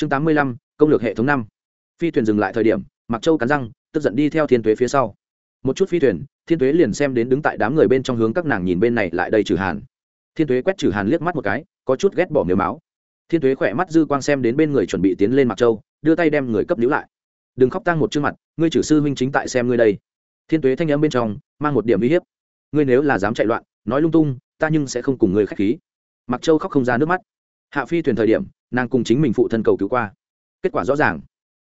chương tám mươi lăm, công lược hệ thống năm. Phi thuyền dừng lại thời điểm mặc châu cắn răng, tức giận đi theo thiên tuế phía sau. Một chút phi thuyền, thiên tuế liền xem đến đứng tại đám người bên trong hướng các nàng nhìn bên này lại đây trừ hàn. Thiên tuế quét trừ hàn liếc mắt một cái, có chút ghét bỏ miếu máu. Thiên tuế khỏe mắt dư quang xem đến bên người chuẩn bị tiến lên mặc châu, đưa tay đem người cấp níu lại. Đừng khóc tang một chương mặt, ngươi trừ sư huynh chính tại xem ngươi đây. Thiên tuế thanh âm bên trong, mang một điểm uy hiếp. Ngươi nếu là dám chạy loạn, nói lung tung, ta nhưng sẽ không cùng ngươi khách khí. Mặc châu khóc không ra nước mắt. Hạ phi thuyền thời điểm nàng cùng chính mình phụ thân cầu cứu qua. Kết quả rõ ràng,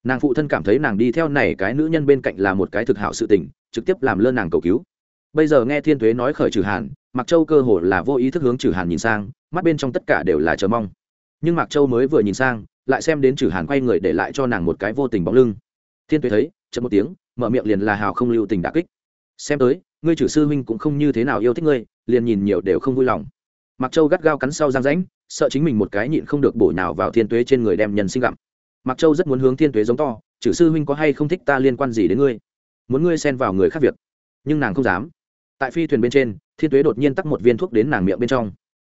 nàng phụ thân cảm thấy nàng đi theo này cái nữ nhân bên cạnh là một cái thực hảo sự tình, trực tiếp làm lơ nàng cầu cứu. Bây giờ nghe thiên tuế nói khởi trừ hàn mặc châu cơ hồ là vô ý thức hướng trừ hàn nhìn sang, mắt bên trong tất cả đều là chờ mong. Nhưng mặc châu mới vừa nhìn sang, lại xem đến trừ hàn quay người để lại cho nàng một cái vô tình bóng lưng. Thiên tuế thấy chậm một tiếng, mở miệng liền là hào không lưu tình đà kích. Xem tới, ngươi trừ sư huynh cũng không như thế nào yêu thích ngươi, liền nhìn nhiều đều không vui lòng. Mặc châu gắt gao cắn sau giang rãnh sợ chính mình một cái nhịn không được bổ nào vào thiên tuế trên người đem nhân sinh gặm. Mặc châu rất muốn hướng thiên tuế giống to, chử sư huynh có hay không thích ta liên quan gì đến ngươi? Muốn ngươi xen vào người khác việc. Nhưng nàng không dám. Tại phi thuyền bên trên, thiên tuế đột nhiên tắc một viên thuốc đến nàng miệng bên trong.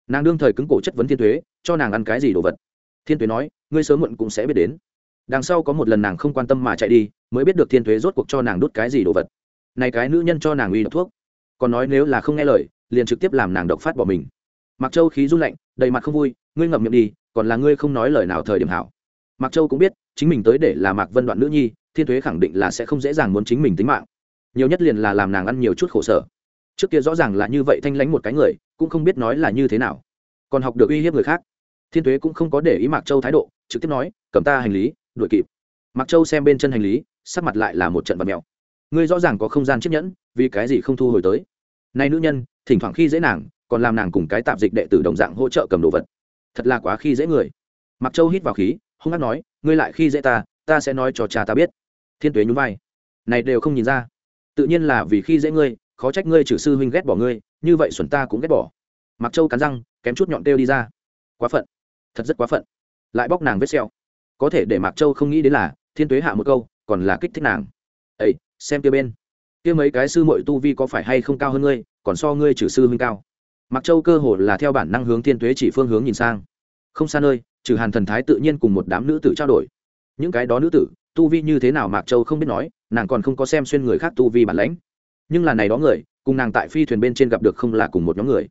Nàng đương thời cứng cổ chất vấn thiên tuế, cho nàng ăn cái gì đồ vật. Thiên tuế nói, ngươi sớm muộn cũng sẽ biết đến. Đằng sau có một lần nàng không quan tâm mà chạy đi, mới biết được thiên tuế rốt cuộc cho nàng đốt cái gì đồ vật. Này cái nữ nhân cho nàng uy độc thuốc. Còn nói nếu là không nghe lời, liền trực tiếp làm nàng độc phát bỏ mình mặc châu khí run lạnh, đầy mặt không vui, ngươi ngậm miệng đi, còn là ngươi không nói lời nào thời điểm hảo. Mặc châu cũng biết, chính mình tới để là mạc vân đoạn nữ nhi, thiên thuế khẳng định là sẽ không dễ dàng muốn chính mình tính mạng. Nhiều nhất liền là làm nàng ăn nhiều chút khổ sở. Trước kia rõ ràng là như vậy thanh lãnh một cái người, cũng không biết nói là như thế nào. Còn học được uy hiếp người khác. Thiên thuế cũng không có để ý mạc châu thái độ, trực tiếp nói, cầm ta hành lý, đuổi kịp. Mạc châu xem bên chân hành lý, sắc mặt lại là một trận vật mèo. Ngươi rõ ràng có không gian chiếc nhẫn, vì cái gì không thu hồi tới? Nay nữ nhân, thỉnh thoảng khi dễ nàng còn làm nàng cùng cái tạp dịch đệ tử đồng dạng hỗ trợ cầm đồ vật. Thật là quá khi dễ người. Mặc châu hít vào khí hung hát nói ngươi lại khi dễ ta ta sẽ nói cho cha ta biết. Thiên tuế nhún vai. Này đều không nhìn ra. Tự nhiên là vì khi dễ ngươi khó trách ngươi trừ sư huynh ghét bỏ ngươi như vậy xuẩn ta cũng ghét bỏ. Mặc châu cắn răng kém chút nhọn têu đi ra. Quá phận. Thật rất quá phận. Lại bóc nàng vết sẹo, có thể để mạc châu không nghĩ đến là thiên tuế hạ một câu còn là kích thích nàng. Ấy xem kia bên. Kia mấy cái sư mội tu vi có phải hay không cao hơn ngươi còn so ngươi trừ sư huynh cao? Mặc châu cơ hồ là theo bản năng hướng thiên tuế chỉ phương hướng nhìn sang. Không xa nơi, trừ hàn thần thái tự nhiên cùng một đám nữ tử trao đổi. Những cái đó nữ tử, tu vi như thế nào mạc châu không biết nói, nàng còn không có xem xuyên người khác tu vi bản lãnh. Nhưng là này đó người, cùng nàng tại phi thuyền bên trên gặp được không là cùng một nhóm người.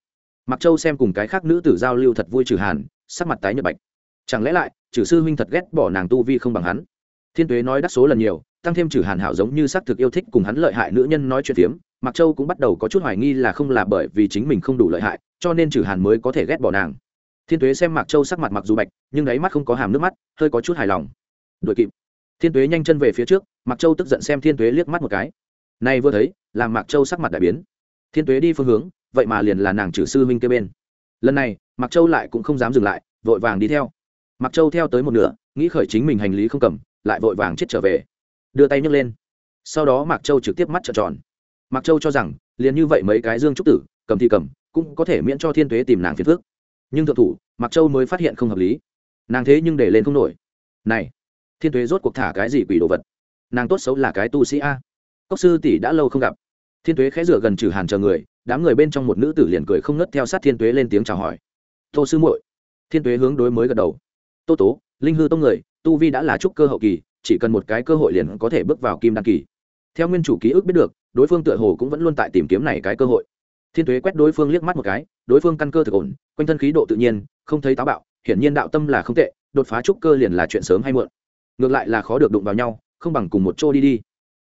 Mạc châu xem cùng cái khác nữ tử giao lưu thật vui trừ hàn, sắc mặt tái nhợt bạch. Chẳng lẽ lại, trừ sư huynh thật ghét bỏ nàng tu vi không bằng hắn? Thiên tuế nói đắt số lần nhiều, tăng thêm trừ hàn hảo giống như xác thực yêu thích cùng hắn lợi hại nữ nhân nói chuyện phiếm mạc châu cũng bắt đầu có chút hoài nghi là không là bởi vì chính mình không đủ lợi hại, cho nên trừ hàn mới có thể ghét bỏ nàng. Thiên tuế xem mạc châu sắc mặt mặc dù bạch, nhưng đáy mắt không có hàm nước mắt, hơi có chút hài lòng. Đội kịp. Thiên tuế nhanh chân về phía trước, mạc châu tức giận xem thiên tuế liếc mắt một cái. Nay vừa thấy, làm mạc châu sắc mặt đại biến. Thiên tuế đi phương hướng, vậy mà liền là nàng trừ sư huynh kê bên. Lần này, mạc châu lại cũng không dám dừng lại, vội vàng đi theo. Mạc châu theo tới một nửa, nghĩ khởi chính mình hành lý không cầm, lại vội vàng chết trở về. Đưa tay nhấc lên. Sau đó mạc châu trực tiếp mắt trợn tròn mạc châu cho rằng, liền như vậy mấy cái dương trúc tử, cầm thì cầm, cũng có thể miễn cho thiên tuế tìm nàng phiền phước nhưng thượng thủ, mạc châu mới phát hiện không hợp lý. Nàng thế nhưng để lên không nổi. Này, thiên tuế rốt cuộc thả cái gì quỷ đồ vật? Nàng tốt xấu là cái tu sĩ a. Cốc sư tỷ đã lâu không gặp. Thiên tuế khẽ rửa gần trừ hàn chờ người, đám người bên trong một nữ tử liền cười không ngất theo sát thiên tuế lên tiếng chào hỏi. Tô sư muội. Thiên tuế hướng đối mới gật đầu. Tô tố, linh hư tông người, tu vi đã là trúc cơ hậu kỳ, chỉ cần một cái cơ hội liền có thể bước vào kim đăng kỳ. Theo nguyên chủ ký ức biết được đối phương tựa hồ cũng vẫn luôn tại tìm kiếm này cái cơ hội. Thiên tuế quét đối phương liếc mắt một cái, đối phương căn cơ thực ổn, quanh thân khí độ tự nhiên, không thấy táo bạo, hiển nhiên đạo tâm là không tệ, đột phá trúc cơ liền là chuyện sớm hay muộn. Ngược lại là khó được đụng vào nhau, không bằng cùng một chỗ đi đi.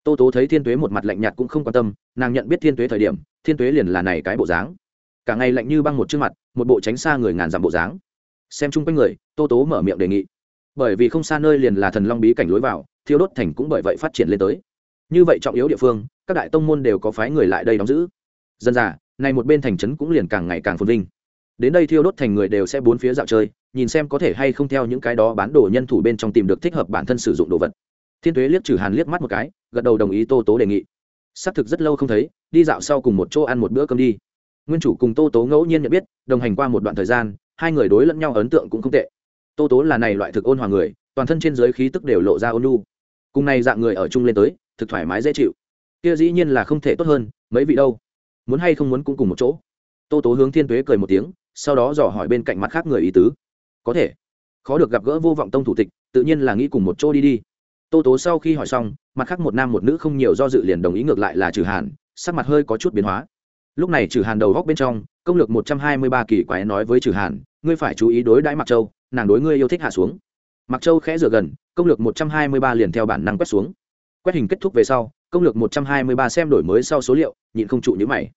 Tô tố thấy thiên tuế một mặt lạnh nhạt cũng không quan tâm, nàng nhận biết thiên tuế thời điểm, thiên tuế liền là này cái bộ dáng. Cả ngày lạnh như băng một trước mặt, một bộ tránh xa người ngàn dặm bộ dáng. Xem chung quanh người, tô tố mở miệng đề nghị. Bởi vì không xa nơi liền là thần long bí cảnh lối vào, thiêu đốt thành cũng bởi vậy phát triển lên tới như vậy trọng yếu địa phương, các đại tông môn đều có phái người lại đây đóng giữ. Dân già này một bên thành trấn cũng liền càng ngày càng phồn vinh. Đến đây thiêu đốt thành người đều sẽ bốn phía dạo chơi, nhìn xem có thể hay không theo những cái đó bán đồ nhân thủ bên trong tìm được thích hợp bản thân sử dụng đồ vật. Thiên tuế liếc trừ hàn liếc mắt một cái, gật đầu đồng ý tô tố đề nghị. Xác thực rất lâu không thấy, đi dạo sau cùng một chỗ ăn một bữa cơm đi. Nguyên chủ cùng tô tố ngẫu nhiên nhận biết, đồng hành qua một đoạn thời gian, hai người đối lẫn nhau ấn tượng cũng không tệ. Tô tố là này loại thực ôn hòa người, toàn thân trên giới khí tức đều lộ ra ôn lu cùng này dạng người ở chung lên tới thực thoải mái dễ chịu. Kia dĩ nhiên là không thể tốt hơn, mấy vị đâu? Muốn hay không muốn cũng cùng một chỗ. Tô tố hướng thiên tuế cười một tiếng, sau đó dò hỏi bên cạnh mặt khác người ý tứ. Có thể. Khó được gặp gỡ vô vọng tông thủ tịch, tự nhiên là nghĩ cùng một chỗ đi đi. Tô tố sau khi hỏi xong, mặt khác một nam một nữ không nhiều do dự liền đồng ý ngược lại là trừ hàn, sắc mặt hơi có chút biến hóa. Lúc này trừ hàn đầu góc bên trong, công lược một trăm hai mươi ba kỳ quái nói với trừ hàn, ngươi phải chú ý đối đãi mặc châu, nàng đối ngươi yêu thích hạ xuống. Mặc châu khẽ rửa gần, công lược một trăm hai mươi ba liền theo bản năng quét xuống quét hình kết thúc về sau, công lược một trăm hai mươi ba xem đổi mới sau số liệu, nhịn không trụ nhữ mày.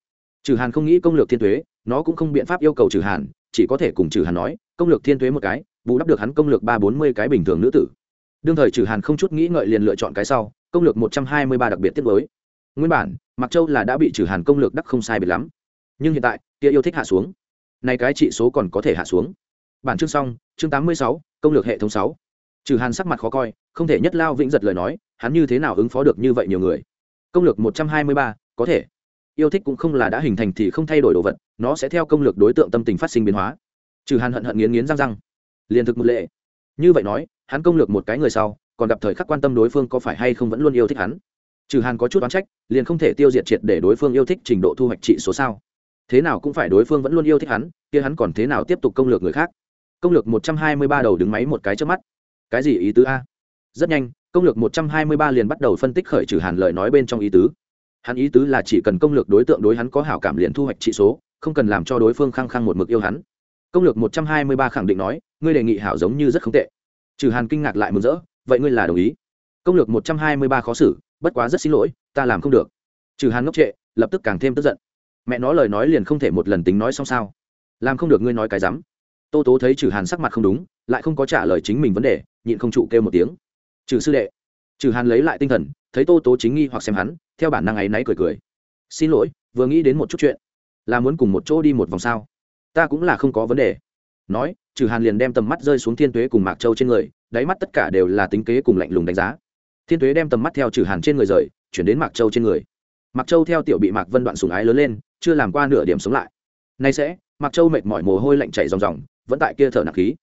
Trừ hàn không nghĩ công lược thiên thuế, nó cũng không biện pháp yêu cầu trừ hàn, chỉ có thể cùng trừ hàn nói, công lược thiên thuế một cái, bù đắp được hắn công lược ba bốn mươi cái bình thường nữ tử. Đương thời trừ hàn không chút nghĩ ngợi liền lựa chọn cái sau, công lược một trăm hai mươi ba đặc biệt tiết mới. Nguyên bản mặc châu là đã bị trừ hàn công lược đắc không sai biệt lắm. Nhưng hiện tại, kia yêu thích hạ xuống. Nay cái trị số còn có thể hạ xuống. Bản chương xong, chương tám mươi sáu, công lược hệ thống sáu trừ hàn sắc mặt khó coi, không thể nhất lao vĩnh giật lời nói, hắn như thế nào ứng phó được như vậy nhiều người? Công lược một trăm hai mươi ba, có thể. Yêu thích cũng không là đã hình thành thì không thay đổi đồ vật, nó sẽ theo công lược đối tượng tâm tình phát sinh biến hóa. Trừ hàn hận hận nghiến nghiến răng răng. Liền thực một lệ. Như vậy nói, hắn công lược một cái người sau, còn gặp thời khắc quan tâm đối phương có phải hay không vẫn luôn yêu thích hắn. Trừ hàn có chút oán trách, liền không thể tiêu diệt triệt để đối phương yêu thích trình độ thu hoạch trị số sao. Thế nào cũng phải đối phương vẫn luôn yêu thích hắn, kia hắn còn thế nào tiếp tục công lược người khác? Công lược một trăm hai mươi ba đầu đứng máy một cái trước mắt cái gì ý tứ a? Rất nhanh, công lược một trăm hai mươi ba liền bắt đầu phân tích khởi trừ hàn lời nói bên trong ý tứ. Hắn ý tứ là chỉ cần công lược đối tượng đối hắn có hảo cảm liền thu hoạch trị số, không cần làm cho đối phương khăng khăng một mực yêu hắn. Công lược một trăm hai mươi ba khẳng định nói, ngươi đề nghị hảo giống như rất không tệ. Trừ hàn kinh ngạc lại mừng rỡ, vậy ngươi là đồng ý? Công lược một trăm hai mươi ba khó xử, bất quá rất xin lỗi, ta làm không được. Trừ hàn ngốc trệ, lập tức càng thêm tức giận. Mẹ nói lời nói liền không thể một lần tính nói xong sao? Làm không được ngươi nói cái rắm. Tô tố thấy trừ hàn sắc mặt không đúng, lại không có trả lời chính mình vấn đề nhịn không trụ kêu một tiếng. Trừ sư đệ. Trừ hàn lấy lại tinh thần, thấy tô tố chính nghi hoặc xem hắn, theo bản năng ấy náy cười cười. Xin lỗi, vừa nghĩ đến một chút chuyện. Là muốn cùng một chỗ đi một vòng sao? Ta cũng là không có vấn đề. Nói, trừ hàn liền đem tầm mắt rơi xuống thiên tuế cùng mạc châu trên người, đáy mắt tất cả đều là tính kế cùng lạnh lùng đánh giá. Thiên tuế đem tầm mắt theo trừ hàn trên người rời, chuyển đến mạc châu trên người. Mạc châu theo tiểu bị mạc vân đoạn sùng ái lớn lên, chưa làm qua nửa điểm sống lại. Nay sẽ, mạc châu mệt mỏi mồ hôi lạnh chảy ròng ròng, vẫn tại kia thở nặng khí.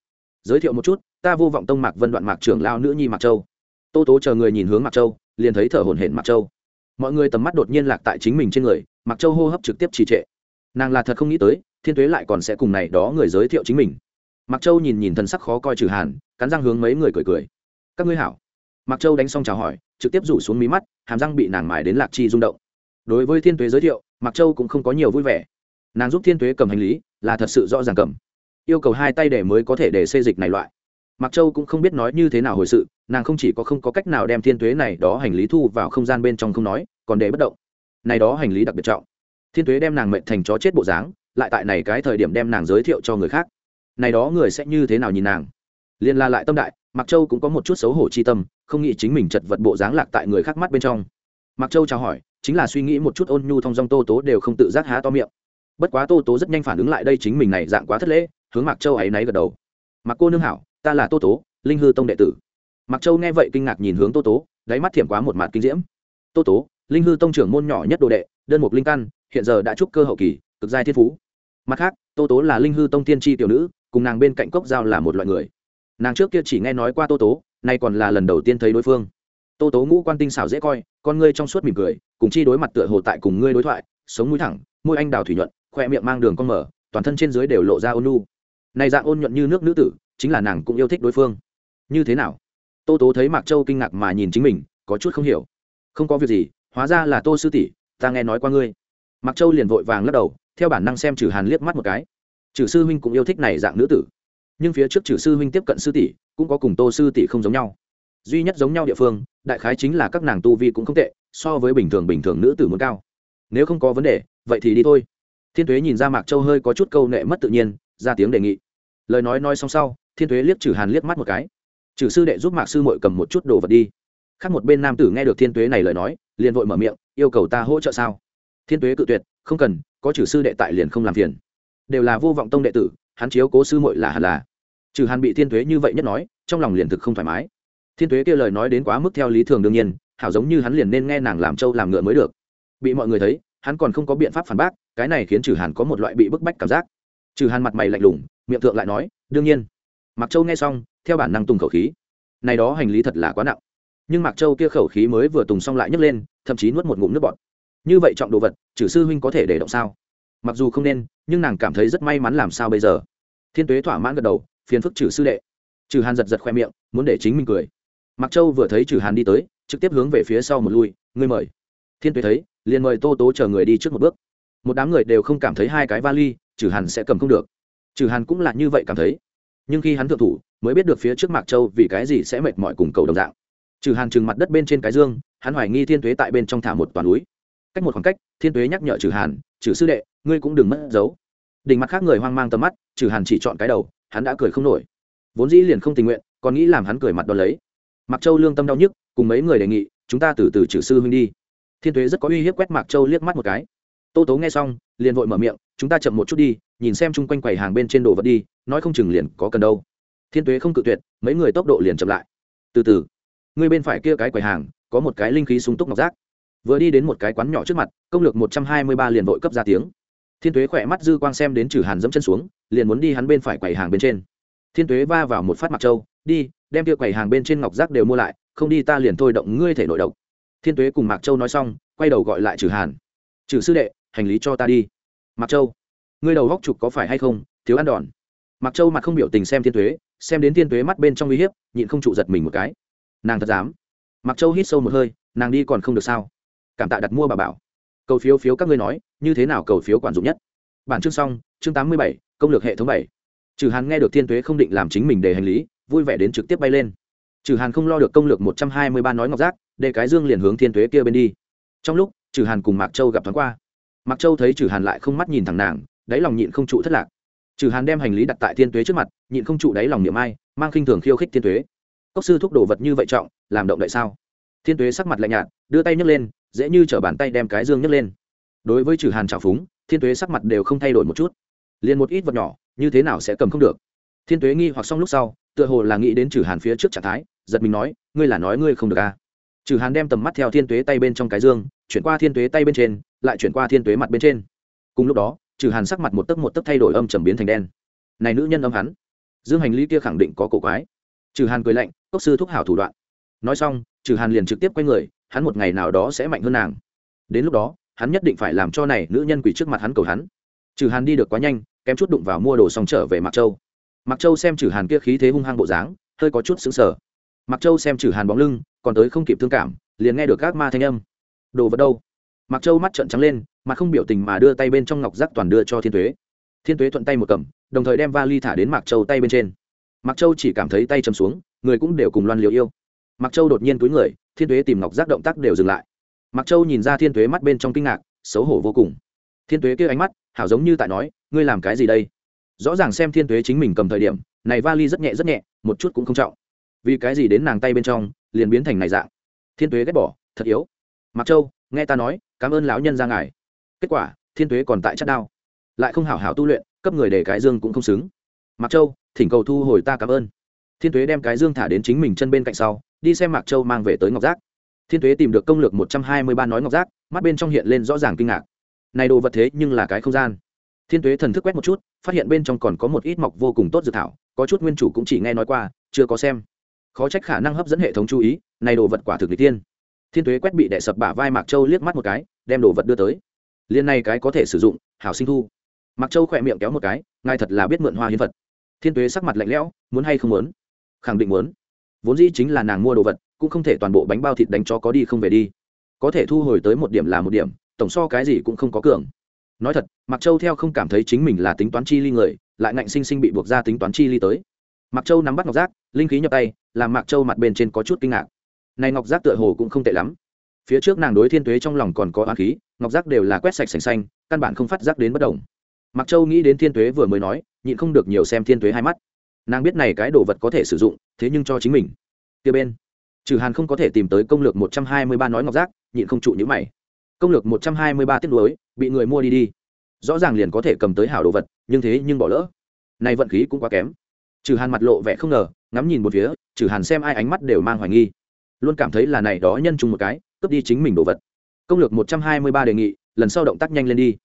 Giới thiệu một chút ta vô vọng tông mạc vân đoạn mạc trưởng lao nữ nhi mạc châu. Tô tố chờ người nhìn hướng mạc châu, liền thấy thở hổn hển mạc châu. Mọi người tầm mắt đột nhiên lạc tại chính mình trên người, mạc châu hô hấp trực tiếp trì trệ. Nàng là thật không nghĩ tới, thiên tuế lại còn sẽ cùng này đó người giới thiệu chính mình. Mạc châu nhìn nhìn thần sắc khó coi trừ hàn, cắn răng hướng mấy người cười cười. Các ngươi hảo. Mạc châu đánh xong chào hỏi, trực tiếp rủ xuống mí mắt, hàm răng bị nàng mài đến lạc chi rung động. Đối với thiên tuế giới thiệu, mạc châu cũng không có nhiều vui vẻ. Nàng giúp thiên tuế cầm hành lý, là thật sự rõ ràng cầm. Yêu cầu hai tay để mới có thể để xê dịch này loại mạc châu cũng không biết nói như thế nào hồi sự, nàng không chỉ có không có cách nào đem thiên tuế này đó hành lý thu vào không gian bên trong không nói, còn để bất động. Này đó hành lý đặc biệt trọng. Thiên tuế đem nàng mệnh thành chó chết bộ dáng, lại tại này cái thời điểm đem nàng giới thiệu cho người khác. Này đó người sẽ như thế nào nhìn nàng? Liên la lại tâm đại, Mạc châu cũng có một chút xấu hổ chi tâm, không nghĩ chính mình chật vật bộ dáng lạc tại người khác mắt bên trong. Mạc châu chào hỏi, chính là suy nghĩ một chút ôn nhu thong dong tô tố đều không tự giác há to miệng. Bất quá tô tố rất nhanh phản ứng lại đây chính mình này dạng quá thất lễ, hướng Mạc châu ấy náy gật đầu. Mạc cô nương hảo ta là tô tố, linh hư tông đệ tử. Mặc châu nghe vậy kinh ngạc nhìn hướng tô tố, đáy mắt thiểm quá một mặt kinh diễm. Tô tố, linh hư tông trưởng môn nhỏ nhất đồ đệ, đơn mục linh căn, hiện giờ đã trúc cơ hậu kỳ, cực giai thiên phú. Mặt khác, tô tố là linh hư tông tiên tri tiểu nữ, cùng nàng bên cạnh cốc giao là một loại người. Nàng trước kia chỉ nghe nói qua tô tố, nay còn là lần đầu tiên thấy đối phương. Tô tố ngũ quan tinh xảo dễ coi, con ngươi trong suốt mỉm cười, cùng chi đối mặt tựa hồ tại cùng ngươi đối thoại, sống mũi thẳng, môi anh đào thủy nhuận, khoe miệng mang đường con mở, toàn thân trên dưới đều lộ ra ôn nu này dạng ôn nhuận như nước nữ tử chính là nàng cũng yêu thích đối phương. Như thế nào? Tô tố thấy mạc châu kinh ngạc mà nhìn chính mình, có chút không hiểu. Không có việc gì, hóa ra là tô sư tỷ, ta nghe nói qua ngươi. Mạc châu liền vội vàng lắc đầu, theo bản năng xem trừ hàn liếc mắt một cái. Trừ sư huynh cũng yêu thích này dạng nữ tử. Nhưng phía trước trừ sư huynh tiếp cận sư tỷ, cũng có cùng tô sư tỷ không giống nhau. Duy nhất giống nhau địa phương, đại khái chính là các nàng tu vi cũng không tệ, so với bình thường bình thường nữ tử muốn cao. Nếu không có vấn đề, vậy thì đi thôi. Thiên tuế nhìn ra mạc châu hơi có chút câu nệ mất tự nhiên, ra tiếng đề nghị lời nói nói xong sau, thiên tuế liếc trừ hàn liếc mắt một cái. Trừ sư đệ giúp mạc sư mội cầm một chút đồ vật đi. Khác một bên nam tử nghe được thiên tuế này lời nói, liền vội mở miệng, yêu cầu ta hỗ trợ sao? Thiên tuế cự tuyệt, không cần, có trừ sư đệ tại liền không làm phiền. Đều là vô vọng tông đệ tử, hắn chiếu cố sư muội là hẳn là. Trừ hàn bị thiên tuế như vậy nhất nói, trong lòng liền thực không thoải mái. Thiên tuế kia lời nói đến quá mức theo lý thường đương nhiên, hảo giống như hắn liền nên nghe nàng làm trâu làm ngựa mới được. Bị mọi người thấy, hắn còn không có biện pháp phản bác, cái này khiến trừ hàn có một loại bị bức bách cảm giác. Trừ hàn mặt mày lạnh lùng miệng thượng lại nói, đương nhiên. Mặc châu nghe xong, theo bản năng tùng khẩu khí. Này đó hành lý thật là quá nặng. Nhưng mạc châu kia khẩu khí mới vừa tùng xong lại nhấc lên, thậm chí nuốt một ngụm nước bọt. Như vậy trọng đồ vật chử sư huynh có thể để động sao? Mặc dù không nên, nhưng nàng cảm thấy rất may mắn làm sao bây giờ. Thiên tuế thỏa mãn gật đầu, phiền phức trừ sư đệ. Trừ hàn giật giật khoe miệng, muốn để chính mình cười. Mặc châu vừa thấy trừ hàn đi tới, trực tiếp hướng về phía sau một lui, ngươi mời. Thiên tuế thấy, liền mời tô tố chờ người đi trước một bước. Một đám người đều không cảm thấy hai cái vali trừ hàn sẽ cầm không được trừ hàn cũng là như vậy cảm thấy. Nhưng khi hắn thượng thủ, mới biết được phía trước mạc châu vì cái gì sẽ mệt mỏi cùng cầu đồng dạng. Trừ hàn trừng mặt đất bên trên cái dương, hắn hoài nghi thiên tuế tại bên trong thả một toàn núi. Cách một khoảng cách, thiên tuế nhắc nhở trừ hàn, trừ sư đệ, ngươi cũng đừng mất dấu. Đỉnh mặt khác người hoang mang tầm mắt, trừ hàn chỉ chọn cái đầu, hắn đã cười không nổi. Vốn dĩ liền không tình nguyện, còn nghĩ làm hắn cười mặt đ lấy. Mạc châu lương tâm đau nhức, cùng mấy người đề nghị, chúng ta từ từ trừ sư huynh đi. Thiên tuế rất có uy hiếp quét mạc châu liếc mắt một cái. Tô tố nghe xong, liền vội mở miệng, chúng ta chậm một chút đi nhìn xem chung quanh quầy hàng bên trên đồ vật đi, nói không chừng liền có cần đâu. Thiên tuế không cự tuyệt, mấy người tốc độ liền chậm lại. Từ từ, người bên phải kia cái quầy hàng, có một cái linh khí sung túc ngọc giác. Vừa đi đến một cái quán nhỏ trước mặt, công lược một trăm hai mươi ba liền vội cấp ra tiếng. Thiên tuế khỏe mắt dư quang xem đến trừ hàn dẫm chân xuống, liền muốn đi hắn bên phải quầy hàng bên trên. Thiên tuế va vào một phát mặt trâu, đi, đem kia quầy hàng bên trên ngọc giác đều mua lại, không đi ta liền thôi động ngươi thể nội độc. Thiên tuế cùng mạc châu nói xong, quay đầu gọi lại trừ hàn. Trừ sư đệ, hành lý cho ta đi. Mạc châu ngươi đầu góc trục có phải hay không, thiếu ăn đòn. Mặc châu mặt không biểu tình xem thiên tuế, xem đến thiên tuế mắt bên trong uy hiếp, nhịn không trụ giật mình một cái. Nàng thật dám. Mặc châu hít sâu một hơi, nàng đi còn không được sao? Cảm tạ đặt mua bà bảo. Cầu phiếu phiếu các ngươi nói, như thế nào cầu phiếu quản dụng nhất? Bản chương xong, chương tám mươi bảy, công lược hệ thống bảy. Trừ hàn nghe được thiên tuế không định làm chính mình để hành lý, vui vẻ đến trực tiếp bay lên. Trừ hàn không lo được công lược một trăm hai mươi ba nói ngọc giác, để cái dương liền hướng thiên tuế kia bên đi. Trong lúc, trừ hàn cùng mạc châu gặp thoáng qua. Mạc châu thấy trừ hàn lại không mắt nhìn thẳng nàng đáy lòng nhịn không trụ thất lạc. Trừ hàn đem hành lý đặt tại thiên tuế trước mặt, nhịn không trụ đáy lòng niệm ai, mang khinh thường khiêu khích thiên tuế. Cốc sư thúc đồ vật như vậy trọng, làm động đại sao? Thiên tuế sắc mặt lạnh nhạt, đưa tay nhấc lên, dễ như chở bàn tay đem cái dương nhấc lên. Đối với trừ hàn trào phúng, thiên tuế sắc mặt đều không thay đổi một chút. Liền một ít vật nhỏ, như thế nào sẽ cầm không được? Thiên tuế nghi hoặc xong lúc sau, tựa hồ là nghĩ đến trừ hàn phía trước trạng thái, giật mình nói, ngươi là nói ngươi không được à. trừ hàn đem tầm mắt theo thiên tuế tay bên trong cái dương, chuyển qua thiên tuế tay bên trên, lại chuyển qua thiên tuế mặt bên trên. Cùng lúc đó trừ hàn sắc mặt một tấc một tấc thay đổi âm trầm biến thành đen. Này nữ nhân âm hắn. Dương hành lý kia khẳng định có cổ quái. Trừ hàn cười lạnh, cốc sư thúc hảo thủ đoạn. Nói xong, trừ hàn liền trực tiếp quay người, hắn một ngày nào đó sẽ mạnh hơn nàng. Đến lúc đó, hắn nhất định phải làm cho này nữ nhân quỷ trước mặt hắn cầu hắn. Trừ hàn đi được quá nhanh, kém chút đụng vào mua đồ xong trở về mặc châu. Mặc châu xem trừ hàn kia khí thế hung hăng bộ dáng, hơi có chút xứng sở mặc châu xem trừ hàn bóng lưng, còn tới không kịp thương cảm, liền nghe được các ma thanh âm. Đồ vật đâu? Mặc châu mắt trợn trắng lên, mà không biểu tình mà đưa tay bên trong ngọc giác toàn đưa cho thiên tuế. Thiên tuế thuận tay một cầm, đồng thời đem vali thả đến mạc châu tay bên trên. Mạc châu chỉ cảm thấy tay chầm xuống, người cũng đều cùng loan liều yêu. Mạc châu đột nhiên túi người, thiên tuế tìm ngọc giác động tác đều dừng lại. Mạc châu nhìn ra thiên tuế mắt bên trong kinh ngạc, xấu hổ vô cùng. Thiên tuế kêu ánh mắt, hảo giống như tại nói, ngươi làm cái gì đây? Rõ ràng xem thiên tuế chính mình cầm thời điểm, này vali rất nhẹ rất nhẹ, một chút cũng không trọng. Vì cái gì đến nàng tay bên trong, liền biến thành này dạng. Thiên tuế ghét bỏ, thật yếu. Mạc châu, nghe ta nói cảm ơn lão nhân ra ngài. Kết quả, thiên tuế còn tại chất đao. Lại không hảo hảo tu luyện, cấp người để cái dương cũng không xứng. Mạc châu, thỉnh cầu thu hồi ta cảm ơn. Thiên tuế đem cái dương thả đến chính mình chân bên cạnh sau, đi xem mạc châu mang về tới ngọc giác. Thiên tuế tìm được công lược một trăm hai mươi ba nói ngọc giác, mắt bên trong hiện lên rõ ràng kinh ngạc. Này đồ vật thế nhưng là cái không gian. Thiên tuế thần thức quét một chút, phát hiện bên trong còn có một ít mọc vô cùng tốt dự thảo, có chút nguyên chủ cũng chỉ nghe nói qua, chưa có xem. Khó trách khả năng hấp dẫn hệ thống chú ý, này đồ vật quả thực lý tiên thiên tuế quét bị đẻ sập bả vai mạc châu liếc mắt một cái, đem đồ vật đưa tới. Liên này cái có thể sử dụng, hảo sinh thu. Mạc châu khỏe miệng kéo một cái, ngài thật là biết mượn hoa hiến vật. Thiên tuế sắc mặt lạnh lẽo, muốn hay không muốn? Khẳng định muốn. Vốn dĩ chính là nàng mua đồ vật, cũng không thể toàn bộ bánh bao thịt đánh cho có đi không về đi. Có thể thu hồi tới một điểm là một điểm, tổng so cái gì cũng không có cường. Nói thật, mạc châu theo không cảm thấy chính mình là tính toán chi ly người, lại ngạnh sinh sinh bị buộc ra tính toán chi ly tới. Mạc châu nắm bắt ngọc giác, linh khí nhập tay, làm mạc châu mặt bên trên có chút kinh ngạc này ngọc giác tựa hồ cũng không tệ lắm. Phía trước nàng đối thiên tuế trong lòng còn có á khí, ngọc giác đều là quét sạch sành xanh, căn bản không phát giác đến bất đồng mặc châu nghĩ đến thiên tuế vừa mới nói, nhịn không được nhiều xem thiên tuế hai mắt. Nàng biết này cái đồ vật có thể sử dụng, thế nhưng cho chính mình. Kia bên, trừ hàn không có thể tìm tới công lược một trăm hai mươi ba nói ngọc giác, nhịn không trụ nhữ mày. Công lược một trăm hai mươi ba tiết lối bị người mua đi đi. Rõ ràng liền có thể cầm tới hảo đồ vật, nhưng thế nhưng bỏ lỡ. Này vận khí cũng quá kém. Trừ hàn mặt lộ vẻ không ngờ, ngắm nhìn một phía, trừ hàn xem ai ánh mắt đều mang hoài nghi luôn cảm thấy là này đó nhân chung một cái, cướp đi chính mình đồ vật. Công lược một trăm hai mươi ba đề nghị, lần sau động tác nhanh lên đi.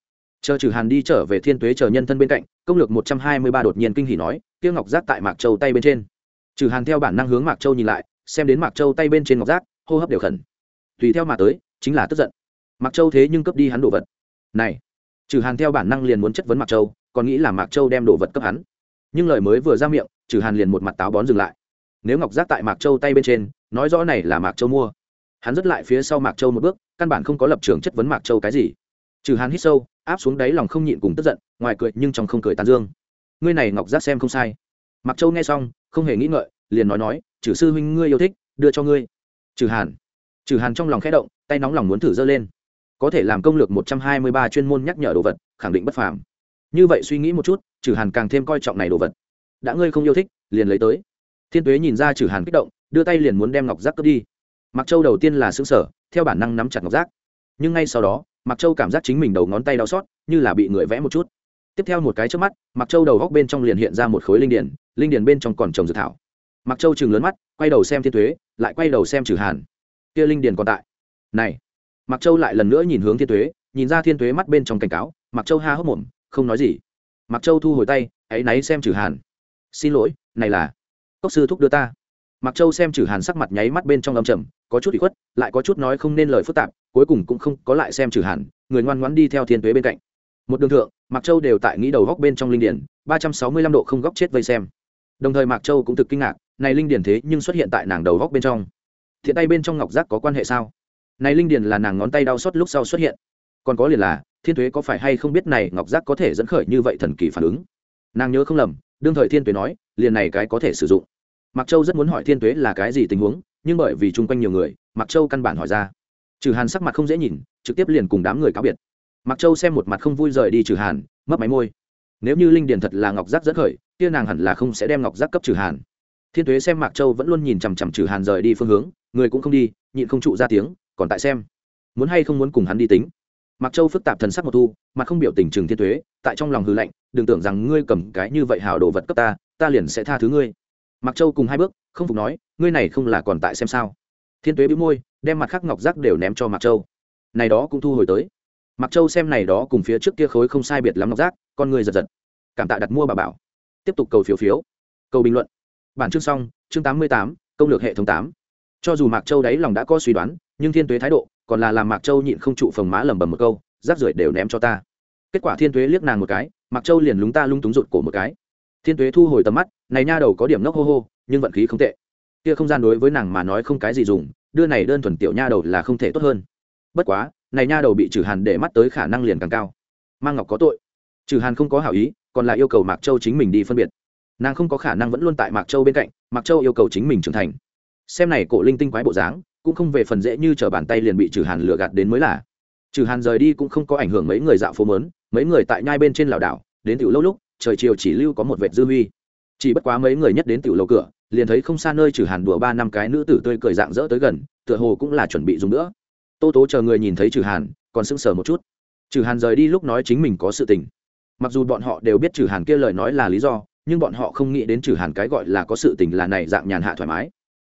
Chờ trừ hàn đi trở về thiên tuế chờ nhân thân bên cạnh, công lược một trăm hai mươi ba đột nhiên kinh hỉ nói tiêu ngọc giác tại mạc châu tay bên trên. Trừ hàn theo bản năng hướng mạc châu nhìn lại, xem đến mạc châu tay bên trên ngọc giác, hô hấp đều khẩn. Tùy theo mà tới, chính là tức giận. Mạc châu thế nhưng cướp đi hắn đồ vật. Này, trừ hàn theo bản năng liền muốn chất vấn mạc châu, còn nghĩ là mạc châu đem đồ vật cấp hắn. Nhưng lời mới vừa ra miệng, trừ hàn liền một mặt táo bón dừng lại. Nếu ngọc giác tại mạc châu tay bên trên nói rõ này là mạc châu mua. Hắn dứt lại phía sau mạc châu một bước, căn bản không có lập trường chất vấn mạc châu cái gì. Trừ hắn hít sâu, áp xuống đáy lòng không nhịn cùng tức giận, ngoài cười nhưng trong không cười tàn dương. Ngươi này ngọc giác xem không sai. Mạc châu nghe xong, không hề nghĩ ngợi, liền nói nói, trừ sư huynh ngươi yêu thích, đưa cho ngươi. Trừ hàn. Trừ hàn trong lòng khẽ động, tay nóng lòng muốn thử dơ lên. Có thể làm công lược một trăm hai mươi ba chuyên môn nhắc nhở đồ vật, khẳng định bất phàm. Như vậy suy nghĩ một chút, trừ hàn càng thêm coi trọng này đồ vật. Đã ngươi không yêu thích, liền lấy tới. Thiên tuế nhìn ra trừ hàn kích động đưa tay liền muốn đem ngọc giác cướp đi. Mặc châu đầu tiên là xứng sở theo bản năng nắm chặt ngọc giác. Nhưng ngay sau đó mặc châu cảm giác chính mình đầu ngón tay đau xót, như là bị người vẽ một chút. Tiếp theo một cái trước mắt mặc châu đầu góc bên trong liền hiện ra một khối linh điển linh điển bên trong còn trồng dược thảo. Mặc châu chừng lớn mắt, quay đầu xem thiên tuế lại quay đầu xem trừ hàn. Kia linh điển còn tại. Này mặc châu lại lần nữa nhìn hướng thiên tuế nhìn ra thiên tuế mắt bên trong cảnh cáo mặc châu ha hốc mồm, không nói gì. Mặc châu thu hồi tay, hãy náy xem trừ hàn. Xin lỗi, này là, cốc sư thúc đưa ta mặc châu xem trừ hàn sắc mặt nháy mắt bên trong âm trầm, có chút bị khuất, lại có chút nói không nên lời phức tạp, cuối cùng cũng không có lại xem trừ hàn, người ngoan ngoãn đi theo thiên tuế bên cạnh. Một đường thượng mặc châu đều tại nghĩ đầu góc bên trong linh điển, ba trăm sáu mươi lăm độ không góc chết vây xem. Đồng thời mạc châu cũng thực kinh ngạc, này linh điển thế nhưng xuất hiện tại nàng đầu góc bên trong. Thiện tay bên trong ngọc giác có quan hệ sao? Này linh điển là nàng ngón tay đau xót lúc sau xuất hiện. Còn có liền là, thiên Tuế có phải hay không biết này ngọc giác có thể dẫn khởi như vậy thần kỳ phản ứng? Nàng nhớ không lầm, đương thời thiên tuế nói, liền này cái có thể sử dụng mặc châu rất muốn hỏi thiên tuế là cái gì tình huống nhưng bởi vì chung quanh nhiều người mặc châu căn bản hỏi ra. Trừ hàn sắc mặt không dễ nhìn trực tiếp liền cùng đám người cáo biệt. Mặc châu xem một mặt không vui rời đi trừ hàn mất máy môi. Nếu như linh điền thật là ngọc giác dẫn khởi kia nàng hẳn là không sẽ đem ngọc giác cấp trừ hàn. Thiên tuế xem mạc châu vẫn luôn nhìn chằm chằm trừ hàn rời đi phương hướng người cũng không đi nhịn không trụ ra tiếng còn tại xem. Muốn hay không muốn cùng hắn đi tính? Mạc Châu phức tạp thần sắc một thu, mặt không biểu tình trừng thiên tuế, tại trong lòng hư lạnh, đừng tưởng rằng ngươi cầm cái như vậy hào đồ vật cấp ta, ta liền sẽ tha thứ ngươi. Mạc Châu cùng hai bước, không phục nói, ngươi này không là còn tại xem sao? Thiên tuế bĩu môi, đem mặt khắc ngọc giác đều ném cho Mạc Châu. Này đó cũng thu hồi tới. Mạc Châu xem này đó cùng phía trước kia khối không sai biệt lắm ngọc giác, con người giật giật. Cảm tạ đặt mua bà bảo. Tiếp tục cầu phiếu phiếu. Cầu bình luận. Bản chương xong, chương tám mươi tám, công lược hệ thống tám. Cho dù Mạc Châu đấy lòng đã có suy đoán, nhưng Thiên Tuế thái độ, còn là làm mạc châu nhịn không trụ phồng má lẩm bẩm một câu rác rưởi đều ném cho ta kết quả thiên tuế liếc nàng một cái mạc châu liền lúng ta lung túng rụt cổ một cái thiên tuế thu hồi tầm mắt, này nha đầu có điểm nốc hô hô, nhưng vận khí không tệ. Kia không gian đối với nàng mà nói không cái gì dùng, đưa này đơn thuần tiểu nha đầu là không thể tốt hơn. Bất quá, này nha đầu bị trừ hàn để mắt tới khả năng liền càng cao. Mang ngọc có tội. Trừ hàn không có hảo ý, còn lại yêu cầu mạc châu chính mình đi phân biệt. Nàng không có khả năng vẫn luôn tại mạc châu bên cạnh, mạc châu yêu cầu chính mình trưởng thành. Xem này cổ linh tinh quái bộ dáng, cũng không về phần dễ như t bàn tay liền bị trừ hàn lừa gạt đến mới là. Trừ hàn rời đi cũng không có ảnh hưởng mấy người dạo phố mớn mấy người tại nhai bên trên lảo đảo, đến tiểu lâu lúc trời chiều chỉ lưu có một vệt dư huy. Chỉ bất quá mấy người nhất đến tiểu lầu cửa, liền thấy không xa nơi trừ hàn đùa ba năm cái nữ tử tươi cười dạng dỡ tới gần, tựa hồ cũng là chuẩn bị dùng nữa. Tô tố chờ người nhìn thấy trừ hàn, còn sững sờ một chút. Trừ hàn rời đi lúc nói chính mình có sự tình. Mặc dù bọn họ đều biết trừ hàn kia lời nói là lý do, nhưng bọn họ không nghĩ đến trừ hàn cái gọi là có sự tình là này dạng nhàn hạ thoải mái.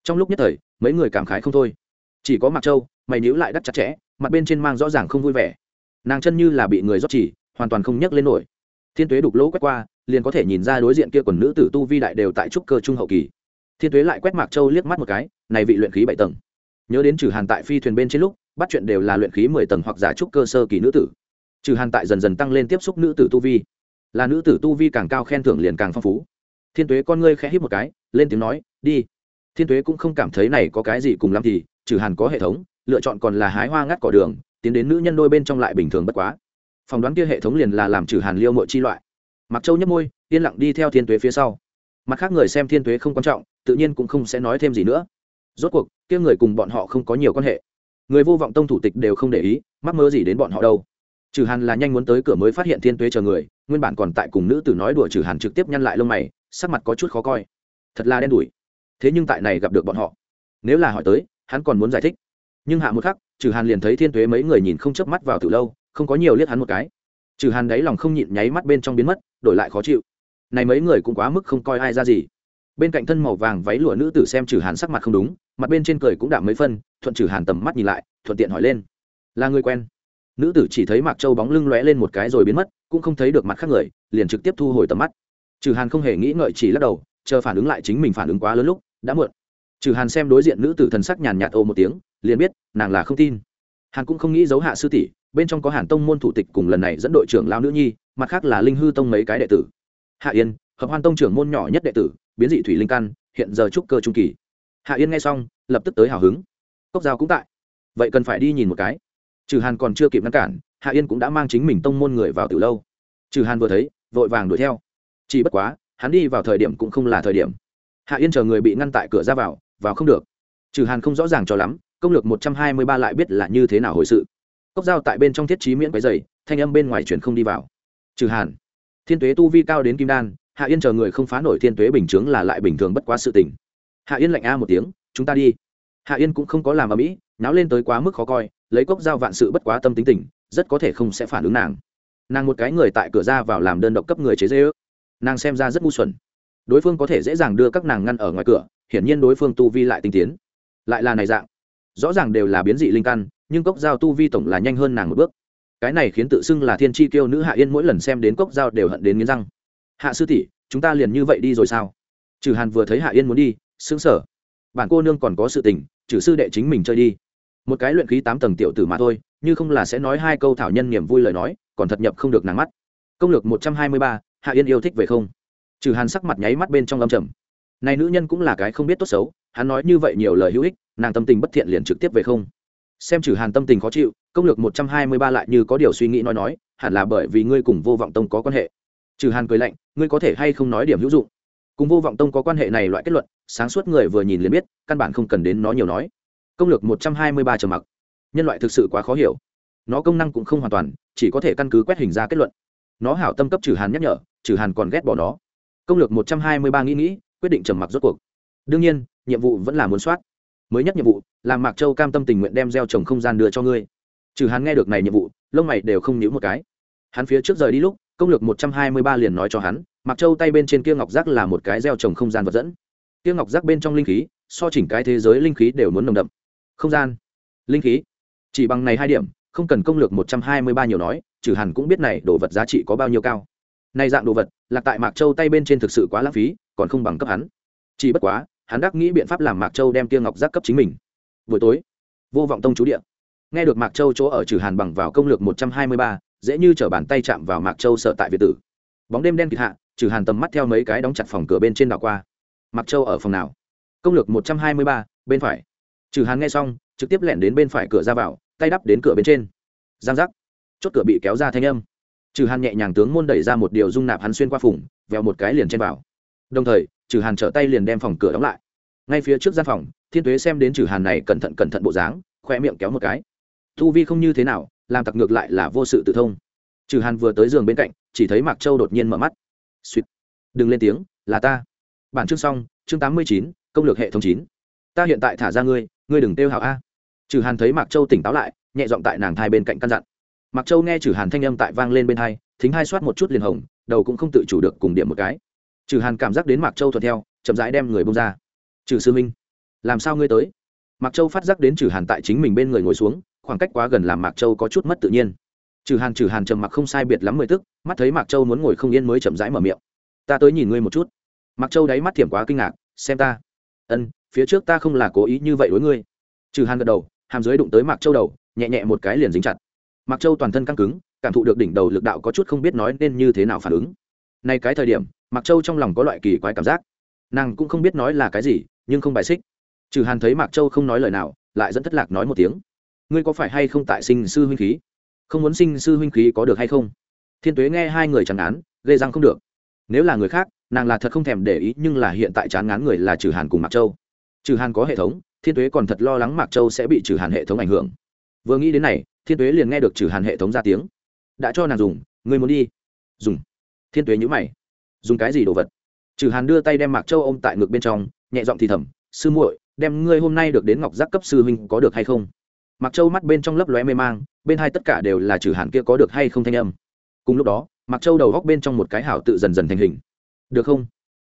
Trong lúc nhất thời, mấy người cảm khái không thôi. Chỉ có mặc châu, mày nhíu lại đắt chặt chẽ, mặt bên trên mang rõ ràng không vui vẻ. Nàng chân như là bị người rót chỉ, hoàn toàn không nhấc lên nổi thiên tuế đục lỗ quét qua, liền có thể nhìn ra đối diện kia quần nữ tử tu vi đại đều tại trúc cơ trung hậu kỳ. Thiên tuế lại quét mạc châu liếc mắt một cái, này vị luyện khí bảy tầng. Nhớ đến trừ hàn tại phi thuyền bên trên lúc, bắt chuyện đều là luyện khí mười tầng hoặc giả trúc cơ sơ kỳ nữ tử. Trừ hàn tại dần dần tăng lên tiếp xúc nữ tử tu vi. Là nữ tử tu vi càng cao khen thưởng liền càng phong phú. Thiên tuế con ngươi khẽ hít một cái, lên tiếng nói, đi. Thiên tuế cũng không cảm thấy này có cái gì cùng lắm thì trừ hàn có hệ thống, lựa chọn còn là hái hoa ngắt cỏ đường, tiến đến nữ nhân đôi bên trong lại bình thường bất quá phỏng đoán kia hệ thống liền là làm trừ hàn liêu mọi chi loại. Mặc châu nhấp môi, yên lặng đi theo thiên tuế phía sau. Mặt khác người xem thiên tuế không quan trọng, tự nhiên cũng không sẽ nói thêm gì nữa. Rốt cuộc, kia người cùng bọn họ không có nhiều quan hệ. Người vô vọng tông thủ tịch đều không để ý, mắc mơ gì đến bọn họ đâu. Trừ hàn là nhanh muốn tới cửa mới phát hiện thiên tuế chờ người, nguyên bản còn tại cùng nữ tử nói đùa trừ hàn trực tiếp nhăn lại lông mày, sắc mặt có chút khó coi. Thật là đen đủi. Thế nhưng tại này gặp được bọn họ. Nếu là hỏi tới, hắn còn muốn giải thích. Nhưng hạ một khắc, trừ hàn liền thấy thiên tuế mấy người nhìn không chớp mắt vào từ lâu không có nhiều liếc hắn một cái. Trừ hàn đáy lòng không nhịn nháy mắt bên trong biến mất, đổi lại khó chịu. Này mấy người cũng quá mức không coi ai ra gì. Bên cạnh thân màu vàng váy lụa nữ tử xem trừ hàn sắc mặt không đúng, mặt bên trên cười cũng đạm mấy phân, thuận trừ hàn tầm mắt nhìn lại, thuận tiện hỏi lên. Là người quen? Nữ tử chỉ thấy mạc châu bóng lưng lóe lên một cái rồi biến mất, cũng không thấy được mặt khác người, liền trực tiếp thu hồi tầm mắt. Trừ hàn không hề nghĩ ngợi chỉ lắc đầu, chờ phản ứng lại chính mình phản ứng quá lớn lúc, đã muộn. Trừ hàn xem đối diện nữ tử thần sắc nhàn nhạt ô một tiếng, liền biết nàng là không tin. Hàn cũng không nghĩ giấu hạ sư tỷ bên trong có hàn tông môn thủ tịch cùng lần này dẫn đội trưởng lao nữ nhi, mặt khác là linh hư tông mấy cái đệ tử. Hạ yên, hợp hoan tông trưởng môn nhỏ nhất đệ tử, biến dị thủy linh căn, hiện giờ trúc cơ trung kỳ. Hạ yên nghe xong, lập tức tới hào hứng. Cốc dao cũng tại. Vậy cần phải đi nhìn một cái. Trừ hàn còn chưa kịp ngăn cản, hạ yên cũng đã mang chính mình tông môn người vào từ lâu. Trừ hàn vừa thấy, vội vàng đuổi theo. Chỉ bất quá, hắn đi vào thời điểm cũng không là thời điểm. Hạ yên chờ người bị ngăn tại cửa ra vào vào không được. Trừ hàn không rõ ràng cho lắm, công lược một trăm hai mươi ba lại biết là như thế nào hồi sự cốc dao tại bên trong thiết trí miễn quấy dày thanh âm bên ngoài chuyển không đi vào. Trừ hàn. Thiên tuế tu vi cao đến kim đan, hạ yên chờ người không phá nổi thiên tuế bình chướng là lại bình thường bất quá sự tình. Hạ yên lạnh a một tiếng, chúng ta đi. Hạ yên cũng không có làm ở mỹ náo lên tới quá mức khó coi, lấy cốc dao vạn sự bất quá tâm tính tình rất có thể không sẽ phản ứng nàng. Nàng một cái người tại cửa ra vào làm đơn độc cấp người chế dễ ước nàng xem ra rất ngu xuẩn. Đối phương có thể dễ dàng đưa các nàng ngăn ở ngoài cửa, hiển nhiên đối phương tu vi lại tinh tiến. Lại là này dạng. Rõ ràng đều là biến dị linh căn nhưng cốc giao tu vi tổng là nhanh hơn nàng một bước. Cái này khiến tự xưng là thiên tri kiêu nữ hạ yên mỗi lần xem đến cốc giao đều hận đến nghiến răng. Hạ sư tỷ, chúng ta liền như vậy đi rồi sao? Trừ hàn vừa thấy hạ yên muốn đi xứng sở bản cô nương còn có sự tình, trừ sư đệ chính mình chơi đi. Một cái luyện khí tám tầng tiểu tử mà thôi, như không là sẽ nói hai câu thảo nhân niềm vui lời nói, còn thật nhập không được nàng mắt. Công lược một trăm hai mươi ba, hạ yên yêu thích về không? Trừ hàn sắc mặt nháy mắt bên trong lâm trầm. Này nữ nhân cũng là cái không biết tốt xấu, hắn nói như vậy nhiều lời hữu ích, nàng tâm tình bất thiện liền trực tiếp về không xem trừ hàn tâm tình khó chịu, công lược một trăm hai mươi ba lại như có điều suy nghĩ nói nói, hẳn là bởi vì ngươi cùng vô vọng tông có quan hệ. Trừ hàn cười lạnh, ngươi có thể hay không nói điểm hữu dụng? Cùng vô vọng tông có quan hệ này loại kết luận, sáng suốt người vừa nhìn liền biết, căn bản không cần đến nó nhiều nói. Công lược một trăm hai mươi ba trầm mặc. Nhân loại thực sự quá khó hiểu. Nó công năng cũng không hoàn toàn, chỉ có thể căn cứ quét hình ra kết luận. Nó hảo tâm cấp trừ hàn nhắc nhở, trừ hàn còn ghét bỏ nó. Công lược một trăm hai mươi ba nghĩ nghĩ, quyết định trầm mặc rốt cuộc. Đương nhiên, nhiệm vụ vẫn là muốn soát mới nhất nhiệm vụ làm mạc châu cam tâm tình nguyện đem gieo trồng không gian đưa cho ngươi trừ hắn nghe được này nhiệm vụ lông mày đều không nhíu một cái hắn phía trước rời đi lúc công lược một trăm hai mươi ba liền nói cho hắn mạc châu tay bên trên kia ngọc giác là một cái gieo trồng không gian vật dẫn kia ngọc giác bên trong linh khí so chỉnh cái thế giới linh khí đều muốn nồng đậm không gian linh khí chỉ bằng này hai điểm không cần công lược một trăm hai mươi ba nhiều nói trừ hẳn cũng biết này đồ vật giá trị có bao nhiêu cao này dạng đồ vật là tại mạc châu tay bên trên thực sự quá lãng phí còn không bằng cấp hắn chỉ bất quá hắn đắc nghĩ biện pháp làm mạc châu đem Tiêu ngọc giác cấp chính mình. Buổi tối, vô vọng tông chú địa. Nghe được mạc châu chỗ ở trừ hàn bằng vào công lược một trăm hai mươi ba, dễ như t bàn tay chạm vào mạc châu sợ tại việt tử. Bóng đêm đen kịt hạ, trừ hàn tầm mắt theo mấy cái đóng chặt phòng cửa bên trên đảo qua. Mạc châu ở phòng nào? Công lược một trăm hai mươi ba, bên phải. Trừ hàn nghe xong, trực tiếp lẻn đến bên phải cửa ra vào, tay đắp đến cửa bên trên. Giang giác. Chốt cửa bị kéo ra thanh âm. Trừ hàn nhẹ nhàng tướng môn đẩy ra một điều dung nạp hắn xuyên qua phủng vèo một cái liền trên vào. Đồng thời, trừ hàn trở tay liền đem phòng cửa đóng lại ngay phía trước gian phòng, thiên tuế xem đến trừ hàn này cẩn thận cẩn thận bộ dáng khoe miệng kéo một cái. Thu vi không như thế nào, làm tặc ngược lại là vô sự tự thông. Trừ hàn vừa tới giường bên cạnh, chỉ thấy mạc châu đột nhiên mở mắt. Suýt đừng lên tiếng, là ta. Bản chương xong, chương tám mươi chín, công lược hệ thống chín. Ta hiện tại thả ra ngươi ngươi đừng kêu hảo a. Trừ hàn thấy mạc châu tỉnh táo lại, nhẹ giọng tại nàng thai bên cạnh căn dặn. Mạc châu nghe trừ hàn thanh âm tại vang lên bên thai thính hai soát một chút liền hồng, đầu cũng không tự chủ được cùng điểm một cái. Trừ hàn cảm giác đến mạc châu thuận theo, chậm rãi đem người bông ra trừ sư minh làm sao ngươi tới? Mạc châu phát giác đến trừ hàn tại chính mình bên người ngồi xuống, khoảng cách quá gần làm mạc châu có chút mất tự nhiên. Trừ hàn trừ hàn trầm mặc không sai biệt lắm mười tức, mắt thấy mạc châu muốn ngồi không yên mới chậm rãi mở miệng. Ta tới nhìn ngươi một chút. Mạc châu đáy mắt thiểm quá kinh ngạc, xem ta. Ân, phía trước ta không là cố ý như vậy đối ngươi. Trừ hàn gật đầu, hàm dưới đụng tới mạc châu đầu, nhẹ nhẹ một cái liền dính chặt. Mạc châu toàn thân căng cứng, cảm thụ được đỉnh đầu lực đạo có chút không biết nói nên như thế nào phản ứng. Nay cái thời điểm, mạc châu trong lòng có loại kỳ quái cảm giác. Nàng cũng không biết nói là cái gì nhưng không bài xích. Trừ hàn thấy mạc châu không nói lời nào, lại dẫn thất lạc nói một tiếng. Ngươi có phải hay không tại sinh sư huynh khí? Không muốn sinh sư huynh khí có được hay không? Thiên tuế nghe hai người chẳng án gây răng không được. Nếu là người khác, nàng là thật không thèm để ý, nhưng là hiện tại chán ngán người là trừ hàn cùng mạc châu. Trừ hàn có hệ thống, thiên tuế còn thật lo lắng mạc châu sẽ bị trừ hàn hệ thống ảnh hưởng. Vừa nghĩ đến này, thiên tuế liền nghe được trừ hàn hệ thống ra tiếng. Đã cho nàng dùng, ngươi muốn đi? Dùng. Thiên tuế nhữ mày. Dùng cái gì đồ vật? Trừ hàn đưa tay đem mạc châu ôm tại ngực bên trong nhẹ giọng thì thầm, sư muội, đem ngươi hôm nay được đến ngọc giác cấp sư huynh có được hay không? Mặc châu mắt bên trong lấp lóe mê mang, bên hai tất cả đều là trừ hàn kia có được hay không thanh âm. Cùng lúc đó Mặc châu đầu góc bên trong một cái hảo tự dần dần thành hình. Được không?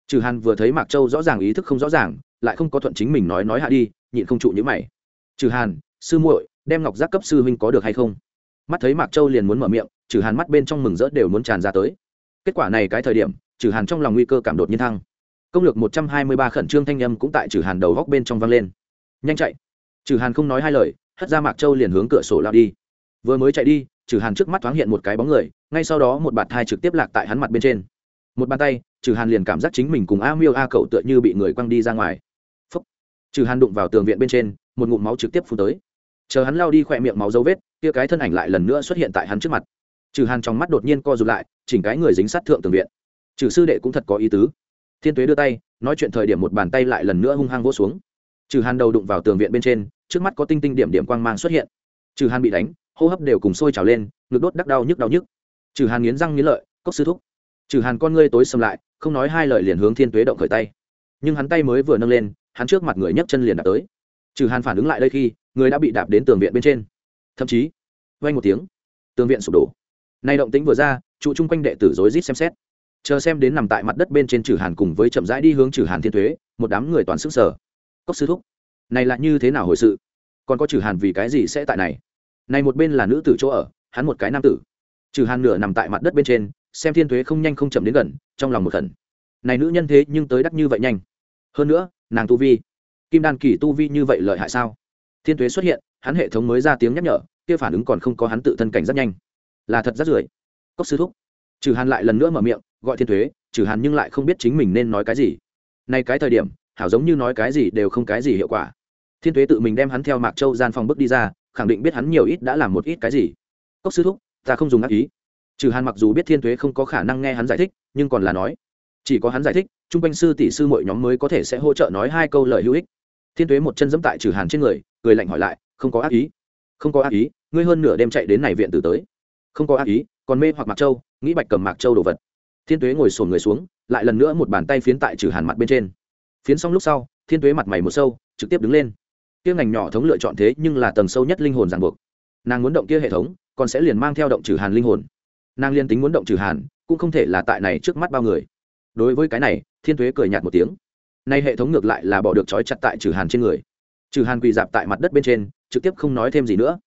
Trừ hàn vừa thấy mạc châu rõ ràng ý thức không rõ ràng, lại không có thuận chính mình nói nói hạ đi, nhịn không trụ nhữ mày. Trừ hàn, sư muội, đem ngọc giác cấp sư huynh có được hay không? Mắt thấy mạc châu liền muốn mở miệng, trừ hàn mắt bên trong mừng rỡ đều muốn tràn ra tới. Kết quả này cái thời điểm, trừ hàn trong lòng nguy cơ cảm đột nhiên thăng công lược một trăm hai mươi ba khẩn trương thanh âm cũng tại trừ hàn đầu góc bên trong vang lên. Nhanh chạy. Trừ hàn không nói hai lời, hất ra mạc châu liền hướng cửa sổ lao đi. Vừa mới chạy đi trừ hàn trước mắt thoáng hiện một cái bóng người, ngay sau đó một bạt thai trực tiếp lạc tại hắn mặt bên trên. Một bàn tay trừ hàn liền cảm giác chính mình cùng a miêu a cậu tựa như bị người quăng đi ra ngoài. Phúc. Trừ hàn đụng vào tường viện bên trên, một ngụm máu trực tiếp phun tới. Chờ hắn lao đi khỏe miệng máu dấu vết, kia cái thân ảnh lại lần nữa xuất hiện tại hắn trước mặt. Trừ hàn trong mắt đột nhiên co rụt lại, chỉnh cái người dính sát thượng tường viện. Trừ sư đệ cũng thật có ý tứ thiên tuế đưa tay, nói chuyện thời điểm một bàn tay lại lần nữa hung hăng vỗ xuống. Trừ hàn đầu đụng vào tường viện bên trên, trước mắt có tinh tinh điểm điểm quang mang xuất hiện. Trừ hàn bị đánh, hô hấp đều cùng sôi trào lên, ngực đốt đắc đau nhức đau nhức. Trừ hàn nghiến răng nghiến lợi, cốc sư thúc. Trừ hàn con ngươi tối xâm lại, không nói hai lời liền hướng thiên tuế động khởi tay. Nhưng hắn tay mới vừa nâng lên, hắn trước mặt người nhấc chân liền đạp tới. Trừ hàn phản ứng lại đây khi, người đã bị đạp đến tường viện bên trên. Thậm chí vay một tiếng, tường viện sụp đổ. Nay động tính vừa ra, trụ chung quanh đệ tử rối rít xem xét chờ xem đến nằm tại mặt đất bên trên trừ hàn cùng với chậm rãi đi hướng trừ hàn thiên thuế, một đám người toàn sức sở cốc sư thúc, này là như thế nào hồi sự? Còn có trừ hàn vì cái gì sẽ tại này? Này một bên là nữ tử chỗ ở, hắn một cái nam tử. Trừ hàn nửa nằm tại mặt đất bên trên, xem thiên thuế không nhanh không chậm đến gần, trong lòng một khẩn này nữ nhân thế nhưng tới đắc như vậy nhanh. Hơn nữa, nàng tu vi, kim đan kỳ tu vi như vậy lợi hại sao? Thiên thuế xuất hiện, hắn hệ thống mới ra tiếng nhắc nhở, kia phản ứng còn không có hắn tự thân cảnh rất nhanh. Là thật rất rưởi. Cốc sư thúc trừ hàn lại lần nữa mở miệng gọi thiên thuế, trừ hàn nhưng lại không biết chính mình nên nói cái gì. Nay cái thời điểm, hảo giống như nói cái gì đều không cái gì hiệu quả. Thiên thuế tự mình đem hắn theo mạc châu gian phòng bước đi ra, khẳng định biết hắn nhiều ít đã làm một ít cái gì. Cốc sư thúc, ta không dùng ác ý. Trừ hàn mặc dù biết thiên thuế không có khả năng nghe hắn giải thích, nhưng còn là nói. Chỉ có hắn giải thích trung quanh sư tỷ sư mọi nhóm mới có thể sẽ hỗ trợ nói hai câu lời hữu ích. Thiên thuế một chân dẫm tại trừ hàn trên người, cười lạnh hỏi lại, không có ác ý. Không có ác ý, ngươi hơn nửa đêm chạy đến này viện tử tới. Không có ác ý, còn mê hoặc mạc châu, nghĩ bạch cầm mạc châu đồ vật thiên tuế ngồi sồn người xuống, lại lần nữa một bàn tay phiến tại trừ hàn mặt bên trên. Phiến xong lúc sau, thiên tuế mặt mày một sâu, trực tiếp đứng lên. Kia ngành nhỏ thống lựa chọn thế nhưng là tầng sâu nhất linh hồn ràng buộc. Nàng muốn động kia hệ thống, còn sẽ liền mang theo động trừ hàn linh hồn. Nàng liên tính muốn động trừ hàn, cũng không thể là tại này trước mắt bao người. Đối với cái này, thiên tuế cười nhạt một tiếng. Nay hệ thống ngược lại là bỏ được trói chặt tại trừ hàn trên người. Trừ hàn quỳ dạp tại mặt đất bên trên, trực tiếp không nói thêm gì nữa.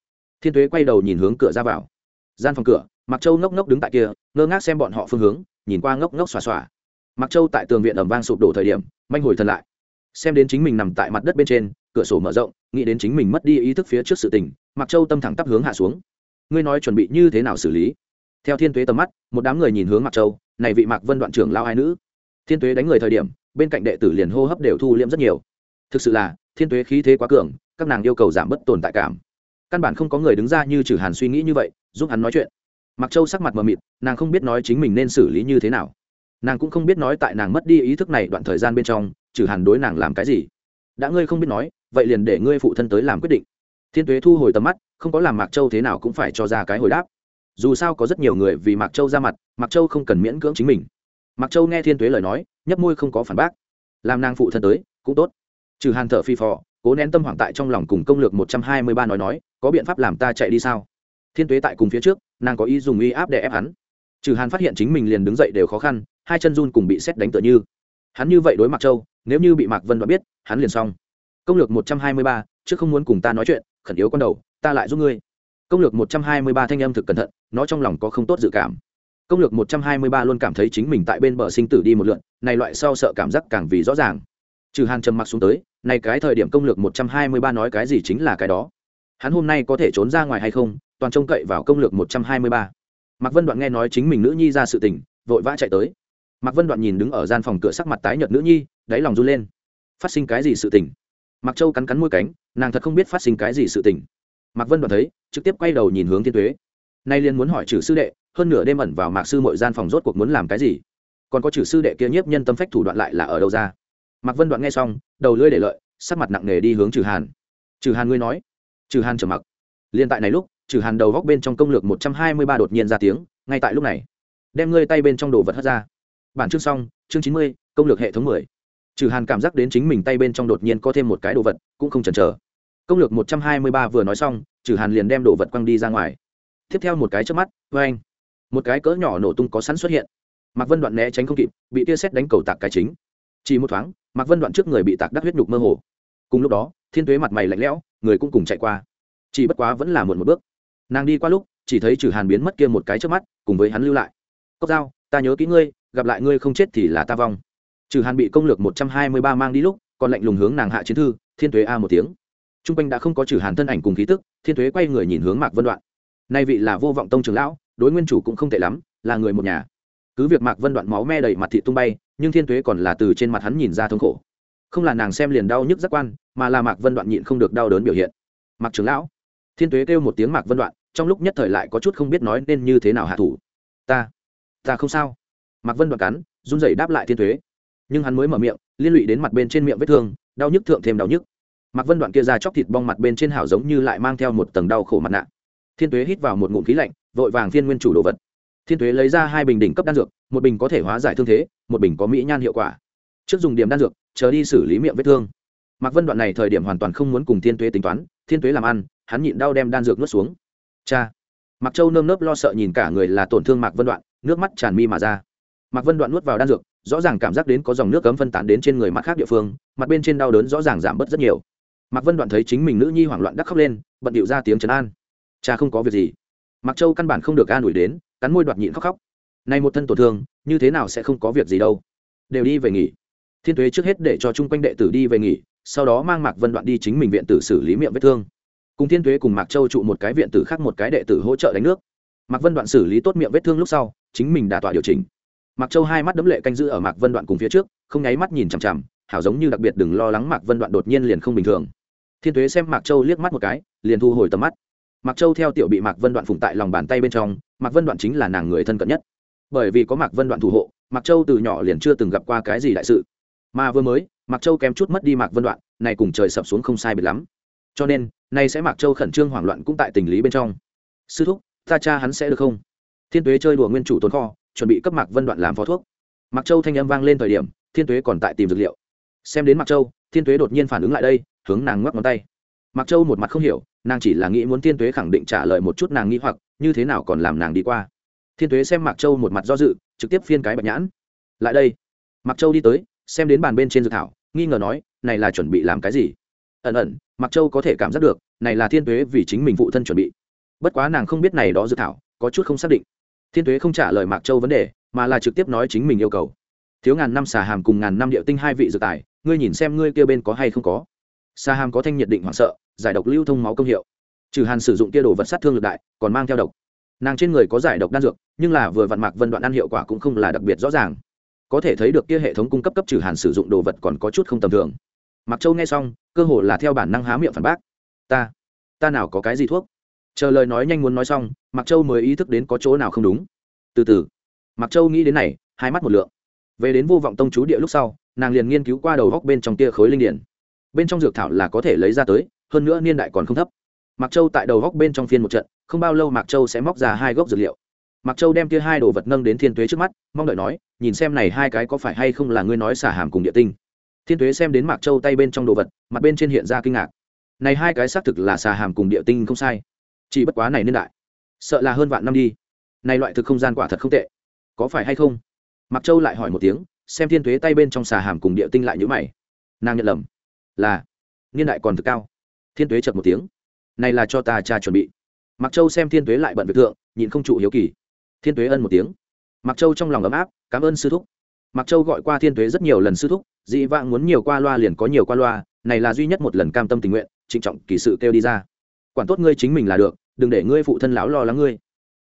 Thiên tuế quay đầu nhìn hướng cửa ra vào. Gian phòng cửa mặc châu ngốc ngốc đứng tại kia, ngơ ngác xem bọn họ phương hướng nhìn qua ngốc ngốc xòa xòa. Mặc châu tại tường viện ẩm vang sụp đổ thời điểm, manh hồi thần lại. Xem đến chính mình nằm tại mặt đất bên trên, cửa sổ mở rộng, nghĩ đến chính mình mất đi ý thức phía trước sự tình, mặc châu tâm thẳng tắp hướng hạ xuống. Ngươi nói chuẩn bị như thế nào xử lý? Theo thiên tuế tầm mắt, một đám người nhìn hướng mặc châu, này vị mạc vân đoạn trưởng lao hai nữ. Thiên tuế đánh người thời điểm, bên cạnh đệ tử liền hô hấp đều thu liễm rất nhiều. Thực sự là, thiên tuế khí thế quá cường, các nàng yêu cầu giảm bất tồn tại cảm. Căn bản không có người đứng ra như trừ hàn suy nghĩ như vậy, giúp hắn nói chuyện mặc châu sắc mặt mờ mịt, nàng không biết nói chính mình nên xử lý như thế nào. Nàng cũng không biết nói tại nàng mất đi ý thức này đoạn thời gian bên trong, trừ hàn đối nàng làm cái gì. Đã ngươi không biết nói, vậy liền để ngươi phụ thân tới làm quyết định. Thiên tuế thu hồi tầm mắt, không có làm mạc châu thế nào cũng phải cho ra cái hồi đáp. Dù sao có rất nhiều người vì mạc châu ra mặt, mạc châu không cần miễn cưỡng chính mình. Mạc châu nghe thiên tuế lời nói, nhấp môi không có phản bác. Làm nàng phụ thân tới, cũng tốt. Trừ hàn thở phi phò, cố nén tâm hoảng tại trong lòng cùng công lược một trăm hai mươi ba nói nói, có biện pháp làm ta chạy đi sao? Thiên tuế tại cùng phía trước, nàng có ý dùng uy áp để ép hắn. Trừ hàn phát hiện chính mình liền đứng dậy đều khó khăn, hai chân run cùng bị xét đánh tựa như. Hắn như vậy đối mặt châu, nếu như bị mạc vân đoán biết, hắn liền xong. Công lược một trăm hai mươi ba, trước không muốn cùng ta nói chuyện, khẩn yếu con đầu, ta lại giúp ngươi. Công lược một trăm hai mươi ba thanh âm thực cẩn thận, nó trong lòng có không tốt dự cảm. Công lược một trăm hai mươi ba luôn cảm thấy chính mình tại bên bờ sinh tử đi một lượn, này loại sau sợ cảm giác càng vì rõ ràng. Trừ hàn trầm mặc xuống tới, này cái thời điểm công lược một trăm hai mươi ba nói cái gì chính là cái đó. Hắn hôm nay có thể trốn ra ngoài hay không toàn trông cậy vào công lược một trăm hai mươi ba. Mạc vân đoạn nghe nói chính mình nữ nhi ra sự tình, vội vã chạy tới. Mạc vân đoạn nhìn đứng ở gian phòng cửa sắc mặt tái nhợt nữ nhi, đáy lòng run lên. Phát sinh cái gì sự tình? Mạc châu cắn cắn môi cánh, nàng thật không biết phát sinh cái gì sự tình. Mạc vân đoạn thấy, trực tiếp quay đầu nhìn hướng thiên tuế. Nay liên muốn hỏi trừ sư đệ, hơn nửa đêm ẩn vào mạc sư mọi gian phòng rốt cuộc muốn làm cái gì? Còn có trừ sư đệ kia nhiếp nhân tâm phách thủ đoạn lại là ở đâu ra? Mạc vân đoạn nghe xong, đầu lưỡi để lợi, sắc mặt nặng nề đi hướng trừ hàn. Trừ hàn ngươi nói. Trừ hàn trầm mặc liên tại này lúc, trừ hàn đầu góc bên trong công lược một trăm hai mươi ba đột nhiên ra tiếng, ngay tại lúc này, đem ngươi tay bên trong đồ vật hất ra. Bản chương xong, chương chín mươi, công lược hệ thống mười. Trừ hàn cảm giác đến chính mình tay bên trong đột nhiên có thêm một cái đồ vật, cũng không chần chờ. Công lược một trăm hai mươi ba vừa nói xong, trừ hàn liền đem đồ vật quăng đi ra ngoài. Tiếp theo một cái trước mắt vê anh một cái cỡ nhỏ nổ tung có sẵn xuất hiện. Mạc vân đoạn né tránh không kịp, bị tia xét đánh cầu tạc cái chính. Chỉ một thoáng, mạc vân đoạn trước người bị tạc đắc huyết nhục mơ hồ. Cùng lúc đó, thiên tuế mặt mày lạnh lẽo, người cũng cùng chạy qua chỉ bất quá vẫn là muộn một bước. Nàng đi qua lúc, chỉ thấy trừ hàn biến mất kia một cái trước mắt, cùng với hắn lưu lại. Cốc dao ta nhớ kỹ ngươi, gặp lại ngươi không chết thì là ta vong. Trừ hàn bị công lược một trăm hai mươi ba mang đi lúc, còn lạnh lùng hướng nàng hạ chiến thư, thiên tuế a một tiếng. T r u n g quanh đã không có trừ hàn thân ảnh cùng khí tức, thiên tuế quay người nhìn hướng mạc vân đoạn. Nay vị là vô vọng tông trường lão, đối nguyên chủ cũng không tệ lắm, là người một nhà. Cứ việc mạc vân đoạn máu me đầy mặt thị tung bay, nhưng thiên tuế còn là từ trên mặt hắn nhìn ra thống khổ. Không là nàng xem liền đau nhức giác quan, mà là mạc vân đoạn nhịn không được đau đớn biểu hiện. Mạc trưởng lão thiên tuế kêu một tiếng mạc vân đoạn, trong lúc nhất thời lại có chút không biết nói nên như thế nào hạ thủ. Ta ta không sao. Mạc vân đoạn cắn, run rẩy đáp lại thiên tuế. Nhưng hắn mới mở miệng, liên lụy đến mặt bên trên miệng vết thương, đau nhức thượng thêm đau nhức. Mạc vân đoạn kia ra chóc thịt bong mặt bên trên hảo giống như lại mang theo một tầng đau khổ mặt nạ. Thiên tuế hít vào một ngụm khí lạnh, vội vàng phiên nguyên chủ đồ vật. Thiên tuế lấy ra hai bình đỉnh cấp đan dược, một bình có thể hóa giải thương thế, một bình có mỹ nhan hiệu quả. Trước dùng điểm đan dược, chờ đi xử lý miệng vết thương. Mạc vân đoạn này thời điểm hoàn toàn không muốn cùng thiên tuế tính toán, thiên tuế làm ăn hắn nhịn đau đem đan dược nuốt xuống. Cha. Mạc châu nơm nớp lo sợ nhìn cả người là tổn thương mạc vân đoạn, nước mắt tràn mi mà ra. Mạc vân đoạn nuốt vào đan dược, rõ ràng cảm giác đến có dòng nước cấm phân tán đến trên người mặt khác địa phương, mặt bên trên đau đớn rõ ràng giảm bớt rất nhiều. Mạc vân đoạn thấy chính mình nữ nhi hoảng loạn đắc khóc lên, bận điệu ra tiếng trấn an. Cha không có việc gì. Mạc châu căn bản không được an ủi đến, cắn môi đoạt nhịn khóc khóc. Nay một thân tổn thương, như thế nào sẽ không có việc gì đâu. Đều đi về nghỉ. Thiên tuế trước hết để cho chung quanh đệ tử đi về nghỉ, sau đó mang mạc vân đoạn đi chính mình viện tử xử lý miệng vết thương cùng thiên tuế cùng mạc châu trụ một cái viện tử khác một cái đệ tử hỗ trợ đánh nước. Mạc vân đoạn xử lý tốt miệng vết thương lúc sau, chính mình đả tọa điều chỉnh. Mạc châu hai mắt đấm lệ canh giữ ở mạc vân đoạn cùng phía trước, không nháy mắt nhìn chằm chằm, hảo giống như đặc biệt đừng lo lắng mạc vân đoạn đột nhiên liền không bình thường. Thiên tuế xem mạc châu liếc mắt một cái, liền thu hồi tầm mắt. Mạc châu theo tiểu bị mạc vân đoạn phụng tại lòng bàn tay bên trong, mạc vân đoạn chính là nàng người thân cận nhất. Bởi vì có mạc vân đoạn thủ hộ, mạc châu từ nhỏ liền chưa từng gặp qua cái gì đại sự. Mà vừa mới, mạc châu kém chút mất đi mạc vân đoạn, này cùng trời sập xuống không sai biệt lắm. Cho nên nay sẽ mạc châu khẩn trương hoảng loạn cũng tại tình lý bên trong. Sư thúc, ta cha hắn sẽ được không? Thiên tuế chơi đùa nguyên chủ tồn kho, chuẩn bị cấp mạc vân đoạn làm phó thuốc. Mạc châu thanh âm vang lên thời điểm, thiên tuế còn tại tìm dược liệu. Xem đến mạc châu, thiên tuế đột nhiên phản ứng lại đây, hướng nàng ngoắc ngón tay. Mạc châu một mặt không hiểu, nàng chỉ là nghĩ muốn thiên tuế khẳng định trả lời một chút nàng nghĩ hoặc, như thế nào còn làm nàng đi qua. Thiên tuế xem mạc châu một mặt do dự, trực tiếp phiên cái bạch nhãn. Lại đây. Mạc châu đi tới, xem đến bàn bên trên dự thảo, nghi ngờ nói, này là chuẩn bị làm cái gì? Ẩn ẩn Mặc châu có thể cảm giác được, này là thiên tuế vì chính mình phụ thân chuẩn bị. Bất quá nàng không biết này đó dự thảo, có chút không xác định. Thiên tuế không trả lời mạc châu vấn đề, mà là trực tiếp nói chính mình yêu cầu. Thiếu ngàn năm xà hàm cùng ngàn năm địa tinh hai vị dự tài, ngươi nhìn xem ngươi kia bên có hay không có. Xà hàm có thanh nhiệt định hoảng sợ, giải độc lưu thông máu công hiệu. Trừ hàn sử dụng kia đồ vật sát thương lực đại, còn mang theo độc. Nàng trên người có giải độc đan dược, nhưng là vừa vặn mạc vân đoạn ăn hiệu quả cũng không là đặc biệt rõ ràng. Có thể thấy được kia hệ thống cung cấp cấp trừ hàn sử dụng đồ vật còn có chút không tầm thường mặc châu nghe xong, cơ hồ là theo bản năng há miệng phản bác. Ta ta nào có cái gì thuốc? Chờ lời nói nhanh muốn nói xong mặc châu mới ý thức đến có chỗ nào không đúng. Từ từ mặc châu nghĩ đến này, hai mắt một lượng. Về đến vô vọng tông chú địa lúc sau, nàng liền nghiên cứu qua đầu góc bên trong tia khối linh điển. Bên trong dược thảo là có thể lấy ra tới, hơn nữa niên đại còn không thấp. Mặc châu tại đầu góc bên trong phiên một trận, không bao lâu mạc châu sẽ móc ra hai gốc dược liệu. Mạc châu đem kia hai đồ vật nâng đến thiên tuế trước mắt, mong đợi nói, nhìn xem này hai cái có phải hay không là ngươi nói xả hàm cùng địa tinh thiên tuế xem đến mạc châu tay bên trong đồ vật, mặt bên trên hiện ra kinh ngạc. Này hai cái xác thực là xà hàm cùng địa tinh không sai. Chỉ bất quá này niên đại, sợ là hơn vạn năm đi. Này loại thực không gian quả thật không tệ. Có phải hay không? Mạc châu lại hỏi một tiếng, xem thiên tuế tay bên trong xà hàm cùng địa tinh lại nhữ mày. Nàng nhận lầm. Là, niên đại còn thực cao. Thiên tuế chật một tiếng. Này là cho ta cha chuẩn bị. Mặc châu xem thiên tuế lại bận việc thượng, nhịn không trụ hiếu kỳ. Thiên tuế ân một tiếng. Mặc châu trong lòng ấm áp, cảm ơn sư thúc Mạc châu gọi qua thiên tuế rất nhiều lần sư thúc, dị vãng muốn nhiều qua loa liền có nhiều qua loa, này là duy nhất một lần cam tâm tình nguyện, trịnh trọng kỳ sự kêu đi ra. Quản tốt ngươi chính mình là được, đừng để ngươi phụ thân lão lo lắng ngươi.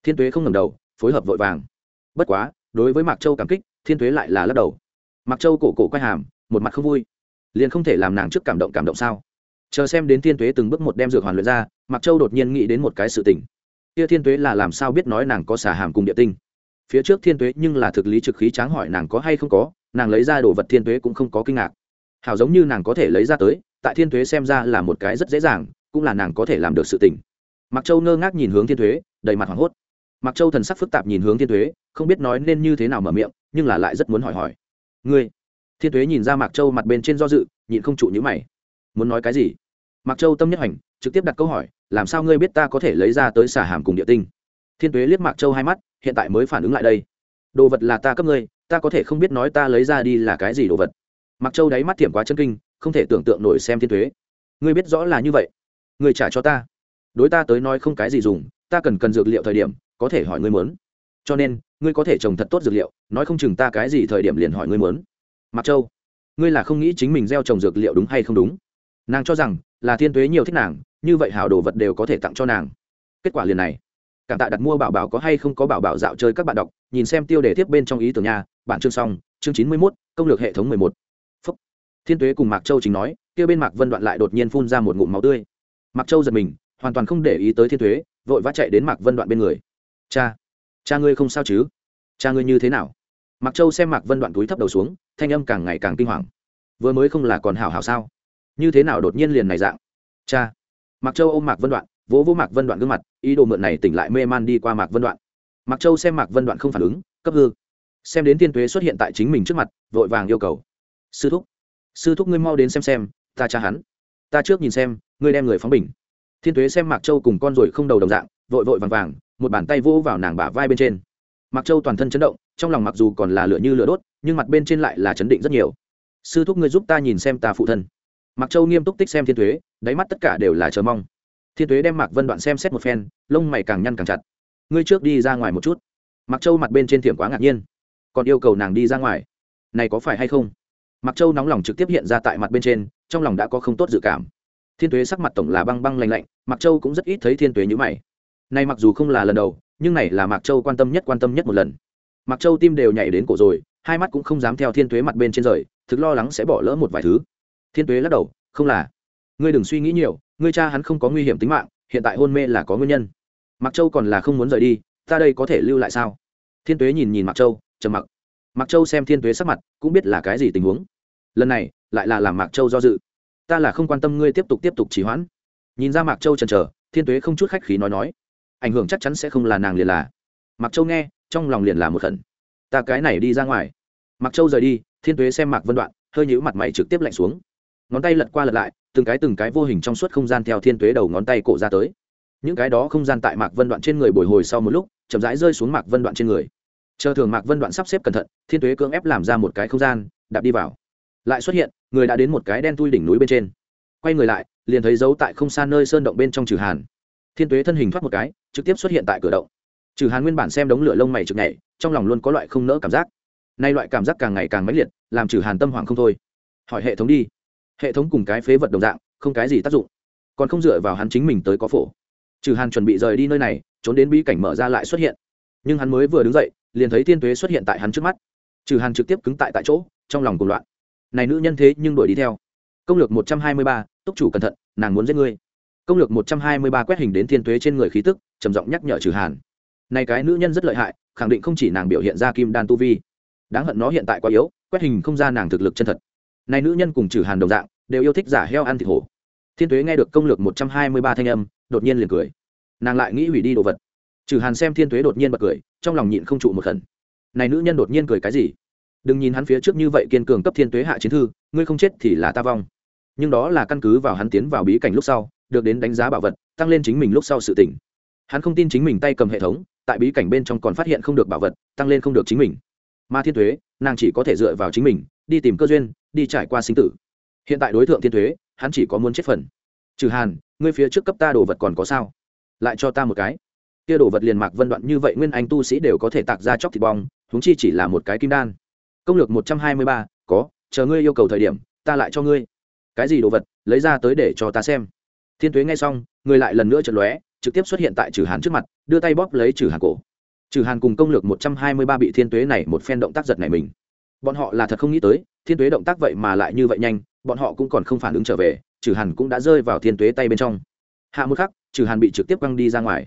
Thiên tuế không ngẩng đầu, phối hợp vội vàng. Bất quá, đối với mạc châu cảm kích, thiên tuế lại là lắc đầu. Mạc châu cổ cổ quay hàm, một mặt không vui. Liền không thể làm nàng trước cảm động cảm động sao? Chờ xem đến thiên tuế từng bước một đem dược hoàn luyện ra, mạc châu đột nhiên nghĩ đến một cái sự tình. Kia thiên tuế là làm sao biết nói nàng có xả hàm cùng địa tinh? Phía trước thiên tuế nhưng là thực lý trực khí tráng hỏi nàng có hay không có, nàng lấy ra đồ vật thiên tuế cũng không có kinh ngạc. Hảo giống như nàng có thể lấy ra tới, tại thiên tuế xem ra là một cái rất dễ dàng, cũng là nàng có thể làm được sự tình. Mặc châu ngơ ngác nhìn hướng thiên tuế, đầy mặt hoảng hốt. Mặc châu thần sắc phức tạp nhìn hướng thiên tuế, không biết nói nên như thế nào mở miệng, nhưng là lại rất muốn hỏi hỏi. Ngươi? Thiên tuế nhìn ra mạc châu mặt bên trên do dự, nhịn không trụ nhữ mày. Muốn nói cái gì? Mạc châu tâm nhất hành trực tiếp đặt câu hỏi, làm sao ngươi biết ta có thể lấy ra tới xả hàm cùng địa tinh? Thiên tuế liếc mạc châu hai mắt hiện tại mới phản ứng lại đây. Đồ vật là ta cấp ngươi, ta có thể không biết nói ta lấy ra đi là cái gì đồ vật. Mặc châu đáy mắt thiểm quá chân kinh, không thể tưởng tượng nổi xem thiên tuế ngươi biết rõ là như vậy. Ngươi trả cho ta. Đối ta tới nói không cái gì dùng, ta cần cần dược liệu thời điểm, có thể hỏi ngươi muốn. Cho nên, ngươi có thể trồng thật tốt dược liệu, nói không chừng ta cái gì thời điểm liền hỏi ngươi muốn. Mặc châu, ngươi là không nghĩ chính mình gieo trồng dược liệu đúng hay không đúng? Nàng cho rằng, là thiên tuế nhiều thích nàng, như vậy hảo đồ vật đều có thể tặng cho nàng. Kết quả liền này cảm tạ đặt mua bảo bảo có hay không có bảo bảo dạo chơi các bạn đọc, nhìn xem tiêu đề tiếp bên trong ý tưởng nhà bản chương xong, chương chín mươi mốt, công lược hệ thống mười một. Thiên tuế cùng mạc châu chính nói, kia bên mạc vân đoạn lại đột nhiên phun ra một ngụm máu tươi. Mạc châu giật mình, hoàn toàn không để ý tới thiên tuế, vội vã chạy đến mạc vân đoạn bên người. Cha cha ngươi không sao chứ? Cha ngươi như thế nào? Mạc châu xem mạc vân đoạn túi thấp đầu xuống, thanh âm càng ngày càng kinh hoàng. Vừa mới không là còn hảo hảo sao? Như thế nào đột nhiên liền này dạng? Cha. Mạc châu ôm mạc vân đoạn vỗ vỗ mạc vân đoạn gương mặt, ý đồ mượn này tỉnh lại mê man đi qua mạc vân đoạn. Mạc châu xem mạc vân đoạn không phản ứng, cấp hư. Xem đến thiên tuế xuất hiện tại chính mình trước mặt, vội vàng yêu cầu. Sư thúc sư thúc ngươi mau đến xem xem, ta cha hắn. Ta trước nhìn xem, ngươi đem người phóng bình. Thiên tuế xem mạc châu cùng con rồi không đầu đồng dạng, vội vội vàng vàng, một bàn tay vỗ vào nàng bả vai bên trên. Mạc châu toàn thân chấn động, trong lòng mặc dù còn là lửa như lửa đốt, nhưng mặt bên trên lại là chấn định rất nhiều. Sư thúc ngươi giúp ta nhìn xem ta phụ thân. Mạc châu nghiêm túc tích xem thiên tuế, đáy mắt tất cả đều là chờ mong thiên tuế đem mạc vân đoạn xem xét một phen, lông mày càng nhăn càng chặt. Ngươi trước đi ra ngoài một chút. Mặc châu mặt bên trên thiểm quá ngạc nhiên. Còn yêu cầu nàng đi ra ngoài. Này có phải hay không? Mặc châu nóng lòng trực tiếp hiện ra tại mặt bên trên, trong lòng đã có không tốt dự cảm. Thiên tuế sắc mặt tổng là băng băng lạnh lạnh mặc châu cũng rất ít thấy thiên tuế như mày. Này mặc dù không là lần đầu, nhưng này là mạc châu quan tâm nhất quan tâm nhất một lần. Mặc châu tim đều nhảy đến cổ rồi, hai mắt cũng không dám theo thiên tuế mặt bên trên rời, thực lo lắng sẽ bỏ lỡ một vài thứ. Thiên tuế lắc đầu, không là. Ngươi đừng suy nghĩ nhiều ngươi cha hắn không có nguy hiểm tính mạng, hiện tại hôn mê là có nguyên nhân. Mặc châu còn là không muốn rời đi, ta đây có thể lưu lại sao? Thiên tuế nhìn nhìn mặc châu, trầm mặc. Mặc châu xem thiên tuế sắc mặt, cũng biết là cái gì tình huống. Lần này, lại là làm mạc châu do dự. Ta là không quan tâm ngươi tiếp tục tiếp tục trì hoãn. Nhìn ra mạc châu chần chờ, thiên tuế không chút khách khí nói nói. Ảnh hưởng chắc chắn sẽ không là nàng liền là. Mạc châu nghe, trong lòng liền là một khẩn ta cái này đi ra ngoài. Mạc châu rời đi, thiên tuế xem mạc vân đoạn, hơi nhũ mặt mày trực tiếp lạnh xuống ngón tay lật qua lật lại, từng cái từng cái vô hình trong suốt không gian theo thiên tuế đầu ngón tay cổ ra tới. Những cái đó không gian tại mạc vân đoạn trên người bồi hồi sau một lúc, chậm rãi rơi xuống mạc vân đoạn trên người. Chờ thường mạc vân đoạn sắp xếp cẩn thận, thiên tuế cưỡng ép làm ra một cái không gian, đạp đi vào. Lại xuất hiện, người đã đến một cái đen tui đỉnh núi bên trên. Quay người lại, liền thấy dấu tại không xa nơi sơn động bên trong trừ hàn. Thiên tuế thân hình thoát một cái, trực tiếp xuất hiện tại cửa động. Trừ hàn nguyên bản xem đống lửa lông mày trực nhảy, trong lòng luôn có loại không nỡ cảm giác. Nay loại cảm giác càng ngày càng mãnh liệt, làm trừ hàn tâm hoảng không thôi. Hỏi hệ thống đi hệ thống cùng cái phế vật đồng dạng, không cái gì tác dụng. Còn không dựa vào hắn chính mình tới có phổ. Trừ hàn chuẩn bị rời đi nơi này, trốn đến bí cảnh mở ra lại xuất hiện. Nhưng hắn mới vừa đứng dậy, liền thấy thiên tuế xuất hiện tại hắn trước mắt. Trừ hàn trực tiếp cứng tại tại chỗ, trong lòng cùng loạn. Này nữ nhân thế nhưng đuổi đi theo. Công lược một trăm hai mươi ba túc chủ cẩn thận, nàng muốn giết ngươi. Công lược một trăm hai mươi ba quét hình đến thiên tuế trên người khí tức, trầm giọng nhắc nhở trừ hàn. Này cái nữ nhân rất lợi hại, khẳng định không chỉ nàng biểu hiện ra kim đan tu vi. Đáng hận nó hiện tại quá yếu, quét hình không ra nàng thực lực chân thật nay nữ nhân cùng trừ hàn đồng dạng, đều yêu thích giả heo ăn thịt hổ. Thiên tuế nghe được công lược một trăm hai mươi ba thanh âm, đột nhiên liền cười. Nàng lại nghĩ hủy đi đồ vật. Trừ hàn xem thiên tuế đột nhiên bật cười, trong lòng nhịn không trụ một khẩn. Này nữ nhân đột nhiên cười cái gì? Đừng nhìn hắn phía trước như vậy kiên cường cấp thiên tuế hạ chiến thư, ngươi không chết thì là ta vong. Nhưng đó là căn cứ vào hắn tiến vào bí cảnh lúc sau, được đến đánh giá bảo vật, tăng lên chính mình lúc sau sự tỉnh hắn không tin chính mình tay cầm hệ thống, tại bí cảnh bên trong còn phát hiện không được bảo vật, tăng lên không được chính mình. Mà thiên thuế nàng chỉ có thể dựa vào chính mình, đi tìm cơ duyên đi trải qua sinh tử. Hiện tại đối tượng thiên thuế, hắn chỉ có muốn chết phần. Trừ hàn, ngươi phía trước cấp ta đồ vật còn có sao? Lại cho ta một cái. Kia đồ vật liền mạc vân đoạn như vậy nguyên anh tu sĩ đều có thể tạc ra chóc thịt bong húng chi chỉ là một cái kim đan. Công lược một trăm hai mươi ba, có, chờ ngươi yêu cầu thời điểm, ta lại cho ngươi. Cái gì đồ vật, lấy ra tới để cho ta xem. Thiên tuế nghe xong, người lại lần nữa chật lóe, trực tiếp xuất hiện tại trừ hàn trước mặt, đưa tay bóp lấy trừ hàn cổ. Trừ hàn cùng công lược một trăm hai mươi ba bị thiên tuế này một phen động tác giật này mình bọn họ là thật không nghĩ tới, thiên tuế động tác vậy mà lại như vậy nhanh, bọn họ cũng còn không phản ứng trở về trừ hàn cũng đã rơi vào thiên tuế tay bên trong. Hạ một khắc trừ hàn bị trực tiếp quăng đi ra ngoài.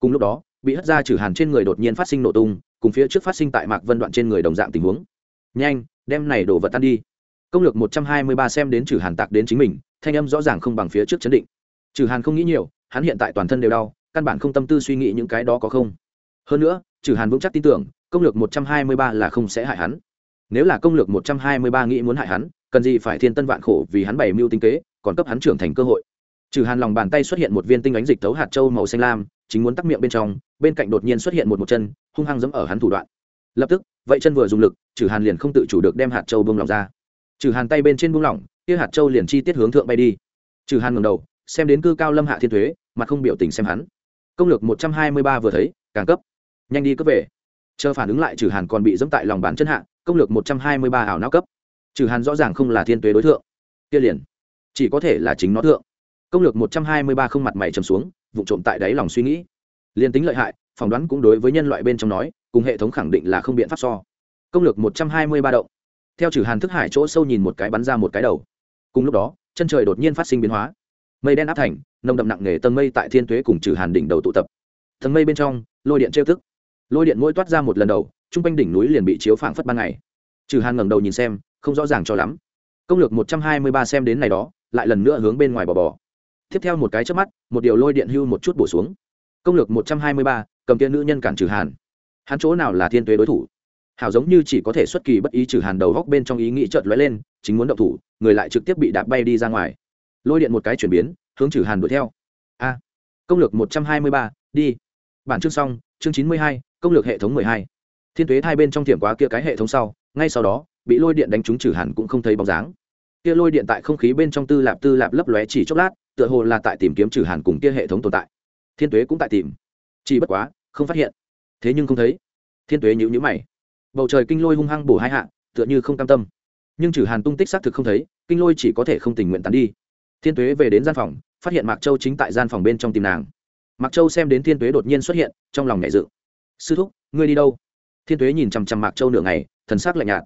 Cùng lúc đó, bị hất ra trừ hàn trên người đột nhiên phát sinh nổ tung, cùng phía trước phát sinh tại mạc vân đoạn trên người đồng dạng tình huống. Nhanh, đem này đổ vật tan đi. Công lược một trăm hai mươi ba xem đến trừ hàn tạc đến chính mình, thanh âm rõ ràng không bằng phía trước chấn định. Trừ hàn không nghĩ nhiều, hắn hiện tại toàn thân đều đau, căn bản không tâm tư suy nghĩ những cái đó có không. Hơn nữa trừ hàn vững chắc tin tưởng, công lược một trăm hai mươi ba là không sẽ hại hắn nếu là công lược một trăm hai mươi ba nghĩ muốn hại hắn, cần gì phải thiên tân vạn khổ vì hắn bày mưu tinh kế, còn cấp hắn trưởng thành cơ hội. Trừ hàn lòng bàn tay xuất hiện một viên tinh ánh dịch thấu hạt châu màu xanh lam, chính muốn tắc miệng bên trong, bên cạnh đột nhiên xuất hiện một một chân, hung hăng giẫm ở hắn thủ đoạn. Lập tức, vậy chân vừa dùng lực, trừ hàn liền không tự chủ được đem hạt châu bông lỏng ra. Trừ hàn tay bên trên bông lỏng, kia hạt châu liền chi tiết hướng thượng bay đi. Trừ hàn ngầm đầu, xem đến cư cao lâm hạ thiên thuế mà không biểu tình xem hắn. Công lược một trăm hai mươi ba vừa thấy, càng cấp. Nhanh đi cấp về. Chờ phản ứng lại trừ hàn còn bị dẫm tại lòng bàn chân hạ công lược một trăm hai mươi ba ảo não cấp. Trừ hàn rõ ràng không là thiên tuế đối tượng kia liền, chỉ có thể là chính nó thượng. Công lược một trăm hai mươi ba không mặt mày trầm xuống vụ trộm tại đáy lòng suy nghĩ. Liền tính lợi hại, phỏng đoán cũng đối với nhân loại bên trong nói, cùng hệ thống khẳng định là không biện pháp so. Công lược một trăm hai mươi ba động. Theo trừ hàn thức hải chỗ sâu nhìn một cái bắn ra một cái đầu. Cùng lúc đó, chân trời đột nhiên phát sinh biến hóa. Mây đen áp thành, nồng đậm nặng nề tầng mây tại thiên tuế cùng trừ hàn đỉnh đầu tụ tập. Tầng mây bên trong, lôi điện trêu tức lôi điện mỗi toát ra một lần đầu chung quanh đỉnh núi liền bị chiếu phảng phất ban ngày. Trừ hàn ngẩng đầu nhìn xem, không rõ ràng cho lắm. Công lược một trăm hai mươi ba xem đến này đó, lại lần nữa hướng bên ngoài bò bò. Tiếp theo một cái chớp mắt, một điều lôi điện hưu một chút bổ xuống. Công lược một trăm hai mươi ba, cầm tiên nữ nhân cản trừ hàn. Hắn chỗ nào là thiên tuế đối thủ? Hảo giống như chỉ có thể xuất kỳ bất ý trừ hàn đầu góc bên trong ý nghĩ chợt lóe lên, chính muốn động thủ, người lại trực tiếp bị đạp bay đi ra ngoài. Lôi điện một cái chuyển biến, hướng trừ hàn đuổi theo. A. Công lược một trăm hai mươi ba, đi. Bản chương xong, chương chín mươi hai, công lược hệ thống mười hai thiên tuế hai bên trong thiểm quá kia cái hệ thống sau, ngay sau đó, bị lôi điện đánh trúng trừ hàn cũng không thấy bóng dáng. Kia lôi điện tại không khí bên trong tư lạp tư lạp lấp lóe chỉ chốc lát, tựa hồ là tại tìm kiếm trừ hàn cùng kia hệ thống tồn tại. Thiên tuế cũng tại tìm. Chỉ bất quá, không phát hiện. Thế nhưng không thấy. Thiên tuế nhữ nhữ mày. Bầu trời kinh lôi hung hăng bổ hai hạ, tựa như không cam tâm. Nhưng trừ hàn tung tích xác thực không thấy, kinh lôi chỉ có thể không tình nguyện tán đi. Thiên tuế về đến gian phòng, phát hiện mạc châu chính tại gian phòng bên trong tìm nàng. Mạc châu xem đến thiên tuế đột nhiên xuất hiện, trong lòng nhảy dự. Sư thúc, ngươi đi đâu? Thiên tuế nhìn chằm chằm mạc châu nửa ngày, thần sắc lạnh nhạt.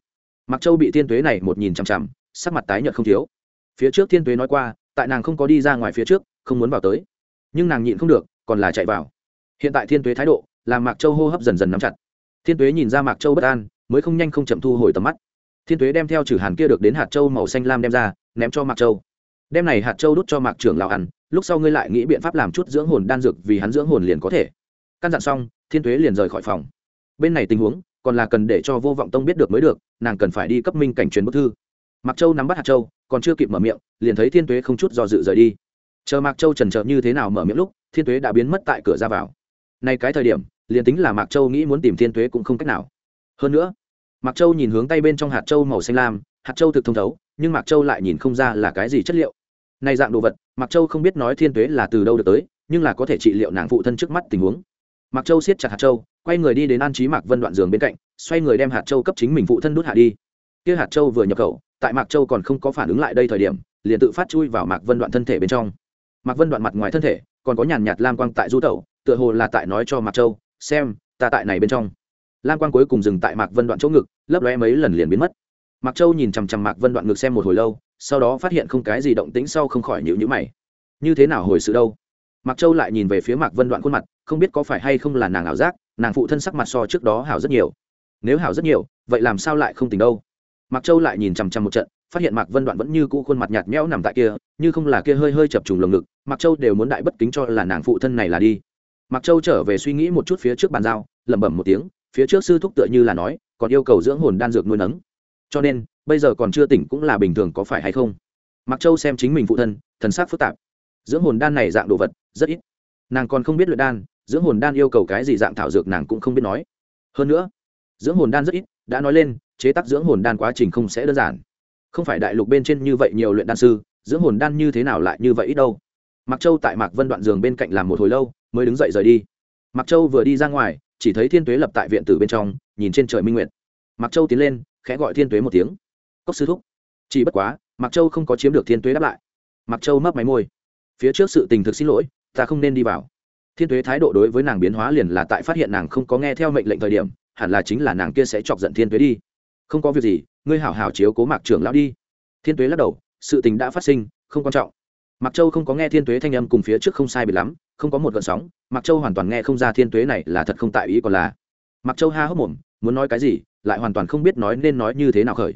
Mạc châu bị thiên tuế này một nhìn chằm chằm, sắc mặt tái nhợt không thiếu. Phía trước thiên tuế nói qua, tại nàng không có đi ra ngoài phía trước, không muốn vào tới. Nhưng nàng nhịn không được, còn là chạy vào. Hiện tại thiên tuế thái độ, làm mạc châu hô hấp dần dần nắm chặt. Thiên tuế nhìn ra mạc châu bất an, mới không nhanh không chậm thu hồi tầm mắt. Thiên tuế đem theo trừ hàn kia được đến hạt châu màu xanh lam đem ra, ném cho mạc châu. Đem này hạt châu đút cho mạc trưởng lão ăn, lúc sau ngươi lại nghĩ biện pháp làm chút dưỡng hồn đan dược vì hắn dưỡng hồn liền có thể. Căn dặn xong, thiên tuế liền rời khỏi phòng bên này tình huống, còn là cần để cho vô vọng tông biết được mới được, nàng cần phải đi cấp minh cảnh truyền bức thư. Mạc châu nắm bắt hạt châu, còn chưa kịp mở miệng, liền thấy thiên tuế không chút do dự rời đi. Chờ mạc châu trần trợ như thế nào mở miệng lúc, thiên tuế đã biến mất tại cửa ra vào. Nay cái thời điểm, liền tính là mạc châu nghĩ muốn tìm thiên tuế cũng không cách nào. Hơn nữa, mạc châu nhìn hướng tay bên trong hạt châu màu xanh lam, hạt châu thực thông thấu, nhưng mạc châu lại nhìn không ra là cái gì chất liệu. Nay dạng đồ vật, mạc châu không biết nói thiên tuế là từ đâu được tới, nhưng là có thể trị liệu nàng phụ thân trước mắt tình huống mạc châu siết chặt hạt châu, quay người đi đến an trí mạc vân đoạn giường bên cạnh, xoay người đem hạt châu cấp chính mình phụ thân đút hạ đi. Kia hạt châu vừa nhập khẩu, tại mạc châu còn không có phản ứng lại đây thời điểm, liền tự phát chui vào mạc vân đoạn thân thể bên trong. Mạc vân đoạn mặt ngoài thân thể, còn có nhàn nhạt lam quang tại du tẩu, tựa hồ là tại nói cho mạc châu, xem, ta tại này bên trong. Lam quang cuối cùng dừng tại mạc vân đoạn chỗ ngực, lấp lóe mấy lần liền biến mất. Mạc châu nhìn chằm chằm mạc vân đoạn ngực xem một hồi lâu, sau đó phát hiện không cái gì động tĩnh sau không khỏi nhịu nhữ mày. Như thế nào hồi sự đâu? Mạc châu lại nhìn về phía mạc vân đoạn khuôn mặt không biết có phải hay không là nàng ảo giác, nàng phụ thân sắc mặt so trước đó hảo rất nhiều. Nếu hảo rất nhiều, vậy làm sao lại không tình đâu? Mạc châu lại nhìn chằm chằm một trận, phát hiện mạc vân đoạn vẫn như cũ khuôn mặt nhạt nhẽo nằm tại kia, như không là kia hơi hơi chập trùng lồng ngực, mạc châu đều muốn đại bất kính cho là nàng phụ thân này là đi. Mạc châu trở về suy nghĩ một chút phía trước bàn giao, lẩm bẩm một tiếng, phía trước sư thúc tựa như là nói, còn yêu cầu dưỡng hồn đan dược nuôi nấng. Cho nên, bây giờ còn chưa tỉnh cũng là bình thường có phải hay không? Mặc châu xem chính mình phụ thân, thần sắc phức tạp. Dưỡng hồn đan này dạng đồ vật, rất ít. Nàng còn không biết luyện đan dưỡng hồn đan yêu cầu cái gì dạng thảo dược nàng cũng không biết nói. Hơn nữa, dưỡng hồn đan rất ít, đã nói lên, chế tác dưỡng hồn đan quá trình không sẽ đơn giản. Không phải đại lục bên trên như vậy nhiều luyện đan sư, dưỡng hồn đan như thế nào lại như vậy ít đâu. Mặc châu tại mạc vân đoạn giường bên cạnh làm một hồi lâu, mới đứng dậy rời đi. Mặc châu vừa đi ra ngoài, chỉ thấy thiên tuế lập tại viện tử bên trong, nhìn trên trời minh nguyệt. Mặc châu tiến lên, khẽ gọi thiên tuế một tiếng. Cốc sư thúc. Chỉ bất quá mặc châu không có chiếm được thiên tuế đáp lại. Mặc châu mấp máy môi. Phía trước sự tình thực xin lỗi, ta không nên đi vào thiên tuế thái độ đối với nàng biến hóa liền là tại phát hiện nàng không có nghe theo mệnh lệnh thời điểm, hẳn là chính là nàng kia sẽ chọc giận thiên tuế đi. Không có việc gì, ngươi hảo hảo chiếu cố mạc trưởng lão đi. Thiên tuế lắc đầu, sự tình đã phát sinh, không quan trọng. Mạc châu không có nghe thiên tuế thanh âm cùng phía trước không sai bị lắm, không có một gợn sóng, mạc châu hoàn toàn nghe không ra thiên tuế này là thật không tại ý còn là. Mạc châu ha hốc mồm, muốn nói cái gì, lại hoàn toàn không biết nói nên nói như thế nào khởi.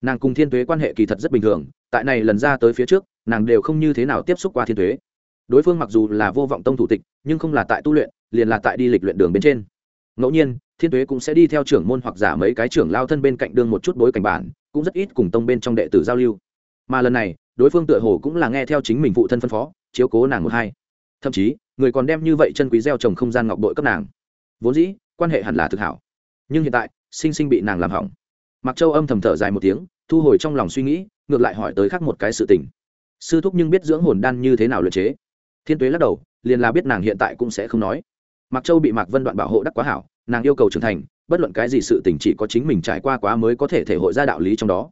Nàng cùng thiên tuế quan hệ kỳ thật rất bình thường, tại này lần ra tới phía trước, nàng đều không như thế nào tiếp xúc qua thiên tuế đối phương mặc dù là vô vọng tông thủ tịch, nhưng không là tại tu luyện, liền là tại đi lịch luyện đường bên trên. Ngẫu nhiên, thiên tuế cũng sẽ đi theo trưởng môn hoặc giả mấy cái trưởng lao thân bên cạnh đương một chút bối cảnh bản, cũng rất ít cùng tông bên trong đệ tử giao lưu. Mà lần này, đối phương tựa hồ cũng là nghe theo chính mình phụ thân phân phó, chiếu cố nàng một hai. Thậm chí, người còn đem như vậy chân quý gieo trồng không gian ngọc bội cấp nàng. Vốn dĩ, quan hệ hẳn là thực hảo. Nhưng hiện tại, sinh sinh bị nàng làm hỏng. Mặc châu âm thầm thở dài một tiếng, thu hồi trong lòng suy nghĩ, ngược lại hỏi tới khác một cái sự tình. Sư thúc nhưng biết dưỡng hồn đan như thế nào luyện chế? Thiên tuế lắc đầu, liền là biết nàng hiện tại cũng sẽ không nói. Mặc châu bị mạc vân đoạn bảo hộ đắc quá hảo, nàng yêu cầu trưởng thành, bất luận cái gì sự tình chỉ có chính mình trải qua quá mới có thể thể hội ra đạo lý trong đó.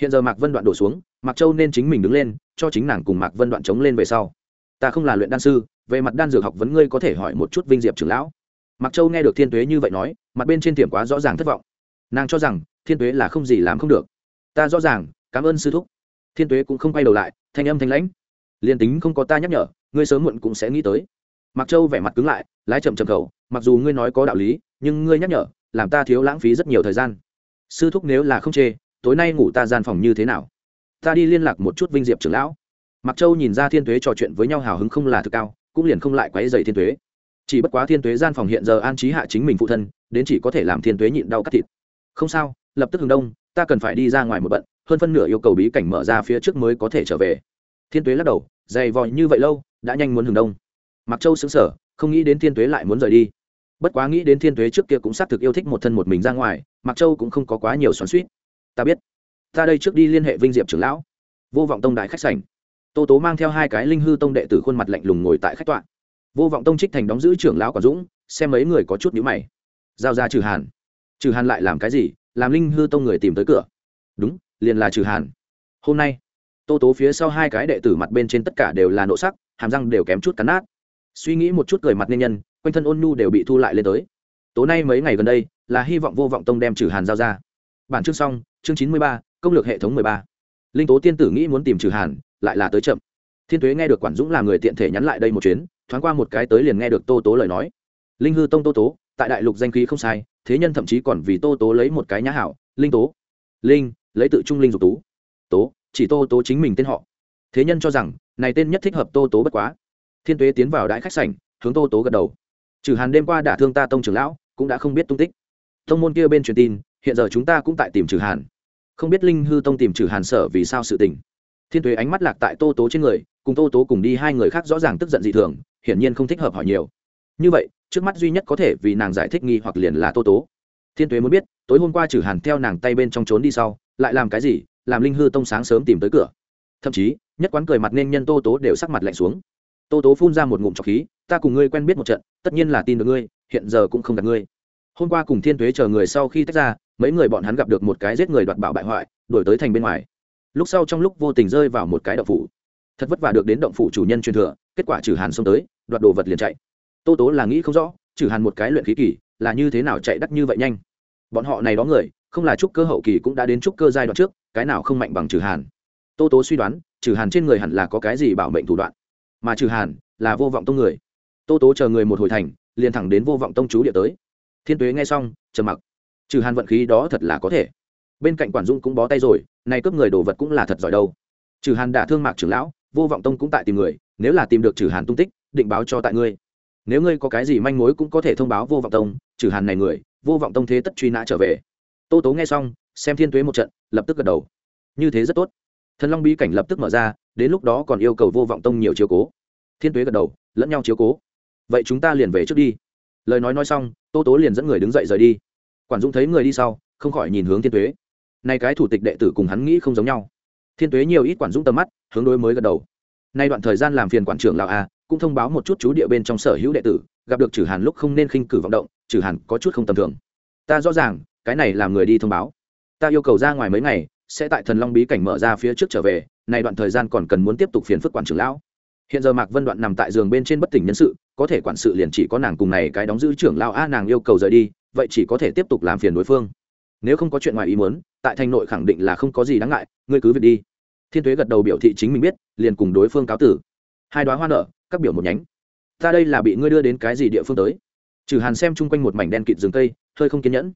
Hiện giờ mạc vân đoạn đổ xuống, mạc châu nên chính mình đứng lên, cho chính nàng cùng mạc vân đoạn chống lên về sau. Ta không là luyện đan sư, về mặt đan dược học vấn ngươi có thể hỏi một chút vinh diệp trưởng lão. Mạc châu nghe được thiên tuế như vậy nói, mặt bên trên tiệm quá rõ ràng thất vọng. Nàng cho rằng, thiên tuế là không gì làm không được. Ta rõ ràng, cảm ơn sư thúc. Thiên tuế cũng không quay đầu lại, thanh âm thanh lãnh. Liền tính không có ta nhắc nhở ngươi sớm muộn cũng sẽ nghĩ tới. Mặc châu vẻ mặt cứng lại, lái chậm chậm khẩu, mặc dù ngươi nói có đạo lý, nhưng ngươi nhắc nhở, làm ta thiếu lãng phí rất nhiều thời gian. Sư thúc nếu là không chê, tối nay ngủ ta gian phòng như thế nào? Ta đi liên lạc một chút vinh diệp trưởng lão. Mặc châu nhìn ra thiên tuế trò chuyện với nhau hào hứng không là thực cao, cũng liền không lại quấy dày thiên tuế. Chỉ bất quá thiên tuế gian phòng hiện giờ an trí hạ chính mình phụ thân, đến chỉ có thể làm thiên tuế nhịn đau cắt thịt. Không sao, lập tức hướng đông, ta cần phải đi ra ngoài một bận, hơn phân nửa yêu cầu bí cảnh mở ra phía trước mới có thể trở về thiên tuế lắc đầu, dày vòi như vậy lâu, đã nhanh muốn hừng đông. Mặc châu xứng sở không nghĩ đến thiên tuế lại muốn rời đi. Bất quá nghĩ đến thiên tuế trước kia cũng xác thực yêu thích một thân một mình ra ngoài mặc châu cũng không có quá nhiều xoắn suýt ta biết, ta đây trước đi liên hệ vinh diệp trưởng lão. Vô vọng tông đại khách sảnh. Tô tố mang theo hai cái linh hư tông đệ tử khuôn mặt lạnh lùng ngồi tại khách tọa. Vô vọng tông trích thành đóng giữ trưởng lão quản dũng, xem mấy người có chút nhữ mày. Giao ra trừ hàn. Trừ hàn lại làm cái gì? Làm linh hư tông người tìm tới cửa. Đúng, liền là trừ hàn. Hôm nay tô tố phía sau hai cái đệ tử mặt bên trên tất cả đều là nộ sắc, hàm răng đều kém chút cắn nát. Suy nghĩ một chút cười mặt nên nhân, quanh thân ôn nhu đều bị thu lại lên tới. Tối nay mấy ngày gần đây, là hy vọng vô vọng tông đem trừ hàn giao ra. Bản chương xong, chương chín mươi ba, công lược hệ thống mười ba. Linh tố tiên tử nghĩ muốn tìm trừ hàn, lại là tới chậm. Thiên tuế nghe được quản dũng là người tiện thể nhắn lại đây một chuyến, thoáng qua một cái tới liền nghe được tô tố lời nói. Linh hư tông tô tố, tại đại lục danh khí không sai, thế nhân thậm chí còn vì tô tố lấy một cái nhã hảo. Linh tố. Linh, lấy tự trung linh dục tú. Tố chỉ tô tố chính mình tên họ. Thế nhân cho rằng, này tên nhất thích hợp tô tố bất quá. Thiên tuế tiến vào đại khách sảnh, hướng tô tố gật đầu. Trừ hàn đêm qua đả thương ta tông trưởng lão, cũng đã không biết tung tích. Tông môn kia bên truyền tin, hiện giờ chúng ta cũng tại tìm trừ hàn. Không biết linh hư tông tìm trừ hàn sở vì sao sự tình. Thiên tuế ánh mắt lạc tại tô tố trên người, cùng tô tố cùng đi hai người khác rõ ràng tức giận dị thường, hiển nhiên không thích hợp hỏi nhiều. Như vậy, trước mắt duy nhất có thể vì nàng giải thích nghi hoặc liền là tô tố. Thiên tuế muốn biết, tối hôm qua trừ hàn theo nàng tay bên trong trốn đi sau, lại làm cái gì làm linh hư tông sáng sớm tìm tới cửa. Thậm chí, nhất quán cười mặt nên nhân tô tố đều sắc mặt lạnh xuống. Tô tố phun ra một ngụm trọc khí, ta cùng ngươi quen biết một trận, tất nhiên là tin được ngươi, hiện giờ cũng không gặp ngươi. Hôm qua cùng thiên tuế chờ người sau khi tách ra, mấy người bọn hắn gặp được một cái giết người đoạt bảo bại hoại đổi tới thành bên ngoài. Lúc sau trong lúc vô tình rơi vào một cái động phủ. Thật vất vả được đến động phủ chủ nhân truyền thừa, kết quả trừ hàn xông tới, đoạt đồ vật liền chạy. Tô tố là nghĩ không rõ trừ hàn một cái luyện khí kỳ, là như thế nào chạy đắt như vậy nhanh. Bọn họ này đó người, không là trúc cơ hậu kỳ cũng đã đến trúc cơ giai đoạn trước cái nào không mạnh bằng trừ hàn? Tô tố suy đoán, trừ hàn trên người hẳn là có cái gì bảo mệnh thủ đoạn. Mà trừ hàn là vô vọng tông người. Tô tố chờ người một hồi thành, liền thẳng đến vô vọng tông chú địa tới. Thiên tuế nghe xong, trầm mặc. Trừ hàn vận khí đó thật là có thể. Bên cạnh quản dung cũng bó tay rồi, này cướp người đồ vật cũng là thật giỏi đâu. Trừ hàn đả thương mạc trưởng lão, vô vọng tông cũng tại tìm người, nếu là tìm được trừ hàn tung tích, định báo cho tại ngươi. Nếu ngươi có cái gì manh mối cũng có thể thông báo vô vọng tông, trừ hàn này người, vô vọng tông thế tất truy nã trở về. Tô tố nghe xong xem thiên tuế một trận, lập tức gật đầu. Như thế rất tốt. Thần long bí cảnh lập tức mở ra, đến lúc đó còn yêu cầu vô vọng tông nhiều chiếu cố. Thiên tuế gật đầu, lẫn nhau chiếu cố. Vậy chúng ta liền về trước đi. Lời nói nói xong, tô tố liền dẫn người đứng dậy rời đi. Quản dũng thấy người đi sau, không khỏi nhìn hướng thiên tuế nay cái thủ tịch đệ tử cùng hắn nghĩ không giống nhau. Thiên tuế nhiều ít quản dũng tầm mắt, hướng đối mới gật đầu. Nay đoạn thời gian làm phiền quản trưởng lào a, cũng thông báo một chút chú địa bên trong sở hữu đệ tử, gặp được trừ hàn lúc không nên khinh cử vọng động trừ hàn có chút không tầm thường. Ta rõ ràng, cái này làm người đi thông báo ta yêu cầu ra ngoài mấy ngày, sẽ tại thần long bí cảnh mở ra phía trước trở về, nay đoạn thời gian còn cần muốn tiếp tục phiền phức quản trưởng lão. Hiện giờ mạc vân đoạn nằm tại giường bên trên bất tỉnh nhân sự, có thể quản sự liền chỉ có nàng cùng này cái đóng giữ trưởng lao a nàng yêu cầu rời đi, vậy chỉ có thể tiếp tục làm phiền đối phương. Nếu không có chuyện ngoài ý muốn, tại thành nội khẳng định là không có gì đáng ngại, ngươi cứ việc đi. Thiên tuế gật đầu biểu thị chính mình biết, liền cùng đối phương cáo tử. Hai đoá hoa nở, các biểu một nhánh. Ta đây là bị ngươi đưa đến cái gì địa phương tới? Trừ hàn xem chung quanh một mảnh đen kịt rừng cây, hơi không kiên nhẫn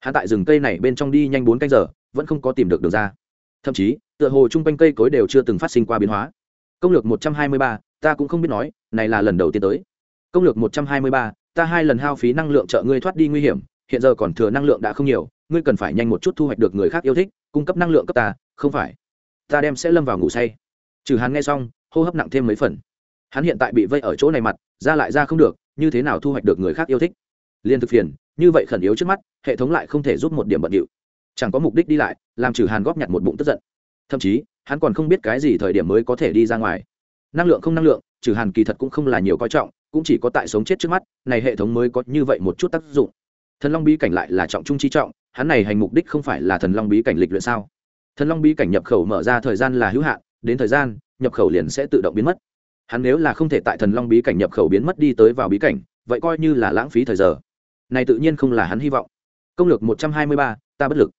hắn tại rừng cây này bên trong đi nhanh bốn canh giờ, vẫn không có tìm được đường ra. Thậm chí, tựa hồ chung quanh cây cối đều chưa từng phát sinh qua biến hóa. Công lược một trăm hai mươi ba, ta cũng không biết nói, này là lần đầu tiên tới. Công lược một trăm hai mươi ba, ta hai lần hao phí năng lượng trợ ngươi thoát đi nguy hiểm, hiện giờ còn thừa năng lượng đã không nhiều, ngươi cần phải nhanh một chút thu hoạch được người khác yêu thích, cung cấp năng lượng cấp ta, không phải. Ta đem sẽ lâm vào ngủ say. Trừ hắn nghe xong, hô hấp nặng thêm mấy phần. Hắn hiện tại bị vây ở chỗ này mặt, ra lại ra không được, như thế nào thu hoạch được người khác yêu thích? Liên thực phiền, như vậy khẩn yếu trước mắt, hệ thống lại không thể giúp một điểm bận điệu. Chẳng có mục đích đi lại, làm trừ hàn góp nhặt một bụng tức giận. Thậm chí, hắn còn không biết cái gì thời điểm mới có thể đi ra ngoài. Năng lượng không năng lượng, trừ hàn kỳ thật cũng không là nhiều coi trọng, cũng chỉ có tại sống chết trước mắt, này hệ thống mới có như vậy một chút tác dụng. Thần long bí cảnh lại là trọng trung chi trọng, hắn này hành mục đích không phải là thần long bí cảnh lịch luyện sao? Thần long bí cảnh nhập khẩu mở ra thời gian là hữu hạn, đến thời gian, nhập khẩu liền sẽ tự động biến mất. Hắn nếu là không thể tại thần long bí cảnh nhập khẩu biến mất đi tới vào bí cảnh, vậy coi như là lãng phí thời giờ này tự nhiên không là hắn hy vọng. Công lược một trăm hai mươi ba, ta bất lực.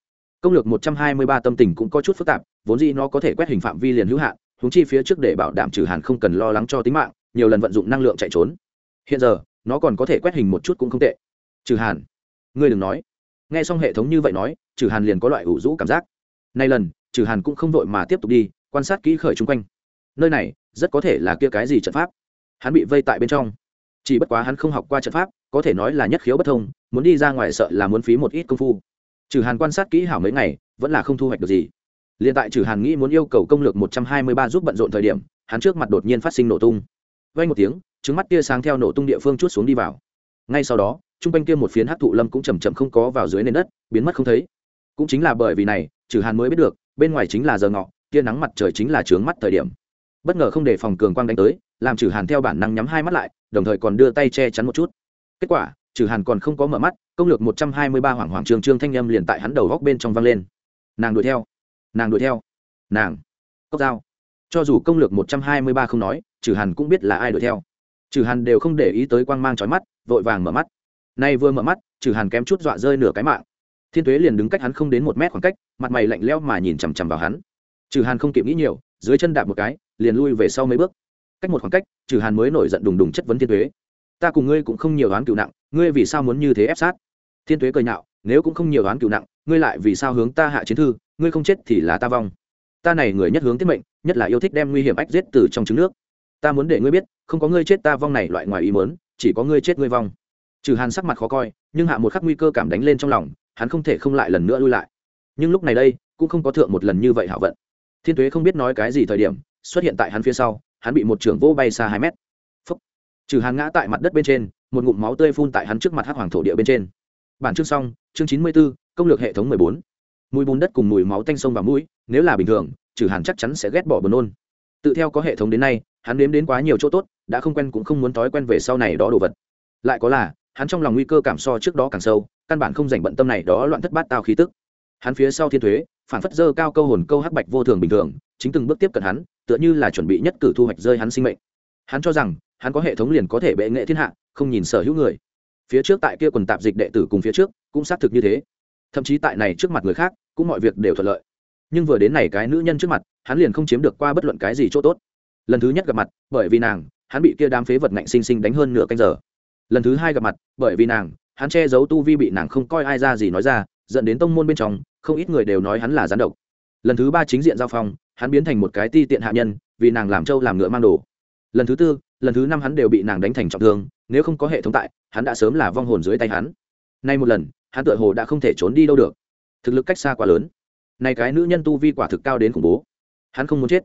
Công lược một trăm hai mươi ba tâm tình cũng có chút phức tạp, vốn dĩ nó có thể quét hình phạm vi liền hữu hạn húng chi phía trước để bảo đảm trừ hàn không cần lo lắng cho tính mạng, nhiều lần vận dụng năng lượng chạy trốn. Hiện giờ, nó còn có thể quét hình một chút cũng không tệ. Trừ hàn. Ngươi đừng nói. Nghe xong hệ thống như vậy nói, trừ hàn liền có loại ủ rũ cảm giác. Nay lần, trừ hàn cũng không vội mà tiếp tục đi, quan sát kỹ khởi chung quanh. Nơi này, rất có thể là kia cái gì trận pháp. Hắn bị vây tại bên trong. Chỉ bất quá hắn không học qua trận pháp có thể nói là nhất khiếu bất thông, muốn đi ra ngoài sợ là muốn phí một ít công phu. Trừ hàn quan sát kỹ hảo mấy ngày, vẫn là không thu hoạch được gì. Liền tại trừ hàn nghĩ muốn yêu cầu công lược một trăm hai mươi ba giúp bận rộn thời điểm, hắn trước mặt đột nhiên phát sinh nổ tung. Vay một tiếng, trứng mắt tia sáng theo nổ tung địa phương chút xuống đi vào. Ngay sau đó t r u n g quanh kia một phiến hát thụ lâm cũng chầm chậm không có vào dưới nền đất, biến mất không thấy. Cũng chính là bởi vì này, trừ hàn mới biết được, bên ngoài chính là giờ ngọ, tia nắng mặt trời chính là trướng mắt thời điểm. Bất ngờ không để phòng cường quang đánh tới, làm trừ hàn theo bản năng nhắm hai mắt lại, đồng thời còn đưa tay che chắn một chút kết quả trừ hàn còn không có mở mắt, công lược một trăm hai mươi ba hoảng hoảng trường trương thanh â m liền tại hắn đầu góc bên trong văng lên. Nàng đuổi theo. Nàng đuổi theo. Nàng. Cốc dao. Cho dù công lược một trăm hai mươi ba không nói trừ hàn cũng biết là ai đuổi theo. Trừ hàn đều không để ý tới quang mang trói mắt, vội vàng mở mắt. Nay vừa mở mắt trừ hàn kém chút dọa rơi nửa cái mạng. Thiên tuế liền đứng cách hắn không đến một mét khoảng cách, mặt mày lạnh leo mà nhìn chằm chằm vào hắn. Trừ hàn không kịp nghĩ nhiều, dưới chân đạp một cái, liền lui về sau mấy bước. Cách một khoảng cách trừ hàn mới nổi giận đùng đùng chất vấn thiên tuế ta cùng ngươi cũng không nhiều đoán cựu nặng, ngươi vì sao muốn như thế ép sát? Thiên tuế cười nhạo, nếu cũng không nhiều đoán cựu nặng, ngươi lại vì sao hướng ta hạ chiến thư, ngươi không chết thì là ta vong. Ta này người nhất hướng tiết mệnh, nhất là yêu thích đem nguy hiểm ách giết từ trong trứng nước. Ta muốn để ngươi biết, không có ngươi chết ta vong này loại ngoài ý mớn chỉ có ngươi chết ngươi vong. Trừ hàn sắc mặt khó coi, nhưng hạ một khắc nguy cơ cảm đánh lên trong lòng, hắn không thể không lại lần nữa lui lại. Nhưng lúc này đây, cũng không có thượng một lần như vậy hảo vận. Thiên tuế không biết nói cái gì thời điểm, xuất hiện tại hắn phía sau, hắn bị một trưởng vô bay xa hai mét trừ hàn ngã tại mặt đất bên trên, một ngụm máu tươi phun tại hắn trước mặt hắc hoàng thổ địa bên trên. Bản chương xong, chương chín mươi b ố công lược hệ thống mười bốn. Mùi bùn đất cùng mùi máu tanh sông và mũi, nếu là bình thường, trừ hàn chắc chắn sẽ ghét bỏ buồn nôn. Tự theo có hệ thống đến nay, hắn nếm đến quá nhiều chỗ tốt, đã không quen cũng không muốn thói quen về sau này đó đồ vật. Lại có là, hắn trong lòng nguy cơ cảm so trước đó càng sâu, căn bản không dành bận tâm này đó loạn thất bát tao khí tức. Hắn phía sau thiên thuế, phản phất dơ cao câu hồn câu hắc bạch vô thường bình thường, chính từng bước tiếp cận hắn, tựa như là chuẩn bị nhất cử thu hoạch rơi hắn sinh mệnh. Hắn cho rằng hắn có hệ thống liền có thể bệ nghệ thiên hạ, không nhìn sở hữu người. Phía trước tại kia quần tạp dịch đệ tử cùng phía trước, cũng xác thực như thế. Thậm chí tại này trước mặt người khác, cũng mọi việc đều thuận lợi. Nhưng vừa đến này cái nữ nhân trước mặt, hắn liền không chiếm được qua bất luận cái gì chỗ tốt. Lần thứ nhất gặp mặt, bởi vì nàng, hắn bị kia đám phế vật ngạnh sinh sinh đánh hơn nửa canh giờ. Lần thứ hai gặp mặt, bởi vì nàng, hắn che giấu tu vi bị nàng không coi ai ra gì nói ra, dẫn đến tông môn bên trong, không ít người đều nói hắn là gián độc. Lần thứ ba chính diện giao phong, hắn biến thành một cái ti tiện hạ nhân, vì nàng làm trâu làm ngựa mang đồ. Lần thứ tư lần thứ năm hắn đều bị nàng đánh thành trọng thương, nếu không có hệ thống tại, hắn đã sớm là vong hồn dưới tay hắn. Nay một lần, hắn tựa hồ đã không thể trốn đi đâu được. Thực lực cách xa quá lớn. Này cái nữ nhân tu vi quả thực cao đến khủng bố. Hắn không muốn chết.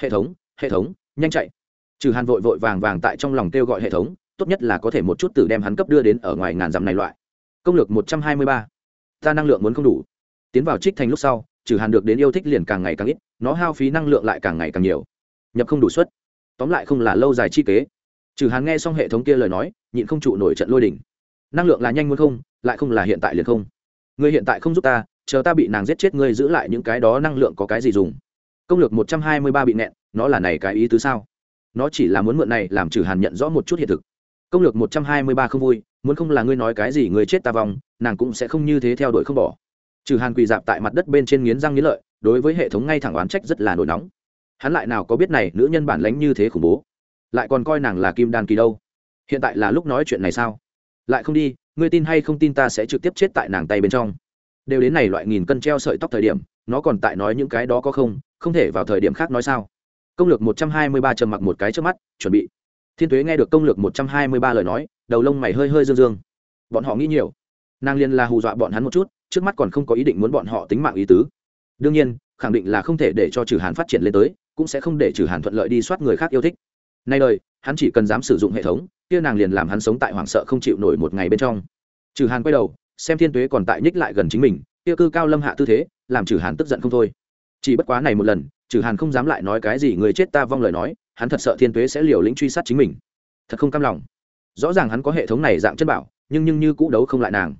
Hệ thống hệ thống, nhanh chạy. Trừ hàn vội vội vàng vàng tại trong lòng kêu gọi hệ thống, tốt nhất là có thể một chút tử đem hắn cấp đưa đến ở ngoài ngàn dặm này loại. Công lược một trăm hai mươi ba. Ta năng lượng muốn không đủ. Tiến vào trích thành lúc sau, trừ hàn được đến yêu thích liền càng ngày càng ít, nó hao phí năng lượng lại càng ngày càng nhiều. Nhập không đủ suất tóm lại không là lâu dài chi kế. Trừ hàn nghe xong hệ thống kia lời nói nhịn không trụ nổi trận lôi đỉnh năng lượng là nhanh muốn không lại không là hiện tại liền không. Ngươi hiện tại không giúp ta chờ ta bị nàng giết chết ngươi giữ lại những cái đó năng lượng có cái gì dùng? Công lược một trăm hai mươi ba bị nẹn nó là này cái ý tứ sao? Nó chỉ là muốn mượn này làm trừ hàn nhận rõ một chút hiện thực. Công lược một trăm hai mươi ba không vui muốn không là ngươi nói cái gì người chết ta vòng, nàng cũng sẽ không như thế theo đuổi không bỏ. Trừ hàn quỳ dạp tại mặt đất bên trên nghiến răng nghiến lợi đối với hệ thống ngay thẳng oán trách rất là nổi nóng hắn lại nào có biết này nữ nhân bản lánh như thế khủng bố? Lại còn coi nàng là kim đan kỳ đâu? Hiện tại là lúc nói chuyện này sao? Lại không đi, ngươi tin hay không tin ta sẽ trực tiếp chết tại nàng tay bên trong. Đều đến này loại nghìn cân treo sợi tóc thời điểm, nó còn tại nói những cái đó có không không thể vào thời điểm khác nói sao? Công lược một trăm hai mươi ba trầm mặc một cái trước mắt, chuẩn bị. Thiên tuế nghe được công lược một trăm hai mươi ba lời nói, đầu lông mày hơi hơi dương dương. Bọn họ nghĩ nhiều. Nàng liên là hù dọa bọn hắn một chút, trước mắt còn không có ý định muốn bọn họ tính mạng ý tứ. Đương nhiên, khẳng định là không thể để cho trừ hàn phát triển lên tới cũng sẽ không để trừ hàn thuận lợi đi soát người khác yêu thích. Nay đời, hắn chỉ cần dám sử dụng hệ thống, kia nàng liền làm hắn sống tại hoảng sợ không chịu nổi một ngày bên trong. Trừ hàn quay đầu, xem thiên tuế còn tại nhích lại gần chính mình, kia cư cao lâm hạ tư thế, làm trừ hàn tức giận không thôi. Chỉ bất quá này một lần, trừ hàn không dám lại nói cái gì người chết ta vong lời nói, hắn thật sợ thiên tuế sẽ liều lĩnh truy sát chính mình. Thật không cam lòng. Rõ ràng hắn có hệ thống này dạng chất bảo, nhưng nhưng như cũ đấu không lại nàng.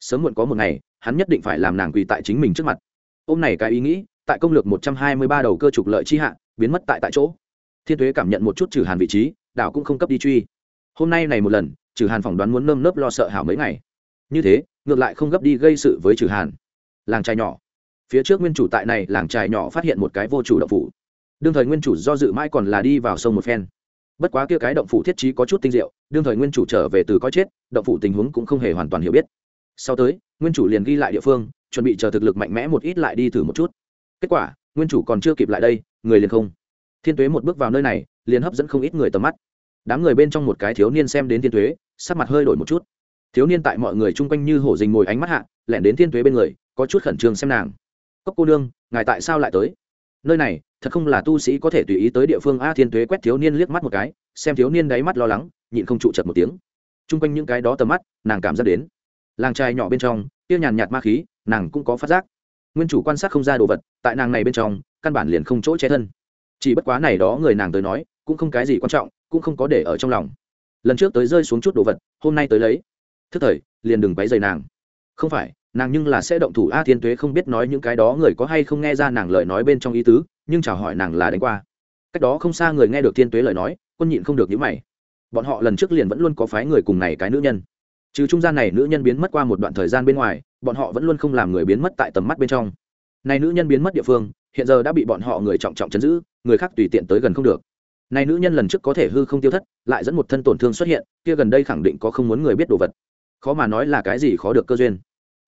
Sớm muộn có một ngày, hắn nhất định phải làm nàng quỳ tại chính mình trước mặt. Ôm này cái ý nghĩ tại công lược một trăm hai mươi ba đầu cơ trục lợi chi hạ, biến mất tại tại chỗ. Thiên tuế cảm nhận một chút trừ hàn vị trí, đảo cũng không cấp đi truy. Hôm nay này một lần, trừ hàn phỏng đoán muốn nơm nớp lo sợ hảo mấy ngày. Như thế, ngược lại không gấp đi gây sự với trừ hàn. Làng trai nhỏ. Phía trước nguyên chủ tại này, làng trài nhỏ phát hiện một cái vô chủ động phủ. Đương thời nguyên chủ do dự mãi còn là đi vào sông một phen. Bất quá kia cái động phủ thiết trí có chút tinh diệu, đương thời nguyên chủ trở về từ có chết, động phủ tình huống cũng không hề hoàn toàn hiểu biết. Sau tới, nguyên chủ liền ghi lại địa phương, chuẩn bị chờ thực lực mạnh mẽ một ít lại đi thử một chút kết quả, nguyên chủ còn chưa kịp lại đây, người liền không. Thiên tuế một bước vào nơi này, liền hấp dẫn không ít người tầm mắt. Đám người bên trong một cái thiếu niên xem đến thiên tuế, sắc mặt hơi đổi một chút. Thiếu niên tại mọi người chung quanh như hổ dình ngồi ánh mắt hạ, lẻn đến thiên tuế bên người, có chút khẩn trương xem nàng. Cốc cô nương, ngài tại sao lại tới? Nơi này, thật không là tu sĩ có thể tùy ý tới địa phương. A thiên tuế quét thiếu niên liếc mắt một cái, xem thiếu niên đáy mắt lo lắng, nhịn không trụ chật một tiếng. Chung quanh những cái đó tầm mắt, nàng cảm giác đến. Làng trai nhỏ bên trong tiêu nhàn nhạt ma khí, nàng cũng có phát giác nguyên chủ quan sát không ra đồ vật, tại nàng này bên trong, căn bản liền không chỗ che thân. Chỉ bất quá này đó người nàng tới nói, cũng không cái gì quan trọng, cũng không có để ở trong lòng. Lần trước tới rơi xuống chút đồ vật, hôm nay tới lấy. Thức thời, liền đừng váy dày nàng. Không phải, nàng nhưng là sẽ động thủ. A thiên tuế không biết nói những cái đó người có hay không nghe ra nàng lời nói bên trong ý tứ, nhưng chào hỏi nàng là đánh qua. Cách đó không xa người nghe được thiên tuế lời nói, quân nhịn không được những mày. Bọn họ lần trước liền vẫn luôn có phái người cùng này cái nữ nhân trừ trung gian này nữ nhân biến mất qua một đoạn thời gian bên ngoài, bọn họ vẫn luôn không làm người biến mất tại tầm mắt bên trong. Này nữ nhân biến mất địa phương, hiện giờ đã bị bọn họ người trọng trọng chấn giữ, người khác tùy tiện tới gần không được. Này nữ nhân lần trước có thể hư không tiêu thất, lại dẫn một thân tổn thương xuất hiện, kia gần đây khẳng định có không muốn người biết đồ vật. Khó mà nói là cái gì khó được cơ duyên.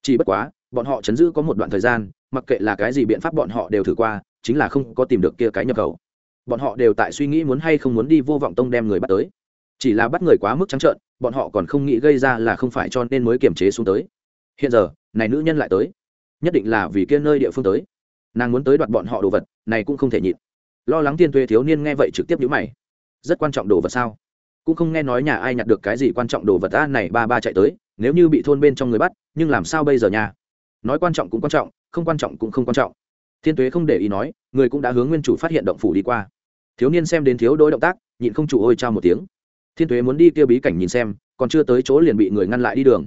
Chỉ bất quá, bọn họ chấn giữ có một đoạn thời gian, mặc kệ là cái gì biện pháp bọn họ đều thử qua, chính là không có tìm được kia cái nhập khẩu. Bọn họ đều tại suy nghĩ muốn hay không muốn đi vô vọng tông đem người bắt tới. Chỉ là bắt người quá mức trắng trợn bọn họ còn không nghĩ gây ra là không phải cho nên mới kiềm chế xuống tới. Hiện giờ, này nữ nhân lại tới. Nhất định là vì kia nơi địa phương tới. Nàng muốn tới đoạt bọn họ đồ vật, này cũng không thể nhịn. Lo lắng tiên thuê thiếu niên nghe vậy trực tiếp nhữ mày. Rất quan trọng đồ vật sao? Cũng không nghe nói nhà ai nhặt được cái gì quan trọng đồ vật ta này ba ba chạy tới, nếu như bị thôn bên trong người bắt, nhưng làm sao bây giờ nha? Nói quan trọng cũng quan trọng, không quan trọng cũng không quan trọng. Thiên tuế không để ý nói, người cũng đã hướng nguyên chủ phát hiện động phủ đi qua. Thiếu niên xem đến thiếu đôi động tác, nhịn không chủ ôi trao một tiếng thiên tuế muốn đi tiêu bí cảnh nhìn xem, còn chưa tới chỗ liền bị người ngăn lại đi đường.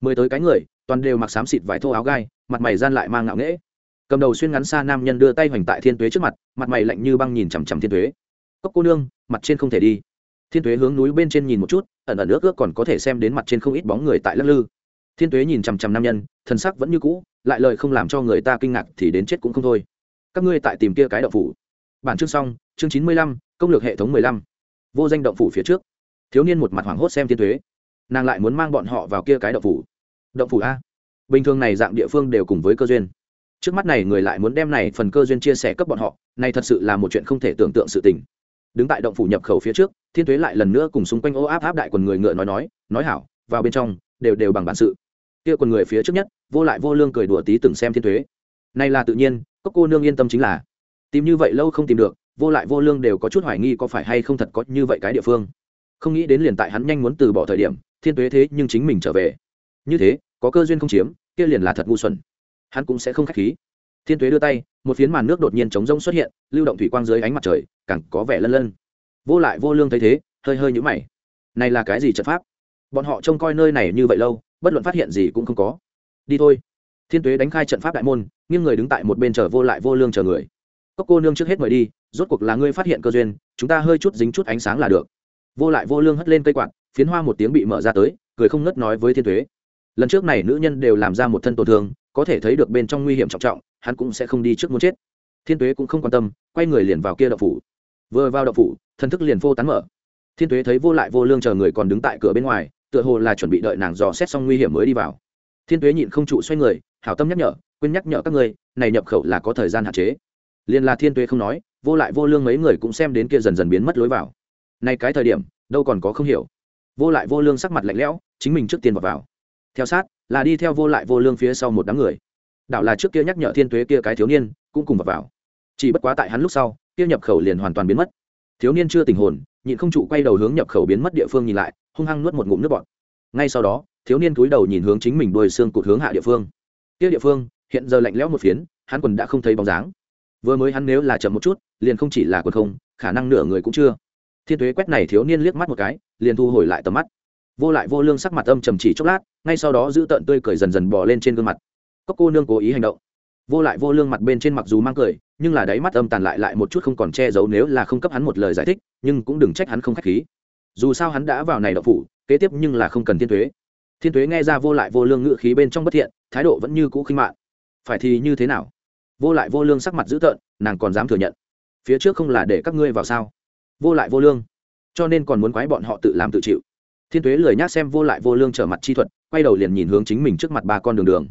Mười tới cái người, toàn đều mặc xám xịt vải thô áo gai, mặt mày gian lại mang ngạo nghễ. Cầm đầu xuyên ngắn xa nam nhân đưa tay hoành tại thiên tuế trước mặt mặt mày lạnh như băng nhìn chằm chằm thiên tuế. Cốc cô nương, mặt trên không thể đi. Thiên tuế hướng núi bên trên nhìn một chút, ẩn ẩn ước ước còn có thể xem đến mặt trên không ít bóng người tại lắc lư. Thiên tuế nhìn chằm chằm nam nhân thân sắc vẫn như cũ, lại lời không làm cho người ta kinh ngạc thì đến chết cũng không thôi. Các ngươi tại tìm kia cái động phủ. Bản chương xong, chương chín mươi lăm, công lược hệ thống mười lăm. Vô danh động phủ phía trước thiếu niên một mặt hoảng hốt xem thiên tuế nàng lại muốn mang bọn họ vào kia cái động phủ. Động phủ a. Bình thường này dạng địa phương đều cùng với cơ duyên. Trước mắt này người lại muốn đem này phần cơ duyên chia sẻ cấp bọn họ, này thật sự là một chuyện không thể tưởng tượng sự tình. Đứng tại động phủ nhập khẩu phía trước, thiên tuế lại lần nữa cùng xung quanh ô áp áp đại quần người ngựa nói nói nói hảo, vào bên trong, đều đều bằng bản sự. Kia quần người phía trước nhất, vô lại vô lương cười đùa tí từng xem thiên tuế này là tự nhiên, cốc cô nương yên tâm chính là. Tìm như vậy lâu không tìm được, vô lại vô lương đều có chút hoài nghi có phải hay không thật có như vậy cái địa phương không nghĩ đến liền tại hắn nhanh muốn từ bỏ thời điểm, thiên tuế thế nhưng chính mình trở về. Như thế, có cơ duyên không chiếm, kia liền là thật ngu xuẩn. Hắn cũng sẽ không k h á c h khí. Thiên tuế đưa tay, một phiến màn nước đột nhiên chống rông xuất hiện, lưu động thủy quang dưới ánh mặt trời, càng có vẻ lân lân. Vô lại vô lương thấy thế, hơi hơi nhũ mày. Này là cái gì trận pháp? Bọn họ trông coi nơi này như vậy lâu, bất luận phát hiện gì cũng không có. Đi thôi. Thiên tuế đánh khai trận pháp đại môn, nghiêng người đứng tại một bên chờ vô lại vô lương chờ người. Cốc cô nương trước hết mời đi, rốt cuộc là ngươi phát hiện cơ duyên, chúng ta hơi chút dính chút ánh sáng là được vô lại vô lương hất lên cây quạt, phiến hoa một tiếng bị mở ra tới, cười không ngất nói với thiên tuế lần trước này nữ nhân đều làm ra một thân tổn thương, có thể thấy được bên trong nguy hiểm trọng trọng, hắn cũng sẽ không đi trước muốn chết. Thiên tuế cũng không quan tâm, quay người liền vào kia đậu phủ. Vừa vào đậu phủ thân thức liền vô tán mở. Thiên tuế thấy vô lại vô lương chờ người còn đứng tại cửa bên ngoài, tựa hồ là chuẩn bị đợi nàng dò xét xong nguy hiểm mới đi vào. Thiên tuế nhịn không trụ xoay người, hảo tâm nhắc nhở, quên nhắc nhở các ngươi, này nhập khẩu là có thời gian hạn chế. Liền là thiên tuế không nói, vô lại vô lương mấy người cũng xem đến kia dần dần biến mất lối vào nay cái thời điểm, đâu còn có không hiểu. Vô lại vô lương sắc mặt lạnh lẽo, chính mình trước tiên vào vào. Theo sát, là đi theo vô lại vô lương phía sau một đám người. Đạo là trước kia nhắc nhở thiên tuế kia cái thiếu niên, cũng cùng vào vào. Chỉ bất quá tại hắn lúc sau, kia nhập khẩu liền hoàn toàn biến mất. Thiếu niên chưa tình hồn, nhịn không trụ quay đầu hướng nhập khẩu biến mất địa phương nhìn lại, hung hăng nuốt một ngụm nước bọt. Ngay sau đó, thiếu niên cúi đầu nhìn hướng chính mình đôi xương cụt hướng hạ địa phương. Kia địa phương, hiện giờ lạnh lẽo một phiến, hắn quần đã không thấy bóng dáng. Vừa mới hắn nếu là chậm một chút, liền không chỉ là quần không, khả năng nửa người cũng chưa thiên tuế quét này thiếu niên liếc mắt một cái, liền thu hồi lại tầm mắt. Vô lại vô lương sắc mặt âm trầm chỉ chốc lát, ngay sau đó giữ tợn tươi cười dần dần bỏ lên trên gương mặt. Cốc cô nương cố ý hành động. Vô lại vô lương mặt bên trên mặc dù mang cười, nhưng là đáy mắt âm tàn lại lại một chút không còn che giấu nếu là không cấp hắn một lời giải thích, nhưng cũng đừng trách hắn không k h á c h khí. Dù sao hắn đã vào này đậu phủ, kế tiếp nhưng là không cần thiên thuế thiên thuế nghe ra vô lại vô lương ngự khí bên trong bất thiện, thái độ vẫn như cũ khinh mạng phải thì như thế nào? Vô lại vô lương sắc mặt dữ tợn, nàng còn dám thừa nhận. Phía trước không là để các ngươi vào sao? Vô lại vô lương. Cho nên còn muốn quái bọn họ tự làm tự chịu. Thiên tuế lười nhác xem vô lại vô lương trở mặt chi thuật, quay đầu liền nhìn hướng chính mình trước mặt ba con đường đường.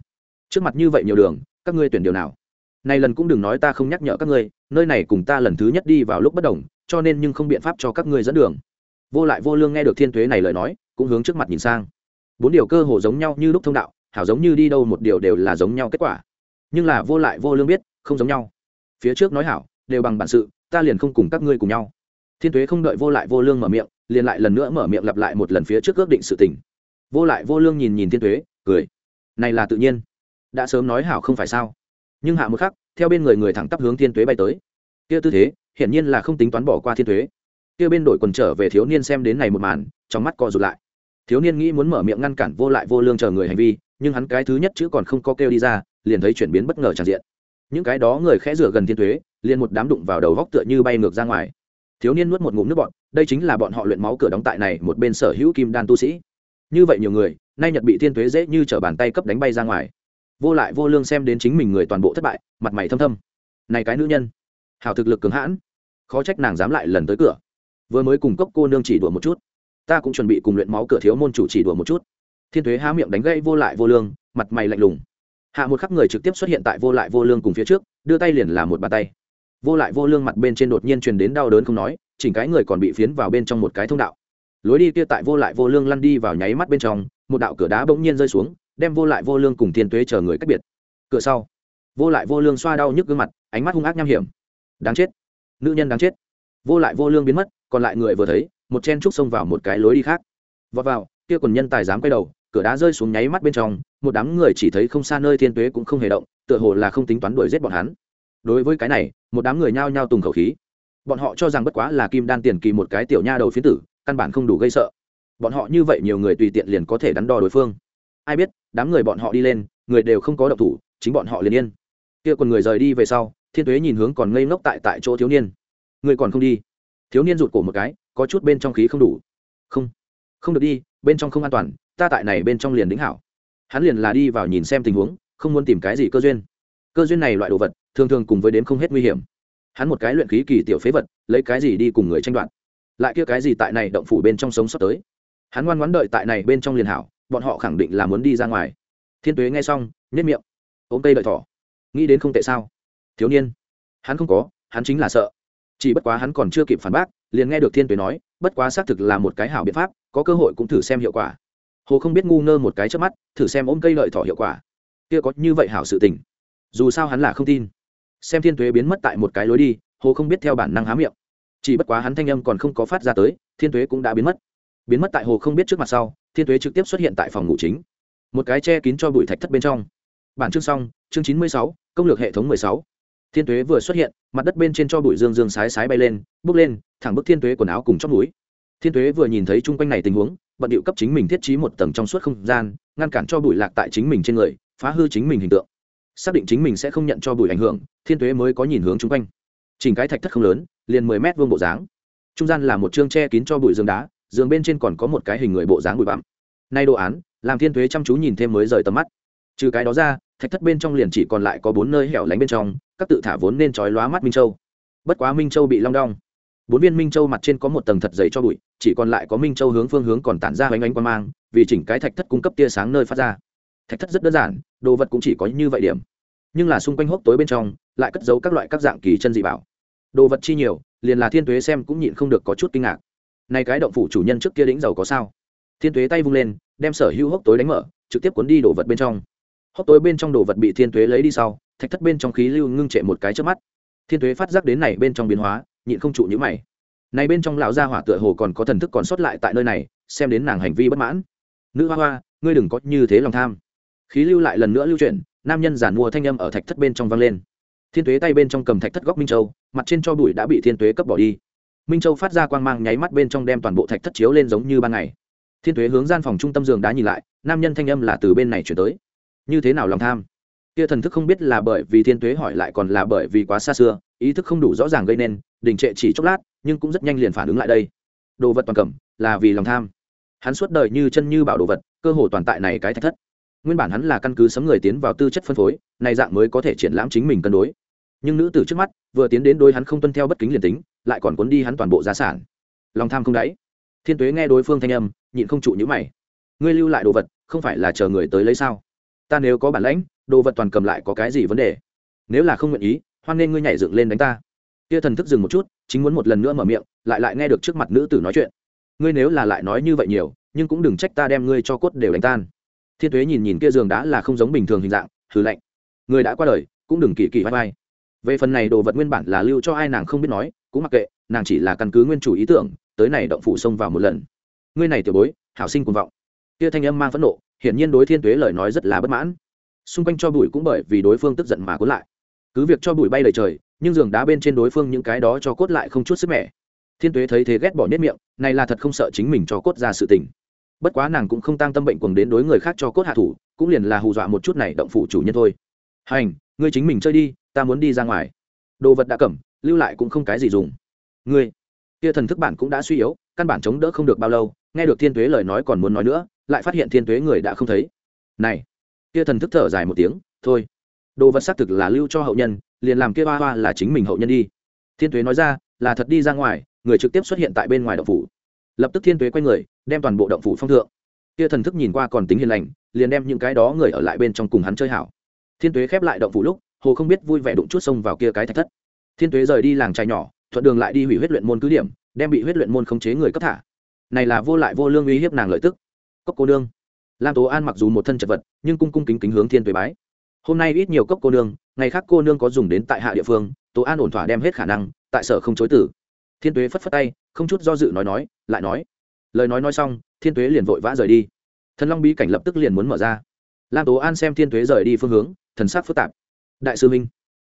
Trước mặt như vậy nhiều đường, các ngươi tuyển điều nào? Này lần cũng đừng nói ta không nhắc nhở các ngươi, nơi này cùng ta lần thứ nhất đi vào lúc bất đồng, cho nên nhưng không biện pháp cho các ngươi dẫn đường. Vô lại vô lương nghe được thiên tuế này lời nói, cũng hướng trước mặt nhìn sang. Bốn điều cơ hồ giống nhau như lúc thông đạo, hảo giống như đi đâu một điều đều là giống nhau kết quả. Nhưng là vô lại vô lương biết, không giống nhau. Phía trước nói hảo, đều bằng bản sự, ta liền không cùng các ngươi cùng nhau thiên tuế không đợi vô lại vô lương mở miệng, liền lại lần nữa mở miệng lặp lại một lần phía trước ước định sự tình. Vô lại vô lương nhìn nhìn thiên tuế, cười. Này là tự nhiên. Đã sớm nói hảo không phải sao? Nhưng hạ một khắc, theo bên người người thẳng tắp hướng thiên tuế bay tới. Kia tư thế, hiển nhiên là không tính toán bỏ qua thiên tuế. Kia bên đổi quần trở về thiếu niên xem đến này một màn, trong mắt co rụt lại. Thiếu niên nghĩ muốn mở miệng ngăn cản vô lại vô lương chờ người hành vi, nhưng hắn cái thứ nhất chữ còn không có kêu đi ra, liền thấy chuyển biến bất ngờ tràn diện. Những cái đó người khẽ rửa gần thiên thuế liền một đám đụng vào đầu góc tựa như bay ngược ra ngoài thiếu niên nuốt một ngụm nước bọn đây chính là bọn họ luyện máu cửa đóng tại này một bên sở hữu kim đan tu sĩ. Như vậy nhiều người, nay nhật bị thiên thuế dễ như t bàn tay cấp đánh bay ra ngoài. Vô lại vô lương xem đến chính mình người toàn bộ thất bại, mặt mày thâm thâm. Này cái nữ nhân hào thực lực cứng hãn, khó trách nàng dám lại lần tới cửa. Vừa mới cùng cốc cô nương chỉ đùa một chút, ta cũng chuẩn bị cùng luyện máu cửa thiếu môn chủ chỉ đùa một chút. Thiên thuế há miệng đánh gãy vô lại vô lương, mặt mày lạnh lùng. Hạ một khắc người trực tiếp xuất hiện tại vô lại vô lương cùng phía trước, đưa tay liền là một bàn tay vô lại vô lương mặt bên trên đột nhiên truyền đến đau đớn không nói, chỉnh cái người còn bị phiến vào bên trong một cái thông đạo. Lối đi kia tại vô lại vô lương lăn đi vào nháy mắt bên trong, một đạo cửa đá bỗng nhiên rơi xuống, đem vô lại vô lương cùng thiên tuế chờ người cách biệt. Cửa sau, vô lại vô lương xoa đau nhức gương mặt, ánh mắt hung ác nham hiểm. Đáng chết. Nữ nhân đáng chết. Vô lại vô lương biến mất, còn lại người vừa thấy, một chen trúc xông vào một cái lối đi khác. Vọt vào, kia còn nhân tài dám quay đầu, cửa đá rơi xuống nháy mắt bên trong, một đám người chỉ thấy không xa nơi thiên tuế cũng không hề động, tựa hồ là không tính toán đuổi giết bọn hắn đối với cái này, một đám người nhao nhao tùng khẩu khí. Bọn họ cho rằng bất quá là kim đan tiền kỳ một cái tiểu nha đầu phiến tử, căn bản không đủ gây sợ. Bọn họ như vậy nhiều người tùy tiện liền có thể đắn đo đối phương. Ai biết, đám người bọn họ đi lên, người đều không có động thủ, chính bọn họ liền yên. Kia còn người rời đi về sau, thiên tuế nhìn hướng còn ngây ngốc tại tại chỗ thiếu niên. Người còn không đi. Thiếu niên rụt cổ một cái, có chút bên trong khí không đủ. Không không được đi, bên trong không an toàn, ta tại này bên trong liền đính hảo. Hắn liền là đi vào nhìn xem tình huống, không muốn tìm cái gì cơ duyên. Cơ duyên này loại đồ vật thường thường cùng với đếm không hết nguy hiểm. Hắn một cái luyện khí kỳ tiểu phế vật, lấy cái gì đi cùng người tranh đoạt? Lại kia cái gì tại này động phủ bên trong sống sắp tới? Hắn ngoan ngoãn đợi tại này bên trong liền hảo, bọn họ khẳng định là muốn đi ra ngoài. Thiên tuế nghe xong nhất miệng. Ôm cây đợi thỏ. Nghĩ đến không tệ sao? Thiếu niên. Hắn không có, hắn chính là sợ. Chỉ bất quá hắn còn chưa kịp phản bác, liền nghe được thiên tuế nói, bất quá xác thực là một cái hảo biện pháp, có cơ hội cũng thử xem hiệu quả. Hồ không biết ngu ngơ một cái trước mắt, thử xem ôm cây lợi thỏ hiệu quả. Kia có như vậy hảo sự tình. Dù sao hắn là không tin xem thiên tuế biến mất tại một cái lối đi, hồ không biết theo bản năng há miệng. Chỉ bất quá hắn thanh âm còn không có phát ra tới, thiên tuế cũng đã biến mất. Biến mất tại hồ không biết trước mặt sau, thiên tuế trực tiếp xuất hiện tại phòng ngủ chính. Một cái che kín cho bụi thạch thất bên trong. Bản chương xong, chương chín mươi sáu, công lược hệ thống mười sáu. Thiên tuế vừa xuất hiện, mặt đất bên trên cho bụi dương dương sái sái bay lên, bước lên, thẳng bức thiên tuế quần áo cùng chót núi thiên tuế vừa nhìn thấy chung quanh này tình huống, bận điệu cấp chính mình thiết trí một tầng trong suốt không gian, ngăn cản cho bụi lạc tại chính mình trên người, phá hư chính mình hình tượng xác định chính mình sẽ không nhận cho bụi ảnh hưởng, thiên tuế mới có nhìn hướng chung quanh. Chỉnh cái thạch thất không lớn, liền mười mét vuông bộ dáng. Trung gian là một chương che kín cho bụi giường đá, giường bên trên còn có một cái hình người bộ dáng bụi bặm. Nay đồ án, làm thiên thuế chăm chú nhìn thêm mới rời tầm mắt. Trừ cái đó ra, thạch thất bên trong liền chỉ còn lại có bốn nơi hẻo lánh bên trong, các tự thả vốn nên trói lóa mắt minh châu. Bất quá minh châu bị long đong. Bốn viên minh châu mặt trên có một tầng thật dày cho bụi, chỉ còn lại có minh châu hướng phương hướng còn tản ra hoành ánh quan mang, vì chỉnh cái thạch thất cung cấp tia sáng nơi phát ra thạch thất rất đơn giản, đồ vật cũng chỉ có như vậy điểm. Nhưng là xung quanh hốc tối bên trong, lại cất giấu các loại các dạng kỳ chân dị bảo. Đồ vật chi nhiều, liền là thiên tuế xem cũng nhịn không được có chút kinh ngạc. Nay cái động phủ chủ nhân trước kia đĩnh giàu có sao? Thiên tuế tay vung lên, đem sở hữu hốc tối đánh mở, trực tiếp cuốn đi đồ vật bên trong. Hốc tối bên trong đồ vật bị thiên tuế lấy đi sau, thạch thất bên trong khí lưu ngưng trệ một cái trước mắt. Thiên tuế phát giác đến này bên trong biến hóa, nhịn không trụ nhữ mày. Này bên trong lão gia hỏa tựa hồ còn có thần thức còn sót lại tại nơi này, xem đến nàng hành vi bất mãn. Nữ hoa hoa, ngươi đừng có như thế lòng tham khí lưu lại lần nữa lưu chuyển, nam nhân giản mua thanh âm ở thạch thất bên trong vang lên. Thiên tuế tay bên trong cầm thạch thất góc minh châu, mặt trên cho bụi đã bị thiên tuế cấp bỏ đi. Minh châu phát ra quang mang nháy mắt bên trong đem toàn bộ thạch thất chiếu lên giống như ban ngày. Thiên tuế hướng gian phòng trung tâm giường đá nhìn lại, nam nhân thanh âm là từ bên này chuyển tới. Như thế nào lòng tham? Kia thần thức không biết là bởi vì thiên tuế hỏi lại còn là bởi vì quá xa xưa, ý thức không đủ rõ ràng gây nên, đình trệ chỉ chốc lát, nhưng cũng rất nhanh liền phản ứng lại đây. Đồ vật toàn cầm, là vì lòng tham. Hắn suốt đời như chân như bảo đồ vật, cơ hồ toàn tại này cái thạch thất nguyên bản hắn là căn cứ sấm người tiến vào tư chất phân phối, này dạng mới có thể triển lãm chính mình cân đối. Nhưng nữ tử trước mắt, vừa tiến đến đối hắn không tuân theo bất kính liền tính, lại còn cuốn đi hắn toàn bộ gia sản. Lòng tham không đáy. Thiên tuế nghe đối phương thanh âm, nhịn không trụ nhữ mày. Ngươi lưu lại đồ vật, không phải là chờ người tới lấy sao? Ta nếu có bản lãnh, đồ vật toàn cầm lại có cái gì vấn đề? Nếu là không nguyện ý, hoan nên ngươi nhảy dựng lên đánh ta. Kia thần thức dừng một chút, chính muốn một lần nữa mở miệng, lại lại nghe được trước mặt nữ tử nói chuyện. Ngươi nếu là lại nói như vậy nhiều, nhưng cũng đừng trách ta đem ngươi cho cốt đều đánh tan thiên tuế nhìn nhìn kia giường đá là không giống bình thường hình dạng hư lạnh. Người đã qua đời, cũng đừng kỳ kỳ vai vai. Về phần này đồ vật nguyên bản là lưu cho ai nàng không biết nói, cũng mặc kệ, nàng chỉ là căn cứ nguyên chủ ý tưởng, tới này động phủ xông vào một lần. Ngươi này tiểu bối, hảo sinh cuồng vọng. Kia thanh âm mang phẫn nộ, hiển nhiên đối thiên tuế lời nói rất là bất mãn. Xung quanh cho bụi cũng bởi vì đối phương tức giận mà cuốn lại. Cứ việc cho bụi bay lời trời, nhưng giường đá bên trên đối phương những cái đó cho cốt lại không chút sức mẻ. Thiên tuế thấy thế ghét bỏ nết miệng, này là thật không sợ chính mình cho cốt ra sự tình bất quá nàng cũng không tăng tâm bệnh cuồng đến đối người khác cho cốt hạ thủ, cũng liền là hù dọa một chút này động phủ chủ nhân thôi. Hành, ngươi chính mình chơi đi, ta muốn đi ra ngoài. Đồ vật đã cầm lưu lại cũng không cái gì dùng. Ngươi, kia thần thức bản cũng đã suy yếu, căn bản chống đỡ không được bao lâu, nghe được thiên tuế lời nói còn muốn nói nữa, lại phát hiện thiên tuế người đã không thấy. Này. Kia thần thức thở dài một tiếng, thôi. Đồ vật xác thực là lưu cho hậu nhân, liền làm kia hoa hoa là chính mình hậu nhân đi. Thiên tuế nói ra, là thật đi ra ngoài, người trực tiếp xuất hiện tại bên ngoài động phủ lập tức thiên tuế quay người, đem toàn bộ động phủ phong thượng. Kia thần thức nhìn qua còn tính hiền lành, liền đem những cái đó người ở lại bên trong cùng hắn chơi hảo. Thiên tuế khép lại động phủ lúc, hồ không biết vui vẻ đụng chút sông vào kia cái thạch thất. Thiên tuế rời đi làng trai nhỏ, thuận đường lại đi hủy huyết luyện môn cứ điểm, đem bị huyết luyện môn khống chế người cấp thả. Này là vô lại vô lương uy hiếp nàng lợi tức. Cốc cô nương. Lam tố an mặc dù một thân chật vật, nhưng cung cung kính kính hướng thiên tuế bái. Hôm nay ít nhiều cốc cô nương, ngày khác cô nương có dùng đến tại hạ địa phương, tố an ổn thỏa đem hết khả năng, tại sở không chối tử thiên tuế phất phất tay, không chút do dự nói nói, lại nói. Lời nói nói xong, thiên tuế liền vội vã rời đi. Thần long bí cảnh lập tức liền muốn mở ra. Lam tố an xem thiên tuế rời đi phương hướng, thần sắc phức tạp. Đại sư minh,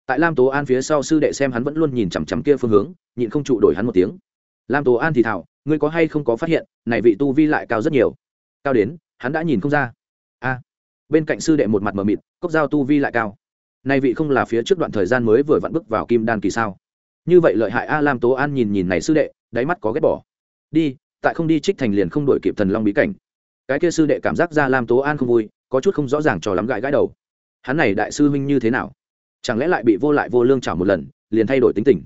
tại lam tố an phía sau sư đệ xem hắn vẫn luôn nhìn chằm chằm kia phương hướng, nhịn không trụ đổi hắn một tiếng. Lam tố an thì thảo ngươi có hay không có phát hiện, này vị tu vi lại cao rất nhiều? Cao đến, hắn đã nhìn không ra. A, bên cạnh sư đệ một mặt mờ mịt, cốc giao tu vi lại cao. Này vị không là phía trước đoạn thời gian mới vừa vặn bước vào kim đan kỳ sao? Như vậy lợi hại a lam tố an nhìn nhìn này sư đệ, đáy mắt có ghét bỏ. Đi, tại không đi trích thành liền không đổi kịp thần long bí cảnh. Cái kia sư đệ cảm giác ra lam tố an không vui, có chút không rõ ràng trò lắm gãi gãi đầu. Hắn này đại sư huynh như thế nào? Chẳng lẽ lại bị vô lại vô lương trả một lần, liền thay đổi tính tình?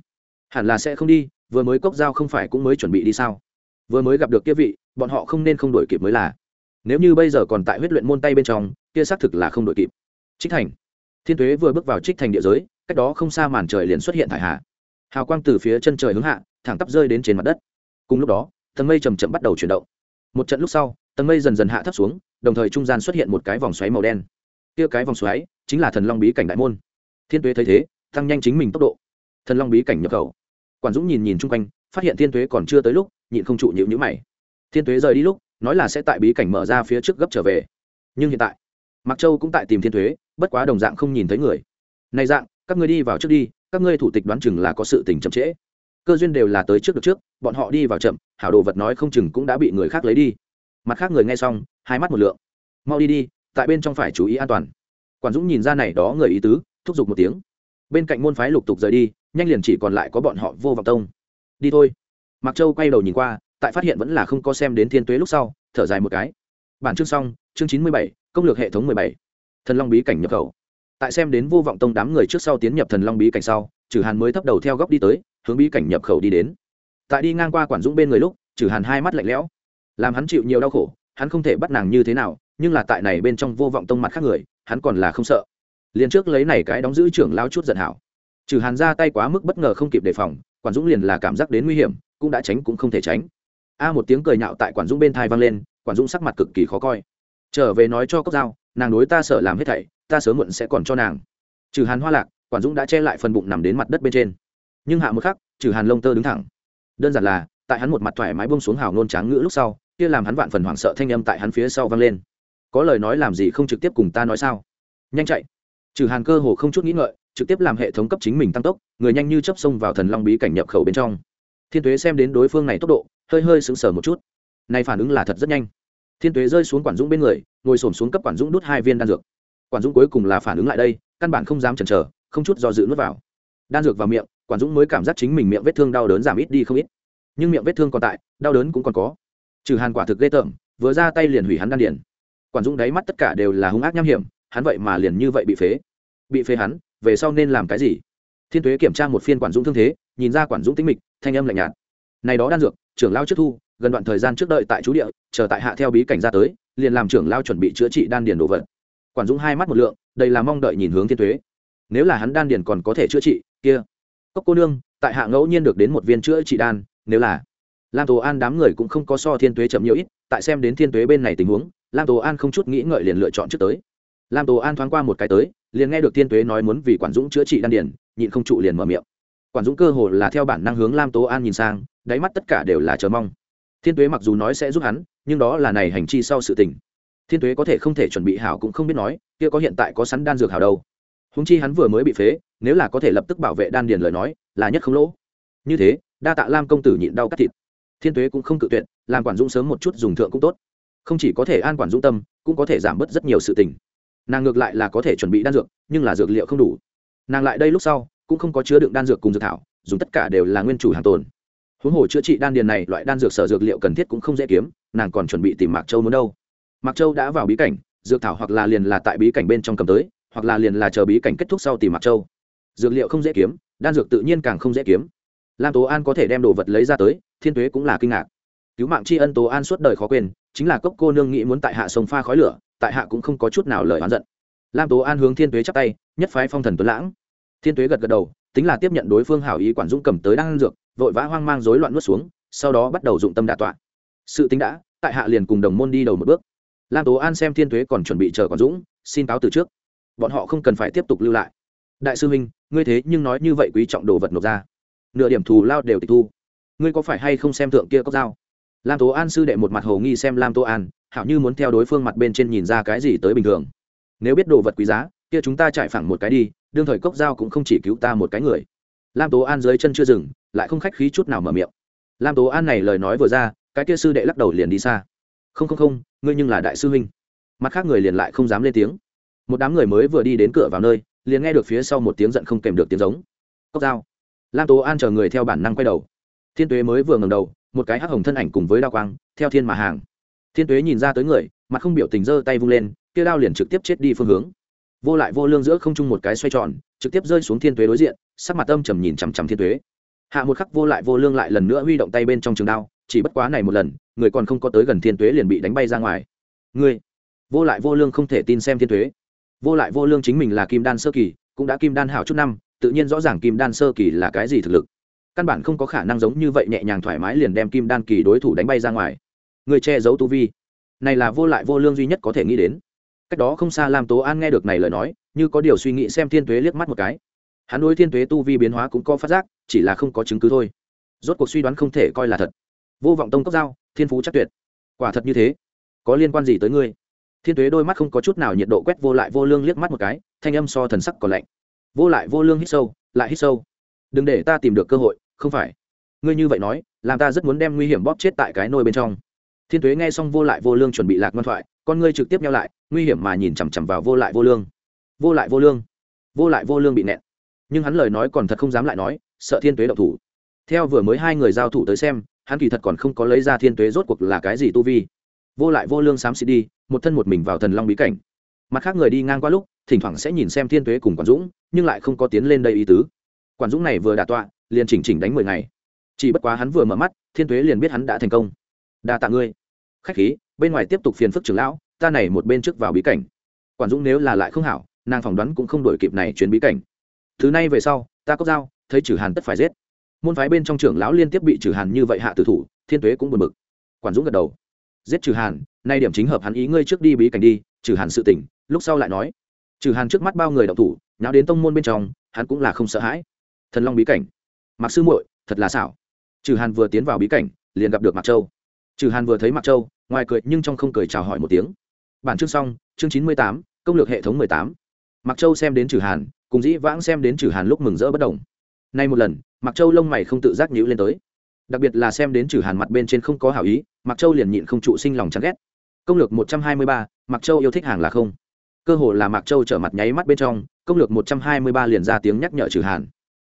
Hẳn là sẽ không đi, vừa mới cốc giao không phải cũng mới chuẩn bị đi sao? Vừa mới gặp được kia vị, bọn họ không nên không đổi kịp mới là. Nếu như bây giờ còn tại huyết luyện môn tay bên trong, kia xác thực là không đổi kịp. Trích thành. Thiên tuế vừa bước vào trích thành địa giới, cách đó không xa màn trời liền xuất hiện thải hạ hào quang từ phía chân trời hướng hạ thẳng tắp rơi đến trên mặt đất. Cùng lúc đó tầng mây chầm chậm bắt đầu chuyển động. Một trận lúc sau tầng mây dần dần hạ thấp xuống đồng thời trung gian xuất hiện một cái vòng xoáy màu đen. Kia cái vòng xoáy chính là thần long bí cảnh đại môn. Thiên tuế thấy thế tăng nhanh chính mình tốc độ. Thần long bí cảnh nhập khẩu. Quản dũng nhìn nhìn chung quanh phát hiện thiên tuế còn chưa tới lúc nhịn không trụ nhịu nhữ mày. Thiên tuế rời đi lúc nói là sẽ tại bí cảnh mở ra phía trước gấp trở về. Nhưng hiện tại mặc châu cũng tại tìm thiên Tuế, bất quá đồng dạng không nhìn thấy người. Này dạng các ngươi đi vào trước đi các ngươi thủ tịch đoán chừng là có sự tình chậm trễ. Cơ duyên đều là tới trước được trước, bọn họ đi vào chậm, hảo đồ vật nói không chừng cũng đã bị người khác lấy đi. Mặt khác người nghe xong, hai mắt một lượng. Mau đi đi, tại bên trong phải chú ý an toàn. Quản dũng nhìn ra này đó người ý tứ, thúc giục một tiếng. Bên cạnh môn phái lục tục rời đi, nhanh liền chỉ còn lại có bọn họ vô vọng tông. Đi thôi. Mặc châu quay đầu nhìn qua, tại phát hiện vẫn là không có xem đến thiên tuế lúc sau, thở dài một cái. Bản chương xong, chương chín mươi bảy, công lược hệ thống mười bảy. Thần long bí cảnh nhập khẩu tại xem đến vô vọng tông đám người trước sau tiến nhập thần long bí cảnh sau trừ hàn mới thấp đầu theo góc đi tới, hướng bí cảnh nhập khẩu đi đến. Tại đi ngang qua quản dũng bên người lúc trừ hàn hai mắt lạnh lẽo, làm hắn chịu nhiều đau khổ, hắn không thể bắt nàng như thế nào, nhưng là tại này bên trong vô vọng tông mặt khác người, hắn còn là không sợ. Liền trước lấy này cái đóng giữ trưởng lao chút giận hảo. Trừ hàn ra tay quá mức bất ngờ không kịp đề phòng, quản dũng liền là cảm giác đến nguy hiểm, cũng đã tránh cũng không thể tránh. A một tiếng cười nhạo tại quản dũng bên thai vang lên, quản dũng sắc mặt cực kỳ khó coi. Trở về nói cho cốc dao nàng đối ta sợ làm hết thảy ta sớm muộn sẽ còn cho nàng. Trừ hàn hoa lạc, quản dũng đã che lại phần bụng nằm đến mặt đất bên trên. Nhưng hạ một khắc, trừ hàn lông tơ đứng thẳng. Đơn giản là, tại hắn một mặt thoải mái bông xuống hào nôn tráng ngữ lúc sau, kia làm hắn vạn phần hoảng sợ thanh âm tại hắn phía sau vang lên. Có lời nói làm gì không trực tiếp cùng ta nói sao? Nhanh chạy. Trừ hàn cơ hồ không chút nghĩ ngợi, trực tiếp làm hệ thống cấp chính mình tăng tốc, người nhanh như chấp xông vào thần long bí cảnh nhập khẩu bên trong. Thiên tuế xem đến đối phương này tốc độ, hơi hơi sững sờ một chút. Này phản ứng là thật rất nhanh. Thiên tuế rơi xuống quản dũng bên người, ngồi xổm xuống cấp quản dũng đút hai viên đan dược quản dũng cuối cùng là phản ứng lại đây, căn bản không dám chần chờ, không chút do dự nuốt vào. Đan dược vào miệng, quản dũng mới cảm giác chính mình miệng vết thương đau đớn giảm ít đi không ít. Nhưng miệng vết thương còn tại, đau đớn cũng còn có. Trừ hàn quả thực ghê tởm, vừa ra tay liền hủy hắn đan điển quản dũng đáy mắt tất cả đều là hung ác nham hiểm, hắn vậy mà liền như vậy bị phế. Bị phế hắn, về sau nên làm cái gì? Thiên tuế kiểm tra một phiên quản dũng thương thế, nhìn ra quản dũng tính mịch, thanh âm lạnh nhạt. Này đó đan dược, trưởng lao trước thu, gần đoạn thời gian trước đợi tại chú địa, chờ tại hạ theo bí cảnh ra tới, liền làm trưởng lao chuẩn bị chữa trị đan điền đồ vật quản dũng hai mắt một lượng đây là mong đợi nhìn hướng thiên tuế. Nếu là hắn đan điền còn có thể chữa trị, kia. Cốc cô nương, tại hạ ngẫu nhiên được đến một viên chữa trị đan, nếu là. Lam tố an đám người cũng không có so thiên tuế chậm nhiều ít, tại xem đến thiên tuế bên này tình huống, lam tố an không chút nghĩ ngợi liền lựa chọn trước tới. Lam tố an thoáng qua một cái tới, liền nghe được thiên tuế nói muốn vì quản dũng chữa trị đan điền, nhịn không trụ liền mở miệng. Quản dũng cơ hồ là theo bản năng hướng lam tố an nhìn sang, đáy mắt tất cả đều là chờ mong. Thiên tuế mặc dù nói sẽ giúp hắn, nhưng đó là này hành chi sau sự tình thiên tuế có thể không thể chuẩn bị hảo cũng không biết nói, kia có hiện tại có sắn đan dược hảo đâu. Húng chi hắn vừa mới bị phế, nếu là có thể lập tức bảo vệ đan điền lời nói, là nhất không lỗ. Như thế, đa tạ lam công tử nhịn đau cắt thịt. Thiên tuế cũng không cự tuyệt, làm quản dũng sớm một chút dùng thượng cũng tốt. Không chỉ có thể an quản dũng tâm, cũng có thể giảm bớt rất nhiều sự tình. Nàng ngược lại là có thể chuẩn bị đan dược, nhưng là dược liệu không đủ. Nàng lại đây lúc sau, cũng không có chứa đựng đan dược cùng dược thảo, dùng tất cả đều là nguyên chủ hàng tồn. Huống hồ chữa trị đan điền này, loại đan dược sở dược liệu cần thiết cũng không dễ kiếm, nàng còn chuẩn bị tìm mạc châu muốn đâu mạc châu đã vào bí cảnh, dược thảo hoặc là liền là tại bí cảnh bên trong cầm tới, hoặc là liền là chờ bí cảnh kết thúc sau tìm mạc châu. Dược liệu không dễ kiếm, đan dược tự nhiên càng không dễ kiếm. Lam tố an có thể đem đồ vật lấy ra tới, thiên tuế cũng là kinh ngạc. Cứu mạng tri ân tố an suốt đời khó quên, chính là cốc cô nương nghĩ muốn tại hạ sông pha khói lửa, tại hạ cũng không có chút nào lời oán giận. Lam tố an hướng thiên tuế chắp tay, nhất phái phong thần tuấn lãng. Thiên tuế gật gật đầu, tính là tiếp nhận đối phương hảo ý quản dũng cầm tới đang dược, vội vã hoang mang rối loạn nuốt xuống, sau đó bắt đầu dụng tâm đạ tọa. Sự tính đã, tại hạ liền cùng đồng môn đi đầu một bước lam tố an xem thiên thuế còn chuẩn bị chờ còn dũng, xin cáo từ trước. Bọn họ không cần phải tiếp tục lưu lại. Đại sư huynh, ngươi thế nhưng nói như vậy quý trọng đồ vật nộp ra. Nửa điểm thù lao đều tịch thu. Ngươi có phải hay không xem thượng kia cốc dao? Lam tố an sư đệ một mặt hồ nghi xem lam tố an, hảo như muốn theo đối phương mặt bên trên nhìn ra cái gì tới bình thường. Nếu biết đồ vật quý giá, kia chúng ta chạy phẳng một cái đi, đương thời cốc dao cũng không chỉ cứu ta một cái người. Lam tố an dưới chân chưa dừng, lại không khách khí chút nào mở miệng. Lam tố an này lời nói vừa ra, cái kia sư đệ lắc đầu liền đi xa không không không, ngươi nhưng là đại sư huynh. Mặt khác người liền lại không dám lên tiếng. Một đám người mới vừa đi đến cửa vào nơi, liền nghe được phía sau một tiếng giận không kèm được tiếng giống. Cốc dao lam tố an chờ người theo bản năng quay đầu. Thiên tuế mới vừa ngầm đầu, một cái hắc hồng thân ảnh cùng với đao quang, theo thiên mà hàng. Thiên tuế nhìn ra tới người, mặt không biểu tình giơ tay vung lên, kia đao liền trực tiếp chết đi phương hướng. Vô lại vô lương giữa không trung một cái xoay tròn, trực tiếp rơi xuống thiên tuế đối diện, sắc mặt âm trầm nhìn chằm chằm thiên tuế. Hạ một khắc vô lại vô lương lại lần nữa huy động tay bên trong trường đao chỉ bất quá này một lần, người còn không có tới gần thiên tuế liền bị đánh bay ra ngoài. Người vô lại vô lương không thể tin xem thiên tuế. Vô lại vô lương chính mình là kim đan sơ kỳ, cũng đã kim đan hảo chút năm, tự nhiên rõ ràng kim đan sơ kỳ là cái gì thực lực. Căn bản không có khả năng giống như vậy nhẹ nhàng thoải mái liền đem kim đan kỳ đối thủ đánh bay ra ngoài. Người che giấu tu vi. Này là vô lại vô lương duy nhất có thể nghĩ đến. Cách đó không xa lam tố an nghe được này lời nói, như có điều suy nghĩ xem thiên tuế liếc mắt một cái. Hắn đối thiên tuế tu vi biến hóa cũng có phát giác, chỉ là không có chứng cứ thôi. Rốt cuộc suy đoán không thể coi là thật vô vọng tông cốc giao, thiên phú chắc tuyệt. Quả thật như thế. Có liên quan gì tới ngươi? Thiên tuế đôi mắt không có chút nào nhiệt độ quét vô lại vô lương liếc mắt một cái, thanh âm so thần sắc còn lạnh. Vô lại vô lương hít sâu, lại hít sâu. Đừng để ta tìm được cơ hội, không phải. Ngươi như vậy nói, làm ta rất muốn đem nguy hiểm bóp chết tại cái nôi bên trong. Thiên tuế nghe xong vô lại vô lương chuẩn bị lạc ngoan thoại, con ngươi trực tiếp nhau lại, nguy hiểm mà nhìn chằm chằm vào vô lại vô lương. Vô lại vô lương. Vô lại vô lương bị nẹn nhưng hắn lời nói còn thật không dám lại nói, sợ thiên tuế đậu thủ. Theo vừa mới hai người giao thủ tới xem hắn kỳ thật còn không có lấy ra thiên tuế rốt cuộc là cái gì tu vi. Vô lại vô lương xám xịt đi, một thân một mình vào thần long bí cảnh. Mặt khác người đi ngang qua lúc, thỉnh thoảng sẽ nhìn xem thiên tuế cùng quản dũng, nhưng lại không có tiến lên đây ý tứ. Quản dũng này vừa đà tọa, liền chỉnh chỉnh đánh mười ngày. Chỉ bất quá hắn vừa mở mắt, thiên tuế liền biết hắn đã thành công. Đa tạ ngươi. Khách khí, bên ngoài tiếp tục phiền phức trưởng lão, ta này một bên trước vào bí cảnh. Quản dũng nếu là lại không hảo, nàng phỏng đoán cũng không đổi kịp này chuyến bí cảnh. Thứ này về sau, ta có dao thấy trừ hàn tất phải giết môn phái bên trong trưởng lão liên tiếp bị trừ hàn như vậy hạ tử thủ, thiên tuế cũng buồn bực. Quản dũng gật đầu. Giết trừ hàn, nay điểm chính hợp hắn ý ngươi trước đi bí cảnh đi, trừ hàn sự tỉnh lúc sau lại nói. Trừ hàn trước mắt bao người đậu thủ, nháo đến tông môn bên trong, hắn cũng là không sợ hãi. Thần long bí cảnh. Mặc sư muội, thật là xảo. Trừ hàn vừa tiến vào bí cảnh, liền gặp được mạc châu. Trừ hàn vừa thấy mạc châu, ngoài cười nhưng trong không cười chào hỏi một tiếng. Bản chương xong, chương chín mươi tám, công lược hệ thống mười tám. Mạc châu xem đến trừ hàn, cùng dĩ vãng xem đến trừ hàn lúc mừng rỡ bất đồng nay một lần mạc châu lông mày không tự giác nhữ lên tới. Đặc biệt là xem đến trừ hàn mặt bên trên không có hảo ý, mạc châu liền nhịn không trụ sinh lòng chán ghét. Công lược một trăm hai mươi ba, mạc châu yêu thích hàng là không. Cơ hồ là mạc châu trở mặt nháy mắt bên trong, công lược một trăm hai mươi ba liền ra tiếng nhắc nhở trừ hàn.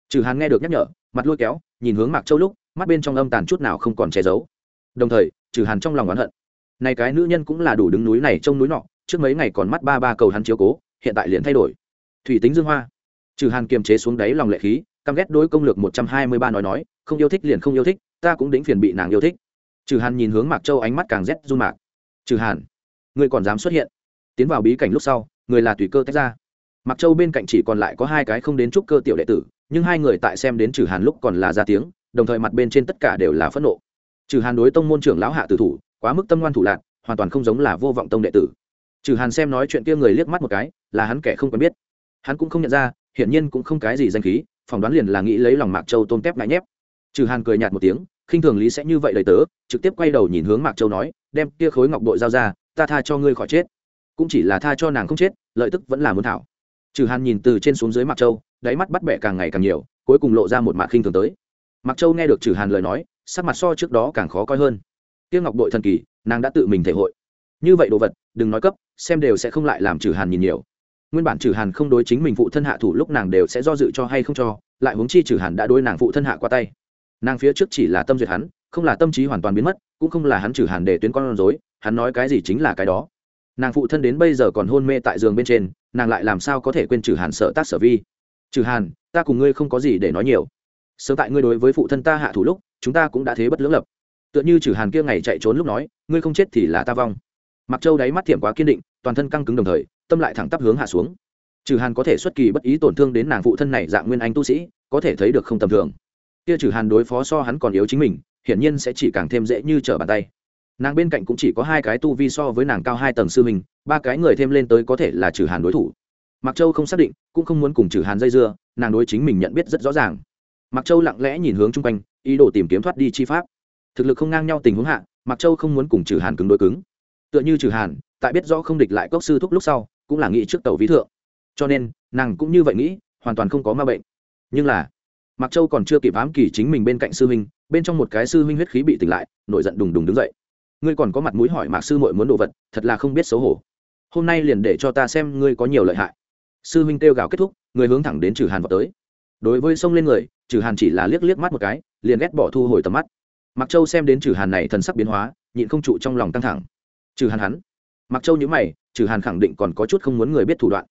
Trừ hàn nghe được nhắc nhở, mặt lôi kéo, nhìn hướng mạc châu lúc, mắt bên trong âm tàn chút nào không còn che giấu. Đồng thời, trừ hàn trong lòng oán hận. Này cái nữ nhân cũng là đủ đứng núi này trông núi nọ, trước mấy ngày còn mắt ba ba cầu hắn chiếu cố, hiện tại liền thay đổi. Thủy tính dương hoa. Trừ hàn kiềm chế xuống đáy lòng lệ khí căm ghét đối công lược một trăm hai mươi ba nói nói, không yêu thích liền không yêu thích, ta cũng đĩnh phiền bị nàng yêu thích. Trừ hàn nhìn hướng mạc châu ánh mắt càng rét run mạc. Trừ hàn người còn dám xuất hiện? Tiến vào bí cảnh lúc sau, người là tùy cơ tách ra. Mạc châu bên cạnh chỉ còn lại có hai cái không đến trúc cơ tiểu đệ tử, nhưng hai người tại xem đến trừ hàn lúc còn là ra tiếng, đồng thời mặt bên trên tất cả đều là phẫn nộ. Trừ hàn đối tông môn trưởng lão hạ tử thủ, quá mức tâm ngoan thủ lạc hoàn toàn không giống là vô vọng tông đệ tử. Trừ hàn xem nói chuyện kia người liếc mắt một cái, là hắn kẻ không quen biết. Hắn cũng không nhận ra, hiển nhiên cũng không cái gì danh khí phỏng đoán liền là nghĩ lấy lòng mạc châu tôm tép ngại nhép. Trừ hàn cười nhạt một tiếng, khinh thường lý sẽ như vậy đầy tớ, trực tiếp quay đầu nhìn hướng mạc châu nói, đem kia khối ngọc bội giao ra, ta tha cho ngươi khỏi chết. Cũng chỉ là tha cho nàng không chết, lợi tức vẫn là muốn thảo. Trừ hàn nhìn từ trên xuống dưới mạc châu, đáy mắt bắt bẻ càng ngày càng nhiều, cuối cùng lộ ra một mạc khinh thường tới. Mạc châu nghe được trừ hàn lời nói, sắc mặt so trước đó càng khó coi hơn. Tiêu ngọc bội thần kỳ, nàng đã tự mình thể hội. Như vậy đồ vật, đừng nói cấp, xem đều sẽ không lại làm trừ hàn nhìn nhiều nguyên bản trừ hàn không đối chính mình phụ thân hạ thủ lúc nàng đều sẽ do dự cho hay không cho, lại huống chi trừ hàn đã đối nàng phụ thân hạ qua tay. Nàng phía trước chỉ là tâm duyệt hắn, không là tâm trí hoàn toàn biến mất, cũng không là hắn trừ hàn để tuyến con rối, hắn nói cái gì chính là cái đó. Nàng phụ thân đến bây giờ còn hôn mê tại giường bên trên, nàng lại làm sao có thể quên trừ hàn sợ tác sở vi? Trừ hàn, ta cùng ngươi không có gì để nói nhiều. Sớm tại ngươi đối với phụ thân ta hạ thủ lúc, chúng ta cũng đã thế bất lưỡng lập. Tựa như trừ hàn kia ngày chạy trốn lúc nói, ngươi không chết thì là ta vong. Mặc châu đáy mắt thiệm quá kiên định toàn thân căng cứng đồng thời, tâm lại thẳng tắp hướng hạ xuống. Trừ hàn có thể xuất kỳ bất ý tổn thương đến nàng phụ thân này dạng nguyên anh tu sĩ, có thể thấy được không tầm thường. Kia trừ hàn đối phó so hắn còn yếu chính mình, hiển nhiên sẽ chỉ càng thêm dễ như trở bàn tay. Nàng bên cạnh cũng chỉ có hai cái tu vi so với nàng cao hai tầng sư mình ba cái người thêm lên tới có thể là trừ hàn đối thủ. Mặc châu không xác định, cũng không muốn cùng trừ hàn dây dưa, nàng đối chính mình nhận biết rất rõ ràng. Mặc châu lặng lẽ nhìn hướng chung quanh, ý đồ tìm kiếm thoát đi chi pháp. Thực lực không ngang nhau tình huống hạ mặc châu không muốn cùng trừ hàn cứng đối cứng tựa như trừ hàn, tại biết rõ không địch lại cốc sư thúc lúc sau, cũng là nghĩ trước tàu ví thượng. Cho nên, nàng cũng như vậy nghĩ, hoàn toàn không có ma bệnh. Nhưng là mặc châu còn chưa kịp ám kỳ chính mình bên cạnh sư huynh, bên trong một cái sư huynh huyết khí bị tỉnh lại, nổi giận đùng đùng đứng dậy. Ngươi còn có mặt mũi hỏi mạc sư mội muốn đồ vật, thật là không biết xấu hổ. Hôm nay liền để cho ta xem ngươi có nhiều lợi hại. Sư huynh kêu gào kết thúc, người hướng thẳng đến trừ hàn vào tới. Đối với sông lên người, trừ hàn chỉ là liếc liếc mắt một cái, liền ghét bỏ thu hồi tầm mắt. Mặc châu xem đến trừ hàn này thần sắc biến hóa, nhịn không trụ trong lòng căng thẳng trừ hàn hắn. Mặc châu nhữ mày, trừ hàn khẳng định còn có chút không muốn người biết thủ đoạn.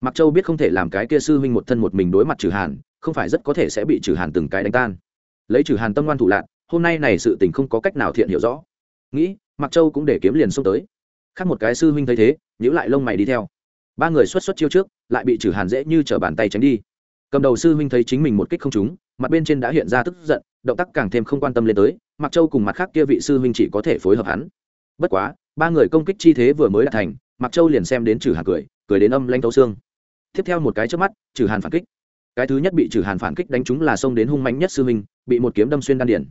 Mặc châu biết không thể làm cái kia sư huynh một thân một mình đối mặt trừ hàn, không phải rất có thể sẽ bị trừ hàn từng cái đánh tan. Lấy trừ hàn tâm ngoan thủ lạc hôm nay này sự tình không có cách nào thiện hiểu rõ. Nghĩ mặc châu cũng để kiếm liền xông tới. Khác một cái sư huynh thấy thế nhữ lại lông mày đi theo. Ba người xuất xuất chiêu trước, lại bị trừ hàn dễ như t bàn tay tránh đi. Cầm đầu sư huynh thấy chính mình một kích không trúng, mặt bên trên đã hiện ra tức giận, động tác càng thêm không quan tâm lên tới mặc châu cùng mặt khác kia vị sư huynh chỉ có thể phối hợp hắn. Bất quá ba người công kích chi thế vừa mới đạt thành mặc châu liền xem đến trừ hàn cười cười đến âm lanh thấu xương. Tiếp theo một cái trước mắt trừ hàn phản kích. Cái thứ nhất bị trừ hàn phản kích đánh trúng là xông đến hung mạnh nhất sư huynh, bị một kiếm đâm xuyên đan điển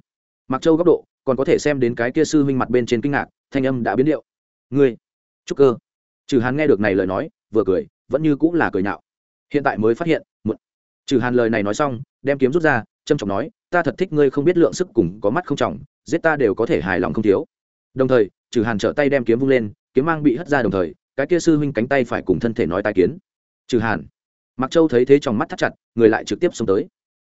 mặc châu góc độ, còn có thể xem đến cái kia sư huynh mặt bên trên kinh ngạc, thanh âm đã biến điệu. Ngươi, trúc cơ. Trừ hàn nghe được này lời nói, vừa cười, vẫn như cũng là cười nhạo. Hiện tại mới phát hiện, một trừ hàn lời này nói xong, đem kiếm rút ra trâm trọng nói, ta thật thích ngươi không biết lượng sức cùng có mắt không trọng, giết ta đều có thể hài lòng không thiếu. Đồng thời trừ hàn trở tay đem kiếm vung lên, kiếm mang bị hất ra đồng thời, cái kia sư huynh cánh tay phải cùng thân thể nói tai kiến. Trừ hàn. Mặc châu thấy thế trong mắt thắt chặt, người lại trực tiếp xông tới.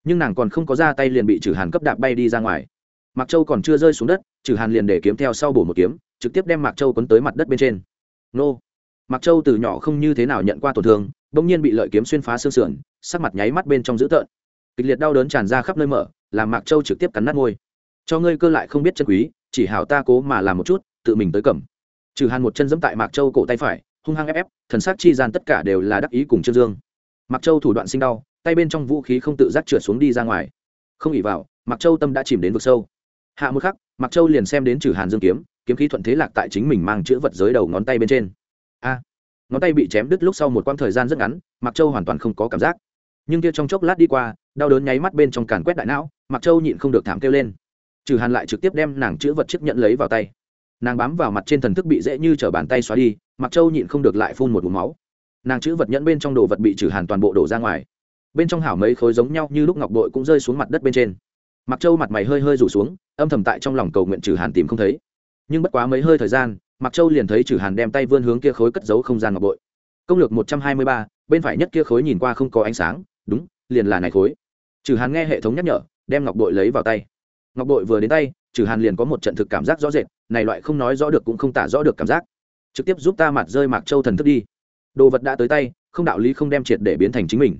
Nhưng nàng còn không có ra tay liền bị trừ hàn cấp đạp bay đi ra ngoài. Mặc châu còn chưa rơi xuống đất, trừ hàn liền để kiếm theo sau bổ một kiếm, trực tiếp đem mạc châu quấn tới mặt đất bên trên. Nô. Mặc châu từ nhỏ không như thế nào nhận qua tổn thương, bỗng nhiên bị lợi kiếm xuyên phá xương sườn, sắc mặt nháy mắt bên trong dữ tợn. Kịch liệt đau đớn tràn ra khắp nơi mở, làm mạc châu trực tiếp cắn nát môi. Cho ngươi cơ lại không biết chân quý, chỉ hảo ta cố mà làm một chút tự mình tới cầm. Trừ hàn một chân giẫm tại mạc châu cổ tay phải, hung hăng ép ép, thần sắc chi gian tất cả đều là đắc ý cùng trương dương. Mạc châu thủ đoạn sinh đau, tay bên trong vũ khí không tự giác trượt xuống đi ra ngoài. Không ỉ vào, mạc châu tâm đã chìm đến vực sâu. Hạ một khắc, mạc châu liền xem đến trừ hàn dương kiếm kiếm khí thuận thế lạc tại chính mình mang chữ vật giới đầu ngón tay bên trên. A! Ngón tay bị chém đứt lúc sau một quãng thời gian rất ngắn, mạc châu hoàn toàn không có cảm giác. Nhưng kia trong chốc lát đi qua, đau đớn nháy mắt bên trong càn quét đại não, mạc châu nhịn không được thảm kêu lên. Trừ hàn lại trực tiếp đem nàng chữ vật chiếc nhận lấy vào tay nàng bám vào mặt trên thần thức bị dễ như t r ở bàn tay xóa đi, mặc châu nhịn không được lại phun một mũ máu. Nàng chữ vật nhẫn bên trong đồ vật bị trừ hàn toàn bộ đổ ra ngoài. Bên trong hảo mấy khối giống nhau như lúc ngọc đội cũng rơi xuống mặt đất bên trên. Mặc châu mặt mày hơi hơi rủ xuống, âm thầm tại trong lòng cầu nguyện trừ hàn tìm không thấy. Nhưng bất quá mấy hơi thời gian, mặc châu liền thấy trừ hàn đem tay vươn hướng kia khối cất giấu không gian ngọc bội. Công lược một trăm hai mươi ba, bên phải nhất kia khối nhìn qua không có ánh sáng, đúng, liền là này khối. Trừ hàn nghe hệ thống nhắc nhở, đem ngọc bội lấy vào tay. Ngọc bội vừa đến tay trừ hàn liền có một trận thực cảm giác rõ rệt, này loại không nói rõ được cũng không tả rõ được cảm giác. Trực tiếp giúp ta mặt rơi mạc châu thần thức đi. Đồ vật đã tới tay, không đạo lý không đem triệt để biến thành chính mình.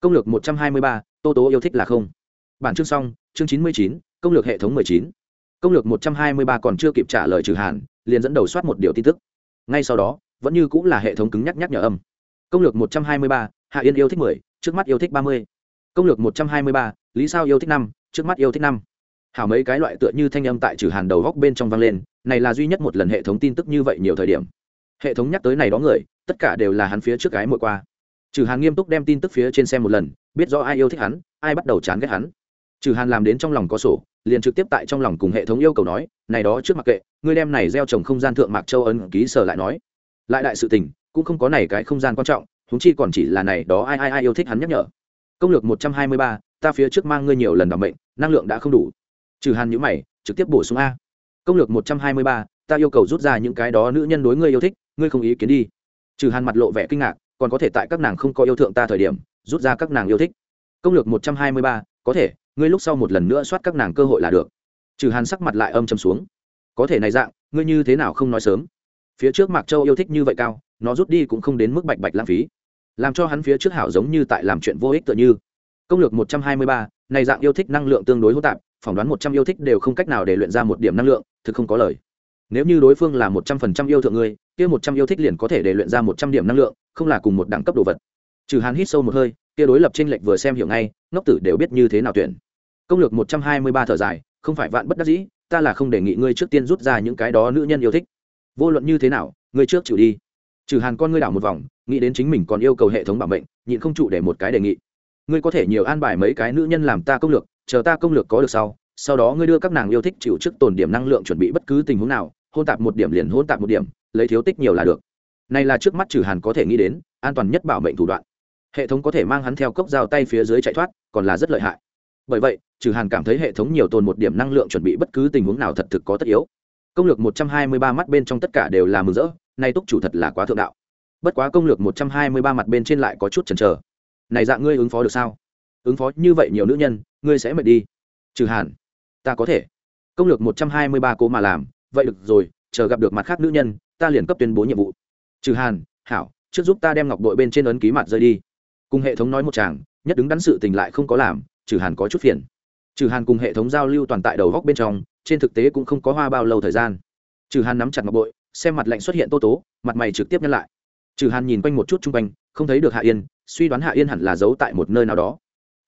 Công lược một trăm hai mươi ba, tô tố yêu thích là không. Bản chương xong, chương chín mươi chín, công lược hệ thống mười chín. Công lược một trăm hai mươi ba còn chưa kịp trả lời trừ hàn, liền dẫn đầu soát một điều tin tức. Ngay sau đó, vẫn như cũng là hệ thống cứng nhắc nhắc nhở âm. Công lược một trăm hai mươi ba, hạ yên yêu thích mười, trước mắt yêu thích ba mươi. Công lược một trăm hai mươi ba, lý sao yêu thích năm, trước mắt yêu thích năm hảo mấy cái loại tựa như thanh âm tại trừ hàn đầu góc bên trong vang lên, này là duy nhất một lần hệ thống tin tức như vậy nhiều thời điểm. Hệ thống nhắc tới này đó người, tất cả đều là hắn phía trước cái mỗi qua. Trừ hàn nghiêm túc đem tin tức phía trên xem một lần, biết rõ ai yêu thích hắn, ai bắt đầu chán ghét hắn. Trừ hàn làm đến trong lòng có sổ, liền trực tiếp tại trong lòng cùng hệ thống yêu cầu nói, này đó trước mặc kệ, ngươi đem này gieo trồng không gian thượng mạc châu ấn ký sở lại nói. Lại đại sự tình, cũng không có này cái không gian quan trọng húng chi còn chỉ là này đó ai ai ai yêu thích hắn nhắc nhở. Công lược một trăm hai mươi ba, ta phía trước mang ngươi nhiều lần đảm bệnh năng lượng đã không đủ trừ hàn nhữ mày, trực tiếp bổ sung a. Công lược một trăm hai mươi ba, ta yêu cầu rút ra những cái đó nữ nhân đối ngươi yêu thích, ngươi không ý kiến đi. Trừ hàn mặt lộ vẻ kinh ngạc, còn có thể tại các nàng không có yêu thượng ta thời điểm, rút ra các nàng yêu thích. Công lược một trăm hai mươi ba, có thể, ngươi lúc sau một lần nữa soát các nàng cơ hội là được. Trừ hàn sắc mặt lại âm chầm xuống. Có thể này dạng, ngươi như thế nào không nói sớm? Phía trước mạc châu yêu thích như vậy cao, nó rút đi cũng không đến mức bạch bạch lãng phí. Làm cho hắn phía trước hảo giống như tại làm chuyện vô ích tựa như. Công lược một trăm hai mươi ba, này dạng yêu thích năng lượng tương đối hỗn tạp phỏng đoán một trăm yêu thích đều không cách nào để luyện ra một điểm năng lượng, thực không có lời. Nếu như đối phương là một trăm phần trăm yêu thượng ngươi, kia một trăm yêu thích liền có thể để luyện ra một trăm điểm năng lượng, không là cùng một đẳng cấp đồ vật. Trừ hắn hít sâu một hơi, kia đối lập trên lệch vừa xem hiểu ngay, ngốc tử đều biết như thế nào tuyển. Công lược một trăm hai mươi ba thở dài, không phải vạn bất đắc dĩ, ta là không đề nghị ngươi trước tiên rút ra những cái đó nữ nhân yêu thích. Vô luận như thế nào, ngươi trước chịu đi. Trừ hàn con ngươi đảo một vòng, nghĩ đến chính mình còn yêu cầu hệ thống bảo mệnh, nhịn không trụ để một cái đề nghị. Ngươi có thể nhiều an bài mấy cái nữ nhân làm ta công lược chờ ta công lược có được sau sau đó ngươi đưa các nàng yêu thích chịu trước tồn điểm năng lượng chuẩn bị bất cứ tình huống nào, hôn tạp một điểm liền hôn tạp một điểm, lấy thiếu tích nhiều là được. Này là trước mắt trừ hàn có thể nghĩ đến, an toàn nhất bảo mệnh thủ đoạn. Hệ thống có thể mang hắn theo cốc dao tay phía dưới chạy thoát, còn là rất lợi hại. Bởi vậy, trừ hàn cảm thấy hệ thống nhiều tồn một điểm năng lượng chuẩn bị bất cứ tình huống nào thật thực có tất yếu. Công lược một trăm hai mươi ba mắt bên trong tất cả đều là mừng rỡ, nay túc chủ thật là quá thượng đạo. Bất quá công lược một trăm hai mươi ba mặt bên trên lại có chút chần chờ. Này dạng ngươi ứng phó được sao? Ứng phó như vậy nhiều nữ nhân ngươi sẽ mệt đi. Trừ hàn, ta có thể. Công lược một trăm hai mươi ba cố mà làm, vậy được rồi, chờ gặp được mặt khác nữ nhân, ta liền cấp tuyên bố nhiệm vụ. Trừ hàn, hảo, trước giúp ta đem ngọc đội bên trên ấn ký mặt rơi đi. Cùng hệ thống nói một chàng nhất đứng đắn sự tình lại không có làm, trừ hàn có chút phiền. Trừ hàn cùng hệ thống giao lưu toàn tại đầu góc bên trong, trên thực tế cũng không có hoa bao lâu thời gian. Trừ hàn nắm chặt ngọc bội xem mặt lạnh xuất hiện tô tố, mặt mày trực tiếp nhăn lại. Trừ hàn nhìn quanh một chút chung quanh, không thấy được hạ yên, suy đoán hạ yên hẳn là giấu tại một nơi nào đó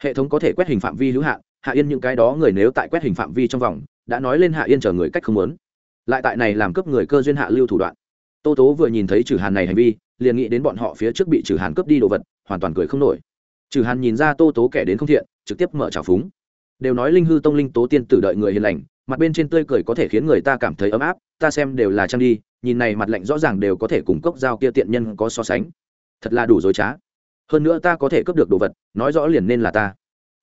hệ thống có thể quét hình phạm vi hữu hạn, hạ yên những cái đó người nếu tại quét hình phạm vi trong vòng, đã nói lên hạ yên chờ người cách không muốn. Lại tại này làm cướp người cơ duyên hạ lưu thủ đoạn. Tô tố vừa nhìn thấy trừ hàn này hành vi, liền nghĩ đến bọn họ phía trước bị trừ hàn cướp đi đồ vật, hoàn toàn cười không nổi. Trừ hàn nhìn ra tô tố kẻ đến không thiện, trực tiếp mở trào phúng. Đều nói linh hư tông linh tố tiên tử đợi người hiền lành, mặt bên trên tươi cười có thể khiến người ta cảm thấy ấm áp, ta xem đều là trang đi, nhìn này mặt lạnh rõ ràng đều có thể cùng cốc dao kia tiện nhân có so sánh. Thật là đủ dối trá hơn nữa ta có thể cướp được đồ vật, nói rõ liền nên là ta.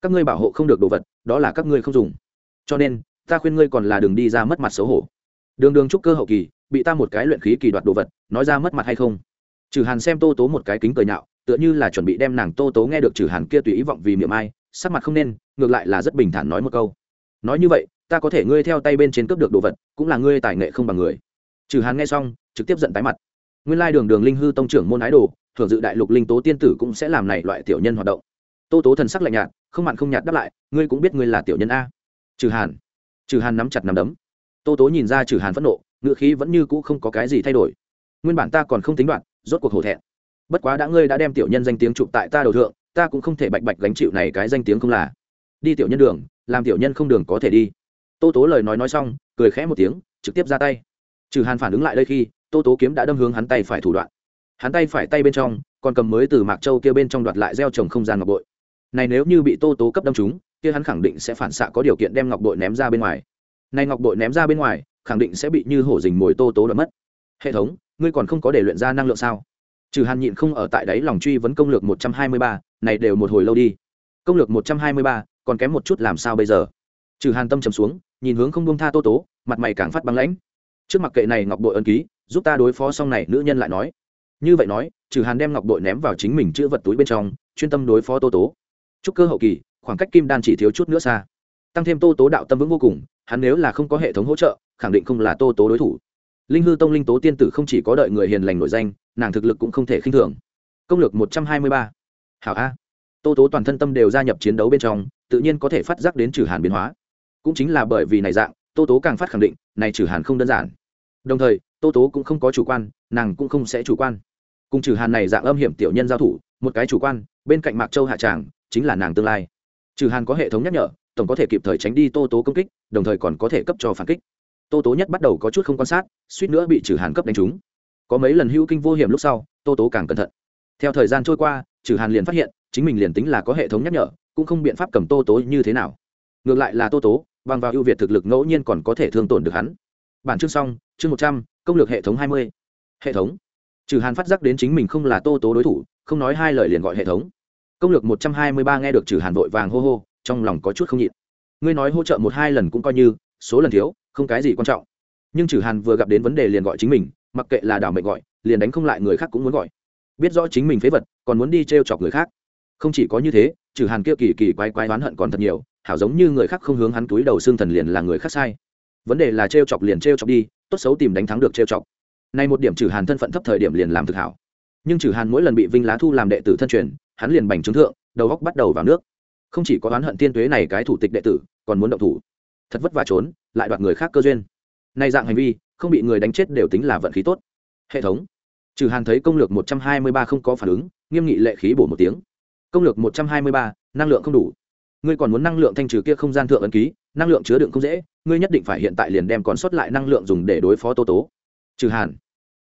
Các ngươi bảo hộ không được đồ vật, đó là các ngươi không dùng. Cho nên, ta khuyên ngươi còn là đường đi ra mất mặt xấu hổ. Đường đường trúc cơ hậu kỳ, bị ta một cái luyện khí kỳ đoạt đồ vật, nói ra mất mặt hay không? Trừ hàn xem tô tố một cái kính cười nhạo, tựa như là chuẩn bị đem nàng tô tố nghe được trừ hàn kia tùy ý vọng vì miệng ai, sắc mặt không nên, ngược lại là rất bình thản nói một câu. Nói như vậy, ta có thể ngươi theo tay bên trên cướp được đồ vật, cũng là ngươi tài nghệ không bằng người. Trừ hàn nghe xong, trực tiếp giận tái mặt. Nguyên lai đường đường linh hư tông trưởng môn ái đồ thường dự đại lục linh tố tiên tử cũng sẽ làm này loại tiểu nhân hoạt động. Tô tố thần sắc lạnh nhạt, không mặn không nhạt đáp lại, ngươi cũng biết ngươi là tiểu nhân a. Trừ hàn. Trừ hàn nắm chặt nắm đấm. Tô tố nhìn ra trừ hàn phẫn nộ ngựa khí vẫn như cũ không có cái gì thay đổi. Nguyên bản ta còn không tính đoạn, rốt cuộc hổ thẹn. Bất quá đã ngươi đã đem tiểu nhân danh tiếng chụp tại ta đầu thượng, ta cũng không thể bạch bạch gánh chịu này cái danh tiếng không là. Đi tiểu nhân đường, làm tiểu nhân không đường có thể đi. Tô tố lời nói nói xong, cười khẽ một tiếng, trực tiếp ra tay. Trừ hàn phản ứng lại đây khi, tô tố kiếm đã đâm hướng hắn tay phải thủ đoạn hắn tay phải tay bên trong, còn cầm mới từ mạc châu kia bên trong đoạt lại gieo trồng không gian ngọc bội. Này nếu như bị tô tố cấp đâm chúng kia hắn khẳng định sẽ phản xạ có điều kiện đem ngọc bội ném ra bên ngoài. Này ngọc bội ném ra bên ngoài, khẳng định sẽ bị như hổ dình mồi tô tố đoạt mất. Hệ thống, ngươi còn không có để luyện ra năng lượng sao? Trừ hàn nhịn không ở tại đấy lòng truy vấn công lược một trăm hai mươi ba, này đều một hồi lâu đi. Công lược một trăm hai mươi ba, còn kém một chút làm sao bây giờ? Trừ hàn tâm trầm xuống, nhìn hướng không bông tha tô tố, mặt mày càng phát băng lãnh. Trước mặt kệ này ngọc bội ân ký, giúp ta đối phó xong này, nữ nhân lại nói như vậy nói, trừ hàn đem ngọc bội ném vào chính mình chữ vật túi bên trong, chuyên tâm đối phó tô tố. Chúc cơ hậu kỳ, khoảng cách kim đan chỉ thiếu chút nữa xa. Tăng thêm tô tố đạo tâm vững vô cùng, hắn nếu là không có hệ thống hỗ trợ, khẳng định không là tô tố đối thủ. Linh hư tông linh tố tiên tử không chỉ có đợi người hiền lành nổi danh, nàng thực lực cũng không thể khinh thường. Công lược một trăm hai mươi ba. Hảo a. Tô tố toàn thân tâm đều gia nhập chiến đấu bên trong, tự nhiên có thể phát giác đến trừ hàn biến hóa. Cũng chính là bởi vì này dạng, tô tố càng phát khẳng định, này trừ hàn không đơn giản. Đồng thời, tô tố cũng không có chủ quan, nàng cũng không sẽ chủ quan cùng trừ hàn này dạng âm hiểm tiểu nhân giao thủ, một cái chủ quan, bên cạnh mạc châu hạ tràng, chính là nàng tương lai. Trừ hàn có hệ thống nhắc nhở, tổng có thể kịp thời tránh đi tô tố công kích, đồng thời còn có thể cấp cho phản kích. Tô tố nhất bắt đầu có chút không quan sát, suýt nữa bị trừ hàn cấp đánh trúng. Có mấy lần hữu kinh vô hiểm lúc sau, tô tố càng cẩn thận. Theo thời gian trôi qua, trừ hàn liền phát hiện, chính mình liền tính là có hệ thống nhắc nhở, cũng không biện pháp cầm tô tố như thế nào. Ngược lại là tô tố, bằng vào ưu việt thực lực ngẫu nhiên còn có thể thương tổn được hắn. Bản chương xong, chương một trăm, công lược hệ thống hai mươi. Hệ thống trừ hàn phát giác đến chính mình không là tô tố đối thủ, không nói hai lời liền gọi hệ thống. Công lược một trăm hai mươi ba nghe được trừ hàn vội vàng hô hô, trong lòng có chút không nhịn. Ngươi nói hỗ trợ một hai lần cũng coi như, số lần thiếu, không cái gì quan trọng. Nhưng trừ hàn vừa gặp đến vấn đề liền gọi chính mình, mặc kệ là đảo mệnh gọi, liền đánh không lại người khác cũng muốn gọi. Biết rõ chính mình phế vật, còn muốn đi t r e o chọc người khác. Không chỉ có như thế, trừ hàn kia kỳ kỳ quái quái oán hận còn thật nhiều, hảo giống như người khác không hướng hắn túi đầu xương thần liền là người khác sai. Vấn đề là t r e o chọc liền t r e o chọc đi, tốt xấu tìm đánh thắng được t r e o chọc nay một điểm trừ hàn thân phận thấp thời điểm liền làm thực hảo. Nhưng trừ hàn mỗi lần bị vinh lá thu làm đệ tử thân truyền, hắn liền bành trướng thượng, đầu góc bắt đầu vào nước. Không chỉ có oán hận tiên tuế này cái thủ tịch đệ tử, còn muốn động thủ. Thật vất vả trốn, lại đoạt người khác cơ duyên. Nay dạng hành vi, không bị người đánh chết đều tính là vận khí tốt. Hệ thống. Trừ hàn thấy công lược một trăm hai mươi ba không có phản ứng, nghiêm nghị lệ khí bổ một tiếng. Công lược một trăm hai mươi ba, năng lượng không đủ. Ngươi còn muốn năng lượng thanh trừ kia không gian thượng ấn ký, năng lượng chứa đựng không dễ, ngươi nhất định phải hiện tại liền đem còn sót lại năng lượng dùng để đối phó tô tố trừ hàn.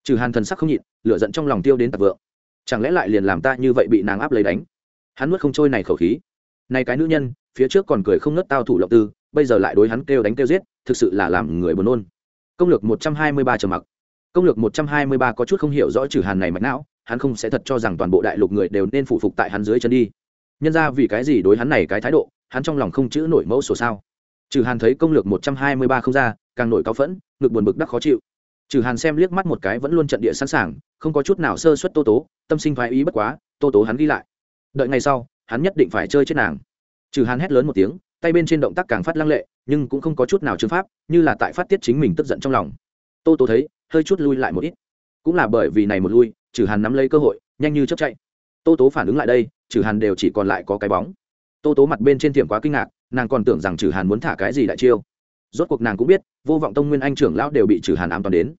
Trừ hàn thần sắc không nhịn, lửa giận trong lòng tiêu đến tạc vượng. Chẳng lẽ lại liền làm ta như vậy bị nàng áp lấy đánh? Hắn nuốt không trôi này khẩu khí. Này cái nữ nhân, phía trước còn cười không nớt tao thủ lộng tư, bây giờ lại đối hắn kêu đánh kêu giết, thực sự là làm người buồn nôn. Công lược một trăm hai mươi ba trầm mặc. Công lược một trăm hai mươi ba có chút không hiểu rõ trừ hàn này mạch não, hắn không sẽ thật cho rằng toàn bộ đại lục người đều nên phụ phục tại hắn dưới chân đi. Nhân ra vì cái gì đối hắn này cái thái độ, hắn trong lòng không chữ nổi mẫu sổ sao? Trừ hàn thấy công lược một trăm hai mươi ba không ra, càng nổi cao phẫn, ngực buồn bực đắc khó chịu trừ hàn xem liếc mắt một cái vẫn luôn trận địa sẵn sàng, không có chút nào sơ suất tô tố, tâm sinh thoái ý bất quá, tô tố hắn ghi lại. Đợi ngày sau, hắn nhất định phải chơi chết nàng. Trừ hàn hét lớn một tiếng, tay bên trên động tác càng phát lăng lệ, nhưng cũng không có chút nào chứng pháp, như là tại phát tiết chính mình tức giận trong lòng. Tô tố thấy, hơi chút lui lại một ít. Cũng là bởi vì này một lui, trừ hàn nắm lấy cơ hội, nhanh như chấp chạy. Tô tố phản ứng lại đây, trừ hàn đều chỉ còn lại có cái bóng. Tô tố mặt bên trên tiệm quá kinh ngạc, nàng còn tưởng rằng trừ hàn muốn thả cái gì đại chiêu rốt cuộc nàng cũng biết, vô vọng tông nguyên anh trưởng lão đều bị trừ hàn ám toàn đến.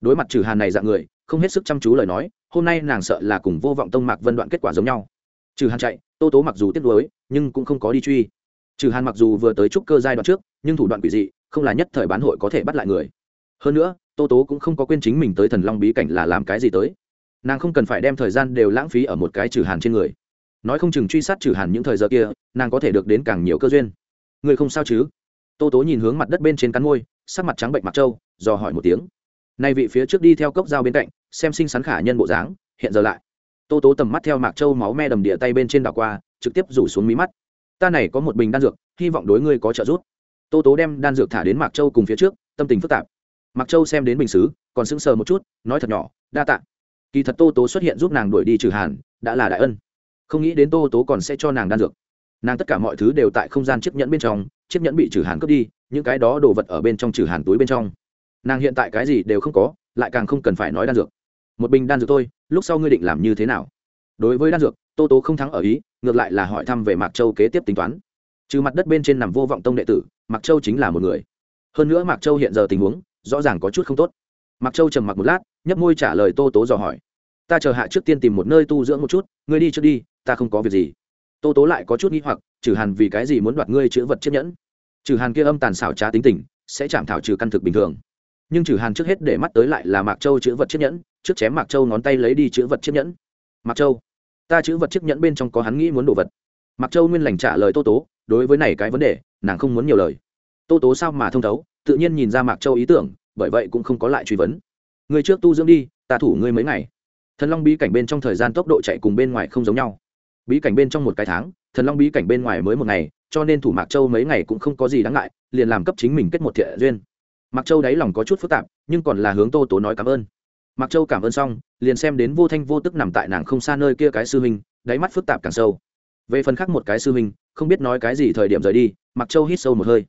Đối mặt trừ hàn này dạng người, không hết sức chăm chú lời nói, hôm nay nàng sợ là cùng vô vọng tông mạc vân đoạn kết quả giống nhau. Trừ hàn chạy, tô tố mặc dù tiếp nối nhưng cũng không có đi truy. Trừ hàn mặc dù vừa tới trúc cơ giai đoạn trước, nhưng thủ đoạn quỷ dị, không là nhất thời bán hội có thể bắt lại người. Hơn nữa, tô tố cũng không có quên chính mình tới thần long bí cảnh là làm cái gì tới. Nàng không cần phải đem thời gian đều lãng phí ở một cái trừ hàn trên người. Nói không chừng truy sát trừ hàn những thời giờ kia, nàng có thể được đến càng nhiều cơ duyên. Người không sao chứ? Tô tố nhìn hướng mặt đất bên trên cắn môi, sắc mặt trắng bệnh mặt trâu, dò hỏi một tiếng. Nay vị phía trước đi theo cốc dao bên cạnh, xem sinh sắn khả nhân bộ dáng, hiện giờ lại. Tô tố tầm mắt theo mạc châu máu me đầm địa tay bên trên đảo qua, trực tiếp rủ xuống mí mắt. Ta này có một bình đan dược, hy vọng đối ngươi có trợ giúp. Tô tố đem đan dược thả đến mạc châu cùng phía trước, tâm tình phức tạp. Mạc châu xem đến bình xứ, còn sững sờ một chút, nói thật nhỏ, đa tạ. Kỳ thật tô tố xuất hiện giúp nàng đuổi đi trừ hàn, đã là đại ân. Không nghĩ đến tô tố còn sẽ cho nàng đan dược. Nàng tất cả mọi thứ đều tại không gian chiếc nhẫn bên trong chiếc nhẫn bị trừ hàn cướp đi, những cái đó đồ vật ở bên trong trừ hàn túi bên trong. Nàng hiện tại cái gì đều không có, lại càng không cần phải nói đan dược. Một bình đan dược thôi, lúc sau ngươi định làm như thế nào? Đối với đan dược, tô tố không thắng ở ý, ngược lại là hỏi thăm về mạc châu kế tiếp tính toán. Trừ mặt đất bên trên nằm vô vọng tông đệ tử, mạc châu chính là một người. Hơn nữa mạc châu hiện giờ tình huống, rõ ràng có chút không tốt. Mạc châu trầm mặc một lát, nhấp môi trả lời tô tố dò hỏi. Ta chờ hạ trước tiên tìm một nơi tu dưỡng một chút, ngươi đi trước đi, ta không có việc gì. Tô tố lại có chút n g h i hoặc, trừ hàn vì cái gì muốn đoạt ngươi chữ vật chiếc nhẫn? Trừ hàn kia âm tàn xảo trá tính tình, sẽ chạm thảo trừ căn thực bình thường. Nhưng trừ hàn trước hết để mắt tới lại là mạc châu chữ vật chiếc nhẫn, trước chém mạc châu ngón tay lấy đi chữ vật chiếc nhẫn. Mạc châu, ta chữ vật chiếc nhẫn bên trong có hắn nghĩ muốn đồ vật. Mạc châu nguyên lành trả lời tô tố, đối với này cái vấn đề, nàng không muốn nhiều lời. Tô tố sao mà thông thấu, tự nhiên nhìn ra mạc châu ý tưởng, bởi vậy cũng không có lại truy vấn. Người trước tu dưỡng đi, ta thủ ngươi mấy ngày. Thần long bí cảnh bên trong thời gian tốc độ chạy cùng bên ngoài không giống nhau. Bí cảnh bên trong một cái tháng, thần long bí cảnh bên ngoài mới một ngày cho nên thủ mạc châu mấy ngày cũng không có gì đáng ngại, liền làm cấp chính mình kết một thiện duyên. Mạc châu đáy lòng có chút phức tạp, nhưng còn là hướng tô tố nói cảm ơn. Mạc châu cảm ơn xong, liền xem đến vô thanh vô tức nằm tại nàng không xa nơi kia cái sư huynh, đáy mắt phức tạp càng sâu. Về phần khác một cái sư huynh, không biết nói cái gì thời điểm rời đi, mạc châu hít sâu một hơi.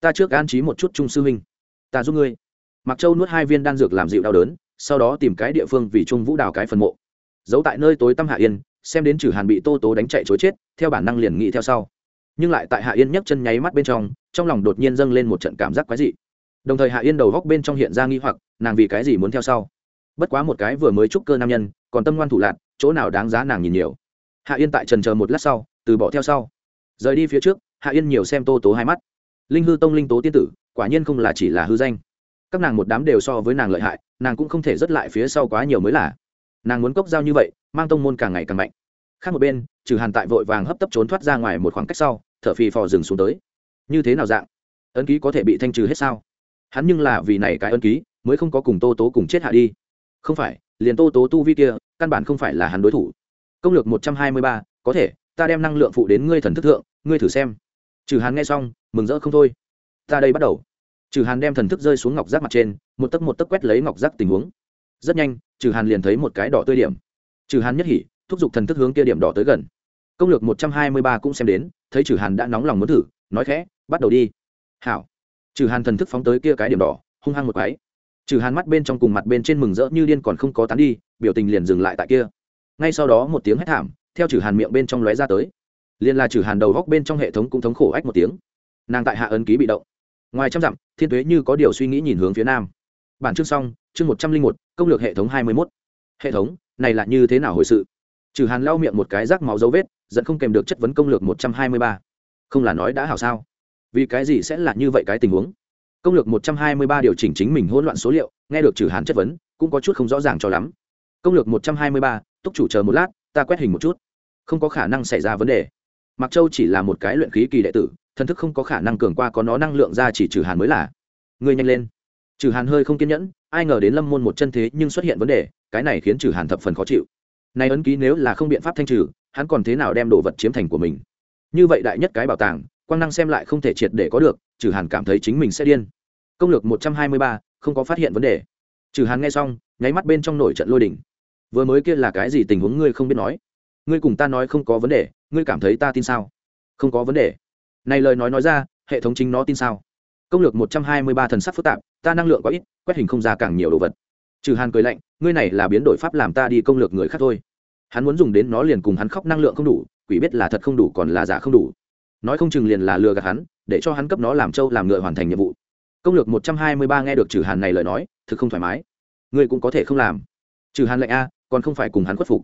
Ta trước an trí một chút trung sư huynh. Ta giúp ngươi. Mặc châu nuốt hai viên đan dược làm dịu đau đớn, sau đó tìm cái địa phương vì trung vũ đào cái phần mộ. Giấu tại nơi tối tăm hạ yên, xem đến Chử hàn bị tô tố đánh chạy chối chết, theo bản năng liền nghĩ theo sau nhưng lại tại hạ yên nhấc chân nháy mắt bên trong trong lòng đột nhiên dâng lên một trận cảm giác quái dị. Đồng thời hạ yên đầu góc bên trong hiện ra nghi hoặc, nàng vì cái gì muốn theo sau? Bất quá một cái vừa mới trúc cơ nam nhân, còn tâm ngoan thủ lạc chỗ nào đáng giá nàng nhìn nhiều. Hạ yên tại trần chờ một lát sau, từ bỏ theo sau. Rời đi phía trước, hạ yên nhiều xem tô tố hai mắt. Linh hư tông linh tố tiên tử, quả nhiên không là chỉ là hư danh. Các nàng một đám đều so với nàng lợi hại, nàng cũng không thể dứt lại phía sau quá nhiều mới là. Nàng muốn cốc giao như vậy, mang tông môn càng ngày càng mạnh. Khác một bên, trừ hàn tại vội vàng hấp tấp trốn thoát ra ngoài một khoảng cách sau thở phì phò dừng xuống tới. Như thế nào dạng? Ấn ký có thể bị thanh trừ hết sao? Hắn nhưng là vì này cái ấn ký, mới không có cùng tô tố cùng chết hạ đi. Không phải, liền tô tố tu vi kia, căn bản không phải là hắn đối thủ. Công lược một trăm hai mươi ba, có thể, ta đem năng lượng phụ đến ngươi thần thức thượng, ngươi thử xem. Trừ hắn nghe xong, mừng rỡ không thôi. Ta đây bắt đầu. Trừ hàn đem thần thức rơi xuống ngọc giác mặt trên, một tấc một tấc quét lấy ngọc giác tình huống. Rất nhanh, trừ hàn liền thấy một cái đỏ tươi điểm. Trừ hàn nhất hỉ, thúc giục thần thức hướng kia điểm đỏ tới gần công lược một trăm hai mươi ba cũng xem đến, thấy trừ hàn đã nóng lòng muốn thử, nói khẽ, bắt đầu đi. Hảo. Trừ hàn thần thức phóng tới kia cái điểm đỏ, hung hăng một cái. Trừ hàn mắt bên trong cùng mặt bên trên mừng rỡ như điên còn không có tán đi, biểu tình liền dừng lại tại kia. Ngay sau đó một tiếng hét thảm, theo trừ hàn miệng bên trong lóe ra tới. Liền là trừ hàn đầu góc bên trong hệ thống cũng thống khổ ách một tiếng. Nàng tại hạ ấn ký bị động. Ngoài trăm dặm, thiên tuế như có điều suy nghĩ nhìn hướng phía nam. Bản chương xong, chương một trăm linh một, công lược hệ thống hai mươi mốt. Hệ thống, này là như thế nào hồi sự? Trừ hàn lau miệng một cái rác máu dấu vết dẫn không kèm được chất vấn công lược một trăm hai mươi ba. Không là nói đã hảo sao? Vì cái gì sẽ là như vậy cái tình huống? Công lược một trăm hai mươi ba điều chỉnh chính mình hỗn loạn số liệu, nghe được trừ hàn chất vấn, cũng có chút không rõ ràng cho lắm. Công lược một trăm hai mươi ba, túc chủ chờ một lát, ta quét hình một chút. Không có khả năng xảy ra vấn đề. Mặc châu chỉ là một cái luyện khí kỳ đệ tử, thần thức không có khả năng cường qua có nó năng lượng ra chỉ trừ hàn mới là. Người nhanh lên. Trừ hàn hơi không kiên nhẫn, ai ngờ đến lâm môn một chân thế nhưng xuất hiện vấn đề, cái này khiến trừ hàn thập phần khó chịu. Nay ấn ký nếu là không biện pháp thanh trừ hắn còn thế nào đem đồ vật chiếm thành của mình? Như vậy đại nhất cái bảo tàng, quang năng xem lại không thể triệt để có được trừ hàn cảm thấy chính mình sẽ điên. Công lược một trăm hai mươi ba, không có phát hiện vấn đề. Trừ hàn nghe xong, nháy mắt bên trong nổi trận lôi đỉnh vừa mới kia là cái gì tình huống ngươi không biết nói? Ngươi cùng ta nói không có vấn đề, ngươi cảm thấy ta tin sao? Không có vấn đề. Này lời nói nói ra, hệ thống chính nó tin sao? Công lược một trăm hai mươi ba thần sắc phức tạp, ta năng lượng có ít, quét hình không ra càng nhiều đồ vật. Trừ hàn cười lạnh, ngươi này là biến đổi pháp làm ta đi công lược người khác thôi hắn muốn dùng đến nó liền cùng hắn khóc năng lượng không đủ, quỷ biết là thật không đủ còn là giả không đủ. Nói không chừng liền là lừa gạt hắn, để cho hắn cấp nó làm trâu, làm ngựa hoàn thành nhiệm vụ. Công lược một trăm hai mươi ba nghe được trừ hàn này lời nói, thực không thoải mái. Ngươi cũng có thể không làm. Trừ hàn lệnh a, còn không phải cùng hắn khuất phục.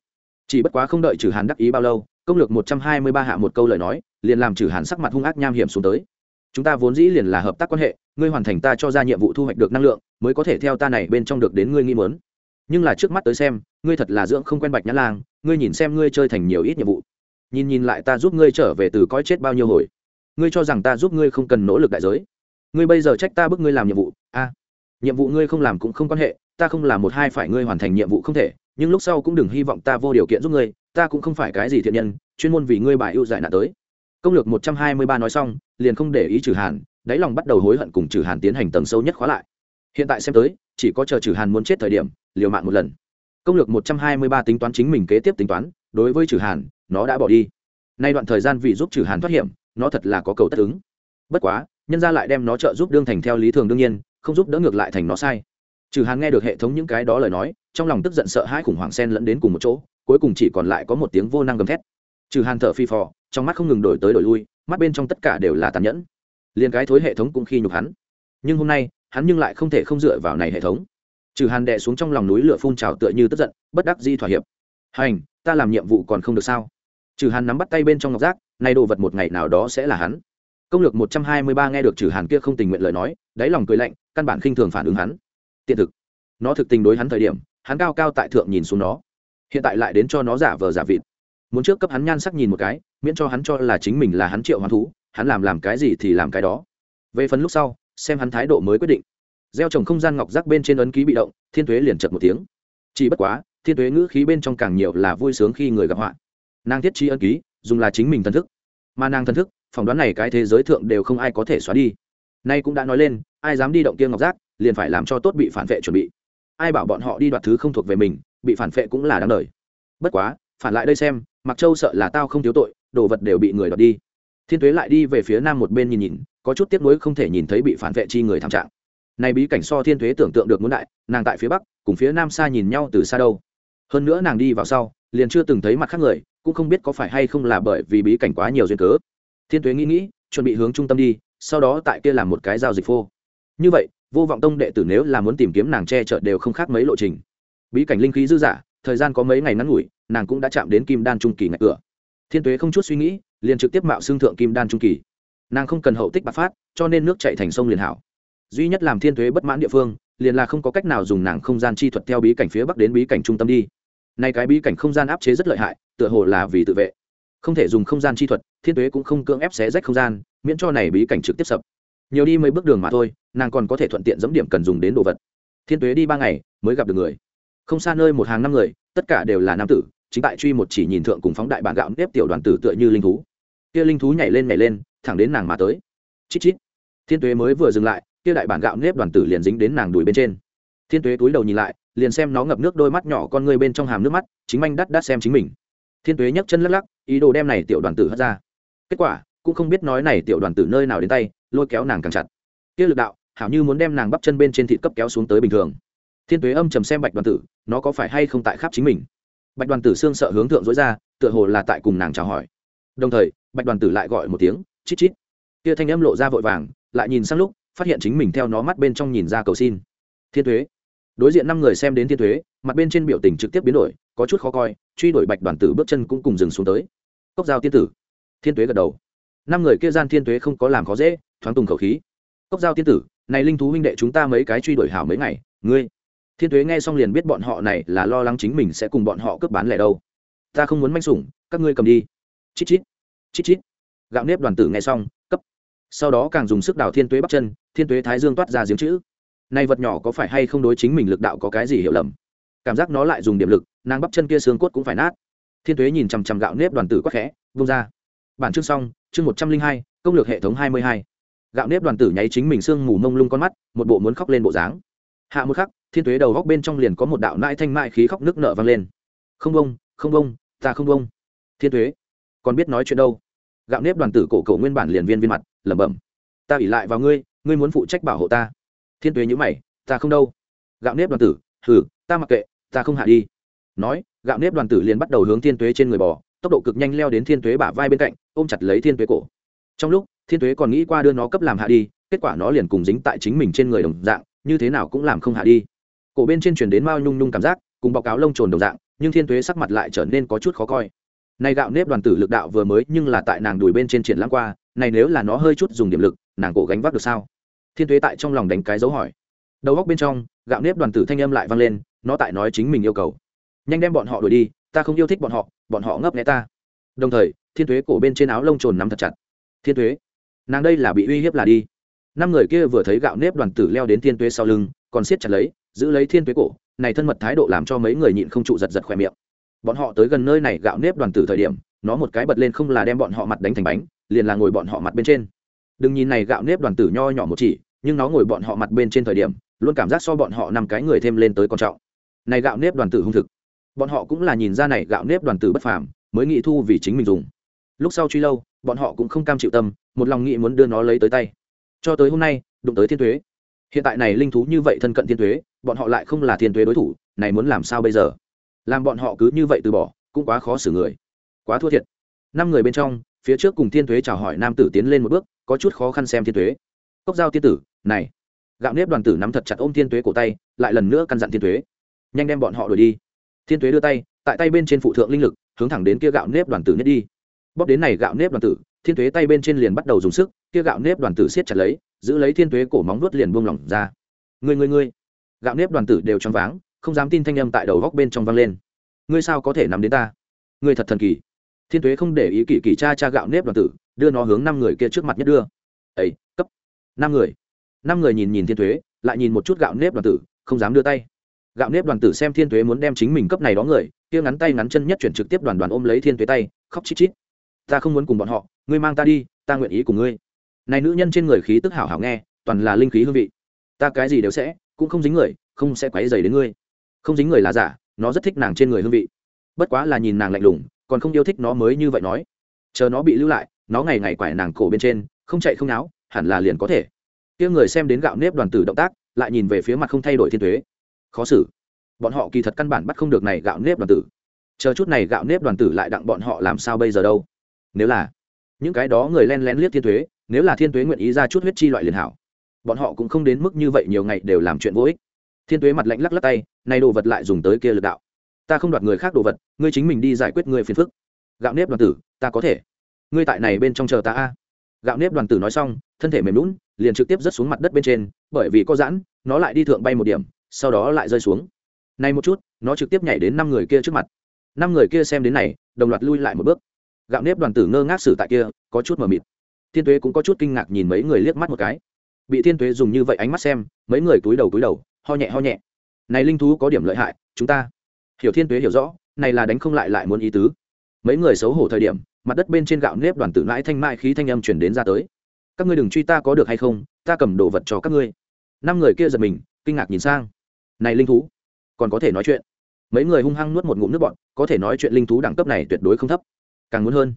Chỉ bất quá không đợi trừ hàn đắc ý bao lâu, công lược một trăm hai mươi ba hạ một câu lời nói, liền làm trừ hàn sắc mặt hung ác nham hiểm xuống tới. Chúng ta vốn dĩ liền là hợp tác quan hệ, ngươi hoàn thành ta cho ra nhiệm vụ thu hoạch được năng lượng, mới có thể theo ta này bên trong được đến ngươi nghi mớn nhưng là trước mắt tới xem, ngươi thật là dưỡng không quen bạch nhã lang ngươi nhìn xem ngươi chơi thành nhiều ít nhiệm vụ. Nhìn nhìn lại ta giúp ngươi trở về từ coi chết bao nhiêu hồi. Ngươi cho rằng ta giúp ngươi không cần nỗ lực đại giới. Ngươi bây giờ trách ta bức ngươi làm nhiệm vụ. A, nhiệm vụ ngươi không làm cũng không quan hệ, ta không làm một hai phải ngươi hoàn thành nhiệm vụ không thể, nhưng lúc sau cũng đừng hy vọng ta vô điều kiện giúp ngươi, ta cũng không phải cái gì thiện nhân, chuyên môn vì ngươi bài ưu giải nạn tới. Công lược một trăm hai mươi ba nói xong, liền không để ý trừ hàn, đáy lòng bắt đầu hối hận cùng trừ hàn tiến hành tầng sâu nhất khóa lại. Hiện tại xem tới, chỉ có chờ trừ hàn muốn chết thời điểm, liều mạng một lần công lược một trăm hai mươi ba tính toán chính mình kế tiếp tính toán, đối với trừ hàn, nó đã bỏ đi. Nay đoạn thời gian vì giúp trừ hàn thoát hiểm, nó thật là có cầu tất ứng. Bất quá, nhân ra lại đem nó trợ giúp đương thành theo lý thường đương nhiên, không giúp đỡ ngược lại thành nó sai. Trừ hàn nghe được hệ thống những cái đó lời nói, trong lòng tức giận sợ hãi khủng hoảng sen lẫn đến cùng một chỗ, cuối cùng chỉ còn lại có một tiếng vô năng gầm thét. Trừ hàn thở phi phò, trong mắt không ngừng đổi tới đổi lui, mắt bên trong tất cả đều là tàn nhẫn. Liền cái thối hệ thống cũng khi nhục hắn. Nhưng hôm nay, hắn nhưng lại không thể không dựa vào này hệ thống trừ hàn đệ xuống trong lòng núi lửa phun trào tựa như tức giận, bất đắc di thỏa hiệp. Hành, ta làm nhiệm vụ còn không được sao? Trừ hàn nắm bắt tay bên trong ngọc giác nay đồ vật một ngày nào đó sẽ là hắn. Công lược một trăm hai mươi ba nghe được trừ hàn kia không tình nguyện lời nói, đáy lòng cười lạnh, căn bản khinh thường phản ứng hắn. Tiện thực. Nó thực tình đối hắn thời điểm, hắn cao cao tại thượng nhìn xuống nó. Hiện tại lại đến cho nó giả vờ giả vịt. Muốn trước cấp hắn nhan sắc nhìn một cái, miễn cho hắn cho là chính mình là hắn triệu hoán thú, hắn làm làm cái gì thì làm cái đó. Về phần lúc sau, xem hắn thái độ mới quyết định gieo trồng không gian ngọc rác bên trên ấn ký bị động, thiên thuế liền chật một tiếng. Chỉ bất quá, thiên thuế ngữ khí bên trong càng nhiều là vui sướng khi người gặp họa. Nàng thiết trí ấn ký, dùng là chính mình thần thức. Mà nàng thần thức, phỏng đoán này cái thế giới thượng đều không ai có thể xóa đi. Nay cũng đã nói lên, ai dám đi động kia ngọc giác liền phải làm cho tốt bị phản vệ chuẩn bị. Ai bảo bọn họ đi đoạt thứ không thuộc về mình, bị phản vệ cũng là đáng đời. Bất quá, phản lại đây xem mặc châu sợ là tao không thiếu tội, đồ vật đều bị người đoạt đi. Thiên tuế lại đi về phía nam một bên nhìn nhìn, có chút tiếc nuối không thể nhìn thấy bị phản vệ chi người thảm trạng này bí cảnh so thiên thuế tưởng tượng được muốn đại, nàng tại phía bắc, cùng phía nam xa nhìn nhau từ xa đâu. Hơn nữa nàng đi vào sau, liền chưa từng thấy mặt khác người, cũng không biết có phải hay không là bởi vì bí cảnh quá nhiều duyên cớ. Thiên thuế nghĩ nghĩ, chuẩn bị hướng trung tâm đi, sau đó tại kia làm một cái giao dịch phô. Như vậy, vô vọng tông đệ tử nếu là muốn tìm kiếm nàng che chở đều không khác mấy lộ trình. Bí cảnh linh khí dư giả, thời gian có mấy ngày ngắn ngủi, nàng cũng đã chạm đến kim đan trung kỳ ngạch cửa. Thiên tuế không chút suy nghĩ, liền trực tiếp mạo xương thượng kim đan trung kỳ. Nàng không cần hậu tích bạc phát, cho nên nước chạy thành sông liền hảo duy nhất làm thiên tuế bất mãn địa phương, liền là không có cách nào dùng nàng không gian chi thuật theo bí cảnh phía bắc đến bí cảnh trung tâm đi. Nay cái bí cảnh không gian áp chế rất lợi hại, tựa hồ là vì tự vệ. Không thể dùng không gian chi thuật, thiên tuế cũng không cưỡng ép xé rách không gian, miễn cho này bí cảnh trực tiếp sập. Nhiều đi mấy bước đường mà thôi, nàng còn có thể thuận tiện dẫm điểm cần dùng đến đồ vật. Thiên tuế đi ba ngày, mới gặp được người. Không xa nơi một hàng năm người, tất cả đều là nam tử, chính tại truy một chỉ nhìn thượng cùng phóng đại bản gạo nếp tiểu đoàn tử tựa như linh thú. Kia linh thú nhảy lên nhảy lên, thẳng đến nàng mà tới. Chít chít. Thiên tuế mới vừa dừng lại kia đại bản gạo nếp đoàn tử liền dính đến nàng đùi bên trên. Thiên tuế túi đầu nhìn lại, liền xem nó ngập nước đôi mắt nhỏ con ngươi bên trong hàm nước mắt, chính manh đắt đắt xem chính mình. Thiên tuế nhấc chân lắc lắc, ý đồ đem này tiểu đoàn tử hất ra. Kết quả, cũng không biết nói này tiểu đoàn tử nơi nào đến tay, lôi kéo nàng càng chặt. Kia lực đạo, hảo như muốn đem nàng bắp chân bên trên thịt cấp kéo xuống tới bình thường. Thiên tuế âm trầm xem bạch đoàn tử, nó có phải hay không tại khắp chính mình? Bạch đoàn tử xương sợ hướng thượng dối ra, tựa hồ là tại cùng nàng chào hỏi. Đồng thời, bạch đoàn tử lại gọi một tiếng, chít chít. Kia thanh âm lộ ra vội vàng, lại nhìn sang lúc phát hiện chính mình theo nó mắt bên trong nhìn ra cầu xin. Thiên thuế đối diện năm người xem đến thiên thuế mặt bên trên biểu tình trực tiếp biến đổi, có chút khó coi, truy đuổi bạch đoàn tử bước chân cũng cùng dừng xuống tới. Cốc giao tiên tử. Thiên thuế gật đầu. Năm người kia gian thiên thuế không có làm khó dễ, thoáng tùng khẩu khí. Cốc giao tiên tử, này linh thú huynh đệ chúng ta mấy cái truy đuổi hảo mấy ngày, ngươi. Thiên thuế nghe xong liền biết bọn họ này là lo lắng chính mình sẽ cùng bọn họ cướp bán lẻ đâu. Ta không muốn manh sủng, các ngươi cầm đi. Chít chít. Chít chít. Gạo nếp đoàn tử nghe xong sau đó càng dùng sức đào thiên tuế bắt chân, thiên tuế thái dương toát ra giếng chữ. Nay vật nhỏ có phải hay không đối chính mình lực đạo có cái gì hiểu lầm? Cảm giác nó lại dùng điểm lực, nàng bắp chân kia xương cốt cũng phải nát. Thiên tuế nhìn chằm chằm gạo nếp đoàn tử quắc khẽ, vung ra. Bản chương xong, chương một trăm linh hai, công lược hệ thống hai mươi hai. Gạo nếp đoàn tử nháy chính mình xương mù mông lung con mắt, một bộ muốn khóc lên bộ dáng. Hạ một khắc, thiên tuế đầu góc bên trong liền có một đạo nãi thanh mại khí khóc nước nở vang lên. Không bông không bông, ta không bông. Thiên tuế, còn biết nói chuyện đâu? Gạo nếp đoàn tử cổ cổ nguyên bản liền viên viên mặt lẩm bẩm ta ỉ lại vào ngươi ngươi muốn phụ trách bảo hộ ta. Thiên tuế nhữ mày ta không đâu. Gạo nếp đoàn tử thử, ta mặc kệ ta không hạ đi. Nói gạo nếp đoàn tử liền bắt đầu hướng thiên tuế trên người bò tốc độ cực nhanh leo đến thiên tuế bả vai bên cạnh ôm chặt lấy thiên tuế cổ. Trong lúc thiên tuế còn nghĩ qua đưa nó cấp làm hạ đi kết quả nó liền cùng dính tại chính mình trên người đồng dạng như thế nào cũng làm không hạ đi. Cổ bên trên chuyển đến mao nhung nhung cảm giác cùng báo cáo lông trồn đồng dạng nhưng thiên tuế sắc mặt lại trở nên có chút khó coi này gạo nếp đoàn tử lực đạo vừa mới nhưng là tại nàng đùi bên trên triển lãng qua, này nếu là nó hơi chút dùng điểm lực, nàng cổ gánh vác được sao? Thiên tuế tại trong lòng đánh cái dấu hỏi. Đầu góc bên trong, gạo nếp đoàn tử thanh âm lại vang lên, nó tại nói chính mình yêu cầu. Nhanh đem bọn họ đuổi đi, ta không yêu thích bọn họ bọn họ ngấp nghé ta. Đồng thời, thiên tuế cổ bên trên áo lông trồn nắm thật chặt. Thiên tuế, nàng đây là bị uy hiếp là đi. Năm người kia vừa thấy gạo nếp đoàn tử leo đến thiên tuế sau lưng, còn siết chặt lấy, giữ lấy thiên tuế cổ, này thân mật thái độ làm cho mấy người nhịn không trụ giật giật khỏe miệng bọn họ tới gần nơi này gạo nếp đoàn tử thời điểm, nó một cái bật lên không là đem bọn họ mặt đánh thành bánh, liền là ngồi bọn họ mặt bên trên. Đừng nhìn này gạo nếp đoàn tử nho nhỏ một chỉ, nhưng nó ngồi bọn họ mặt bên trên thời điểm, luôn cảm giác so bọn họ năm cái người thêm lên tới con trọng. Này gạo nếp đoàn tử hung thực. Bọn họ cũng là nhìn ra này gạo nếp đoàn tử bất phàm, mới nghĩ thu vì chính mình dùng. Lúc sau truy lâu, bọn họ cũng không cam chịu tâm, một lòng nghĩ muốn đưa nó lấy tới tay. Cho tới hôm nay, đụng tới thiên thuế hiện tại này linh thú như vậy thân cận thiên thuế bọn họ lại không là thiên thuế đối thủ, này muốn làm sao bây giờ? Làm bọn họ cứ như vậy từ bỏ, cũng quá khó xử người. Quá thua thiệt. Năm người bên trong, phía trước cùng thiên thuế chào hỏi nam tử tiến lên một bước, có chút khó khăn xem thiên thuế. Cốc giao thiên tử, này. Gạo nếp đoàn tử nắm thật chặt ôm thiên thuế cổ tay, lại lần nữa căn dặn thiên thuế. Nhanh đem bọn họ đuổi đi. Thiên thuế đưa tay, tại tay bên trên phụ thượng linh lực, hướng thẳng đến kia gạo nếp đoàn tử nhất đi. Bóp đến này gạo nếp đoàn tử, thiên thuế tay bên trên liền bắt đầu dùng sức, kia gạo nếp đoàn tử siết chặt lấy, giữ lấy thiên thuế cổ móng nuốt liền buông lỏng ra. Người người người gạo nếp đoàn tử đều choáng váng không dám tin thanh âm tại đầu góc bên trong vang lên. Ngươi sao có thể nắm đến ta? Ngươi thật thần kỳ. Thiên tuế không để ý kỳ kỳ cha cha gạo nếp đoàn tử, đưa nó hướng năm người kia trước mặt nhất đưa. Ấy cấp. Năm người. Năm người nhìn nhìn thiên tuế, lại nhìn một chút gạo nếp đoàn tử, không dám đưa tay. Gạo nếp đoàn tử xem thiên tuế muốn đem chính mình cấp này đó người, kia ngắn tay ngắn chân nhất chuyển trực tiếp đoàn đoàn ôm lấy thiên tuế tay, khóc chít chít. Ta không muốn cùng bọn họ, ngươi mang ta đi, ta nguyện ý cùng ngươi. Này nữ nhân trên người khí tức hảo hảo nghe, toàn là linh khí hương vị. Ta cái gì đều sẽ, cũng không dính người, không sẽ quấy dày đến ngươi không dính người là giả, nó rất thích nàng trên người hương vị. Bất quá là nhìn nàng lạnh lùng, còn không yêu thích nó mới như vậy nói. Chờ nó bị lưu lại, nó ngày ngày quải nàng cổ bên trên, không chạy không náo, hẳn là liền có thể. Kia người xem đến gạo nếp đoàn tử động tác, lại nhìn về phía mặt không thay đổi thiên thuế khó xử. Bọn họ kỳ thật căn bản bắt không được này gạo nếp đoàn tử. Chờ chút này gạo nếp đoàn tử lại đặng bọn họ làm sao bây giờ đâu? Nếu là những cái đó người len lén liếc thiên thuế nếu là thiên thuế nguyện ý ra chút huyết chi loại liền hảo. Bọn họ cũng không đến mức như vậy nhiều ngày đều làm chuyện vô ích thiên Tuế mặt lạnh lắc lắc tay nay đồ vật lại dùng tới kia lực đạo. Ta không đoạt người khác đồ vật, ngươi chính mình đi giải quyết người phiền phức. Gạo nếp đoàn tử, ta có thể. Ngươi tại này bên trong chờ ta a. Gạo nếp đoàn tử nói xong, thân thể mềm lún liền trực tiếp rớt xuống mặt đất bên trên, bởi vì có giãn, nó lại đi thượng bay một điểm, sau đó lại rơi xuống. Nay một chút, nó trực tiếp nhảy đến năm người kia trước mặt. Năm người kia xem đến này, đồng loạt lui lại một bước. Gạo nếp đoàn tử ngơ ngác xử tại kia, có chút mờ mịt. Thiên tuế cũng có chút kinh ngạc nhìn mấy người liếc mắt một cái. Bị thiên tuế dùng như vậy ánh mắt xem, mấy người túi đầu túi đầu ho nhẹ ho nhẹ. Này linh thú có điểm lợi hại, chúng ta. Hiểu thiên tuế hiểu rõ, này là đánh không lại lại muốn ý tứ. Mấy người xấu hổ thời điểm, mặt đất bên trên gạo nếp đoàn tử mãi thanh mai khí thanh âm chuyển đến ra tới. Các ngươi đừng truy ta có được hay không, ta cầm đồ vật cho các ngươi. Năm người kia giật mình, kinh ngạc nhìn sang. Này linh thú, còn có thể nói chuyện. Mấy người hung hăng nuốt một ngụm nước bọn có thể nói chuyện linh thú đẳng cấp này tuyệt đối không thấp, càng muốn hơn.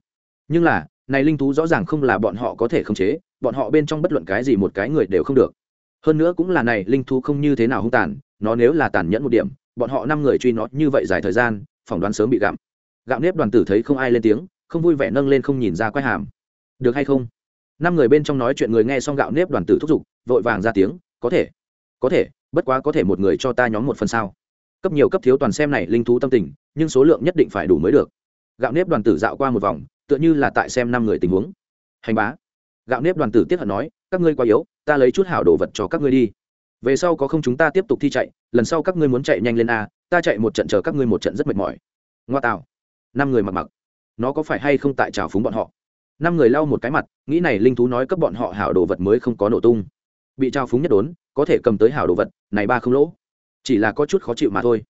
Nhưng là, này linh thú rõ ràng không là bọn họ có thể khống chế, bọn họ bên trong bất luận cái gì một cái người đều không được hơn nữa cũng là này, linh thú không như thế nào hung tàn, nó nếu là tàn nhẫn một điểm, bọn họ năm người truy nó như vậy dài thời gian, phỏng đoán sớm bị gặm. Gạo nếp đoàn tử thấy không ai lên tiếng, không vui vẻ nâng lên không nhìn ra quay hàm. Được hay không? Năm người bên trong nói chuyện người nghe xong gạo nếp đoàn tử thúc giục, vội vàng ra tiếng, có thể có thể, bất quá có thể một người cho ta nhóm một phần sao? Cấp nhiều cấp thiếu toàn xem này linh thú tâm tình, nhưng số lượng nhất định phải đủ mới được. Gạo nếp đoàn tử dạo qua một vòng, tựa như là tại xem năm người tình huống. Hành bá. Gạo nếp đoàn tử tiếp hận nói, các ngươi quá yếu ta lấy chút hảo đồ vật cho các ngươi đi. Về sau có không chúng ta tiếp tục thi chạy, lần sau các ngươi muốn chạy nhanh lên a, ta chạy một trận chờ các ngươi một trận rất mệt mỏi. Ngoa tạo. Năm người mặc mặc. Nó có phải hay không tại trào phúng bọn họ? Năm người lau một cái mặt, nghĩ này linh thú nói cấp bọn họ hảo đồ vật mới không có nổ tung. Bị trao phúng nhất đốn, có thể cầm tới hảo đồ vật, này ba không lỗ. Chỉ là có chút khó chịu mà thôi.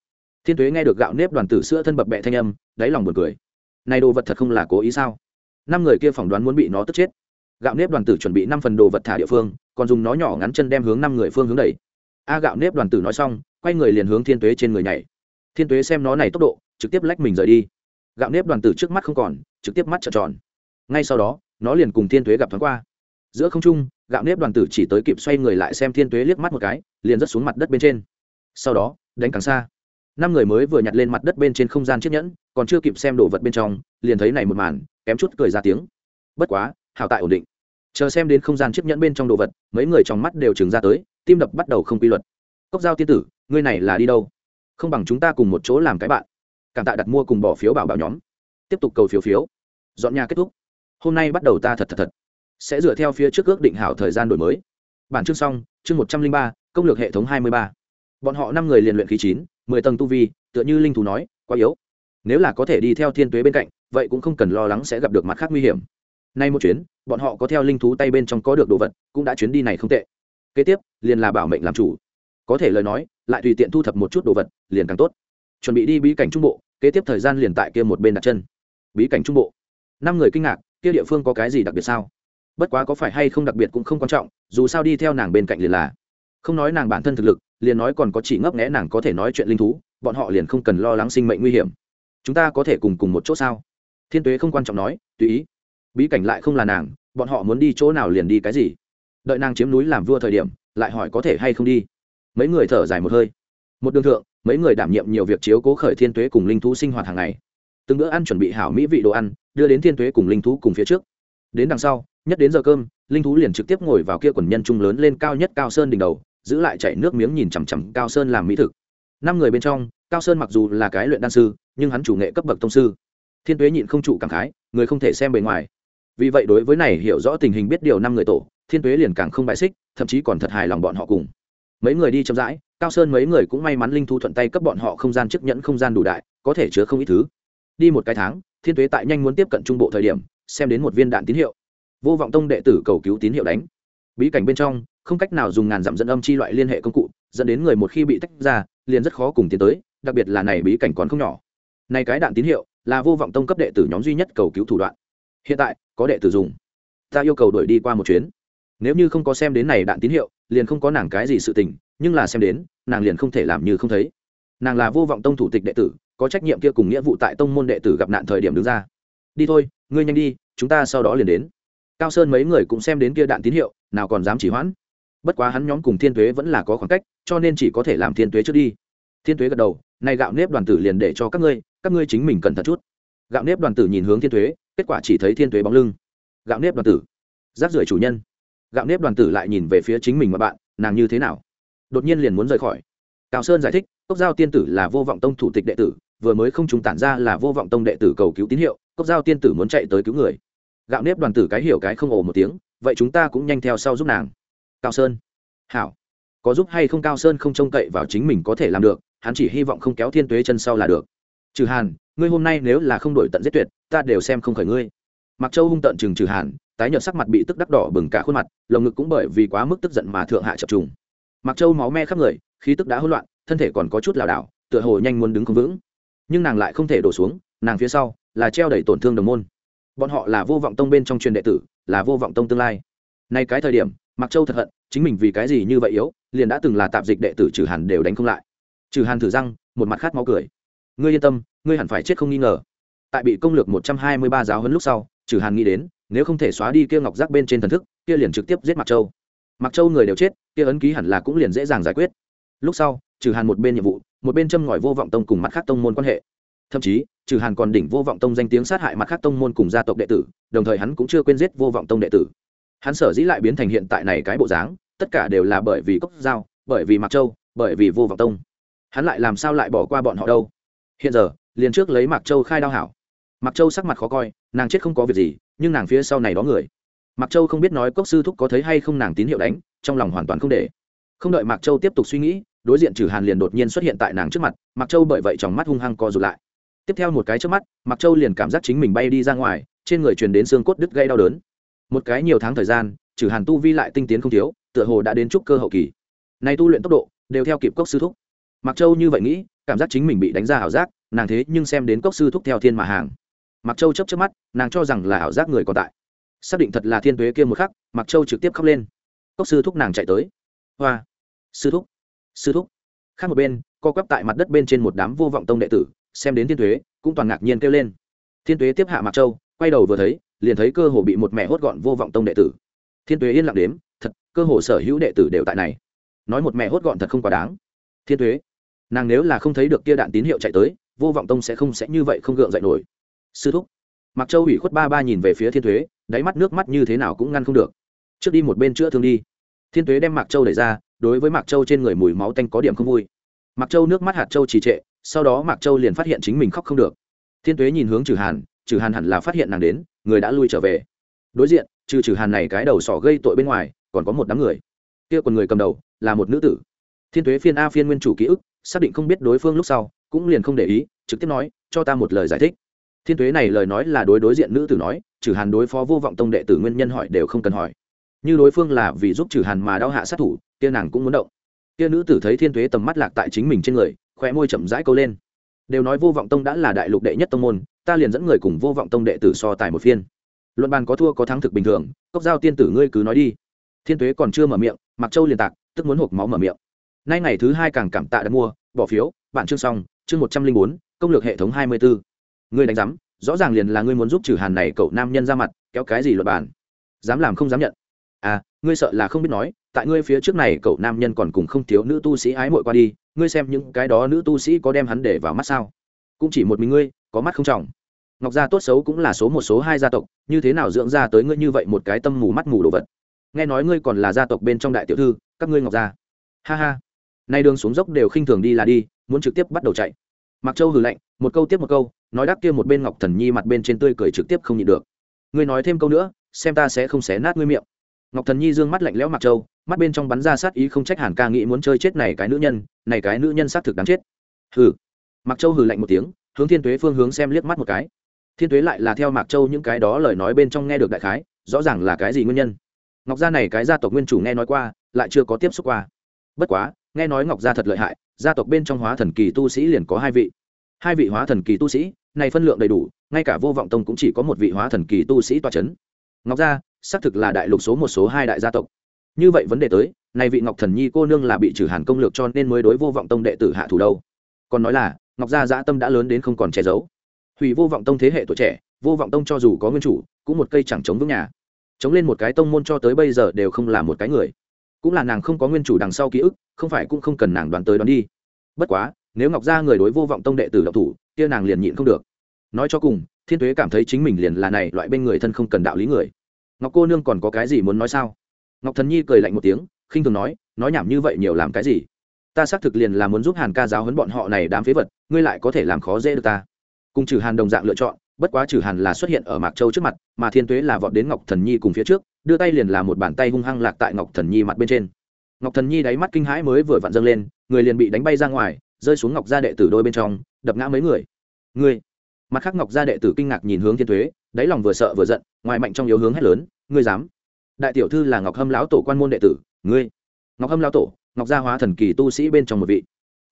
Thiên tuế nghe được gạo nếp đoàn tử sữa thân bập bẹ thanh âm, đáy lòng buồn cười. Này đồ vật thật không là cố ý sao? Năm người kia phỏng đoán muốn bị nó tức chết. Gạo nếp đoàn tử chuẩn bị năm phần đồ vật thả địa phương còn dùng nó nhỏ ngắn chân đem hướng năm người phương hướng đẩy. A gạo nếp đoàn tử nói xong, quay người liền hướng thiên tuế trên người nhảy. Thiên tuế xem nó này tốc độ, trực tiếp lách mình rời đi. Gạo nếp đoàn tử trước mắt không còn, trực tiếp mắt trợn tròn. Ngay sau đó, nó liền cùng thiên tuế gặp thoáng qua. Giữa không trung, gạo nếp đoàn tử chỉ tới kịp xoay người lại xem thiên tuế liếc mắt một cái, liền rớt xuống mặt đất bên trên. Sau đó, đánh càng xa. Năm người mới vừa nhặt lên mặt đất bên trên không gian chiếc nhẫn, còn chưa kịp xem đồ vật bên trong, liền thấy này một màn, kém chút cười ra tiếng. Bất quá, hào tại ổn định chờ xem đến không gian chiếc nhẫn bên trong đồ vật, mấy người trong mắt đều trừng ra tới, tim đập bắt đầu không quy luật. Cốc giao tiên tử, ngươi này là đi đâu? Không bằng chúng ta cùng một chỗ làm cái bạn. Cảm tạ đặt mua cùng bỏ phiếu bảo bảo nhóm. Tiếp tục cầu phiếu phiếu. Dọn nhà kết thúc. Hôm nay bắt đầu ta thật thật thật. Sẽ dựa theo phía trước ước định hảo thời gian đổi mới. Bản chương xong, chương một trăm linh ba, công lược hệ thống hai mươi ba. Bọn họ năm người liền luyện khí chín, mười tầng tu vi, tựa như linh thú nói, quá yếu. Nếu là có thể đi theo thiên tuế bên cạnh, vậy cũng không cần lo lắng sẽ gặp được mặt khác nguy hiểm nay một chuyến, bọn họ có theo linh thú tay bên trong có được đồ vật, cũng đã chuyến đi này không tệ. Kế tiếp, liền là bảo mệnh làm chủ. Có thể lời nói, lại tùy tiện thu thập một chút đồ vật, liền càng tốt. Chuẩn bị đi bí cảnh trung bộ, kế tiếp thời gian liền tại kia một bên đặt chân. Bí cảnh trung bộ. Năm người kinh ngạc, kia địa phương có cái gì đặc biệt sao? Bất quá có phải hay không đặc biệt cũng không quan trọng, dù sao đi theo nàng bên cạnh liền là. Không nói nàng bản thân thực lực, liền nói còn có chỉ ngấp nghẽ nàng có thể nói chuyện linh thú, bọn họ liền không cần lo lắng sinh mệnh nguy hiểm. Chúng ta có thể cùng cùng một chỗ sao? Thiên tuế không quan trọng nói, tùy ý bí cảnh lại không là nàng, bọn họ muốn đi chỗ nào liền đi cái gì? Đợi nàng chiếm núi làm vua thời điểm, lại hỏi có thể hay không đi. Mấy người thở dài một hơi. Một đường thượng, mấy người đảm nhiệm nhiều việc chiếu cố khởi thiên tuế cùng linh thú sinh hoạt hàng ngày. Từng bữa ăn chuẩn bị hảo mỹ vị đồ ăn, đưa đến thiên tuế cùng linh thú cùng phía trước. Đến đằng sau, nhất đến giờ cơm, linh thú liền trực tiếp ngồi vào kia quần nhân trung lớn lên cao nhất cao sơn đỉnh đầu, giữ lại chảy nước miếng nhìn chằm chằm cao sơn làm mỹ thực. Năm người bên trong, cao sơn mặc dù là cái luyện đan sư, nhưng hắn chủ nghệ cấp bậc tông sư. Thiên tuế nhịn không trụ cảm khái, người không thể xem bề ngoài vì vậy đối với này hiểu rõ tình hình biết điều năm người tổ, thiên tuế liền càng không bại xích, thậm chí còn thật hài lòng bọn họ cùng. Mấy người đi chậm rãi, cao sơn mấy người cũng may mắn linh thu thuận tay cấp bọn họ không gian chức nhẫn không gian đủ đại, có thể chứa không ít thứ. Đi một cái tháng, thiên tuế tại nhanh muốn tiếp cận trung bộ thời điểm, xem đến một viên đạn tín hiệu. Vô vọng tông đệ tử cầu cứu tín hiệu đánh. Bí cảnh bên trong, không cách nào dùng ngàn dặm dẫn âm chi loại liên hệ công cụ, dẫn đến người một khi bị tách ra, liền rất khó cùng tiến tới, đặc biệt là này bí cảnh còn không nhỏ. Này cái đạn tín hiệu là vô vọng tông cấp đệ tử nhóm duy nhất cầu cứu thủ đoạn. Hiện tại có đệ tử dùng. Ta yêu cầu đuổi đi qua một chuyến. Nếu như không có xem đến này đạn tín hiệu, liền không có nàng cái gì sự tình, nhưng là xem đến, nàng liền không thể làm như không thấy. Nàng là vô vọng tông thủ tịch đệ tử, có trách nhiệm kia cùng nghĩa vụ tại tông môn đệ tử gặp nạn thời điểm đứng ra. Đi thôi, ngươi nhanh đi, chúng ta sau đó liền đến. Cao sơn mấy người cũng xem đến kia đạn tín hiệu, nào còn dám chỉ hoãn. Bất quá hắn nhóm cùng thiên tuế vẫn là có khoảng cách, cho nên chỉ có thể làm thiên tuế trước đi. Thiên tuế gật đầu nay gạo nếp đoàn tử liền để cho các ngươi các ngươi chính mình cẩn thận chút gạo nếp đoàn tử nhìn hướng thiên tuế kết quả chỉ thấy thiên tuế bóng lưng. Gạo nếp đoàn tử. Rác rưởi chủ nhân. Gạo nếp đoàn tử lại nhìn về phía chính mình mà bạn, nàng như thế nào? Đột nhiên liền muốn rời khỏi. Cao sơn giải thích, cốc giao tiên tử là vô vọng tông thủ tịch đệ tử, vừa mới không trùng tản ra là vô vọng tông đệ tử cầu cứu tín hiệu, cốc giao tiên tử muốn chạy tới cứu người. Gạo nếp đoàn tử cái hiểu cái không ồ một tiếng, vậy chúng ta cũng nhanh theo sau giúp nàng. Cao sơn. Hảo. Có giúp hay không cao sơn không trông cậy vào chính mình có thể làm được, hắn chỉ hy vọng không kéo thiên tuế chân sau là được. Trừ hàn ngươi hôm nay nếu là không đổi tận giết tuyệt, ta đều xem không khởi ngươi. Mặc châu hung tận chừng trừ hàn tái nhợt sắc mặt bị tức đắc đỏ bừng cả khuôn mặt, lồng ngực cũng bởi vì quá mức tức giận mà thượng hạ chập trùng. Mặc châu máu me khắp người, khí tức đã hỗn loạn, thân thể còn có chút lảo đảo, tựa hồ nhanh muốn đứng không vững. Nhưng nàng lại không thể đổ xuống, nàng phía sau là treo đẩy tổn thương đồng môn. Bọn họ là vô vọng tông bên trong truyền đệ tử, là vô vọng tông tương lai. Nay cái thời điểm mặc châu thật hận, chính mình vì cái gì như vậy yếu, liền đã từng là tạp dịch đệ tử trừ hàn đều đánh không lại. Trừ hàn thử răng, một mặt khát máu cười. Ngươi yên tâm ngươi hẳn phải chết không nghi ngờ. Tại bị công lược một trăm hai mươi ba giáo hơn lúc sau trừ hàn nghĩ đến, nếu không thể xóa đi kia ngọc giác bên trên thần thức, kia liền trực tiếp giết mặc châu. Mặc châu người đều chết, kia ấn ký hẳn là cũng liền dễ dàng giải quyết. Lúc sau trừ hàn một bên nhiệm vụ, một bên châm ngòi vô vọng tông cùng mặt khác tông môn quan hệ. Thậm chí trừ hàn còn đỉnh vô vọng tông danh tiếng sát hại mặt khác tông môn cùng gia tộc đệ tử, đồng thời hắn cũng chưa quên giết vô vọng tông đệ tử. Hắn sở dĩ lại biến thành hiện tại này cái bộ dáng, tất cả đều là bởi vì cốc giao, bởi vì Mặc châu, bởi vì vô vọng tông. Hắn lại làm sao lại bỏ qua bọn họ đâu? Hiện giờ liền trước lấy mạc châu khai đao hảo. Mạc châu sắc mặt khó coi, nàng chết không có việc gì, nhưng nàng phía sau này đó người. Mạc châu không biết nói cốc sư thúc có thấy hay không nàng tín hiệu đánh, trong lòng hoàn toàn không để. Không đợi mạc châu tiếp tục suy nghĩ, đối diện trừ hàn liền đột nhiên xuất hiện tại nàng trước mặt, mạc châu bởi vậy trong mắt hung hăng co rụt lại. Tiếp theo một cái trước mắt, mạc châu liền cảm giác chính mình bay đi ra ngoài, trên người truyền đến xương cốt đứt gây đau đớn. Một cái nhiều tháng thời gian trừ hàn tu vi lại tinh tiến không thiếu, tựa hồ đã đến trúc cơ hậu kỳ. Nay tu luyện tốc độ, đều theo kịp cốc sư thúc. Mặc châu như vậy nghĩ, cảm giác chính mình bị đánh ra ảo giác nàng thế nhưng xem đến cốc sư thúc theo thiên mà hàng. Mặc châu chấp trước mắt, nàng cho rằng là ảo giác người còn tại. Xác định thật là thiên tuế kia một khắc mặc châu trực tiếp khóc lên. Cốc sư thúc nàng chạy tới. Hoa! Sư thúc! Sư thúc! Khác một bên, co quắp tại mặt đất bên trên một đám vô vọng tông đệ tử, xem đến thiên tuế, cũng toàn ngạc nhiên kêu lên. Thiên tuế tiếp hạ mặc châu, quay đầu vừa thấy, liền thấy cơ hồ bị một mẹ hốt gọn vô vọng tông đệ tử. Thiên tuế yên lặng đếm, thật, cơ hồ sở hữu đệ tử đều tại này. Nói một mẹ hốt gọn thật không quá đáng. Thiên tuế! Nàng nếu là không thấy được kia đạn tín hiệu chạy tới vô vọng tông sẽ không sẽ như vậy không gượng dậy nổi. Sư thúc mặc châu ủy khuất ba ba nhìn về phía thiên thuế đáy mắt nước mắt như thế nào cũng ngăn không được. Trước đi một bên chữa thương đi. Thiên thuế đem mạc châu đẩy ra, đối với mạc châu trên người mùi máu tanh có điểm không vui. Mạc châu nước mắt hạt châu trì trệ, sau đó mạc châu liền phát hiện chính mình khóc không được. Thiên thuế nhìn hướng trừ hàn trừ hàn hẳn là phát hiện nàng đến, người đã lui trở về. Đối diện, trừ trừ hàn này cái đầu sỏ gây tội bên ngoài, còn có một đám người. Kia còn người cầm đầu là một nữ tử. Thiên thuế phiên a phiên nguyên chủ ký ức, xác định không biết đối phương lúc sau cũng liền không để ý, trực tiếp nói, cho ta một lời giải thích. Thiên thuế này lời nói là đối đối diện nữ tử nói, trừ hàn đối phó vô vọng tông đệ tử nguyên nhân hỏi đều không cần hỏi. Như đối phương là vì giúp trừ hàn mà đau hạ sát thủ, kia nàng cũng muốn động. Kia nữ tử thấy thiên thuế tầm mắt lạc tại chính mình trên người, khóe môi chậm rãi câu lên. Đều nói vô vọng tông đã là đại lục đệ nhất tông môn, ta liền dẫn người cùng vô vọng tông đệ tử so tài một phiên. Luận bàn có thua có thắng thực bình thường, cốc giao tiên tử ngươi cứ nói đi. Thiên tuế còn chưa mở miệng mặc châu liền tạc, tức muốn hộp máu mở miệng. Nay ngày thứ hai càng cảm tạ đã mua, bỏ phiếu bản chương xong chương một trăm linh bốn, công lược hệ thống hai mươi bốn. Ngươi đánh giám, rõ ràng liền là ngươi muốn giúp trừ hàn này cậu nam nhân ra mặt, kéo cái gì luật bản? Dám làm không dám nhận. À ngươi sợ là không biết nói, tại ngươi phía trước này cậu nam nhân còn cùng không thiếu nữ tu sĩ ái mội qua đi, ngươi xem những cái đó nữ tu sĩ có đem hắn để vào mắt sao? Cũng chỉ một mình ngươi, có mắt không trọng. Ngọc gia tốt xấu cũng là số một, số hai gia tộc, như thế nào dưỡng ra tới ngươi như vậy một cái tâm mù mắt mù đồ vật? Nghe nói ngươi còn là gia tộc bên trong đại tiểu thư, các ngươi ngọc gia. Ha ha. Nay đường xuống dốc đều khinh thường đi là đi muốn trực tiếp bắt đầu chạy. Mặc châu hừ lạnh, một câu tiếp một câu, nói đắc kia một bên ngọc thần nhi mặt bên trên tươi cười trực tiếp không nhịn được. Ngươi nói thêm câu nữa, xem ta sẽ không xé nát ngươi miệng. Ngọc thần nhi dương mắt lạnh lẽo mặc châu, mắt bên trong bắn ra sát ý không trách hàn ca nghĩ muốn chơi chết này cái nữ nhân, này cái nữ nhân xác thực đáng chết. Hừ. Mặc châu hừ lạnh một tiếng, hướng thiên tuế phương hướng xem liếc mắt một cái. Thiên tuế lại là theo mạc châu những cái đó lời nói bên trong nghe được đại khái, rõ ràng là cái gì nguyên nhân. Ngọc gia này cái gia tộc nguyên chủ nghe nói qua, lại chưa có tiếp xúc qua. Bất quá, nghe nói ngọc gia thật lợi hại gia tộc bên trong hóa thần kỳ tu sĩ liền có hai vị. Hai vị hóa thần kỳ tu sĩ, này phân lượng đầy đủ, ngay cả vô vọng tông cũng chỉ có một vị hóa thần kỳ tu sĩ toa c h ấ n ngọc gia, xác thực là đại lục số một, số hai đại gia tộc. Như vậy vấn đề tới nay vị ngọc thần nhi cô nương là bị trừ hàn công lược cho nên mới đối vô vọng tông đệ tử hạ thủ đâu. Còn nói là, ngọc gia dã tâm đã lớn đến không còn che giấu. Hủy vô vọng tông thế hệ tuổi trẻ, vô vọng tông cho dù có nguyên chủ, cũng một cây chẳng chống vững nhà. Chống lên một cái tông môn cho tới bây giờ đều không là một cái người cũng là nàng không có nguyên chủ đằng sau ký ức, không phải cũng không cần nàng đoán tới đoán đi. Bất quá, nếu ngọc gia người đối vô vọng tông đệ tử độc thủ, kia nàng liền nhịn không được. Nói cho cùng, thiên tuế cảm thấy chính mình liền là này loại bên người thân không cần đạo lý người. Ngọc cô nương còn có cái gì muốn nói sao? Ngọc thần nhi cười lạnh một tiếng, khinh thường nói nói nhảm như vậy nhiều làm cái gì? Ta xác thực liền là muốn giúp hàn ca giáo huấn bọn họ này đám phế vật, ngươi lại có thể làm khó dễ được ta. Cùng trừ hàn đồng dạng lựa chọn bất quá trừ hàn là xuất hiện ở mạc châu trước mặt mà thiên tuế là vọt đến ngọc thần nhi cùng phía trước đưa tay liền là một bàn tay hung hăng lạc tại ngọc thần nhi mặt bên trên. Ngọc thần nhi đáy mắt kinh hãi mới vừa vặn dâng lên người liền bị đánh bay ra ngoài rơi xuống ngọc gia đệ tử đôi bên trong đập ngã mấy người. Ngươi! Mặt khác ngọc gia đệ tử kinh ngạc nhìn hướng thiên Tuế, đáy lòng vừa sợ vừa giận ngoài mạnh trong yếu hướng hét lớn ngươi dám! Đại tiểu thư là ngọc hâm lão tổ quan môn đệ tử ngươi! Ngọc hâm lão tổ ngọc gia hóa thần kỳ tu sĩ bên trong một vị.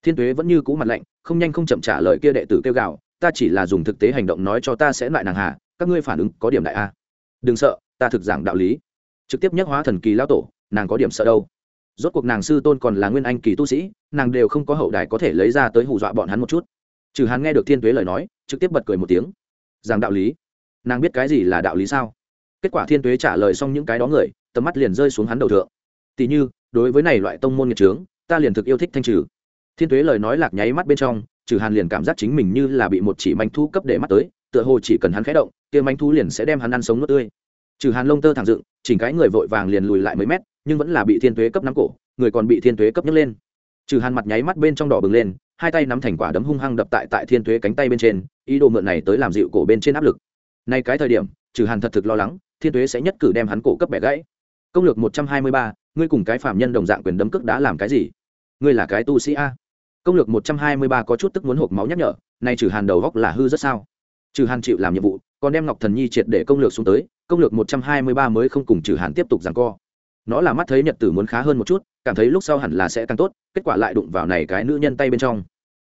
Thiên tuế vẫn như cũ mặt lạnh không nhanh không chậm trả lời kia đệ tử kêu gào ta chỉ là dùng thực tế hành động nói cho ta sẽ lại nàng hà, các ngươi phản ứng có điểm đại a. Đừng sợ, ta thực giảng đạo lý. Trực tiếp nhắc hóa thần kỳ lão tổ, nàng có điểm sợ đâu. Rốt cuộc nàng sư tôn còn là nguyên anh kỳ tu sĩ, nàng đều không có hậu đài có thể lấy ra tới hù dọa bọn hắn một chút. Trừ hắn nghe được thiên tuế lời nói, trực tiếp bật cười một tiếng. Rằng đạo lý? Nàng biết cái gì là đạo lý sao? Kết quả thiên tuế trả lời xong những cái đó người, tầm mắt liền rơi xuống hắn đầu thượng. Tỉ như, đối với này loại tông môn nghiệt trướng ta liền thực yêu thích thanh trừ. Thiên tuế lời nói lạc nháy mắt bên trong trừ hàn liền cảm giác chính mình như là bị một chỉ manh thú cấp để mắt tới, tựa hồ chỉ cần hắn khé động, kia manh thú liền sẽ đem hắn ăn sống nước tươi. Trừ hàn lông tơ thẳng dựng, chỉnh cái người vội vàng liền lùi lại mấy mét, nhưng vẫn là bị thiên tuế cấp nắm cổ, người còn bị thiên tuế cấp nhấc lên. Trừ hàn mặt nháy mắt bên trong đỏ bừng lên, hai tay nắm thành quả đấm hung hăng đập tại tại thiên tuế cánh tay bên trên, ý đồ mượn này tới làm dịu cổ bên trên áp lực. Nay cái thời điểm, trừ hàn thật thực lo lắng, thiên tuế sẽ nhất cử đem hắn cổ cấp bẻ gãy. Công lược một trăm hai mươi ba, ngươi cùng cái phạm nhân đồng dạng quyền đấm cước đã làm cái gì? Ngươi là cái tu sĩ a công lược một trăm hai mươi ba có chút tức muốn hộp máu nhắc nhở, nay trừ hàn đầu góc là hư rất sao? Trừ hàn chịu làm nhiệm vụ, còn đem ngọc thần nhi triệt để công lược xuống tới, công lược một trăm hai mươi ba mới không cùng trừ hàn tiếp tục giằng co. Nó là mắt thấy nhật tử muốn khá hơn một chút, cảm thấy lúc sau hẳn là sẽ càng tốt, kết quả lại đụng vào này cái nữ nhân tay bên trong.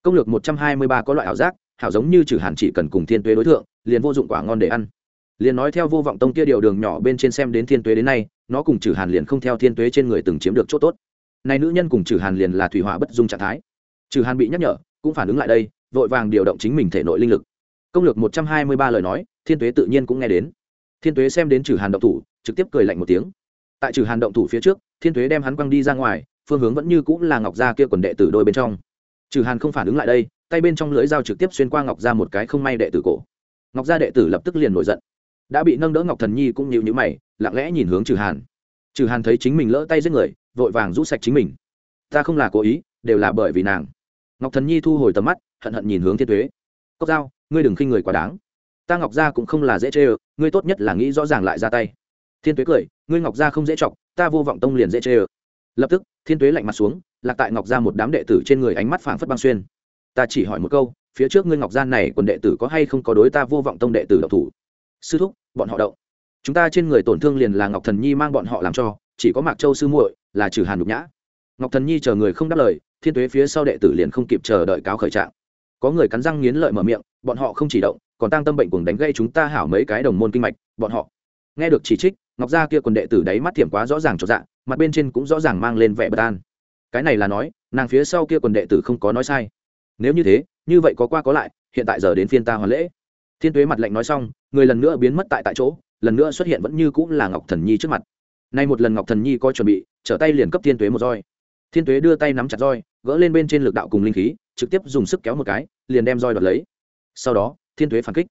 Công lược một trăm hai mươi ba có loại ảo giác, hảo giống như trừ hàn chỉ cần cùng thiên tuế đối tượng liền vô dụng quả ngon để ăn. Liền nói theo vô vọng tông kia điều đường nhỏ bên trên xem đến thiên tuế đến nay, nó cùng trừ hàn liền không theo thiên tuế trên người từng chiếm được chỗ tốt. Này nữ nhân cùng trừ hàn liền là thủy hỏa bất dung trạng thái trừ hàn bị nhắc nhở, cũng phản ứng lại đây, vội vàng điều động chính mình thể nội linh lực. Công lược một trăm hai mươi ba lời nói, thiên tuế tự nhiên cũng nghe đến. Thiên tuế xem đến trừ hàn động thủ, trực tiếp cười lạnh một tiếng. Tại trừ hàn động thủ phía trước, thiên tuế đem hắn quăng đi ra ngoài, phương hướng vẫn như cũng là ngọc gia kia quần đệ tử đôi bên trong. Trừ hàn không phản ứng lại đây, tay bên trong lưỡi dao trực tiếp xuyên qua ngọc gia một cái không may đệ tử cổ. Ngọc gia đệ tử lập tức liền nổi giận. Đã bị nâng đỡ ngọc thần nhi cũng nhịu nhữ mày, lặng lẽ nhìn hướng trừ hàn. Trừ hàn thấy chính mình lỡ tay giết người, vội vàng rút sạch chính mình. Ta không là cố ý, đều là bởi vì nàng ngọc thần nhi thu hồi tầm mắt, hận hận nhìn hướng thiên thuế cốc dao ngươi đừng khinh người quá đáng. Ta ngọc gia cũng không là dễ chê ơ, ngươi tốt nhất là nghĩ rõ ràng lại ra tay. Thiên tuế cười, ngươi ngọc gia không dễ chọc, ta vô vọng tông liền dễ chê ơ. Lập tức, thiên tuế lạnh mặt xuống, lạc tại ngọc gia một đám đệ tử trên người ánh mắt phảng phất băng xuyên. Ta chỉ hỏi một câu, phía trước ngươi ngọc gia này quần đệ tử có hay không có đối ta vô vọng tông đệ tử độc thủ? Sư thúc, bọn họ động. Chúng ta trên người tổn thương liền là ngọc thần nhi mang bọn họ làm cho, chỉ có mạc châu sư muội là trừ hàn nhục nhã ngọc thần nhi chờ người không đáp lời, thiên tuế phía sau đệ tử liền không kịp chờ đợi cáo khởi trạng. Có người cắn răng nghiến lợi mở miệng, bọn họ không chỉ động, còn tăng tâm bệnh cùng đánh gây chúng ta hảo mấy cái đồng môn kinh mạch, bọn họ. Nghe được chỉ trích, ngọc gia kia quần đệ tử đáy mắt thiểm quá rõ ràng cho dạ mặt bên trên cũng rõ ràng mang lên vẻ bất an. Cái này là nói, nàng phía sau kia quần đệ tử không có nói sai. Nếu như thế, như vậy có qua có lại, hiện tại giờ đến phiên ta hoàn lễ. Thiên tuế mặt lạnh nói xong, người lần nữa biến mất tại tại chỗ, lần nữa xuất hiện vẫn như cũng là ngọc thần nhi trước mặt. Nay một lần ngọc thần nhi có chuẩn bị, trở tay liền cấp thiên tuế một roi thiên tuế đưa tay nắm chặt roi, gỡ lên bên trên lực đạo cùng linh khí, trực tiếp dùng sức kéo một cái, liền đem roi đoạt lấy. Sau đó, thiên tuế phản kích.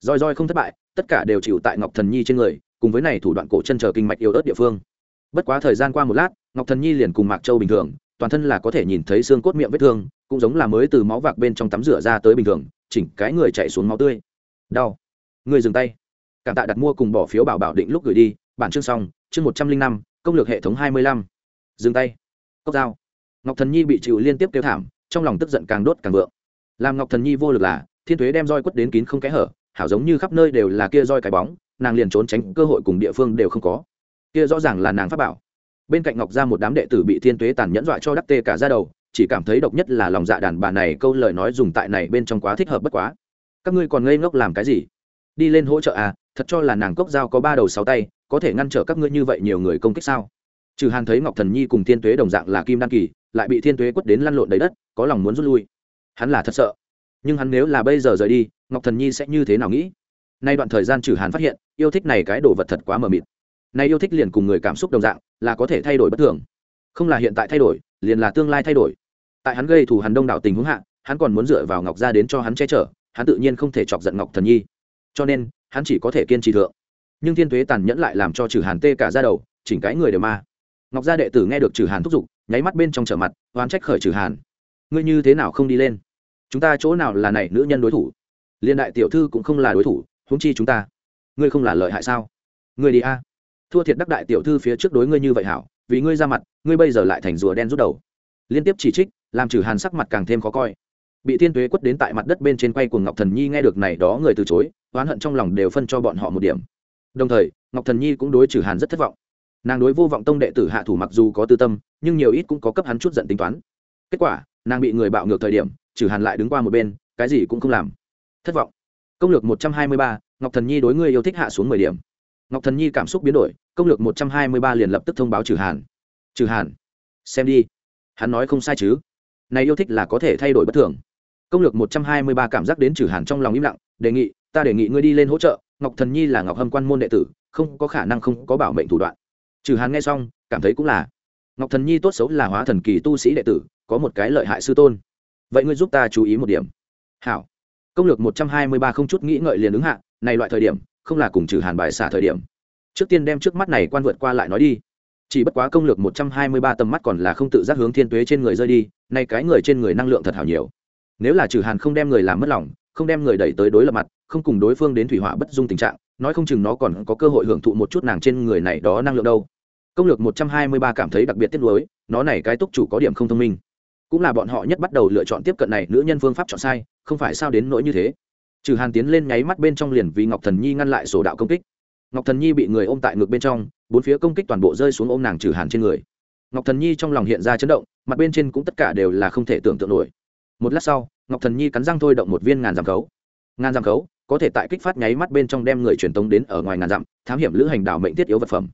Roi roi không thất bại, tất cả đều chịu tại ngọc thần nhi trên người, cùng với này thủ đoạn cổ chân chờ kinh mạch yếu ớt địa phương. Bất quá thời gian qua một lát, ngọc thần nhi liền cùng mạc châu bình thường, toàn thân là có thể nhìn thấy xương cốt miệng vết thương, cũng giống là mới từ máu vạc bên trong tắm rửa ra tới bình thường, chỉnh cái người chạy xuống máu tươi. Đau. Người dừng tay. Cảm tạ đặt mua cùng bỏ phiếu bảo bảo định lúc gửi đi, bản chương xong, chương một trăm linh năm, công lược hệ thống hai mươi lăm. Dừng tay cốc dao. Ngọc thần nhi bị chịu liên tiếp kêu thảm, trong lòng tức giận càng đốt càng vượng. Làm ngọc thần nhi vô lực là, thiên thuế đem roi quất đến kín không kẽ hở, hảo giống như khắp nơi đều là kia roi cái bóng, nàng liền trốn tránh, cơ hội cùng địa phương đều không có. Kia rõ ràng là nàng pháp bảo. Bên cạnh ngọc ra một đám đệ tử bị thiên tuế tàn nhẫn dọa cho đắc tê cả ra đầu, chỉ cảm thấy độc nhất là lòng dạ đàn bà này, câu lời nói dùng tại này bên trong quá thích hợp bất quá. Các ngươi còn ngây ngốc làm cái gì? Đi lên hỗ trợ à thật cho là nàng cốc dao có ba đầu sáu tay, có thể ngăn trở các ngươi như vậy nhiều người công kích sao? Trừ hàn thấy ngọc thần nhi cùng thiên tuế đồng dạng là kim đan kỳ, lại bị thiên tuế quất đến lăn lộn đầy đất, có lòng muốn rút lui. Hắn là thật sợ. Nhưng hắn nếu là bây giờ rời đi, ngọc thần nhi sẽ như thế nào nghĩ? Nay đoạn thời gian trừ hàn phát hiện, yêu thích này cái đồ vật thật quá mờ mịt. Nay yêu thích liền cùng người cảm xúc đồng dạng, là có thể thay đổi bất thường. Không là hiện tại thay đổi, liền là tương lai thay đổi. Tại hắn gây thù hắn đông đảo tình huống hạ, hắn còn muốn dựa vào ngọc gia đến cho hắn che chở, hắn tự nhiên không thể chọc giận ngọc thần nhi. Cho nên, hắn chỉ có thể kiên trì thượng. Nhưng thiên tuế tàn nhẫn lại làm cho trừ hàn tê cả ra đầu, chỉnh cái người đều ma ngọc gia đệ tử nghe được trừ hàn thúc giục, nháy mắt bên trong trở mặt, oán trách khởi trừ hàn. Ngươi như thế nào không đi lên? Chúng ta chỗ nào là này nữ nhân đối thủ? Liên đại tiểu thư cũng không là đối thủ, huống chi chúng ta. Ngươi không là lợi hại sao? Ngươi đi a. Thua thiệt đắc đại tiểu thư phía trước đối ngươi như vậy hảo, vì ngươi ra mặt, ngươi bây giờ lại thành rùa đen rút đầu. Liên tiếp chỉ trích, làm trừ hàn sắc mặt càng thêm khó coi. Bị thiên tuế quất đến tại mặt đất bên trên quay của ngọc thần nhi nghe được này đó người từ chối, oán hận trong lòng đều phân cho bọn họ một điểm. Đồng thời, ngọc thần nhi cũng đối trừ hàn rất thất vọng nàng đối vô vọng tông đệ tử hạ thủ mặc dù có tư tâm, nhưng nhiều ít cũng có cấp hắn chút giận tính toán. Kết quả, nàng bị người bạo ngược thời điểm, trừ hàn lại đứng qua một bên, cái gì cũng không làm. Thất vọng. Công lược một trăm hai mươi ba, ngọc thần nhi đối ngươi yêu thích hạ xuống mười điểm. Ngọc thần nhi cảm xúc biến đổi, công lược một trăm hai mươi ba liền lập tức thông báo trừ hàn. Trừ hàn. Xem đi. Hắn nói không sai chứ. Này yêu thích là có thể thay đổi bất thường. Công lược một trăm hai mươi ba cảm giác đến trừ hàn trong lòng im lặng, đề nghị, ta đề nghị ngươi đi lên hỗ trợ, ngọc thần nhi là ngọc hâm quan môn đệ tử, không có khả năng không có bảo mệnh thủ đoạn trừ hàn nghe xong, cảm thấy cũng là. Ngọc thần nhi tốt xấu là hóa thần kỳ tu sĩ đệ tử, có một cái lợi hại sư tôn. Vậy ngươi giúp ta chú ý một điểm. Hảo. Công lược một trăm hai mươi ba không chút nghĩ ngợi liền ứng hạ, này loại thời điểm, không là cùng trừ hàn bài xả thời điểm. Trước tiên đem trước mắt này quan vượt qua lại nói đi. Chỉ bất quá công lược một trăm hai mươi ba tầm mắt còn là không tự giác hướng thiên tuế trên người rơi đi, nay cái người trên người năng lượng thật hảo nhiều. Nếu là trừ hàn không đem người làm mất lòng, không đem người đẩy tới đối lập mặt, không cùng đối phương đến thủy hỏa bất dung tình trạng, nói không chừng nó còn có cơ hội hưởng thụ một chút nàng trên người này đó năng lượng đâu công lược một trăm hai mươi ba cảm thấy đặc biệt tiếc nuối, nó này cái túc chủ có điểm không thông minh. Cũng là bọn họ nhất bắt đầu lựa chọn tiếp cận này, nữ nhân phương pháp chọn sai, không phải sao đến nỗi như thế. Trừ hàn tiến lên nháy mắt bên trong liền vì ngọc thần nhi ngăn lại sổ đạo công kích. Ngọc thần nhi bị người ôm tại ngực bên trong, bốn phía công kích toàn bộ rơi xuống ôm nàng trừ hàn trên người. Ngọc thần nhi trong lòng hiện ra chấn động, mặt bên trên cũng tất cả đều là không thể tưởng tượng nổi. Một lát sau, ngọc thần nhi cắn răng thôi động một viên ngàn giảm khấu. Ngàn giảm khấu, có thể tại kích phát nháy mắt bên trong đem người truyền tống đến ở ngoài ngàn dặm, thám hiểm lữ hành đảo mệnh tiết yếu vật phẩm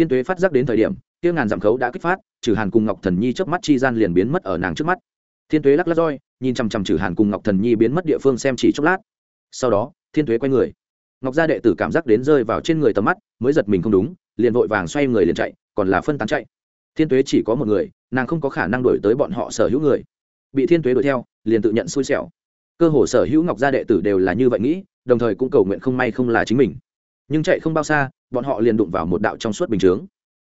thiên tuế phát giác đến thời điểm tiêu ngàn giảm khấu đã kích phát trừ hàn cùng ngọc thần nhi trước mắt chi gian liền biến mất ở nàng trước mắt. Thiên tuế lắc lắc roi, nhìn chằm chằm trừ hàn cùng ngọc thần nhi biến mất địa phương xem chỉ chốc lát. Sau đó, thiên tuế quay người. Ngọc gia đệ tử cảm giác đến rơi vào trên người tầm mắt, mới giật mình không đúng, liền vội vàng xoay người liền chạy, còn là phân tán chạy. Thiên tuế chỉ có một người, nàng không có khả năng đổi tới bọn họ sở hữu người. Bị thiên tuế đuổi theo, liền tự nhận xui xẻo. Cơ hồ sở hữu ngọc gia đệ tử đều là như vậy nghĩ, đồng thời cũng cầu nguyện không may không là chính mình. Nhưng chạy không bao xa bọn họ liền đụng vào một đạo trong suốt bình chướng.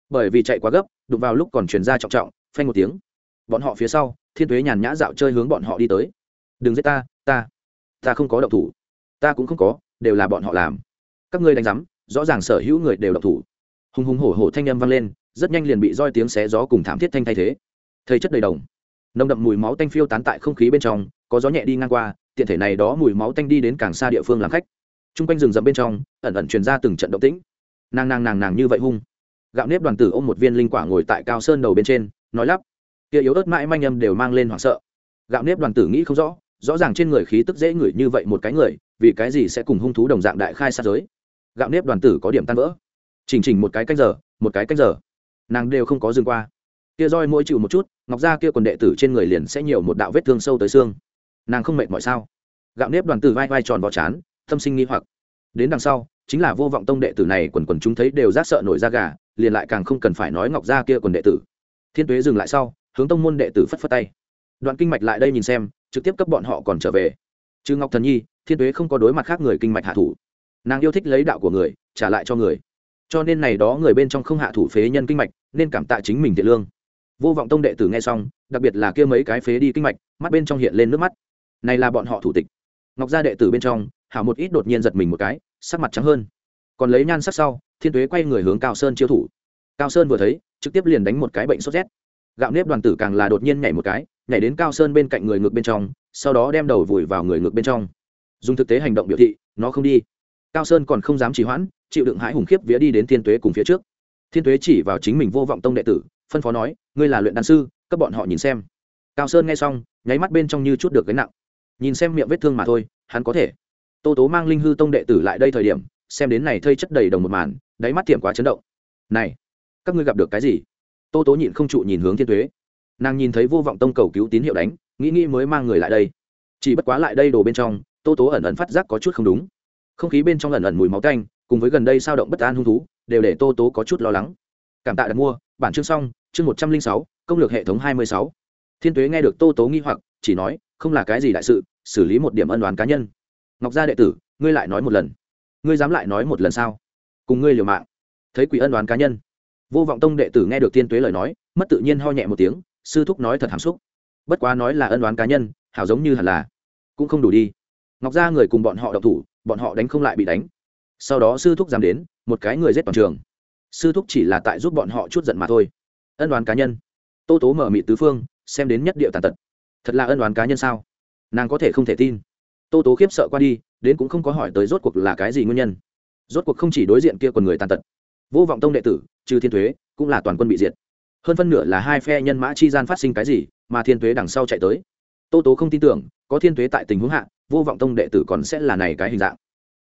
Bởi vì chạy quá gấp, đụng vào lúc còn chuyển ra trọng trọng, phanh một tiếng. Bọn họ phía sau, thiên tuế nhàn nhã dạo chơi hướng bọn họ đi tới. Đừng giết ta ta ta không có động thủ. Ta cũng không có, đều là bọn họ làm. Các ngươi đánh giám, rõ ràng sở hữu người đều động thủ. Hùng hùng hổ hổ thanh â m vang lên, rất nhanh liền bị roi tiếng xé gió cùng thảm thiết thanh thay thế. Thầy chất đầy đồng. Nồng đậm mùi máu tanh phiêu tán tại không khí bên trong, có gió nhẹ đi ngang qua, tiện thể này đó mùi máu tanh đi đến càng xa địa phương làm khách. T r u n g quanh rừng rậm bên trong, ẩn ẩn truyền ra từng trận động tĩnh nàng nàng nàng nàng như vậy hung. Gạo nếp đoàn tử ôm một viên linh quả ngồi tại cao sơn đầu bên trên, nói lắp. Kia yếu ớt mãi manh âm đều mang lên hoảng sợ. Gạo nếp đoàn tử nghĩ không rõ rõ ràng trên người khí tức dễ ngửi như vậy một cái người, vì cái gì sẽ cùng hung thú đồng dạng đại khai sát giới? Gạo nếp đoàn tử có điểm tan vỡ. Chỉnh chỉnh một cái canh giờ, một cái canh giờ. Nàng đều không có dừng qua. Kia roi mỗi chịu một chút, ngọc gia kia quần đệ tử trên người liền sẽ nhiều một đạo vết thương sâu tới xương. Nàng không mệt mỏi sao? Gạo nếp đoàn tử vai vai tròn vào chán, tâm sinh nghi hoặc. Đến đằng sau chính là vô vọng tông đệ tử này quần quần chúng thấy đều rát sợ nổi da gà, liền lại càng không cần phải nói ngọc gia kia quần đệ tử. Thiên tuế dừng lại sau, hướng tông môn đệ tử phất phất tay. Đoạn kinh mạch lại đây nhìn xem, trực tiếp cấp bọn họ còn trở về. Chứ ngọc thần nhi, thiên tuế không có đối mặt khác người kinh mạch hạ thủ. Nàng yêu thích lấy đạo của người, trả lại cho người. Cho nên này đó người bên trong không hạ thủ phế nhân kinh mạch, nên cảm tạ chính mình thiện lương. Vô vọng tông đệ tử nghe xong, đặc biệt là kia mấy cái phế đi kinh mạch, mắt bên trong hiện lên nước mắt. Này là bọn họ thủ tịch. Ngọc gia đệ tử bên trong, hảo một ít đột nhiên giật mình một cái sắc mặt trắng hơn. Còn lấy nhan sắc sau, thiên tuế quay người hướng cao sơn chiêu thủ. Cao sơn vừa thấy, trực tiếp liền đánh một cái bệnh sốt rét. Gạo nếp đoàn tử càng là đột nhiên nhảy một cái, nhảy đến cao sơn bên cạnh người ngược bên trong, sau đó đem đầu vùi vào người ngược bên trong. Dùng thực tế hành động biểu thị, nó không đi. Cao sơn còn không dám trì hoãn, chịu đựng hãi hùng khiếp vía đi đến thiên tuế cùng phía trước. Thiên tuế chỉ vào chính mình vô vọng tông đệ tử, phân phó nói, ngươi là luyện đan sư cấp bọn họ nhìn xem. Cao sơn nghe xong, nháy mắt bên trong như chút được gánh nặng. Nhìn xem miệng vết thương mà thôi, hắn có thể tô tố mang linh hư tông đệ tử lại đây thời điểm, xem đến này thây chất đầy đồng một màn, đáy mắt tiệm quá chấn động. Này, các ngươi gặp được cái gì? Tô tố nhịn không trụ nhìn hướng thiên thuế nàng nhìn thấy vô vọng tông cầu cứu tín hiệu đánh, nghĩ nghĩ mới mang người lại đây. Chỉ bất quá lại đây đồ bên trong, tô tố ẩn ẩn phát giác có chút không đúng. Không khí bên trong ẩn ẩn mùi máu canh cùng với gần đây sao động bất an hung thú, đều để tô tố có chút lo lắng. Cảm tạ đặt mua, bản chương xong, chương một trăm linh sáu, công lược hệ thống hai mươi sáu. Thiên tuế nghe được tô tố nghi hoặc, chỉ nói, không là cái gì đại sự, xử lý một điểm ân đoán cá nhân ngọc gia đệ tử, ngươi lại nói một lần. Ngươi dám lại nói một lần sao? Cùng ngươi liều mạng. Thấy quỷ ân đoán cá nhân. Vô vọng tông đệ tử nghe được tiên tuế lời nói, mất tự nhiên ho nhẹ một tiếng, sư thúc nói thật hàm xúc. Bất quá nói là ân đoán cá nhân, hảo giống như hẳn là. Cũng không đủ đi. Ngọc gia người cùng bọn họ độc thủ, bọn họ đánh không lại bị đánh. Sau đó sư thúc dám đến, một cái người giết toàn trường. Sư thúc chỉ là tại giúp bọn họ chút giận mà thôi. Ân đoán cá nhân. Tô tố mở mị tứ phương, xem đến nhất địa tàn tật. Thật là ân đoán cá nhân sao? Nàng có thể không thể tin tô tố khiếp sợ qua đi, đến cũng không có hỏi tới rốt cuộc là cái gì nguyên nhân. Rốt cuộc không chỉ đối diện kia còn người tàn tật, vô vọng tông đệ tử, trừ thiên thuế cũng là toàn quân bị diệt. Hơn phân nửa là hai phe nhân mã chi gian phát sinh cái gì, mà thiên thuế đằng sau chạy tới. Tô tố không tin tưởng, có thiên thuế tại tình huống hạ, vô vọng tông đệ tử còn sẽ là này cái hình dạng.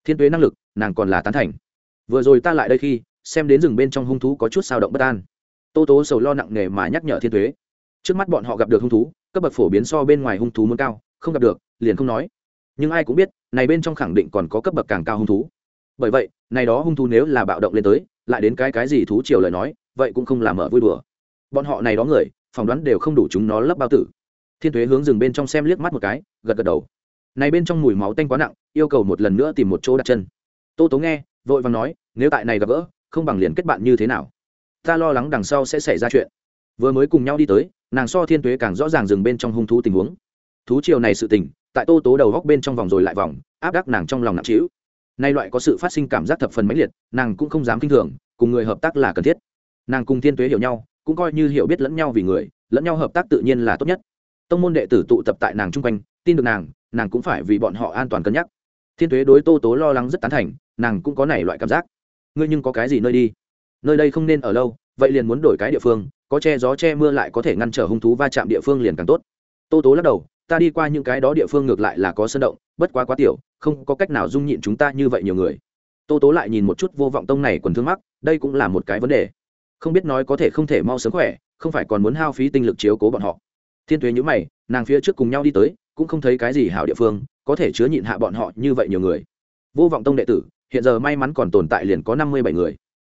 Thiên thuế năng lực, nàng còn là tán thành. Vừa rồi ta lại đây khi, xem đến rừng bên trong hung thú có chút sao động bất an. Tô tố sầu lo nặng nề mà nhắc nhở thiên thuế trước mắt bọn họ gặp được hung thú, cấp bậc phổ biến so bên ngoài hung thú muốn cao, không gặp được, liền không nói nhưng ai cũng biết, này bên trong khẳng định còn có cấp bậc càng cao hung thú. Bởi vậy, này đó hung thú nếu là bạo động lên tới, lại đến cái cái gì thú chiều lời nói, vậy cũng không làm mở vui đùa. Bọn họ này đó người, phỏng đoán đều không đủ chúng nó lấp bao tử. Thiên thuế hướng rừng bên trong xem liếc mắt một cái, gật gật đầu. Này bên trong mùi máu tanh quá nặng, yêu cầu một lần nữa tìm một chỗ đặt chân. Tô tố nghe, vội vàng nói, nếu tại này gặp gỡ, không bằng liền kết bạn như thế nào. Ta lo lắng đằng sau sẽ xảy ra chuyện. Vừa mới cùng nhau đi tới, nàng so thiên tuế càng rõ ràng dừng bên trong hung thú tình huống. Thú triều này sự tình tại tô tố đầu góc bên trong vòng rồi lại vòng, áp đắc nàng trong lòng nặng trĩu. Nay loại có sự phát sinh cảm giác thập phần mãnh liệt, nàng cũng không dám kinh thường, cùng người hợp tác là cần thiết. Nàng cùng thiên tuế hiểu nhau, cũng coi như hiểu biết lẫn nhau vì người, lẫn nhau hợp tác tự nhiên là tốt nhất. Tông môn đệ tử tụ tập tại nàng chung quanh, tin được nàng nàng cũng phải vì bọn họ an toàn cân nhắc. Thiên tuế đối tô tố lo lắng rất tán thành, nàng cũng có này loại cảm giác. Ngươi nhưng có cái gì nơi đi? Nơi đây không nên ở lâu, vậy liền muốn đổi cái địa phương, có che gió che mưa lại có thể ngăn trở hung thú va chạm địa phương liền càng tốt. Tô tố lắc đầu ta đi qua những cái đó địa phương ngược lại là có sân động, bất quá quá tiểu, không có cách nào dung nhịn chúng ta như vậy nhiều người. Tô tố lại nhìn một chút vô vọng tông này quần thương mắc, đây cũng là một cái vấn đề. Không biết nói có thể không thể mau sớm khỏe, không phải còn muốn hao phí tinh lực chiếu cố bọn họ. Thiên tuế nhữ mày, nàng phía trước cùng nhau đi tới, cũng không thấy cái gì hảo địa phương, có thể chứa nhịn hạ bọn họ như vậy nhiều người. Vô vọng tông đệ tử, hiện giờ may mắn còn tồn tại liền có năm mươi bảy người.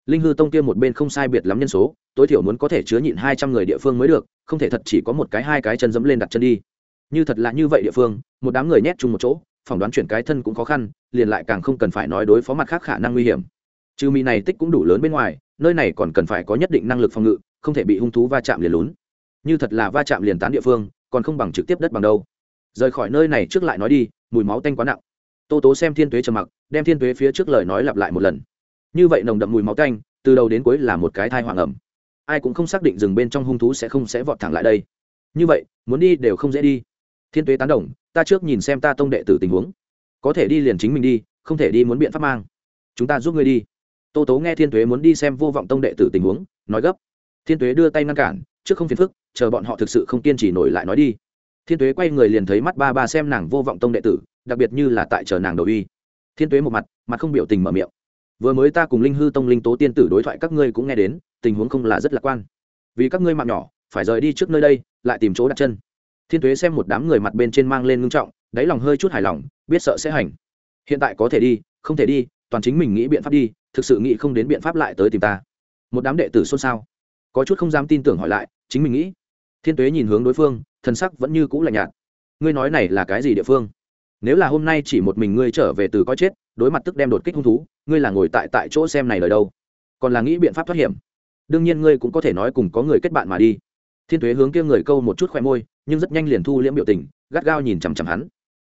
Linh hư tông kia một bên không sai biệt lắm nhân số, tối thiểu muốn có thể chứa nhịn hai trăm người địa phương mới được, không thể thật chỉ có một cái hai cái chân dẫm lên đặt chân đi như thật là như vậy địa phương, một đám người nhét chung một chỗ, phỏng đoán chuyển cái thân cũng khó khăn, liền lại càng không cần phải nói đối phó mặt khác khả năng nguy hiểm. Trừ mì này tích cũng đủ lớn bên ngoài, nơi này còn cần phải có nhất định năng lực phòng ngự, không thể bị hung thú va chạm liền lún. Như thật là va chạm liền tán địa phương, còn không bằng trực tiếp đất bằng đâu. Rời khỏi nơi này trước lại nói đi, mùi máu tanh quá nặng. Tô tố xem thiên tuế trầm mặc, đem thiên tuế phía trước lời nói lặp lại một lần. Như vậy nồng đậm mùi máu tanh, từ đầu đến cuối là một cái thai hoàng ẩm. Ai cũng không xác định rừng bên trong hung thú sẽ không sẽ vọt thẳng lại đây. Như vậy, muốn đi đều không dễ đi thiên tuế tán đồng, ta trước nhìn xem ta tông đệ tử tình huống. Có thể đi liền chính mình đi, không thể đi muốn biện pháp mang. Chúng ta giúp ngươi đi. Tô tố nghe thiên tuế muốn đi xem vô vọng tông đệ tử tình huống, nói gấp. Thiên tuế đưa tay ngăn cản, trước không phiền phức, chờ bọn họ thực sự không kiên trì nổi lại nói đi. Thiên tuế quay người liền thấy mắt ba ba xem nàng vô vọng tông đệ tử, đặc biệt như là tại chờ nàng đầu uy. Thiên tuế một mặt mặt không biểu tình mở miệng. Vừa mới ta cùng linh hư tông linh tố tiên tử đối thoại các ngươi cũng nghe đến, tình huống không là rất lạc quan. Vì các ngươi mạng nhỏ, phải rời đi trước nơi đây, lại tìm chỗ đặt chân thiên tuế xem một đám người mặt bên trên mang lên ngưng trọng, đáy lòng hơi chút hài lòng, biết sợ sẽ hành. Hiện tại có thể đi, không thể đi, toàn chính mình nghĩ biện pháp đi, thực sự nghĩ không đến biện pháp lại tới tìm ta. Một đám đệ tử xôn xao. Có chút không dám tin tưởng hỏi lại, chính mình nghĩ. Thiên tuế nhìn hướng đối phương thân sắc vẫn như cũ lạnh nhạt. Ngươi nói này là cái gì địa phương? Nếu là hôm nay chỉ một mình ngươi trở về từ coi chết, đối mặt tức đem đột kích hung thú, ngươi là ngồi tại tại chỗ xem này lời đâu? Còn là nghĩ biện pháp thoát hiểm? Đương nhiên ngươi cũng có thể nói cùng có người kết bạn mà đi. Thiên thuế hướng kia người câu một chút khoe môi nhưng rất nhanh liền thu liễm biểu tình, gắt gao nhìn chằm chằm hắn.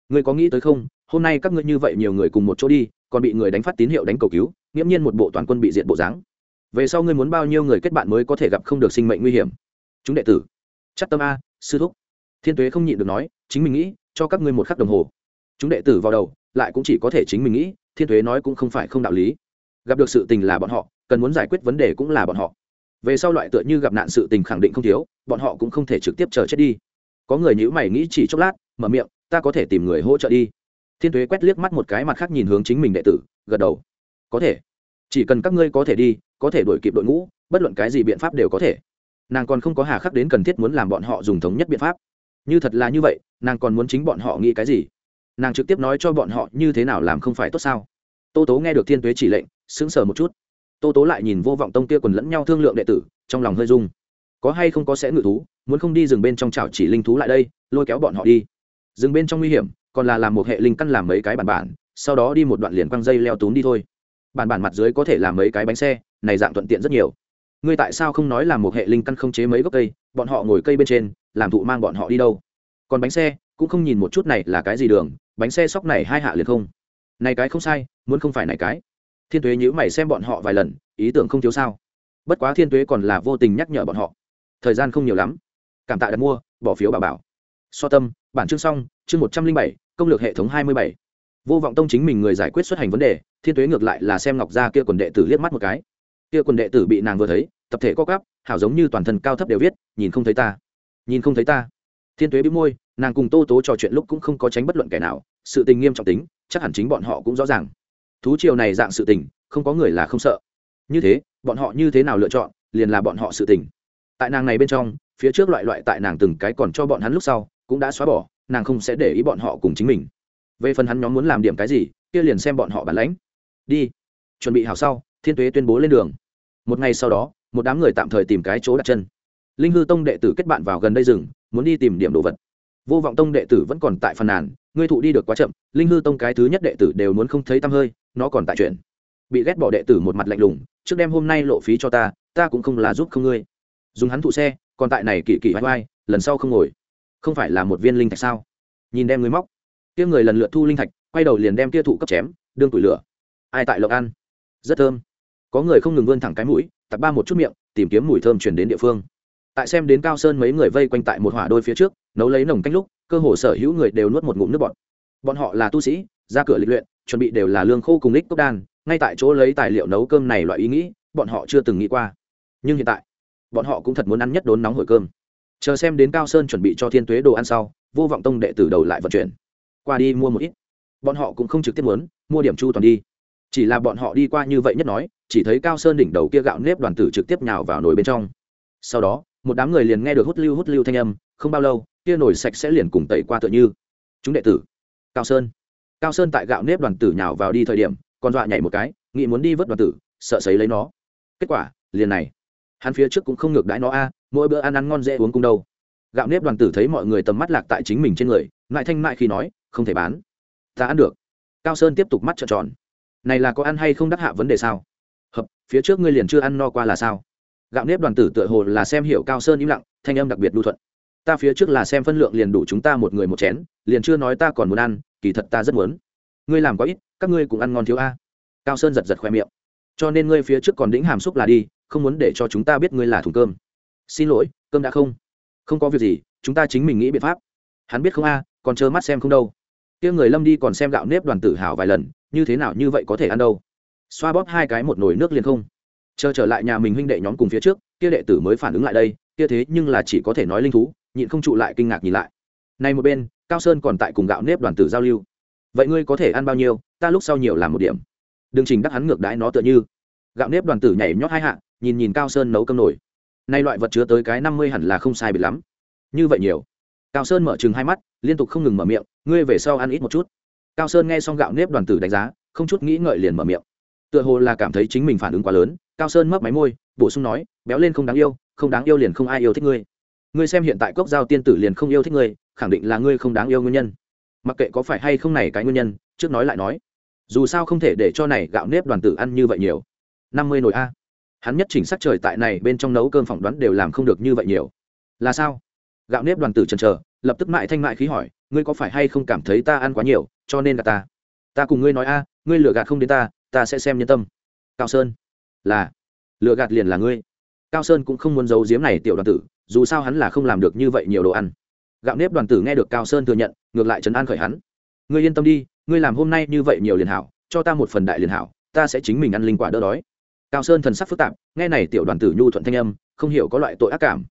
Ngươi có nghĩ tới không? Hôm nay các ngươi như vậy nhiều người cùng một chỗ đi, còn bị người đánh phát tín hiệu đánh cầu cứu, nghiễm nhiên một bộ toàn quân bị diệt bộ dáng. Về sau ngươi muốn bao nhiêu người kết bạn mới có thể gặp không được sinh mệnh nguy hiểm? Chúng đệ tử. Chắc tâm a, sư thúc. Thiên tuế không nhịn được nói, chính mình nghĩ, cho các ngươi một khắc đồng hồ. Chúng đệ tử vào đầu, lại cũng chỉ có thể chính mình nghĩ, thiên tuế nói cũng không phải không đạo lý. Gặp được sự tình là bọn họ, cần muốn giải quyết vấn đề cũng là bọn họ. Về sau loại tựa như gặp nạn sự tình khẳng định không thiếu, bọn họ cũng không thể trực tiếp chờ chết đi có người nhữ mày nghĩ chỉ chốc lát, mở miệng, ta có thể tìm người hỗ trợ đi. Thiên Tuế quét liếc mắt một cái mặt khác nhìn hướng chính mình đệ tử, gật đầu. Có thể. Chỉ cần các ngươi có thể đi, có thể đổi kịp đội ngũ, bất luận cái gì biện pháp đều có thể. Nàng còn không có hà khắc đến cần thiết muốn làm bọn họ dùng thống nhất biện pháp. Như thật là như vậy, nàng còn muốn chính bọn họ nghĩ cái gì? Nàng trực tiếp nói cho bọn họ như thế nào làm không phải tốt sao? Tô tố nghe được thiên tuế chỉ lệnh, sững sờ một chút. Tô tố lại nhìn vô vọng tông kia quần lẫn nhau thương lượng đệ tử, trong lòng hơi rung. Có hay không có sẽ ngự thú? Muốn không đi rừng bên trong chảo chỉ linh thú lại đây, lôi kéo bọn họ đi. Rừng bên trong nguy hiểm, còn là làm một hệ linh căn làm mấy cái bản bản, sau đó đi một đoạn liền quăng dây leo túm đi thôi. Bản bản mặt dưới có thể làm mấy cái bánh xe, này dạng thuận tiện rất nhiều. Ngươi tại sao không nói là một hệ linh căn không chế mấy gốc cây, bọn họ ngồi cây bên trên, làm thụ mang bọn họ đi đâu? Còn bánh xe, cũng không nhìn một chút này là cái gì đường, bánh xe sóc này hai hạ liền không. Này cái không sai, muốn không phải này cái. Thiên tuế nhữ mày xem bọn họ vài lần, ý tưởng không thiếu sao. Bất quá thiên tuế còn là vô tình nhắc nhở bọn họ. Thời gian không nhiều lắm cảm tạ đặt mua, bỏ phiếu bảo bảo. So tâm, bản chương xong, chương một trăm linh bảy, công lược hệ thống hai mươi bảy. Vô vọng tông chính mình người giải quyết xuất hành vấn đề, thiên tuế ngược lại là xem ngọc gia kia quần đệ tử liếc mắt một cái. Kia quần đệ tử bị nàng vừa thấy, tập thể co cắp hảo giống như toàn thân cao thấp đều viết, nhìn không thấy ta. Nhìn không thấy ta. Thiên tuế bị môi, nàng cùng tô tố trò chuyện lúc cũng không có tránh bất luận kẻ nào, sự tình nghiêm trọng tính, chắc hẳn chính bọn họ cũng rõ ràng. Thú triều này dạng sự tình, không có người là không sợ. Như thế, bọn họ như thế nào lựa chọn, liền là bọn họ sự tình. Tại nàng này bên trong phía trước loại loại tại nàng từng cái còn cho bọn hắn lúc sau, cũng đã xóa bỏ, nàng không sẽ để ý bọn họ cùng chính mình. Về phần hắn nhóm muốn làm điểm cái gì, kia liền xem bọn họ bản lãnh. Đi. Chuẩn bị hảo sau, thiên tuế tuyên bố lên đường. Một ngày sau đó, một đám người tạm thời tìm cái chỗ đặt chân. Linh hư tông đệ tử kết bạn vào gần đây rừng, muốn đi tìm điểm đồ vật. Vô vọng tông đệ tử vẫn còn tại phần nàn, ngươi thụ đi được quá chậm, linh hư tông cái thứ nhất đệ tử đều muốn không thấy tăm hơi, nó còn tại chuyện. Bị ghét bỏ đệ tử một mặt lạnh lùng, trước đêm hôm nay lộ phí cho ta ta cũng không là giúp không ngươi. Dùng hắn thụ xe còn tại này kỳ kỳ vai vai, lần sau không ngồi. Không phải là một viên linh thạch sao? Nhìn đem người móc. Kia người lần lượt thu linh thạch, quay đầu liền đem kia thụ cấp chém, đương tủi lửa. Ai tại lộc ăn? Rất thơm. Có người không ngừng vươn thẳng cái mũi tập ba một chút miệng, tìm kiếm mùi thơm chuyển đến địa phương. Tại xem đến cao sơn mấy người vây quanh tại một hỏa đôi phía trước, nấu lấy nồng canh lúc, cơ hồ sở hữu người đều nuốt một ngụm nước bọt. Bọn họ là tu sĩ, ra cửa lịch luyện, chuẩn bị đều là lương khô cùng lích cốc đan, ngay tại chỗ lấy tài liệu nấu cơm này loại ý nghĩ, bọn họ chưa từng nghĩ qua. Nhưng hiện tại bọn họ cũng thật muốn ăn nhất đốn nóng hổi cơm. Chờ xem đến cao sơn chuẩn bị cho thiên tuế đồ ăn sau, vô vọng tông đệ tử đầu lại vận chuyển. Qua đi mua một ít. Bọn họ cũng không trực tiếp muốn, mua điểm chu toàn đi. Chỉ là bọn họ đi qua như vậy nhất nói, chỉ thấy cao sơn đỉnh đầu kia gạo nếp đoàn tử trực tiếp nhào vào nồi bên trong. Sau đó, một đám người liền nghe được hút lưu hút lưu thanh âm, không bao lâu, kia nồi sạch sẽ liền cùng tẩy qua tựa như. Chúng đệ tử, cao sơn. Cao sơn tại gạo nếp đoàn tử nhào vào đi thời điểm còn dọa nhảy một cái, nghĩ muốn đi vớt đoàn tử, sợ sấy lấy nó. Kết quả, liền này hắn phía trước cũng không ngược đãi nó a, mỗi bữa ăn ăn ngon dễ uống cung đâu. Gạo nếp đoàn tử thấy mọi người tầm mắt lạc tại chính mình trên người ngại thanh mại khi nói, không thể bán. Ta ăn được. Cao sơn tiếp tục mắt trợn tròn. Này là có ăn hay không đắc hạ vấn đề sao? Hợp, phía trước ngươi liền chưa ăn no qua là sao? Gạo nếp đoàn tử tựa hồ là xem hiểu cao sơn im lặng, thanh âm đặc biệt lưu thuận. Ta phía trước là xem phân lượng liền đủ chúng ta một người một chén, liền chưa nói ta còn muốn ăn, kỳ thật ta rất muốn. Ngươi làm có ít, các ngươi cũng ăn ngon thiếu a. Cao sơn giật giật khoe miệng. Cho nên ngươi phía trước còn đĩnh hàm xúc là đi không muốn để cho chúng ta biết ngươi là thùng cơm. Xin lỗi, cơm đã không. Không có việc gì, chúng ta chính mình nghĩ biện pháp. Hắn biết không a, còn chờ mắt xem không đâu. Kia người lâm đi còn xem gạo nếp đoàn tử hào vài lần, như thế nào như vậy có thể ăn đâu? Xoa bóp hai cái một nồi nước liền không. Chờ trở lại nhà mình huynh đệ nhóm cùng phía trước, kia đệ tử mới phản ứng lại đây, kia thế nhưng là chỉ có thể nói linh thú, nhịn không trụ lại kinh ngạc nhìn lại. Này một bên, cao sơn còn tại cùng gạo nếp đoàn tử giao lưu. Vậy ngươi có thể ăn bao nhiêu, ta lúc sau nhiều làm một điểm. Đừng trình đắc hắn ngược đãi nó tựa như. Gạo nếp đoàn tử nhảy nhót hai hạ nhìn nhìn cao sơn nấu cơm nổi. Nay loại vật chứa tới cái năm mươi hẳn là không sai biệt lắm. Như vậy nhiều. Cao sơn mở chừng hai mắt, liên tục không ngừng mở miệng, ngươi về sau ăn ít một chút. Cao sơn nghe xong gạo nếp đoàn tử đánh giá, không chút nghĩ ngợi liền mở miệng. Tựa hồ là cảm thấy chính mình phản ứng quá lớn, cao sơn mấp máy môi, bổ sung nói, béo lên không đáng yêu, không đáng yêu liền không ai yêu thích ngươi. Ngươi xem hiện tại cốc giao tiên tử liền không yêu thích ngươi, khẳng định là ngươi không đáng yêu nguyên nhân. Mặc kệ có phải hay không này cái nguyên nhân, trước nói lại nói. Dù sao không thể để cho này gạo nếp đoàn tử ăn như vậy nhiều. Năm mươi nồi a hắn nhất chỉnh sắc trời tại này bên trong nấu cơm phỏng đoán đều làm không được như vậy nhiều. Là sao? Gạo nếp đoàn tử chần trờ lập tức mại thanh mại khí hỏi, ngươi có phải hay không cảm thấy ta ăn quá nhiều, cho nên gạt ta? Ta cùng ngươi nói a, ngươi lừa gạt không đến ta ta sẽ xem nhân tâm. Cao sơn. Là. Lừa gạt liền là ngươi. Cao sơn cũng không muốn giấu giếm này tiểu đoàn tử, dù sao hắn là không làm được như vậy nhiều đồ ăn. Gạo nếp đoàn tử nghe được cao sơn thừa nhận, ngược lại trấn an khởi hắn. Ngươi yên tâm đi, ngươi làm hôm nay như vậy nhiều liền hảo, cho ta một phần đại liền hảo, ta sẽ chính mình ăn linh quả đỡ đói cao sơn thần sắc phức tạp, nghe này tiểu đoàn tử nhu thuận thanh âm, không hiểu có loại tội ác cảm.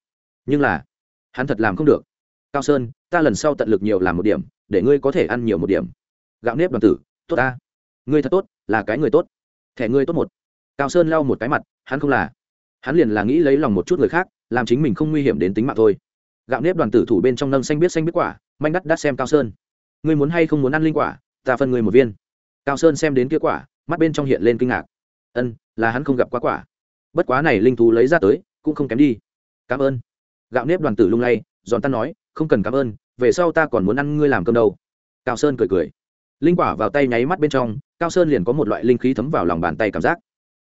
Nhưng là, hắn thật làm không được. Cao sơn, ta lần sau tận lực nhiều làm một điểm, để ngươi có thể ăn nhiều một điểm. Gạo nếp đoàn tử, tốt ta. Ngươi thật tốt, là cái người tốt. Thẻ ngươi tốt một. Cao sơn lau một cái mặt, hắn không là. Hắn liền là nghĩ lấy lòng một chút người khác, làm chính mình không nguy hiểm đến tính mạng thôi. Gạo nếp đoàn tử thủ bên trong nâng xanh biết xanh biết quả, manh đắt đắt xem cao sơn. Ngươi muốn hay không muốn ăn linh quả, ta phân ngươi một viên. Cao sơn xem đến kết quả, mắt bên trong hiện lên kinh ngạc ân, là hắn không gặp quá quả. Bất quá này linh thú lấy ra tới, cũng không kém đi. Cảm ơn. Gạo nếp đoàn tử lung lay, giòn tan nói, không cần cảm ơn, về sau ta còn muốn ăn ngươi làm cơm đâu. Cao sơn cười cười. Linh quả vào tay nháy mắt bên trong, cao sơn liền có một loại linh khí thấm vào lòng bàn tay cảm giác.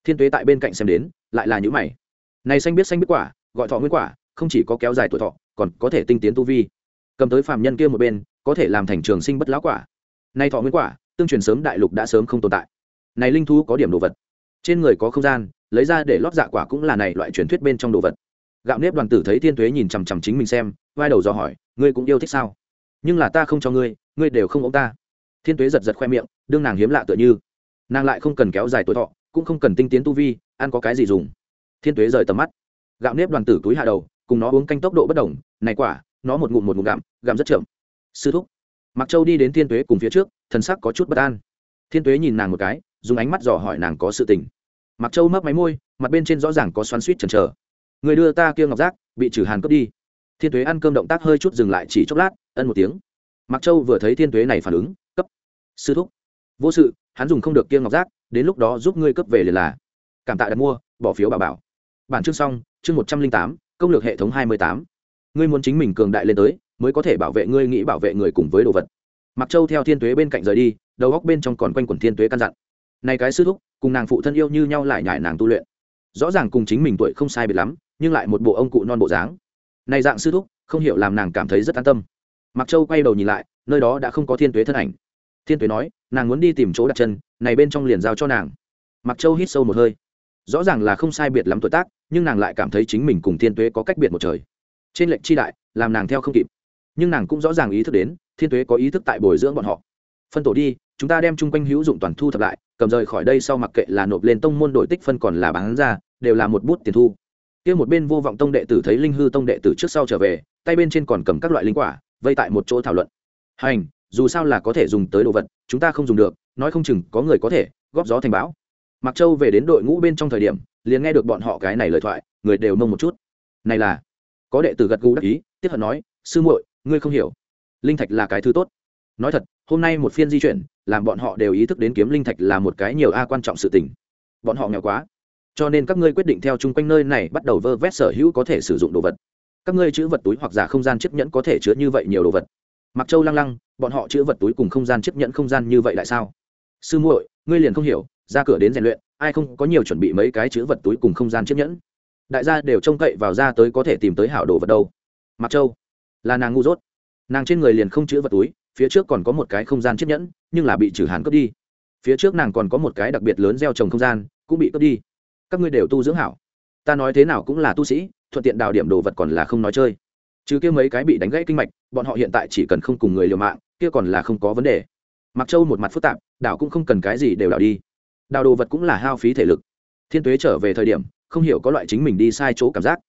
Thiên tuế tại bên cạnh xem đến, lại là những mày. Này xanh biết xanh biết quả, gọi thọ nguyên quả, không chỉ có kéo dài tuổi thọ, còn có thể tinh tiến tu vi. Cầm tới phàm nhân kia một bên, có thể làm thành trường sinh bất lão quả. Nay thọ nguyên quả, tương truyền sớm đại lục đã sớm không tồn tại. Này linh thú có điểm đồ vật trên người có không gian, lấy ra để lót dạ quả cũng là này loại truyền thuyết bên trong đồ vật. Gạo nếp đoàn tử thấy thiên tuế nhìn chằm chằm chính mình xem, vai đầu do hỏi, ngươi cũng yêu thích sao? Nhưng là ta không cho ngươi ngươi đều không ông ta. Thiên tuế giật giật khoe miệng, đương nàng hiếm lạ tựa như. Nàng lại không cần kéo dài tuổi thọ, cũng không cần tinh tiến tu vi, ăn có cái gì dùng? Thiên tuế rời tầm mắt. Gạo nếp đoàn tử túi hạ đầu, cùng nó uống canh tốc độ bất đồng, này quả, nó một ngụm một ngụm gặm gặm rất chậm. Sư thúc. Mặc châu đi đến thiên tuế cùng phía trước, thần sắc có chút bất an. Thiên tuế nhìn nàng một cái, dùng ánh mắt dò hỏi nàng có sự tình mặc châu mấp máy môi, mặt bên trên rõ ràng có xoắn suýt chần chờ. Người đưa ta kia ngọc giác, bị trừ hàn cướp đi. Thiên tuế ăn cơm động tác hơi chút dừng lại chỉ chốc lát, ân một tiếng. Mặc châu vừa thấy thiên tuế này phản ứng, cấp. Sư thúc. Vô sự, hắn dùng không được kia ngọc giác, đến lúc đó giúp ngươi cấp về liền là. Cảm tạ đặt mua, bỏ phiếu bảo bảo. Bản chương xong, chương một trăm linh tám, công lược hệ thống hai mươi tám. Ngươi muốn chính mình cường đại lên tới, mới có thể bảo vệ ngươi nghĩ bảo vệ người cùng với đồ vật. Mặc châu theo thiên tuế bên cạnh rời đi, đầu góc bên trong còn quanh quẩn thiên tuế căn dặn này cái sư thúc, cùng nàng phụ thân yêu như nhau lại nhải nàng tu luyện. Rõ ràng cùng chính mình tuổi không sai biệt lắm, nhưng lại một bộ ông cụ non bộ dáng. Này dạng sư thúc, không hiểu làm nàng cảm thấy rất an tâm. Mặc châu quay đầu nhìn lại, nơi đó đã không có thiên tuế thân ảnh. Thiên tuế nói, nàng muốn đi tìm chỗ đặt chân, này bên trong liền giao cho nàng. Mặc châu hít sâu một hơi. Rõ ràng là không sai biệt lắm tuổi tác, nhưng nàng lại cảm thấy chính mình cùng thiên tuế có cách biệt một trời. Trên lệnh chi đại, làm nàng theo không kịp. Nhưng nàng cũng rõ ràng ý thức đến, thiên tuế có ý thức tại bồi dưỡng bọn họ. Phân tổ đi chúng ta đem chung quanh hữu dụng toàn thu thập lại, cầm rời khỏi đây sau mặc kệ là nộp lên tông môn đội tích phân còn là bán ra, đều là một bút tiền thu. Kia một bên vô vọng tông đệ tử thấy linh hư tông đệ tử trước sau trở về, tay bên trên còn cầm các loại linh quả, vây tại một chỗ thảo luận. Hành, dù sao là có thể dùng tới đồ vật, chúng ta không dùng được, nói không chừng có người có thể góp gió thành bão. Mặc châu về đến đội ngũ bên trong thời điểm, liền nghe được bọn họ cái này lời thoại, người đều mông một chút. Này là có đệ tử gật gù đắc ý, tiếp hận nói, sư muội, ngươi không hiểu. Linh thạch là cái thứ tốt. Nói thật, hôm nay một phiên di chuyển làm bọn họ đều ý thức đến kiếm linh thạch là một cái nhiều a quan trọng sự tình. Bọn họ nghèo quá. Cho nên các ngươi quyết định theo chung quanh nơi này bắt đầu vơ vét sở hữu có thể sử dụng đồ vật. Các ngươi chữ vật túi hoặc giả không gian chiếc nhẫn có thể chứa như vậy nhiều đồ vật. Mặc châu lăng lăng, bọn họ chữ vật túi cùng không gian chiếc nhẫn không gian như vậy lại sao? Sư muội, ngươi liền không hiểu, ra cửa đến rèn luyện, ai không có nhiều chuẩn bị mấy cái chữ vật túi cùng không gian chiếc nhẫn? Đại gia đều trông cậy vào ra tới có thể tìm tới hảo đồ vật đâu. Mặc châu, là nàng ngu dốt. Nàng trên người liền không chữ vật túi phía trước còn có một cái không gian chiếc nhẫn, nhưng là bị trừ hàn cướp đi. Phía trước nàng còn có một cái đặc biệt lớn gieo trồng không gian, cũng bị cướp đi. Các ngươi đều tu dưỡng hảo. Ta nói thế nào cũng là tu sĩ, thuận tiện đào điểm đồ vật còn là không nói chơi. Chứ kia mấy cái bị đánh gãy kinh mạch, bọn họ hiện tại chỉ cần không cùng người liều mạng, kia còn là không có vấn đề. Mặc châu một mặt phức tạp, đảo cũng không cần cái gì đều đào đi. Đào đồ vật cũng là hao phí thể lực. Thiên tuế trở về thời điểm, không hiểu có loại chính mình đi sai chỗ cảm giác.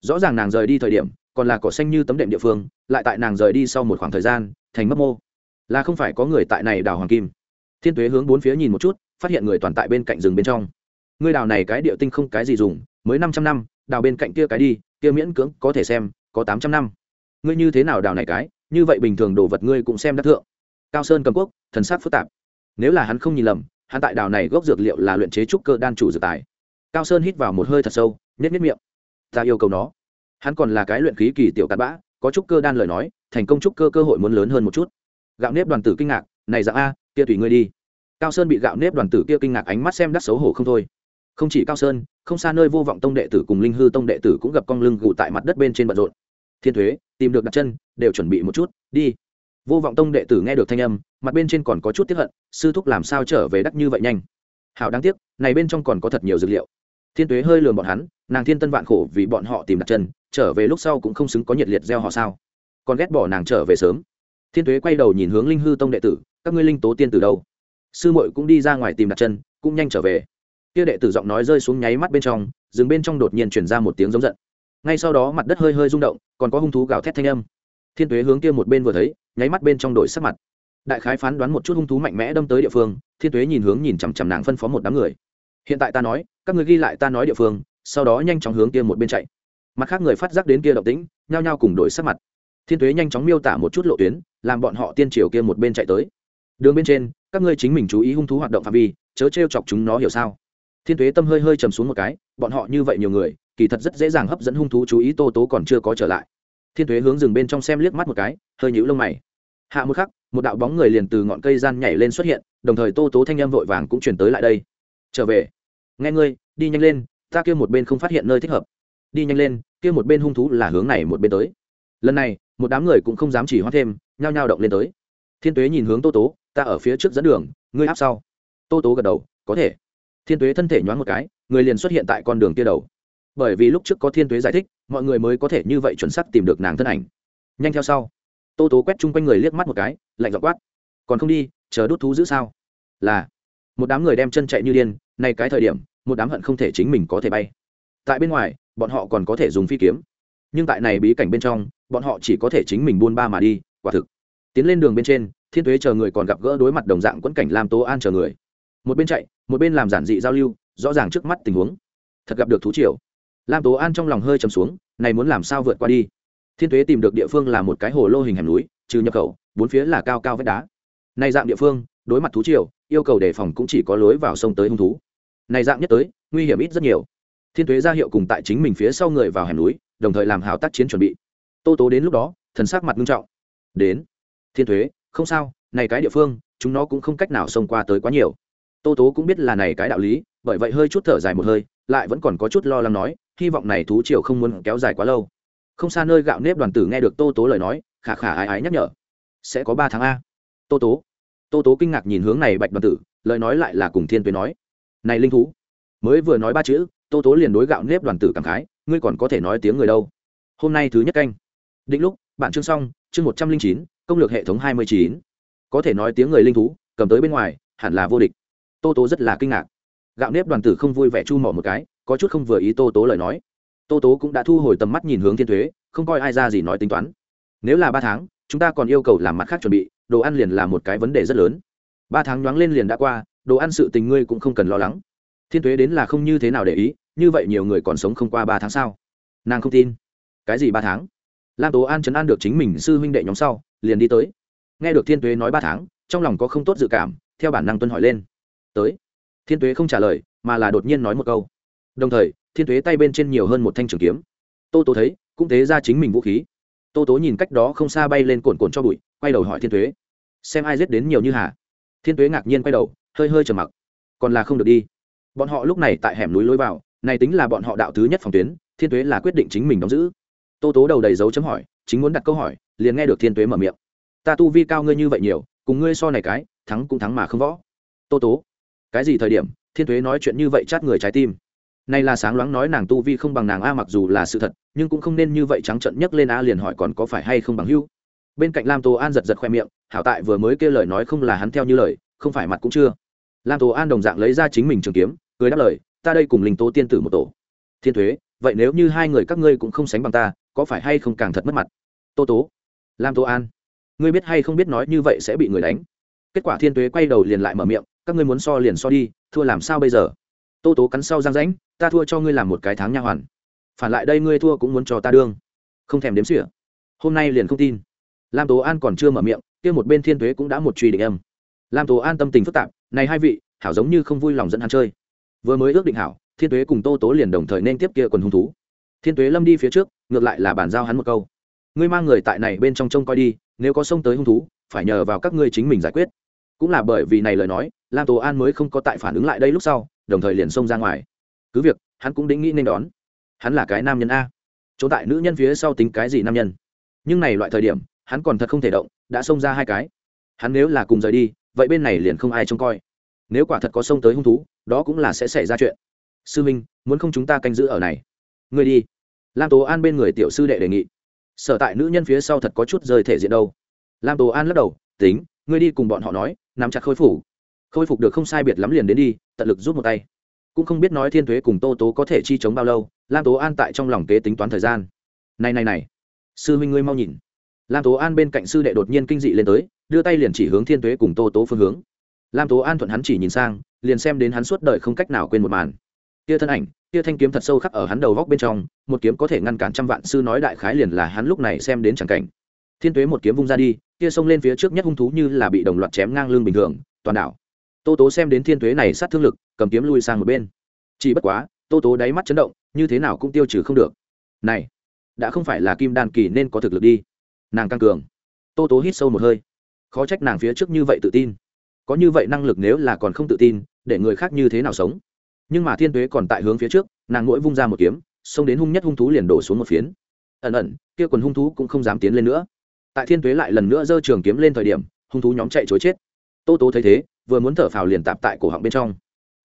Rõ ràng nàng rời đi thời điểm còn là cỏ xanh như tấm đệm địa phương, lại tại nàng rời đi sau một khoảng thời gian, thành mất mô. Là không phải có người tại này đào hoàng kim. Thiên tuế hướng bốn phía nhìn một chút, phát hiện người toàn tại bên cạnh rừng bên trong. Ngươi đào này cái địa tinh không cái gì dùng, mới năm trăm năm, đào bên cạnh kia cái đi, kia miễn cưỡng, có thể xem, có tám trăm năm. Ngươi như thế nào đào này cái, như vậy bình thường đồ vật ngươi cũng xem đắc thượng. Cao sơn cầm quốc, thần sắc phức tạp. Nếu là hắn không nhìn lầm, hắn tại đào này gốc dược liệu là luyện chế trúc cơ đan chủ dược tài. Cao sơn hít vào một hơi thật sâu nhất nhất miệng. Ta yêu cầu nó hắn còn là cái luyện khí kỳ tiểu cặn bã, có trúc cơ đan lời nói, thành công trúc cơ cơ hội muốn lớn hơn một chút. Gạo nếp đoàn tử kinh ngạc, này dạng a, kia tùy ngươi đi. Cao sơn bị gạo nếp đoàn tử kia kinh ngạc ánh mắt xem đắt xấu hổ không thôi. Không chỉ cao sơn, không xa nơi vô vọng tông đệ tử cùng linh hư tông đệ tử cũng gặp con lưng gụ tại mặt đất bên trên bận rộn. Thiên thuế, tìm được đặt chân, đều chuẩn bị một chút, đi. Vô vọng tông đệ tử nghe được thanh âm, mặt bên trên còn có chút tiếp hận, sư thúc làm sao trở về đắc như vậy nhanh. Hảo đáng tiếc, này bên trong còn có thật nhiều dược liệu. Thiên tuế hơi lườm bọn hắn nàng thiên tân vạn khổ vì bọn họ tìm đặt chân, trở về lúc sau cũng không xứng có nhiệt liệt gieo họ sao. Còn ghét bỏ nàng trở về sớm. Thiên tuế quay đầu nhìn hướng linh hư tông đệ tử, các ngươi linh tố tiên từ đâu? Sư muội cũng đi ra ngoài tìm đặt chân, cũng nhanh trở về. Kia đệ tử giọng nói rơi xuống nháy mắt bên trong, rừng bên trong đột nhiên chuyển ra một tiếng giống giận. Ngay sau đó mặt đất hơi hơi rung động, còn có hung thú gào thét thanh âm. Thiên tuế hướng kia một bên vừa thấy, nháy mắt bên trong đổi sắc mặt. Đại khái phán đoán một chút hung thú mạnh mẽ đâm tới địa phương, thiên tuế nhìn hướng nhìn chằm chằm nàng phân phó một đám người. Hiện tại ta nói, các người ghi lại ta nói địa phương sau đó nhanh chóng hướng kia một bên chạy. Mặt khác người phát giác đến kia động tĩnh, nhao nhao cùng đổi sắc mặt. Thiên tuế nhanh chóng miêu tả một chút lộ tuyến, làm bọn họ tiên triều kia một bên chạy tới. Đường bên trên, các ngươi chính mình chú ý hung thú hoạt động phạm vi, chớ t chọc chúng nó hiểu sao? Thiên thuế tâm hơi hơi chầm xuống một cái, bọn họ như vậy nhiều người, kỳ thật rất dễ dàng hấp dẫn hung thú chú ý tô tố còn chưa có trở lại. Thiên thuế hướng rừng bên trong xem liếc mắt một cái, hơi nhũ lông mày. Hạ một khắc, một đạo bóng người liền từ ngọn cây gian nhảy lên xuất hiện, đồng thời tô tố thanh em vội vàng cũng chuyển tới lại đây. Trở về. Nghe ngươi, đi nhanh lên ta kia một bên không phát hiện nơi thích hợp. Đi nhanh lên, Kia một bên hung thú là hướng này một bên tới. Lần này, một đám người cũng không dám chỉ hoa thêm, nhao nhao động lên tới. Thiên tuế nhìn hướng tô tố, ta ở phía trước dẫn đường, ngươi áp sau. Tô tố gật đầu, có thể. Thiên tuế thân thể nhoáng một cái, người liền xuất hiện tại con đường kia đầu. Bởi vì lúc trước có thiên tuế giải thích, mọi người mới có thể như vậy chuẩn xác tìm được nàng thân ảnh. Nhanh theo sau. Tô tố quét chung quanh người liếc mắt một cái, lạnh dọ quát, còn không đi, chờ đốt thú giữ sao? Là, một đám người đem chân chạy như điên nay cái thời điểm một đám hận không thể chính mình có thể bay. Tại bên ngoài, bọn họ còn có thể dùng phi kiếm. Nhưng tại này bí cảnh bên trong, bọn họ chỉ có thể chính mình buôn ba mà đi, quả thực. Tiến lên đường bên trên, thiên thuế chờ người còn gặp gỡ đối mặt đồng dạng quẫn cảnh làm tố an chờ người. Một bên chạy, một bên làm giản dị giao lưu, rõ ràng trước mắt tình huống. Thật gặp được thú triều. Lam tố an trong lòng hơi chầm xuống, này muốn làm sao vượt qua đi? Thiên thuế tìm được địa phương là một cái hồ lô hình hẻm núi, trừ nhập khẩu, bốn phía là cao cao vách đá. Này dạng địa phương, đối mặt thú triều, yêu cầu đề phòng cũng chỉ có lối vào sông tới hung thú này dạng nhất tới, nguy hiểm ít rất nhiều. Thiên thuế ra hiệu cùng tại chính mình phía sau người vào hẻm núi, đồng thời làm hào tác chiến chuẩn bị. Tô tố đến lúc đó, thần sắc mặt nghiêm trọng. Đến. Thiên thuế không sao, này cái địa phương, chúng nó cũng không cách nào xông qua tới quá nhiều. Tô tố cũng biết là này cái đạo lý, bởi vậy hơi chút thở dài một hơi, lại vẫn còn có chút lo lắng nói, hy vọng này thú triều không muốn kéo dài quá lâu. Không xa nơi gạo nếp đoàn tử nghe được tô tố lời nói, khả khả ái ái nhắc nhở. Sẽ có ba tháng a. Tô tố. Tô tố kinh ngạc nhìn hướng này bạch đoàn tử, lời nói lại là cùng thiên tuế nói này linh thú. Mới vừa nói ba chữ, tô tố liền đối gạo nếp đoàn tử cảm khái, ngươi còn có thể nói tiếng người đâu. Hôm nay thứ nhất canh. Định lúc, bạn chương xong, chương một trăm linh chín, công lược hệ thống hai mươi chín. Có thể nói tiếng người linh thú, cầm tới bên ngoài, hẳn là vô địch. Tô tố rất là kinh ngạc. Gạo nếp đoàn tử không vui vẻ chu mỏ một cái, có chút không vừa ý tô tố lời nói. Tô tố cũng đã thu hồi tầm mắt nhìn hướng thiên thuế, không coi ai ra gì nói tính toán. Nếu là ba tháng, chúng ta còn yêu cầu làm mặt khác chuẩn bị, đồ ăn liền là một cái vấn đề rất lớn. Ba tháng nhoáng lên liền đã qua đồ ăn sự tình ngươi cũng không cần lo lắng. Thiên Tuế đến là không như thế nào để ý, như vậy nhiều người còn sống không qua ba tháng sao? Nàng không tin. Cái gì ba tháng? Lam tố an chấn an được chính mình sư huynh đệ nhóm sau, liền đi tới. Nghe được thiên tuế nói ba tháng, trong lòng có không tốt dự cảm, theo bản năng tuân hỏi lên. Tới. Thiên tuế không trả lời, mà là đột nhiên nói một câu. Đồng thời, thiên tuế tay bên trên nhiều hơn một thanh trường kiếm. Tô tố thấy, cũng thế ra chính mình vũ khí. Tô tố nhìn cách đó không xa bay lên cồn cồn cho bụi, quay đầu hỏi thiên tuế. Xem ai giết đến nhiều như hà? Thiên tuế ngạc nhiên quay đầu hơi hơi trầm mặc. Còn là không được đi. Bọn họ lúc này tại hẻm núi lối vào, này tính là bọn họ đạo thứ nhất phòng tuyến, thiên tuế là quyết định chính mình đóng giữ. Tô tố đầu đầy dấu chấm hỏi, chính muốn đặt câu hỏi, liền nghe được thiên tuế mở miệng. Ta tu vi cao ngươi như vậy nhiều, cùng ngươi so này cái, thắng cũng thắng mà không võ. Tô tố, cái gì thời điểm, thiên tuế nói chuyện như vậy chát người trái tim. Này là sáng loáng nói nàng tu vi không bằng nàng a mặc dù là sự thật, nhưng cũng không nên như vậy trắng trận nhấc lên a liền hỏi còn có phải hay không bằng hưu. Bên cạnh lam tô an giật giật khoe miệng, hảo tại vừa mới kêu lời nói không là hắn theo như lời, không phải mặt cũng chưa lam tô an đồng dạng lấy ra chính mình trường kiếm, cười đáp lời, ta đây cùng linh tố tiên tử một tổ. Thiên thuế, vậy nếu như hai người các ngươi cũng không sánh bằng ta, có phải hay không càng thật mất mặt? Tô tố. Lam tô an, ngươi biết hay không biết nói như vậy sẽ bị người đánh. Kết quả thiên tuế quay đầu liền lại mở miệng, các ngươi muốn so liền so đi, thua làm sao bây giờ? Tô tố cắn sau răng rãnh, ta thua cho ngươi làm một cái tháng nha hoàn, phản lại đây ngươi thua cũng muốn cho ta đương. Không thèm đếm xỉa. Hôm nay liền không tin. Lam tố an còn chưa mở miệng, kia một bên thiên tuế cũng đã một truy định âm lam tố an tâm tình phức tạp, này hai vị, hảo giống như không vui lòng dẫn hắn chơi. Vừa mới ước định hảo, thiên tuế cùng tô tố liền đồng thời nên tiếp kia quần hung thú. Thiên tuế lâm đi phía trước, ngược lại là bàn giao hắn một câu. Ngươi mang người tại này bên trong trông coi đi, nếu có xông tới hung thú, phải nhờ vào các ngươi chính mình giải quyết. Cũng là bởi vì này lời nói, lam tố an mới không có tại phản ứng lại đây lúc sau, đồng thời liền xông ra ngoài. Cứ việc, hắn cũng định nghĩ nên đón. Hắn là cái nam nhân a. Chỗ tại nữ nhân phía sau tính cái gì nam nhân? Nhưng này loại thời điểm, hắn còn thật không thể động, đã xông ra hai cái. Hắn nếu là cùng rời đi vậy bên này liền không ai trông coi. Nếu quả thật có sông tới hung thú, đó cũng là sẽ xảy ra chuyện. Sư minh, muốn không chúng ta canh giữ ở này? Người đi. Lam tố an bên người tiểu sư đệ đề nghị. Sở tại nữ nhân phía sau thật có chút rơi thể diện đâu. Lam tố an lắc đầu, tính, ngươi đi cùng bọn họ nói, nắm chặt khôi phủ khôi phục được không sai biệt lắm liền đến đi, tận lực rút một tay. Cũng không biết nói thiên thuế cùng tô tố có thể chi chống bao lâu, lam tố an tại trong lòng kế tính toán thời gian. Này này này. Sư huynh ngươi mau nhìn. Lam tố an bên cạnh sư đệ đột nhiên kinh dị lên tới đưa tay liền chỉ hướng thiên Tuế cùng tô tố phương hướng. Lam tố an thuận hắn chỉ nhìn sang, liền xem đến hắn suốt đời không cách nào quên một màn. Kia thân ảnh, kia thanh kiếm thật sâu khắc ở hắn đầu góc bên trong, một kiếm có thể ngăn cản trăm vạn sư nói đại khái liền là hắn lúc này xem đến chẳng cảnh. Thiên tuế một kiếm vung ra đi, kia xông lên phía trước nhất hung thú như là bị đồng loạt chém ngang lưng bình thường, toàn đảo. Tô tố xem đến thiên tuế này sát thương lực, cầm kiếm lui sang một bên. Chỉ bất quá, tô tố đáy mắt chấn động, như thế nào cũng tiêu trừ không được. Này, đã không phải là kim đan kỳ nên có thực lực đi. Nàng căng cường. Tô tố hít sâu một hơi khó trách nàng phía trước như vậy tự tin. Có như vậy năng lực nếu là còn không tự tin, để người khác như thế nào sống? Nhưng mà thiên tuế còn tại hướng phía trước, nàng mỗi vung ra một kiếm, xông đến hung nhất hung thú liền đổ xuống một phiến. Ẩn ẩn, kia quần hung thú cũng không dám tiến lên nữa. Tại thiên tuế lại lần nữa giơ trường kiếm lên thời điểm, hung thú nhóm chạy chối chết. Tô tố thấy thế, vừa muốn thở phào liền tạp tại cổ họng bên trong.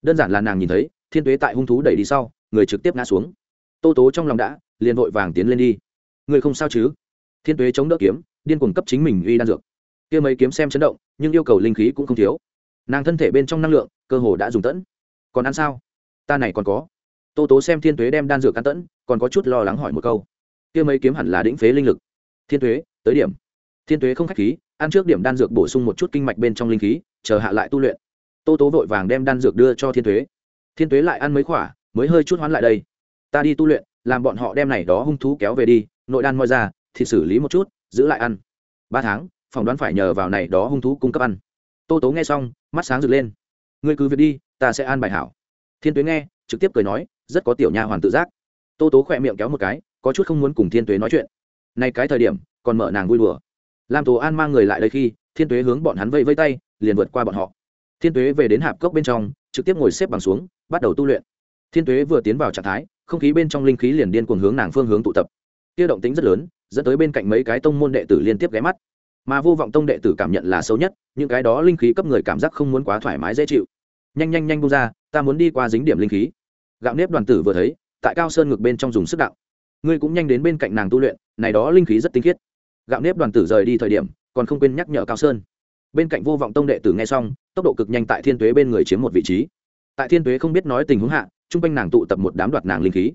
Đơn giản là nàng nhìn thấy, thiên tuế tại hung thú đẩy đi sau, người trực tiếp ngã xuống. Tô tố trong lòng đã, liền vội vàng tiến lên đi. Người không sao chứ? Thiên tuế chống đỡ kiếm, điên cuồng cấp chính mình uy đan dược kia mấy kiếm xem chấn động, nhưng yêu cầu linh khí cũng không thiếu. Nàng thân thể bên trong năng lượng, cơ hồ đã dùng tẫn. Còn ăn sao? Ta này còn có. Tô tố xem thiên tuế đem đan dược ăn tẫn, còn có chút lo lắng hỏi một câu. Kia mấy kiếm hẳn là đĩnh phế linh lực. Thiên tuế, tới điểm. Thiên tuế không k h á c h khí, ăn trước điểm đan dược bổ sung một chút kinh mạch bên trong linh khí, chờ hạ lại tu luyện. Tô tố vội vàng đem đan dược đưa cho thiên tuế. Thiên tuế lại ăn mấy khỏa mới hơi chút hoán lại đây. Ta đi tu luyện, làm bọn họ đem này đó hung thú kéo về đi, nội đan moi ra, thì xử lý một chút, giữ lại ăn. Ba tháng phỏng đoán phải nhờ vào này đó hung thú cung cấp ăn. Tô tố nghe xong, mắt sáng rực lên. Ngươi cứ việc đi, ta sẽ an bài hảo. Thiên tuế nghe, trực tiếp cười nói, rất có tiểu nha hoàn tự giác. Tô tố khỏe miệng kéo một cái, có chút không muốn cùng thiên tuế nói chuyện. Nay cái thời điểm, còn mở nàng vui đùa. Lam tổ an mang người lại đây khi, thiên tuế hướng bọn hắn vây vây tay, liền vượt qua bọn họ. Thiên tuế về đến hạp cốc bên trong, trực tiếp ngồi xếp bằng xuống, bắt đầu tu luyện. Thiên tuế vừa tiến vào trạng thái, không khí bên trong linh khí liền điên cuồng hướng nàng phương hướng tụ tập. Tiêu động tính rất lớn, dẫn tới bên cạnh mấy cái tông môn đệ tử liên tiếp ghé mắt mà vô vọng tông đệ tử cảm nhận là xấu nhất, những cái đó linh khí cấp người cảm giác không muốn quá thoải mái dễ chịu. Nhanh nhanh nhanh bung ra, ta muốn đi qua dính điểm linh khí. Gạo nếp đoàn tử vừa thấy, tại cao sơn ngực bên trong dùng sức đạo. Ngươi cũng nhanh đến bên cạnh nàng tu luyện, này đó linh khí rất tinh khiết. Gạo nếp đoàn tử rời đi thời điểm, còn không quên nhắc nhở cao sơn. Bên cạnh vô vọng tông đệ tử nghe xong, tốc độ cực nhanh tại thiên tuế bên người chiếm một vị trí. Tại thiên tuế không biết nói tình huống hạ, chung quanh nàng tụ tập một đám đoạt nàng linh khí.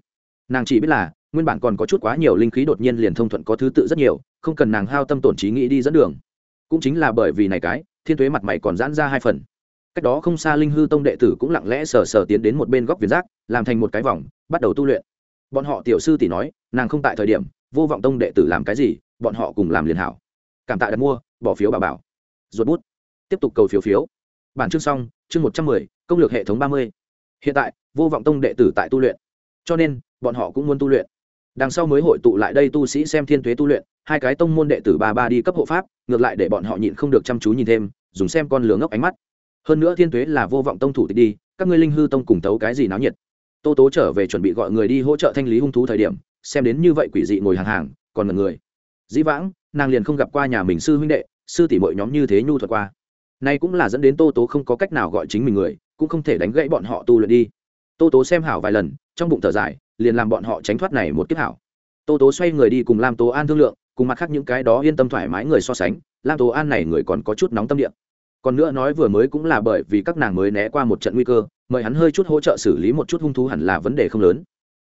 Nàng chỉ biết là, nguyên bản còn có chút quá nhiều linh khí đột nhiên liền thông thuận có thứ tự rất nhiều không cần nàng hao tâm tổn trí nghĩ đi dẫn đường. Cũng chính là bởi vì này cái, thiên tuế mặt mày còn giãn ra hai phần. Cách đó không xa linh hư tông đệ tử cũng lặng lẽ sờ sờ tiến đến một bên góc viền giác làm thành một cái vòng, bắt đầu tu luyện. Bọn họ tiểu sư tỷ nói, nàng không tại thời điểm, vô vọng tông đệ tử làm cái gì, bọn họ cùng làm liền hảo. Cảm tạ đặt mua, bỏ phiếu bà bảo. Ruột bút. Tiếp tục cầu phiếu phiếu. Bản chương xong, chương một trăm mười, công lược hệ thống ba mươi. Hiện tại, vô vọng tông đệ tử tại tu luyện. Cho nên, bọn họ cũng muốn tu luyện đằng sau mới hội tụ lại đây tu sĩ xem thiên thuế tu luyện, hai cái tông môn đệ tử ba ba đi cấp hộ pháp, ngược lại để bọn họ nhịn không được chăm chú nhìn thêm, dùng xem con lửa ngốc ánh mắt. Hơn nữa thiên thuế là vô vọng tông thủ tịch đi, các ngươi linh hư tông cùng tấu cái gì náo nhiệt? Tô tố trở về chuẩn bị gọi người đi hỗ trợ thanh lý hung thú thời điểm, xem đến như vậy quỷ dị ngồi hàng hàng, còn là người. Dĩ vãng, nàng liền không gặp qua nhà mình sư huynh đệ, sư tỷ mọi nhóm như thế nhu thuật qua. Nay cũng là dẫn đến tô tố không có cách nào gọi chính mình người, cũng không thể đánh gãy bọn họ tu luyện đi. Tô tố xem hảo vài lần, trong bụng thở dài liền làm bọn họ tránh thoát này một kiếp hảo. Tô tố xoay người đi cùng lam tố an thương lượng, cùng mặt khác những cái đó yên tâm thoải mái người so sánh, lam tố an này người còn có chút nóng tâm địa. còn nữa nói vừa mới cũng là bởi vì các nàng mới né qua một trận nguy cơ, mời hắn hơi chút hỗ trợ xử lý một chút hung thú hẳn là vấn đề không lớn.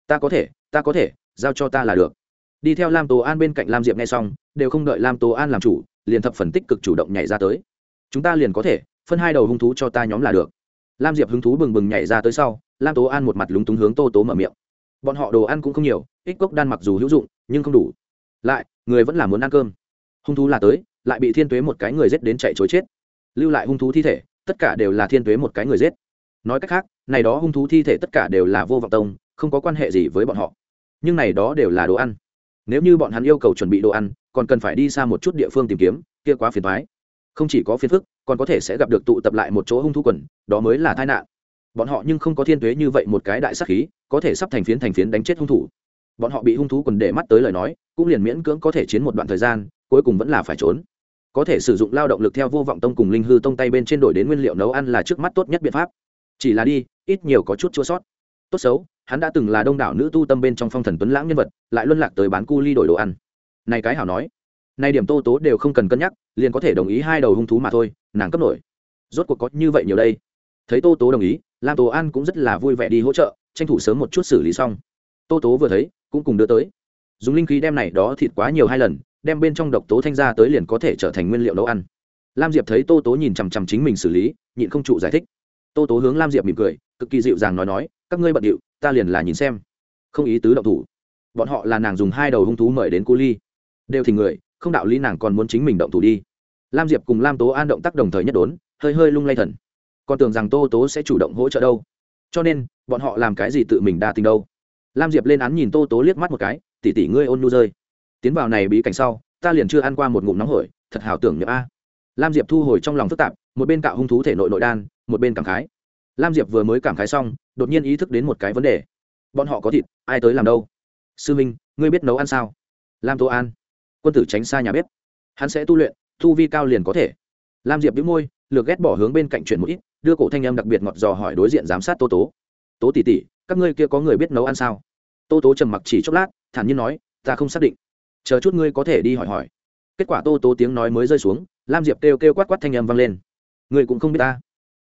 Ta có thể, ta có thể, giao cho ta là được. Đi theo lam tố an bên cạnh lam diệp nghe xong, đều không đợi lam tố an làm chủ, liền thập phần tích cực chủ động nhảy ra tới. Chúng ta liền có thể, phân hai đầu hung thú cho ta nhóm là được. Lam diệp hứng thú bừng bừng nhảy ra tới sau, lam tố an một mặt lúng túng hướng tô tố mở miệng bọn họ đồ ăn cũng không nhiều ích cốc đan mặc dù hữu dụng, nhưng không đủ. Lại, người vẫn là muốn ăn cơm. Hung thú là tới, lại bị thiên tuế một cái người giết đến chạy chối chết. Lưu lại hung thú thi thể, tất cả đều là thiên tuế một cái người giết. nói cách khác, này đó hung thú thi thể tất cả đều là vô vọng tông, không có quan hệ gì với bọn họ. Nhưng này đó đều là đồ ăn. Nếu như bọn hắn yêu cầu chuẩn bị đồ ăn, còn cần phải đi xa một chút địa phương tìm kiếm, kia quá phiền thoái không chỉ có phiền phức, còn có thể sẽ gặp được tụ tập lại một chỗ hung thú quần, đó mới là tai nạn. Bọn họ nhưng không có thiên tuế như vậy một cái đại sắc khí có thể sắp thành phiến thành phiến đánh chết hung thủ. Bọn họ bị hung thú quần để mắt tới lời nói, cũng liền miễn cưỡng có thể chiến một đoạn thời gian, cuối cùng vẫn là phải trốn. Có thể sử dụng lao động lực theo vô vọng tông cùng linh hư tông tay bên trên đổi đến nguyên liệu nấu ăn là trước mắt tốt nhất biện pháp. Chỉ là đi, ít nhiều có chút chua sót. Tốt xấu, hắn đã từng là đông đảo nữ tu tâm bên trong phong thần tuấn lãng nhân vật, lại luân lạc tới bán cu ly đổi đồ ăn. Này cái hảo nói nay điểm tô tố đều không cần cân nhắc, liền có thể đồng ý hai đầu hung thú mà thôi, nàng cấp nổi. Rốt cuộc có như vậy nhiều đây. Thấy tô tố đồng ý, lam tố an cũng rất là vui vẻ đi hỗ trợ tranh thủ sớm một chút xử lý xong. Tô tố vừa thấy, cũng cùng đưa tới. Dùng linh khí đem này đó thịt quá nhiều hai lần, đem bên trong độc tố thanh ra tới liền có thể trở thành nguyên liệu nấu ăn. Lam diệp thấy tô tố nhìn chằm chằm chính mình xử lý, nhịn không trụ giải thích. Tô tố hướng lam diệp mỉm cười, cực kỳ dịu dàng nói nói, các ngươi bận điệu, ta liền là nhìn xem. Không ý tứ động thủ. Bọn họ là nàng dùng hai đầu hung thú mời đến cu ly. Đều thì người, không đạo lý nàng còn muốn chính mình động thủ đi. Lam diệp cùng lam tố an động tác đồng thời nhất đốn, hơi hơi lung lay thần. Còn tưởng rằng tô tố sẽ chủ động hỗ trợ đâu cho nên, bọn họ làm cái gì tự mình đa tình đâu. Lam diệp lên án nhìn tô tố liếc mắt một cái tỉ tỉ ngươi ôn nu rơi. Tiến vào này bí cảnh sau, ta liền chưa ăn qua một ngụm nóng hổi, thật hảo tưởng nhậm a. Lam diệp thu hồi trong lòng phức tạp, một bên cạo hung thú thể nội nội đan, một bên cảm khái. Lam diệp vừa mới cảm khái xong, đột nhiên ý thức đến một cái vấn đề. Bọn họ có thịt, ai tới làm đâu? Sư minh, ngươi biết nấu ăn sao? Lam tô an. Quân tử tránh xa nhà bếp. Hắn sẽ tu luyện thu vi cao liền có thể. Lam diệp đĩu môi, lược ghét bỏ hướng bên cạnh chuyển một ít đưa cổ thanh em đặc biệt ngọt dò hỏi đối diện giám sát tô tố. Tố tỉ tỉ các ngươi kia có người biết nấu ăn sao? Tô tố trầm mặc chỉ chốc lát, thản nhiên nói, ta không xác định. Chờ chút ngươi có thể đi hỏi hỏi. Kết quả tô tố tiếng nói mới rơi xuống, lam diệp kêu kêu quát quát thanh âm vang lên. Ngươi cũng không biết ta?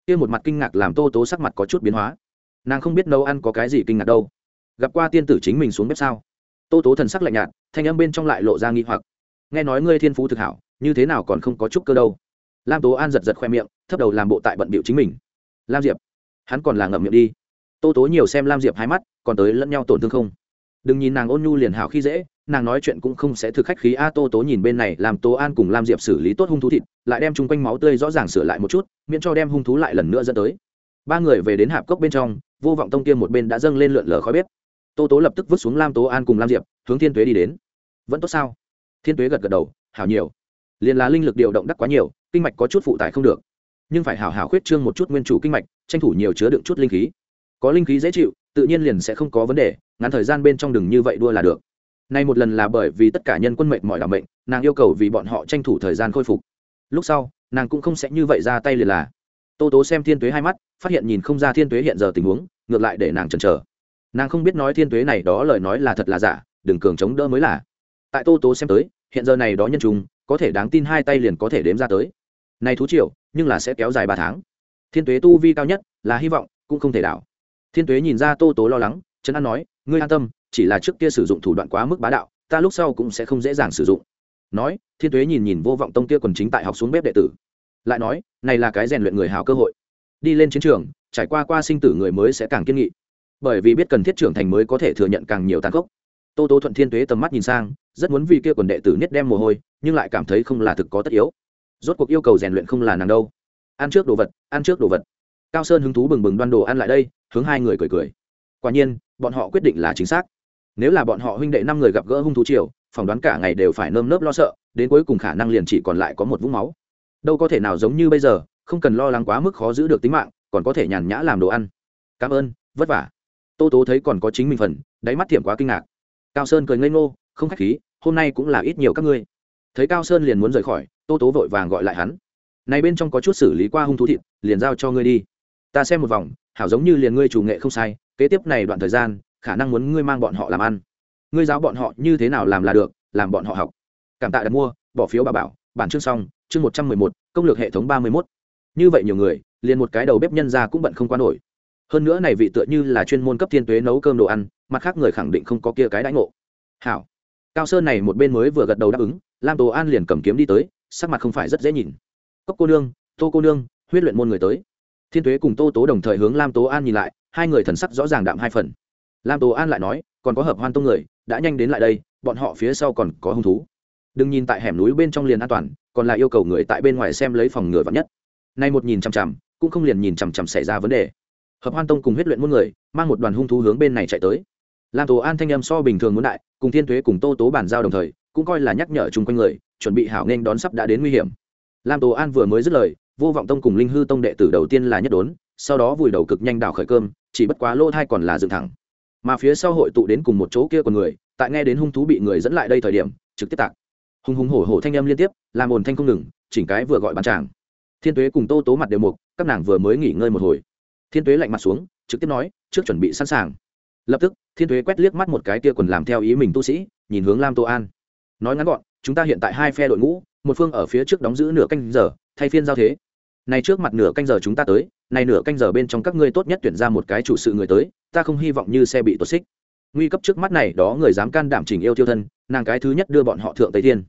Kia một mặt kinh ngạc làm tô tố sắc mặt có chút biến hóa. Nàng không biết nấu ăn có cái gì kinh ngạc đâu. Gặp qua tiên tử chính mình xuống bếp sao? Tô tố thần sắc lạnh nhạt, thanh âm bên trong lại lộ ra nghi hoặc. Nghe nói ngươi thiên phú thực hảo, như thế nào còn không có chút cơ đâu? Lam tố an giật giật khoe miệng, thấp đầu làm bộ tại bận bịu chính mình. Lam diệp, hắn còn là ngậm miệng đi. Tô tố nhiều xem lam diệp hai mắt, còn tới lẫn nhau tổn thương không? Đừng nhìn nàng ôn nhu liền hảo khi dễ, nàng nói chuyện cũng không sẽ thực khách khí. A, tô tố nhìn bên này làm tố an cùng lam diệp xử lý tốt hung thú thịt, lại đem chung quanh máu tươi rõ ràng sửa lại một chút, miễn cho đem hung thú lại lần nữa dẫn tới. Ba người về đến hạp cốc bên trong, vô vọng tông kia một bên đã dâng lên lượn lờ khói bếp. Tô tố lập tức vứt xuống lam tố an cùng lam diệp, hướng thiên tuế đi đến. Vẫn tốt sao? Thiên tuế gật gật đầu, hảo nhiều. Liền là linh lực điều động đắc quá nhiều kinh mạch có chút phụ tải không được. Nhưng phải hào hào khuyết trương một chút nguyên chủ kinh mạch, tranh thủ nhiều chứa đựng chút linh khí. Có linh khí dễ chịu, tự nhiên liền sẽ không có vấn đề, ngắn thời gian bên trong đừng như vậy đua là được. Nay một lần là bởi vì tất cả nhân quân mệnh mọi đảm mệnh, nàng yêu cầu vì bọn họ tranh thủ thời gian khôi phục. Lúc sau, nàng cũng không sẽ như vậy ra tay liền là. Tô tố xem thiên tuế hai mắt, phát hiện nhìn không ra thiên tuế hiện giờ tình huống, ngược lại để nàng chần chờ. Nàng không biết nói thiên tuế này đó lời nói là thật là giả, đừng cường chống đỡ mới là. Tại tô tố xem tới, hiện giờ này đó nhân trùng, có thể đáng tin hai tay liền có thể đếm ra tới này thú triều, nhưng là sẽ kéo dài ba tháng. Thiên tuế tu vi cao nhất là hy vọng, cũng không thể đảo. Thiên tuế nhìn ra tô tố lo lắng, trấn an nói, ngươi an tâm, chỉ là trước kia sử dụng thủ đoạn quá mức bá đạo, ta lúc sau cũng sẽ không dễ dàng sử dụng. Nói, thiên tuế nhìn nhìn vô vọng tông kia quần chính tại học xuống bếp đệ tử, lại nói, này là cái rèn luyện người hào cơ hội. Đi lên chiến trường, trải qua qua sinh tử người mới sẽ càng kiên nghị. Bởi vì biết cần thiết trưởng thành mới có thể thừa nhận càng nhiều tàn khốc. Tô Tố thuận thiên tuế tầm mắt nhìn sang, rất muốn vì kia quần đệ tử niết đem mồ hôi, nhưng lại cảm thấy không là thực có tất yếu rốt cuộc yêu cầu rèn luyện không là nàng đâu. Ăn trước đồ vật, ăn trước đồ vật. Cao sơn hứng thú bừng bừng đoan đồ ăn lại đây, hướng hai người cười cười. Quả nhiên, bọn họ quyết định là chính xác. Nếu là bọn họ huynh đệ năm người gặp gỡ hung thú triều, phỏng đoán cả ngày đều phải nơm nớp lo sợ, đến cuối cùng khả năng liền chỉ còn lại có một vũng máu. Đâu có thể nào giống như bây giờ, không cần lo lắng quá mức khó giữ được tính mạng, còn có thể nhàn nhã làm đồ ăn. Cảm ơn, vất vả. Tô tố thấy còn có chính mình phần, đáy mắt thiểm quá kinh ngạc. Cao sơn cười ngây ngô, không k h á c h khí, hôm nay cũng là ít nhiều các ngươi thấy cao sơn liền muốn rời khỏi tô tố vội vàng gọi lại hắn này bên trong có chút xử lý qua hung thú thịt liền giao cho ngươi đi ta xem một vòng hảo giống như liền ngươi chủ nghệ không sai kế tiếp này đoạn thời gian khả năng muốn ngươi mang bọn họ làm ăn ngươi giáo bọn họ như thế nào làm là được làm bọn họ học cảm tạ đặt mua bỏ phiếu bà bảo bản chương xong chương một trăm mười một công lược hệ thống ba mươi mốt như vậy nhiều người liền một cái đầu bếp nhân ra cũng bận không qua nổi hơn nữa này vị tựa như là chuyên môn cấp thiên tuế nấu cơm đồ ăn mặt khác người khẳng định không có kia cái đãi ngộ hảo cao sơn này một bên mới vừa gật đầu đáp ứng lam tố an liền cầm kiếm đi tới, sắc mặt không phải rất dễ nhìn. Cốc cô nương, tô cô nương, huyết luyện môn người tới. Thiên tuế cùng tô tố đồng thời hướng lam tố an nhìn lại, hai người thần sắc rõ ràng đạm hai phần. Lam tố an lại nói, còn có hợp hoan tông người, đã nhanh đến lại đây, bọn họ phía sau còn có hung thú. Đừng nhìn tại hẻm núi bên trong liền an toàn, còn là yêu cầu người tại bên ngoài xem lấy phòng ngừa vắn nhất. Nay một nhìn chằm chằm, cũng không liền nhìn chằm chằm xảy ra vấn đề. Hợp hoan tông cùng huyết luyện muôn người, mang một đoàn hung thú hướng bên này chạy tới. Lam tố an thanh âm so bình thường muốn đại, cùng thiên thuế cùng tô tố bàn giao đồng thời cũng coi là nhắc nhở chung quanh người, chuẩn bị hảo nên đón sắp đã đến nguy hiểm. Lam tố an vừa mới dứt lời, vô vọng tông cùng linh hư tông đệ tử đầu tiên là nhất đốn, sau đó vùi đầu cực nhanh đảo khởi cơm, chỉ bất quá lỗ thai còn là dựng thẳng. Mà phía sau hội tụ đến cùng một chỗ kia còn người, tại nghe đến hung thú bị người dẫn lại đây thời điểm, trực tiếp tạc. Hùng hùng hổ hổ thanh âm liên tiếp, làm ồn thanh không ngừng, chỉnh cái vừa gọi bàn tràng. Thiên tuế cùng tô tố mặt đều mục, các nàng vừa mới nghỉ ngơi một hồi. Thiên tuế lạnh mặt xuống, trực tiếp nói, trước chuẩn bị sẵn sàng. Lập tức, thiên tuế quét liếc mắt một cái kia quần làm theo ý mình tu sĩ, nhìn hướng lam tô an nói ngắn gọn, chúng ta hiện tại hai phe đội ngũ, một phương ở phía trước đóng giữ nửa canh giờ, thay phiên giao thế. Này trước mặt nửa canh giờ chúng ta tới, này nửa canh giờ bên trong các ngươi tốt nhất tuyển ra một cái chủ sự người tới, ta không hy vọng như xe bị tuột xích. Nguy cấp trước mắt này, đó người dám can đảm chỉnh yêu tiêu thân, nàng cái thứ nhất đưa bọn họ thượng tây thiên.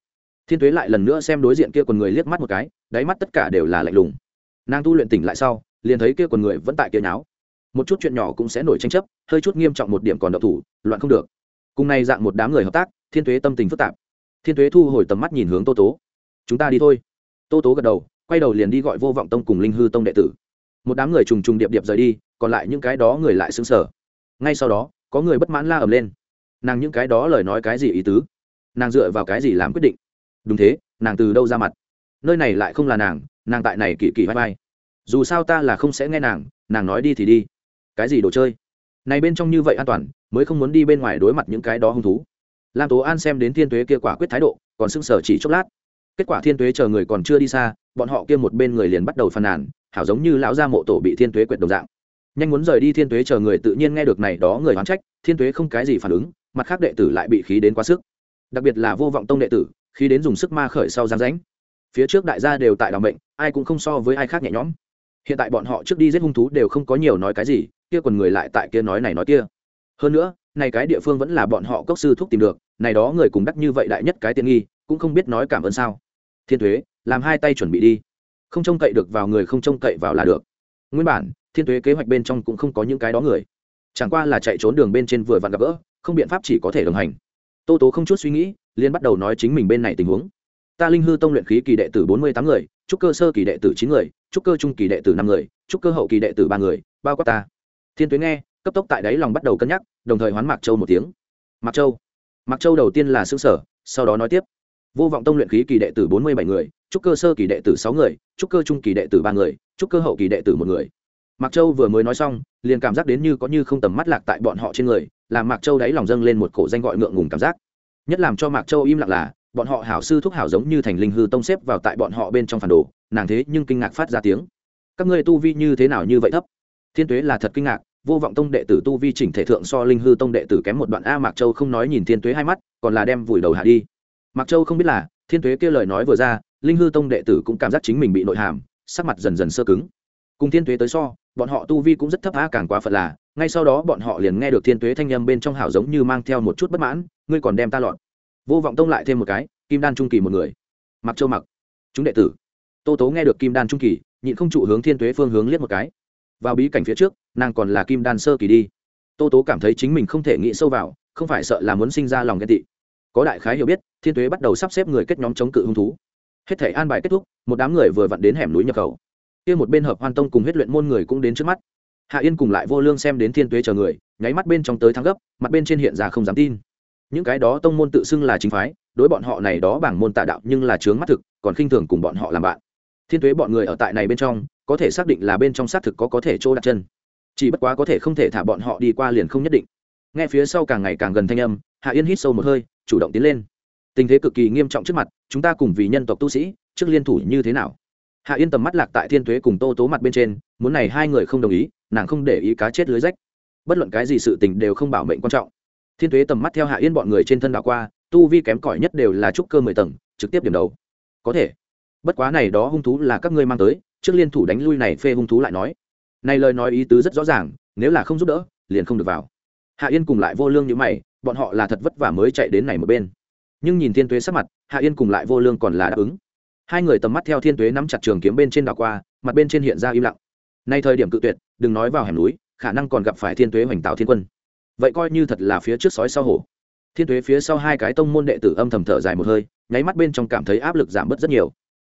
Thiên tuế lại lần nữa xem đối diện kia quần người liếc mắt một cái, đáy mắt tất cả đều là lạnh lùng. Nàng tu luyện tỉnh lại sau, liền thấy kia quần người vẫn tại kia nháo. Một chút chuyện nhỏ cũng sẽ nổi tranh chấp, hơi chút nghiêm trọng một điểm còn độc thủ, loạn không được. Cùng nay dạng một đám người hợp tác, thiên tuế tâm tình phức tạp thiên tuế thu hồi tầm mắt nhìn hướng tô tố. Chúng ta đi thôi. Tô tố gật đầu, quay đầu liền đi gọi vô vọng tông cùng linh hư tông đệ tử. Một đám người trùng trùng điệp điệp rời đi, còn lại những cái đó người lại xứng sở ngay sau đó, có người bất mãn la ầm lên. Nàng những cái đó lời nói cái gì ý tứ? Nàng dựa vào cái gì làm quyết định? Đúng thế, nàng từ đâu ra mặt? Nơi này lại không là nàng nàng tại này kỳ kỳ vai vai. Dù sao ta là không sẽ nghe nàng nàng nói đi thì đi. Cái gì đồ chơi? Này bên trong như vậy an toàn, mới không muốn đi bên ngoài đối mặt những cái đó hung thú lam tố an xem đến thiên tuế kia quả quyết thái độ, còn sưng sở chỉ chốc lát. Kết quả thiên tuế chờ người còn chưa đi xa, bọn họ kia một bên người liền bắt đầu phàn nàn, hảo giống như lão gia mộ tổ bị thiên tuế quyệt đồng dạng. Nhanh muốn rời đi thiên tuế chờ người tự nhiên nghe được này đó người oán trách, thiên tuế không cái gì phản ứng, mặt khác đệ tử lại bị khí đến quá sức. Đặc biệt là vô vọng tông đệ tử khi đến dùng sức ma khởi sau giang ránh phía trước đại gia đều tại đ bệnh ai cũng không so với ai khác nhẹ nhõm. Hiện tại bọn họ trước đi giết hung thú đều không có nhiều nói cái gì, kia quần người lại tại kia nói này nói kia. Hơn nữa, này cái địa phương vẫn là bọn họ cốc sư thuốc tìm được này đó người cùng đắc như vậy đại nhất cái tiện nghi, cũng không biết nói cảm ơn sao. Thiên thuế, làm hai tay chuẩn bị đi. Không trông cậy được vào người, không trông cậy vào là được. Nguyên bản, thiên thuế kế hoạch bên trong cũng không có những cái đó người. Chẳng qua là chạy trốn đường bên trên vừa vặn gặp gỡ, không biện pháp chỉ có thể đồng hành. Tô tố không chút suy nghĩ liên bắt đầu nói chính mình bên này tình huống. Ta linh hư tông luyện khí kỳ đệ tử bốn mươi tám người, trúc cơ sơ kỳ đệ tử chín người, trúc cơ trung kỳ đệ tử năm người, trúc cơ hậu kỳ đệ tử ba người, bao quát ta. Thiên tuế nghe, cấp tốc tại đáy lòng bắt đầu cân nhắc, đồng thời hoán mạc châu một tiếng. Mạc châu mạc châu đầu tiên là xương sở, sau đó nói tiếp. Vô vọng tông luyện khí kỳ đệ tử bốn mươi bảy người, trúc cơ sơ kỳ đệ tử sáu người, trúc cơ trung kỳ đệ tử ba người, trúc cơ hậu kỳ đệ tử một người. Mạc châu vừa mới nói xong, liền cảm giác đến như có như không tầm mắt lạc tại bọn họ trên người, làm mạc châu đáy lòng dâng lên một cổ danh gọi ngượng ngùng cảm giác. Nhất làm cho mạc châu im lặng là, bọn họ hảo sư thúc hảo giống như thành linh hư tông xếp vào tại bọn họ bên trong phản đồ, nàng thế nhưng kinh ngạc phát ra tiếng. Các ngươi tu vi như thế nào như vậy thấp? Thiên tuế là thật kinh ngạc vô vọng tông đệ tử tu vi chỉnh thể thượng so linh hư tông đệ tử kém một đoạn a mạc châu không nói nhìn thiên tuế hai mắt, còn là đem vùi đầu hạ đi. Mạc châu không biết là, thiên tuế kia lời nói vừa ra, linh hư tông đệ tử cũng cảm giác chính mình bị nội hàm, sắc mặt dần dần sơ cứng. Cùng thiên tuế tới so, bọn họ tu vi cũng rất thấp a, càng quá phật là, ngay sau đó bọn họ liền nghe được thiên tuế thanh â m bên trong hảo giống như mang theo một chút bất mãn, ngươi còn đem ta lọt? Vô vọng tông lại thêm một cái, kim đan trung kỳ một người. Mặc châu mặc. Chúng đệ tử. Tô tố nghe được kim đan trung kỳ, nhịn không trụ hướng thiên tuế phương hướng liếc một cái vào bí cảnh phía trước, nàng còn là kim đan sơ kỳ đi. Tô tố cảm thấy chính mình không thể nghĩ sâu vào, không phải sợ là muốn sinh ra lòng ghen tị. Có đại khái hiểu biết, thiên tuế bắt đầu sắp xếp người kết nhóm chống cự hung thú. Hết thể an bài kết thúc, một đám người vừa vặn đến hẻm núi nhập khẩu. Kia một bên hợp hoan tông cùng huyết luyện môn người cũng đến trước mắt. Hạ yên cùng lại vô lương xem đến thiên tuế chờ người, nháy mắt bên trong tới thắng gấp, mặt bên trên hiện ra không dám tin. Những cái đó tông môn tự xưng là chính phái, đối bọn họ này đó bảng môn tà đạo nhưng là chướng mắt thực, còn khinh thường cùng bọn họ làm bạn. Thiên tuế bọn người ở tại này bên trong có thể xác định là bên trong xác thực có có thể trô đặt chân. Chỉ bất quá có thể không thể thả bọn họ đi qua liền không nhất định. Nghe phía sau càng ngày càng gần thanh âm, hạ yên hít sâu một hơi, chủ động tiến lên. Tình thế cực kỳ nghiêm trọng trước mặt, chúng ta cùng vì nhân tộc tu sĩ, trước liên thủ như thế nào? Hạ yên tầm mắt lạc tại thiên tuế cùng tô tố mặt bên trên, muốn này hai người không đồng ý, nàng không để ý cá chết lưới rách. Bất luận cái gì sự tình đều không bảo mệnh quan trọng. Thiên tuế tầm mắt theo hạ yên bọn người trên thân đảo qua, tu vi kém cỏi nhất đều là trúc cơ mười tầng, trực tiếp điểm đầu. Có thể. Bất quá này đó hung thú là các ngươi mang tới trước liên thủ đánh lui này phê hung thú lại nói, này lời nói ý tứ rất rõ ràng, nếu là không giúp đỡ, liền không được vào. Hạ yên cùng lại vô lương như mày, bọn họ là thật vất vả mới chạy đến này một bên. Nhưng nhìn thiên tuế sắc mặt, hạ yên cùng lại vô lương còn là đáp ứng. Hai người tầm mắt theo thiên tuế nắm chặt trường kiếm bên trên đảo qua, mặt bên trên hiện ra im lặng. Nay thời điểm cự tuyệt, đừng nói vào hẻm núi, khả năng còn gặp phải thiên tuế hoành tạo thiên quân. Vậy coi như thật là phía trước sói sau hổ. Thiên tuế phía sau hai cái tông môn đệ tử âm thầm thở dài một hơi, nháy mắt bên trong cảm thấy áp lực giảm bớt rất nhiều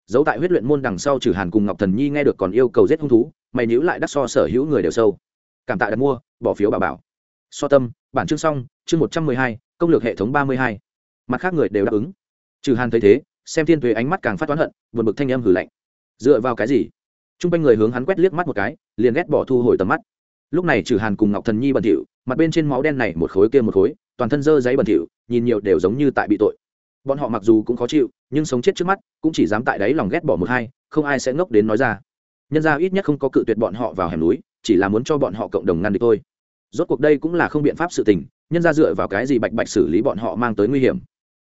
giấu tại huyết luyện môn đằng sau trừ hàn cùng ngọc thần nhi nghe được còn yêu cầu giết hung thú, mày nhữ lại đắc so sở hữu người đều sâu. Cảm tạ đặt mua, bỏ phiếu bảo bảo. So tâm, bản chương xong, chương một trăm mười hai, công lược hệ thống ba mươi hai. Mặt khác người đều đáp ứng. Trừ hàn thấy thế, xem thiên tuế ánh mắt càng phát toán hận vượt bực thanh âm hử lạnh. Dựa vào cái gì? T r u n g quanh người hướng hắn quét liếc mắt một cái, liền ghét bỏ thu hồi tầm mắt. Lúc này trừ hàn cùng ngọc thần nhi bẩn thỉu, mặt bên trên máu đen này một khối kia một khối, toàn thân dơ giấy bẩn thỉu, nhìn nhiều đều giống như tại bị tội bọn họ mặc dù cũng khó chịu, nhưng sống chết trước mắt, cũng chỉ dám tại đấy lòng ghét bỏ một hai, không ai sẽ ngốc đến nói ra. Nhân ra ít nhất không có cự tuyệt bọn họ vào hẻm núi, chỉ là muốn cho bọn họ cộng đồng ngăn địch thôi. Rốt cuộc đây cũng là không biện pháp sự tình, nhân ra dựa vào cái gì bạch bạch xử lý bọn họ mang tới nguy hiểm.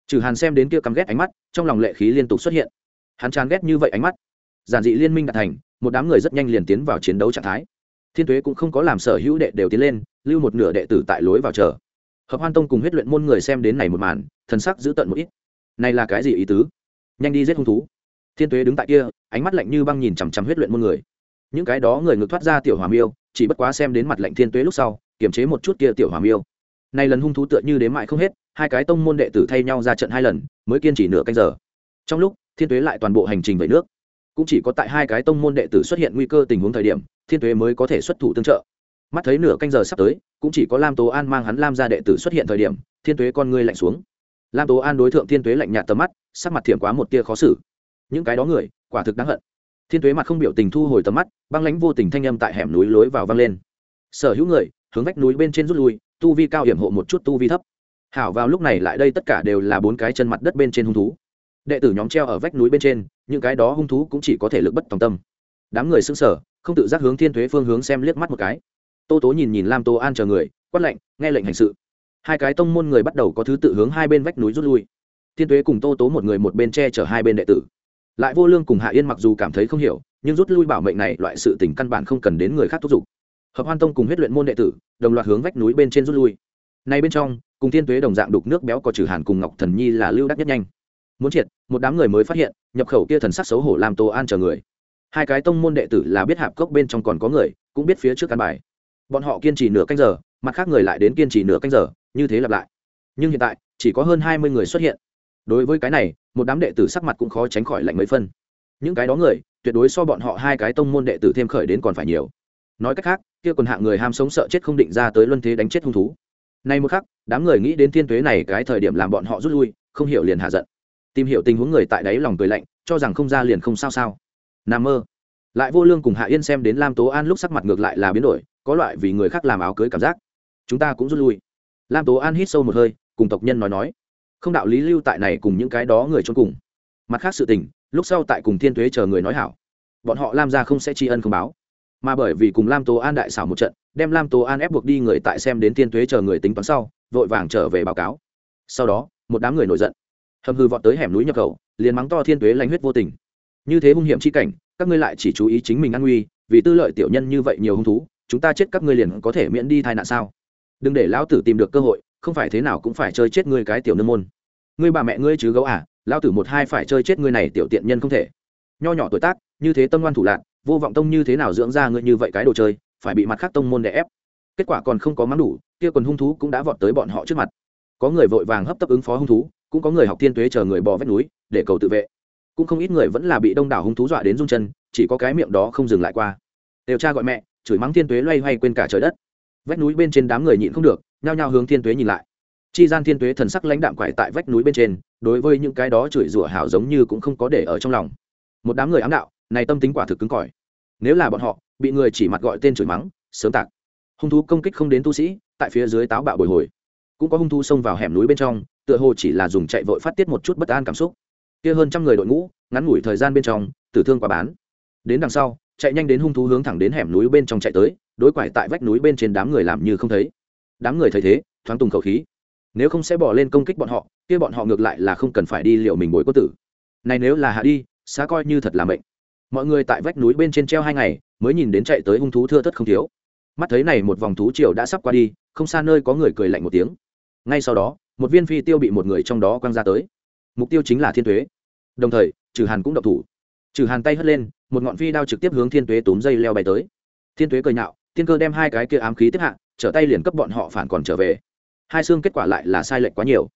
Trừ hàn xem đến kia căm ghét ánh mắt, trong lòng lệ khí liên tục xuất hiện. Hắn chán ghét như vậy ánh mắt. Giản dị liên minh đạt thành, một đám người rất nhanh liền tiến vào chiến đấu trạng thái. Thiên tuế cũng không có làm sở hữu đệ đều tiến lên, lưu một nửa đệ tử tại lối vào chờ. Hợp hoan tông cùng huyết luyện môn người xem đến này một màn, thần sắc giữ tận một ít này là cái gì ý tứ? Nhanh đi giết hung thú. Thiên tuế đứng tại kia, ánh mắt lạnh như băng nhìn chằm chằm huyết luyện môn người. Những cái đó người ngược thoát ra tiểu hòa miêu, chỉ bất quá xem đến mặt lạnh thiên tuế lúc sau, kiềm chế một chút kia tiểu hòa miêu. Này lần hung thú tựa như đến mại không hết, hai cái tông môn đệ tử thay nhau ra trận hai lần, mới kiên trì nửa canh giờ. Trong lúc, thiên tuế lại toàn bộ hành trình về nước. Cũng chỉ có tại hai cái tông môn đệ tử xuất hiện nguy cơ tình huống thời điểm, thiên tuế mới có thể xuất thủ tương trợ. Mắt thấy nửa canh giờ sắp tới, cũng chỉ có lam tố an mang hắn lam ra đệ tử xuất hiện thời điểm, thiên tuế con ngươi lạnh xuống lam tố an đối tượng thiên tuế lạnh nhạt tầm mắt, sắc mặt thiểm quá một tia khó xử. Những cái đó người, quả thực đáng hận. Thiên tuế mặt không biểu tình thu hồi tầm mắt, băng lãnh vô tình thanh âm tại hẻm núi lối vào văng lên. Sở hữu người, hướng vách núi bên trên rút lui, tu vi cao hiểm hộ một chút tu vi thấp. Hảo vào lúc này lại đây tất cả đều là bốn cái chân mặt đất bên trên hung thú. Đệ tử nhóm treo ở vách núi bên trên, những cái đó hung thú cũng chỉ có thể lực bất tòng tâm. Đám người xứng sở không tự giác hướng thiên thuế phương hướng xem liếc mắt một cái. Tô tố nhìn nhìn lam tô an chờ người, quát lệnh nghe lệnh hành sự hai cái tông môn người bắt đầu có thứ tự hướng hai bên vách núi rút lui. Thiên tuế cùng tô tố một người một bên che chở hai bên đệ tử. Lại vô lương cùng hạ yên mặc dù cảm thấy không hiểu, nhưng rút lui bảo mệnh này loại sự tình căn bản không cần đến người khác thúc giục. Hợp hoan tông cùng huyết luyện môn đệ tử, đồng loạt hướng vách núi bên trên rút lui. Nay bên trong, cùng thiên tuế đồng dạng đục nước béo có trừ hàn cùng ngọc thần nhi là lưu đắc nhất nhanh. Muốn triệt, một đám người mới phát hiện, nhập khẩu kia thần sắc xấu hổ làm tô an chờ người. Hai cái tông môn đệ tử là biết hạp cốc bên trong còn có người, cũng biết phía trước căn bài. Bọn họ kiên trì nửa canh giờ, mặt khác người lại đến kiên trì nửa canh giờ như thế lặp lại. Nhưng hiện tại, chỉ có hơn hai mươi người xuất hiện. Đối với cái này, một đám đệ tử sắc mặt cũng khó tránh khỏi lạnh mấy phân. Những cái đó người, tuyệt đối so bọn họ hai cái tông môn đệ tử thêm khởi đến còn phải nhiều. Nói cách khác, kia còn hạng người ham sống sợ chết không định ra tới luân thế đánh chết hung thú. Nay một khắc, đám người nghĩ đến thiên tuế này cái thời điểm làm bọn họ rút lui, không hiểu liền hạ giận. Tìm hiểu tình huống người tại đáy lòng cười lạnh, cho rằng không ra liền không sao sao. N mơ. Lại vô lương cùng hạ yên xem đến lam tố an lúc sắc mặt ngược lại là biến đổi, có loại vì người khác làm áo cưới cảm giác. Chúng ta cũng rút lui lam tố an hít sâu một hơi, cùng tộc nhân nói nói, không đạo lý lưu tại này cùng những cái đó người trốn cùng. Mặt khác sự tình, lúc sau tại cùng thiên tuế chờ người nói hảo. Bọn họ lam ra không sẽ tri ân không báo. Mà bởi vì cùng lam tố an đại xảo một trận, đem lam tố an ép buộc đi người tại xem đến thiên tuế chờ người tính toán sau, vội vàng trở về báo cáo. Sau đó, một đám người nổi giận. Hầm hư vọt tới hẻm núi nhập khẩu, liền mắng to thiên tuế lanh huyết vô tình. Như thế hung hiểm chi cảnh, các ngươi lại chỉ chú ý chính mình an nguy, vì tư lợi tiểu nhân như vậy nhiều hung thú, chúng ta chết các ngươi liền có thể miễn đi tai nạn sao? Đừng để lão tử tìm được cơ hội, không phải thế nào cũng phải chơi chết ngươi cái tiểu nương môn. Ngươi bà mẹ ngươi chứ gấu à lão tử một hai phải chơi chết ngươi này tiểu tiện nhân không thể. Nho nhỏ tuổi tác, như thế tâm ngoan thủ lạc vô vọng tông như thế nào dưỡng ra ngươi như vậy cái đồ chơi, phải bị mặt khác tông môn đè ép. Kết quả còn không có mắng đủ, kia quần hung thú cũng đã vọt tới bọn họ trước mặt. Có người vội vàng hấp tấp ứng phó hung thú, cũng có người học Thiên tuế chờ người bò vách núi, để cầu tự vệ. Cũng không ít người vẫn là bị đông đảo hung thú dọa đến run chân, chỉ có cái miệng đó không dừng lại qua. Điều tra gọi mẹ, chửi mắng thiên tuế loay hoay quên cả trời đất vách núi bên trên đám người nhịn không được, nhao nhao hướng thiên tuế nhìn lại. Chi gian thiên tuế thần sắc lãnh đạm quải tại vách núi bên trên, đối với những cái đó chửi rủa hảo giống như cũng không có để ở trong lòng. Một đám người ám đạo, này tâm tính quả thực cứng cỏi. Nếu là bọn họ, bị người chỉ mặt gọi tên chửi mắng, sớm tạc. Hung thú công kích không đến tu sĩ, tại phía dưới táo bạo bồi hồi. Cũng có hung thú xông vào hẻm núi bên trong, tựa hồ chỉ là dùng chạy vội phát tiết một chút bất an cảm xúc. Kia hơn trăm người đội ngũ, ngắn ngủi thời gian bên trong, tử thương quá bán. Đến đằng sau, chạy nhanh đến hung thú hướng thẳng đến hẻm núi bên trong chạy tới đối quải tại vách núi bên trên đám người làm như không thấy. Đám người thấy thế, thoáng tùng khẩu khí. Nếu không sẽ bỏ lên công kích bọn họ, kia bọn họ ngược lại là không cần phải đi liệu mình bối có tử. Này nếu là hạ đi, xá coi như thật là mệnh. Mọi người tại vách núi bên trên treo hai ngày, mới nhìn đến chạy tới hung thú thưa thất không thiếu. Mắt thấy này một vòng thú triều đã sắp qua đi, không xa nơi có người cười lạnh một tiếng. Ngay sau đó, một viên phi tiêu bị một người trong đó quăng ra tới. Mục tiêu chính là thiên tuế. Đồng thời, trừ hàn cũng độc thủ. Trừ hàn tay hất lên, một ngọn phi đao trực tiếp hướng thiên tuế túm dây leo bay tới. Thiên tuế cười nhạo Tiên cơ đem hai cái kia ám khí tiếp hạ, trở tay liền cấp bọn họ phản còn trở về. Hai xương kết quả lại là sai lệch quá nhiều.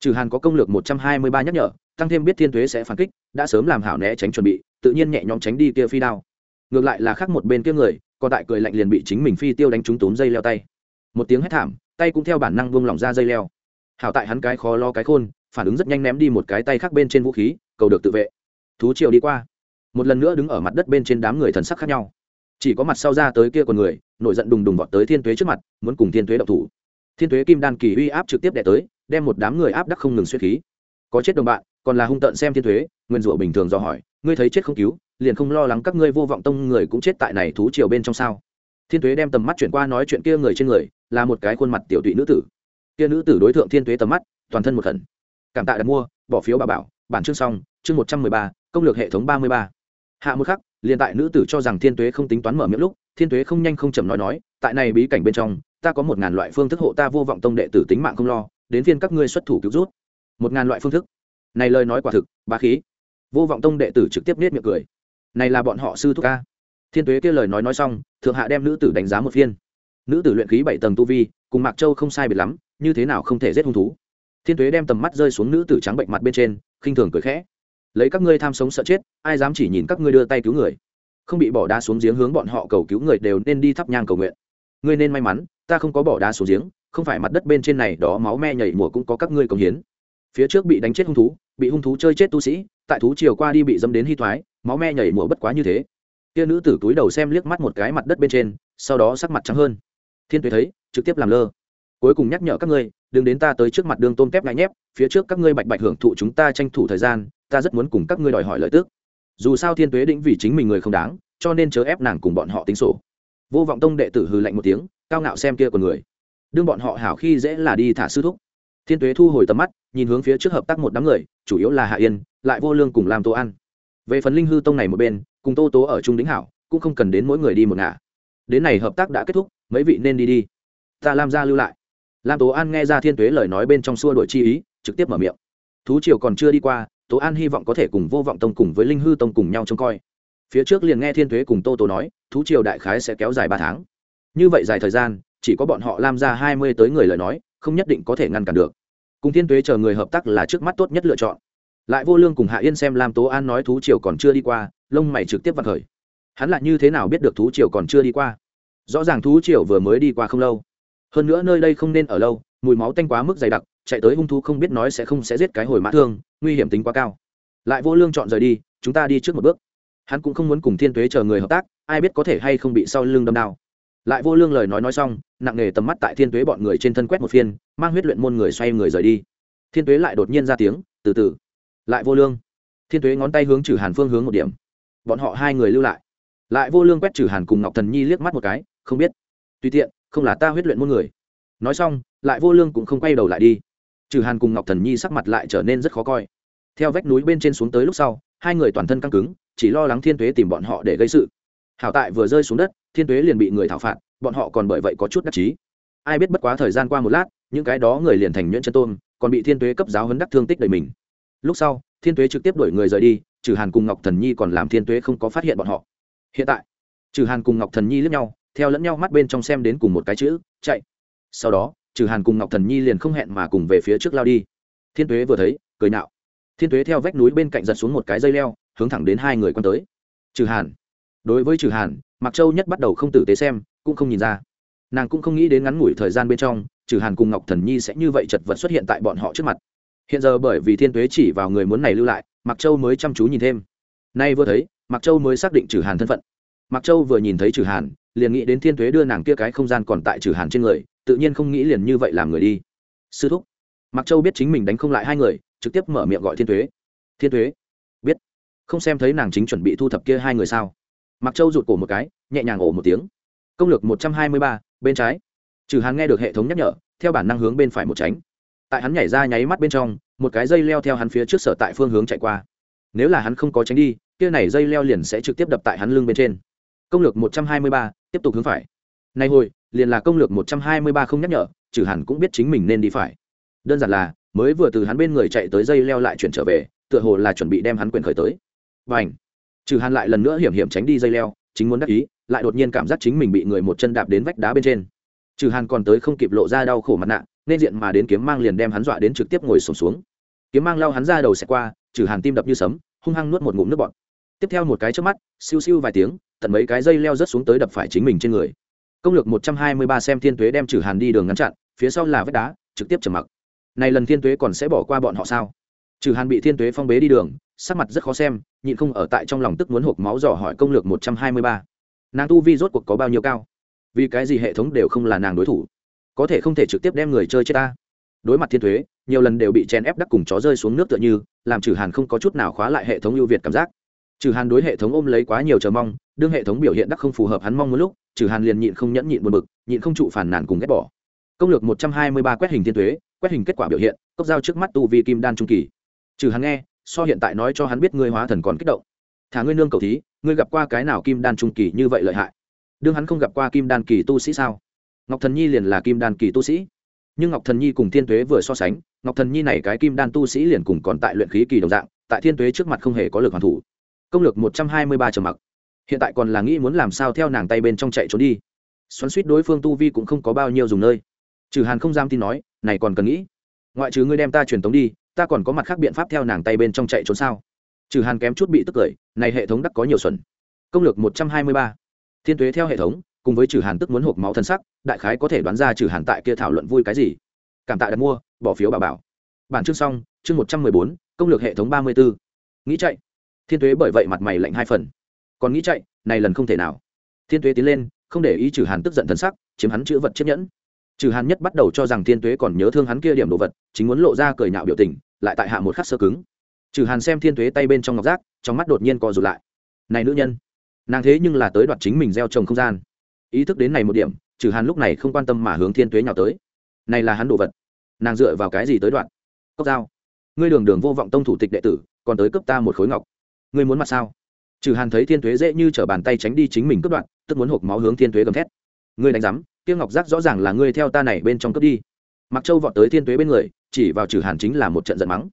Trừ hàn có công lược một trăm hai mươi ba nhắc nhở, tăng thêm biết thiên tuế sẽ phản kích, đã sớm làm hảo né tránh chuẩn bị, tự nhiên nhẹ nhõm tránh đi kia phi đao. Ngược lại là khác một bên kia người, còn tại cười lạnh liền bị chính mình phi tiêu đánh trúng túm dây leo tay. Một tiếng hét thảm, tay cũng theo bản năng buông lỏng ra dây leo. Hảo tại hắn cái khó lo cái khôn, phản ứng rất nhanh ném đi một cái tay khác bên trên vũ khí, cầu được tự vệ. Thú triều đi qua. Một lần nữa đứng ở mặt đất bên trên đám người thần sắc khác nhau chỉ có mặt sau ra tới kia còn người, nổi giận đùng đùng vọt tới thiên tuế trước mặt, muốn cùng thiên tuế độc thủ. Thiên tuế kim đan kỳ uy áp trực tiếp đẻ tới, đem một đám người áp đắc không ngừng suy khí. Có chết đồng bạn, còn là hung tợn xem thiên thuế nguyên rủa bình thường do hỏi, ngươi thấy chết không cứu, liền không lo lắng các ngươi vô vọng tông người cũng chết tại này thú triều bên trong sao? Thiên thuế đem tầm mắt chuyển qua nói chuyện kia người trên người, là một cái khuôn mặt tiểu tụy nữ tử. Kia nữ tử đối tượng thiên thuế tầm mắt, toàn thân một thần cảm tạ đặt mua, bỏ phiếu bà bảo, bản chương xong, chương một trăm mười ba, công lược hệ thống ba mươi ba. Hạ một khắc liền tại nữ tử cho rằng thiên tuế không tính toán mở miệng lúc, thiên tuế không nhanh không chậm nói nói, tại này bí cảnh bên trong, ta có một ngàn loại phương thức hộ ta vô vọng tông đệ tử tính mạng không lo, đến phiên các ngươi xuất thủ cứu rút. Một ngàn loại phương thức. Này lời nói quả thực, bá khí. Vô vọng tông đệ tử trực tiếp nết miệng cười. Này là bọn họ sư thúc ca. Thiên tuế kia lời nói nói xong, thượng hạ đem nữ tử đánh giá một phiên. Nữ tử luyện khí bảy tầng tu vi, cùng mạc châu không sai biệt lắm, như thế nào không thể giết hung thú. Thiên tuế đem tầm mắt rơi xuống nữ tử trắng bệnh mặt bên trên, khinh thường cười khẽ lấy các ngươi tham sống sợ chết, ai dám chỉ nhìn các ngươi đưa tay cứu người? Không bị bỏ đá xuống giếng hướng bọn họ cầu cứu người đều nên đi thắp nhang cầu nguyện. Ngươi nên may mắn, ta không có bỏ đá xuống giếng, không phải mặt đất bên trên này đó máu me nhảy mùa cũng có các ngươi công hiến. Phía trước bị đánh chết hung thú, bị hung thú chơi chết tu sĩ, tại thú chiều qua đi bị dâm đến hy thoái, máu me nhảy mùa bất quá như thế. Kia nữ tử túi đầu xem liếc mắt một cái mặt đất bên trên, sau đó sắc mặt trắng hơn. Thiên tuế thấy, trực tiếp làm lơ. Cuối cùng nhắc nhở các ngươi, đừng đến ta tới trước mặt đường tôm tép ngại nhép, phía trước các ngươi bạch bạch hưởng thụ chúng ta tranh thủ thời gian ta rất muốn cùng các ngươi đòi hỏi lợi tức. Dù sao thiên tuế định vì chính mình người không đáng, cho nên chớ ép nàng cùng bọn họ tính sổ. Vô vọng tông đệ tử hừ lạnh một tiếng, cao ngạo xem kia của người. Đương bọn họ hảo khi dễ là đi thả sư thúc. Thiên tuế thu hồi tầm mắt, nhìn hướng phía trước hợp tác một đám người, chủ yếu là hạ yên, lại vô lương cùng làm tô ăn về phần linh hư tông này một bên, cùng tô tố ở trung đính hảo, cũng không cần đến mỗi người đi một ngả. Đến này hợp tác đã kết thúc, mấy vị nên đi đi. Ta làm ra lưu lại. Lam tố an nghe ra thiên tuế lời nói bên trong xua đổi chi ý, trực tiếp mở miệng. Thú triều còn chưa đi qua tố an hy vọng có thể cùng vô vọng tông cùng với linh hư tông cùng nhau trông coi. Phía trước liền nghe thiên tuế cùng tô tố nói, thú triều đại khái sẽ kéo dài ba tháng. Như vậy dài thời gian, chỉ có bọn họ làm ra hai mươi tới người lời nói, không nhất định có thể ngăn cản được. Cùng thiên tuế chờ người hợp tác là trước mắt tốt nhất lựa chọn. Lại vô lương cùng hạ yên xem lam tố an nói thú triều còn chưa đi qua, lông mày trực tiếp vặt khởi. Hắn lại như thế nào biết được thú triều còn chưa đi qua? Rõ ràng thú triều vừa mới đi qua không lâu. Hơn nữa nơi đây không nên ở lâu, mùi máu tanh quá mức dày đặc chạy tới hung thú không biết nói sẽ không sẽ giết cái hồi mã thương, nguy hiểm tính quá cao. Lại vô lương chọn rời đi, chúng ta đi trước một bước. Hắn cũng không muốn cùng thiên tuế chờ người hợp tác, ai biết có thể hay không bị sau lưng đâm đao lại vô lương lời nói nói xong, nặng nề tầm mắt tại thiên tuế bọn người trên thân quét một phiên, mang huyết luyện môn người xoay người rời đi. Thiên tuế lại đột nhiên ra tiếng, từ từ. Lại vô lương. Thiên tuế ngón tay hướng trừ hàn phương hướng một điểm. Bọn họ hai người lưu lại. Lại vô lương quét trừ hàn cùng ngọc thần nhi liếc mắt một cái, không biết. Tùy tiện, không là ta huyết luyện môn người. Nói xong, lại vô lương cũng không quay đầu lại đi trừ hàn cùng ngọc thần nhi sắc mặt lại trở nên rất khó coi. Theo vách núi bên trên xuống tới lúc sau, hai người toàn thân căng cứng, chỉ lo lắng thiên tuế tìm bọn họ để gây sự. Hảo tại vừa rơi xuống đất, thiên tuế liền bị người thảo phạt, bọn họ còn bởi vậy có chút đắc chí. Ai biết bất quá thời gian qua một lát, những cái đó người liền thành nhuyễn chân tôn, còn bị thiên tuế cấp giáo hấn đắc thương tích đầy mình. Lúc sau, thiên tuế trực tiếp đuổi người rời đi, trừ hàn cùng ngọc thần nhi còn làm thiên tuế không có phát hiện bọn họ. Hiện tại, trừ hàn cùng ngọc thần nhi lướt nhau, theo lẫn nhau mắt bên trong xem đến cùng một cái chữ, chạy. Sau đó trừ hàn cùng ngọc thần nhi liền không hẹn mà cùng về phía trước lao đi. Thiên tuế vừa thấy, cười nạo. Thiên tuế theo vách núi bên cạnh giật xuống một cái dây leo, hướng thẳng đến hai người quan tới. Trừ hàn. Đối với trừ hàn mặc châu nhất bắt đầu không tử tế xem, cũng không nhìn ra. Nàng cũng không nghĩ đến ngắn ngủi thời gian bên trong, trừ hàn cùng ngọc thần nhi sẽ như vậy chật vật xuất hiện tại bọn họ trước mặt. Hiện giờ bởi vì thiên tuế chỉ vào người muốn này lưu lại mặc châu mới chăm chú nhìn thêm. Nay vừa thấy mặc châu mới xác định trừ hàn thân phận. Mặc châu vừa nhìn thấy trừ hàn liền nghĩ đến thiên tuế đưa nàng kia cái không gian còn tại trừ hàn trên người, tự nhiên không nghĩ liền như vậy làm người đi. Sư thúc mặc châu biết chính mình đánh không lại hai người, trực tiếp mở miệng gọi thiên tuế thiên tuế biết. Không xem thấy nàng chính chuẩn bị thu thập kia hai người sao? Mặc châu rụt cổ một cái, nhẹ nhàng ổ một tiếng. Công lược một trăm hai mươi ba, bên trái. Trừ hàn nghe được hệ thống nhắc nhở, theo bản năng hướng bên phải một tránh. Tại hắn nhảy ra nháy mắt bên trong, một cái dây leo theo hắn phía trước sở tại phương hướng chạy qua. Nếu là hắn không có tránh đi, kia này dây leo liền sẽ trực tiếp đập tại hắn lưng bên trên. Công lược một trăm hai mươi ba tiếp tục hướng phải. Nay hồi liền là công lược một trăm hai mươi ba không nhắc nhở trừ hẳn cũng biết chính mình nên đi phải. Đơn giản là mới vừa từ hắn bên người chạy tới dây leo lại chuyển trở về tựa hồ là chuẩn bị đem hắn quyền khởi tới. Và ảnh trừ hàn lại lần nữa hiểm hiểm tránh đi dây leo chính muốn đắc ý lại đột nhiên cảm giác chính mình bị người một chân đạp đến vách đá bên trên. Trừ hàn còn tới không kịp lộ ra đau khổ mặt nạ nên diện mà đến kiếm mang liền đem hắn dọa đến trực tiếp ngồi sổm xuống, xuống kiếm mang lao hắn ra đầu xẹt qua trừ hàn tim đập như sấm hung hăng nuốt một ngụm nước bọt. Tiếp theo một cái trước mắt siêu siêu vài tiếng tận mấy cái dây leo rớt xuống tới đập phải chính mình trên người. Công lược một trăm hai mươi ba xem thiên tuế đem trừ hàn đi đường ngăn chặn, phía sau là vách đá, trực tiếp trầm mặc. Này lần thiên tuế còn sẽ bỏ qua bọn họ sao? Trừ hàn bị thiên tuế phong bế đi đường, sắc mặt rất khó xem, nhịn không ở tại trong lòng tức muốn hộp máu dò hỏi công lược một trăm hai mươi ba. Nàng tu vi rốt cuộc có bao nhiêu cao? Vì cái gì hệ thống đều không là nàng đối thủ? Có thể không thể trực tiếp đem người chơi chết ta? Đối mặt thiên thuế nhiều lần đều bị chèn ép đắc cùng chó rơi xuống nước tựa như, làm trừ hàn không có chút nào khóa lại hệ thống ưu việt cảm giác trừ hàn đối hệ thống ôm lấy quá nhiều chờ mong, đương hệ thống biểu hiện đắc không phù hợp hắn mong một lúc, trừ hàn liền nhịn không nhẫn nhịn buồn bực, nhịn không trụ phản nàn cùng ghét bỏ. Công lược một trăm hai mươi ba quét hình thiên thuế quét hình kết quả biểu hiện, cốc giao trước mắt tu vi kim đan trung kỳ. Trừ hàn nghe, so hiện tại nói cho hắn biết ngươi hóa thần còn kích động. Thả ngươi nương cầu thí, ngươi gặp qua cái nào kim đan trung kỳ như vậy lợi hại? Đương hắn không gặp qua kim đan kỳ tu sĩ sao? Ngọc thần nhi liền là kim đan kỳ tu sĩ. Nhưng ngọc thần nhi cùng thiên tuế vừa so sánh, ngọc thần nhi này cái kim đan tu sĩ liền cùng còn tại luyện khí kỳ đồng dạng, tại thiên tuế trước mặt không hề có lực hoàn thủ công lược một trăm hai mươi ba trầm mặc. Hiện tại còn là nghĩ muốn làm sao theo nàng tay bên trong chạy trốn đi. Xoắn suýt đối phương tu vi cũng không có bao nhiêu dùng nơi. Trừ hàn không dám tin nói, này còn cần nghĩ. Ngoại trừ ngươi đem ta truyền tống đi, ta còn có mặt khác biện pháp theo nàng tay bên trong chạy trốn sao? Trừ hàn kém chút bị tức cười, này hệ thống đắc có nhiều xuẩn. Công lược một trăm hai mươi ba. Thiên tuế theo hệ thống, cùng với trừ hàn tức muốn hộp máu thân sắc, đại khái có thể đoán ra trừ hàn tại kia thảo luận vui cái gì. Cảm tạ đặt mua, bỏ phiếu bảo bảo. Bản chương xong, chương một trăm mười bốn, công lược hệ thống ba mươi b ố nghĩ chạy thiên tuế bởi vậy mặt mày lạnh hai phần. Còn nghĩ chạy, này lần không thể nào. Thiên tuế tiến lên, không để ý trừ hàn tức giận thân sắc, chiếm hắn chữ vật chiếc nhẫn. Trừ hàn nhất bắt đầu cho rằng thiên tuế còn nhớ thương hắn kia điểm đồ vật, chính muốn lộ ra cười nhạo biểu tình, lại tại hạ một khắc sơ cứng. Trừ hàn xem thiên tuế tay bên trong ngọc giác trong mắt đột nhiên co rụt lại. Này nữ nhân, nàng thế nhưng là tới đoạt chính mình gieo trồng không gian. Ý thức đến này một điểm trừ hàn lúc này không quan tâm mà hướng thiên tuế nhào tới. Này là hắn đồ vật. Nàng dựa vào cái gì tới đoạn cốc dao. Ngươi đường đường vô vọng tông thủ tịch đệ tử, còn tới cấp ta một khối ngọc ngươi muốn mặt sao? Trừ hàn thấy thiên tuế dễ như t bàn tay tránh đi chính mình cướp đoạn tức muốn hộp máu hướng thiên tuế gầm thét. Ngươi đánh giám, tiêu ngọc giác rõ ràng là ngươi theo ta này bên trong cướp đi. Mặc châu vọt tới thiên tuế bên người, chỉ vào trừ hàn chính là một trận giận mắng.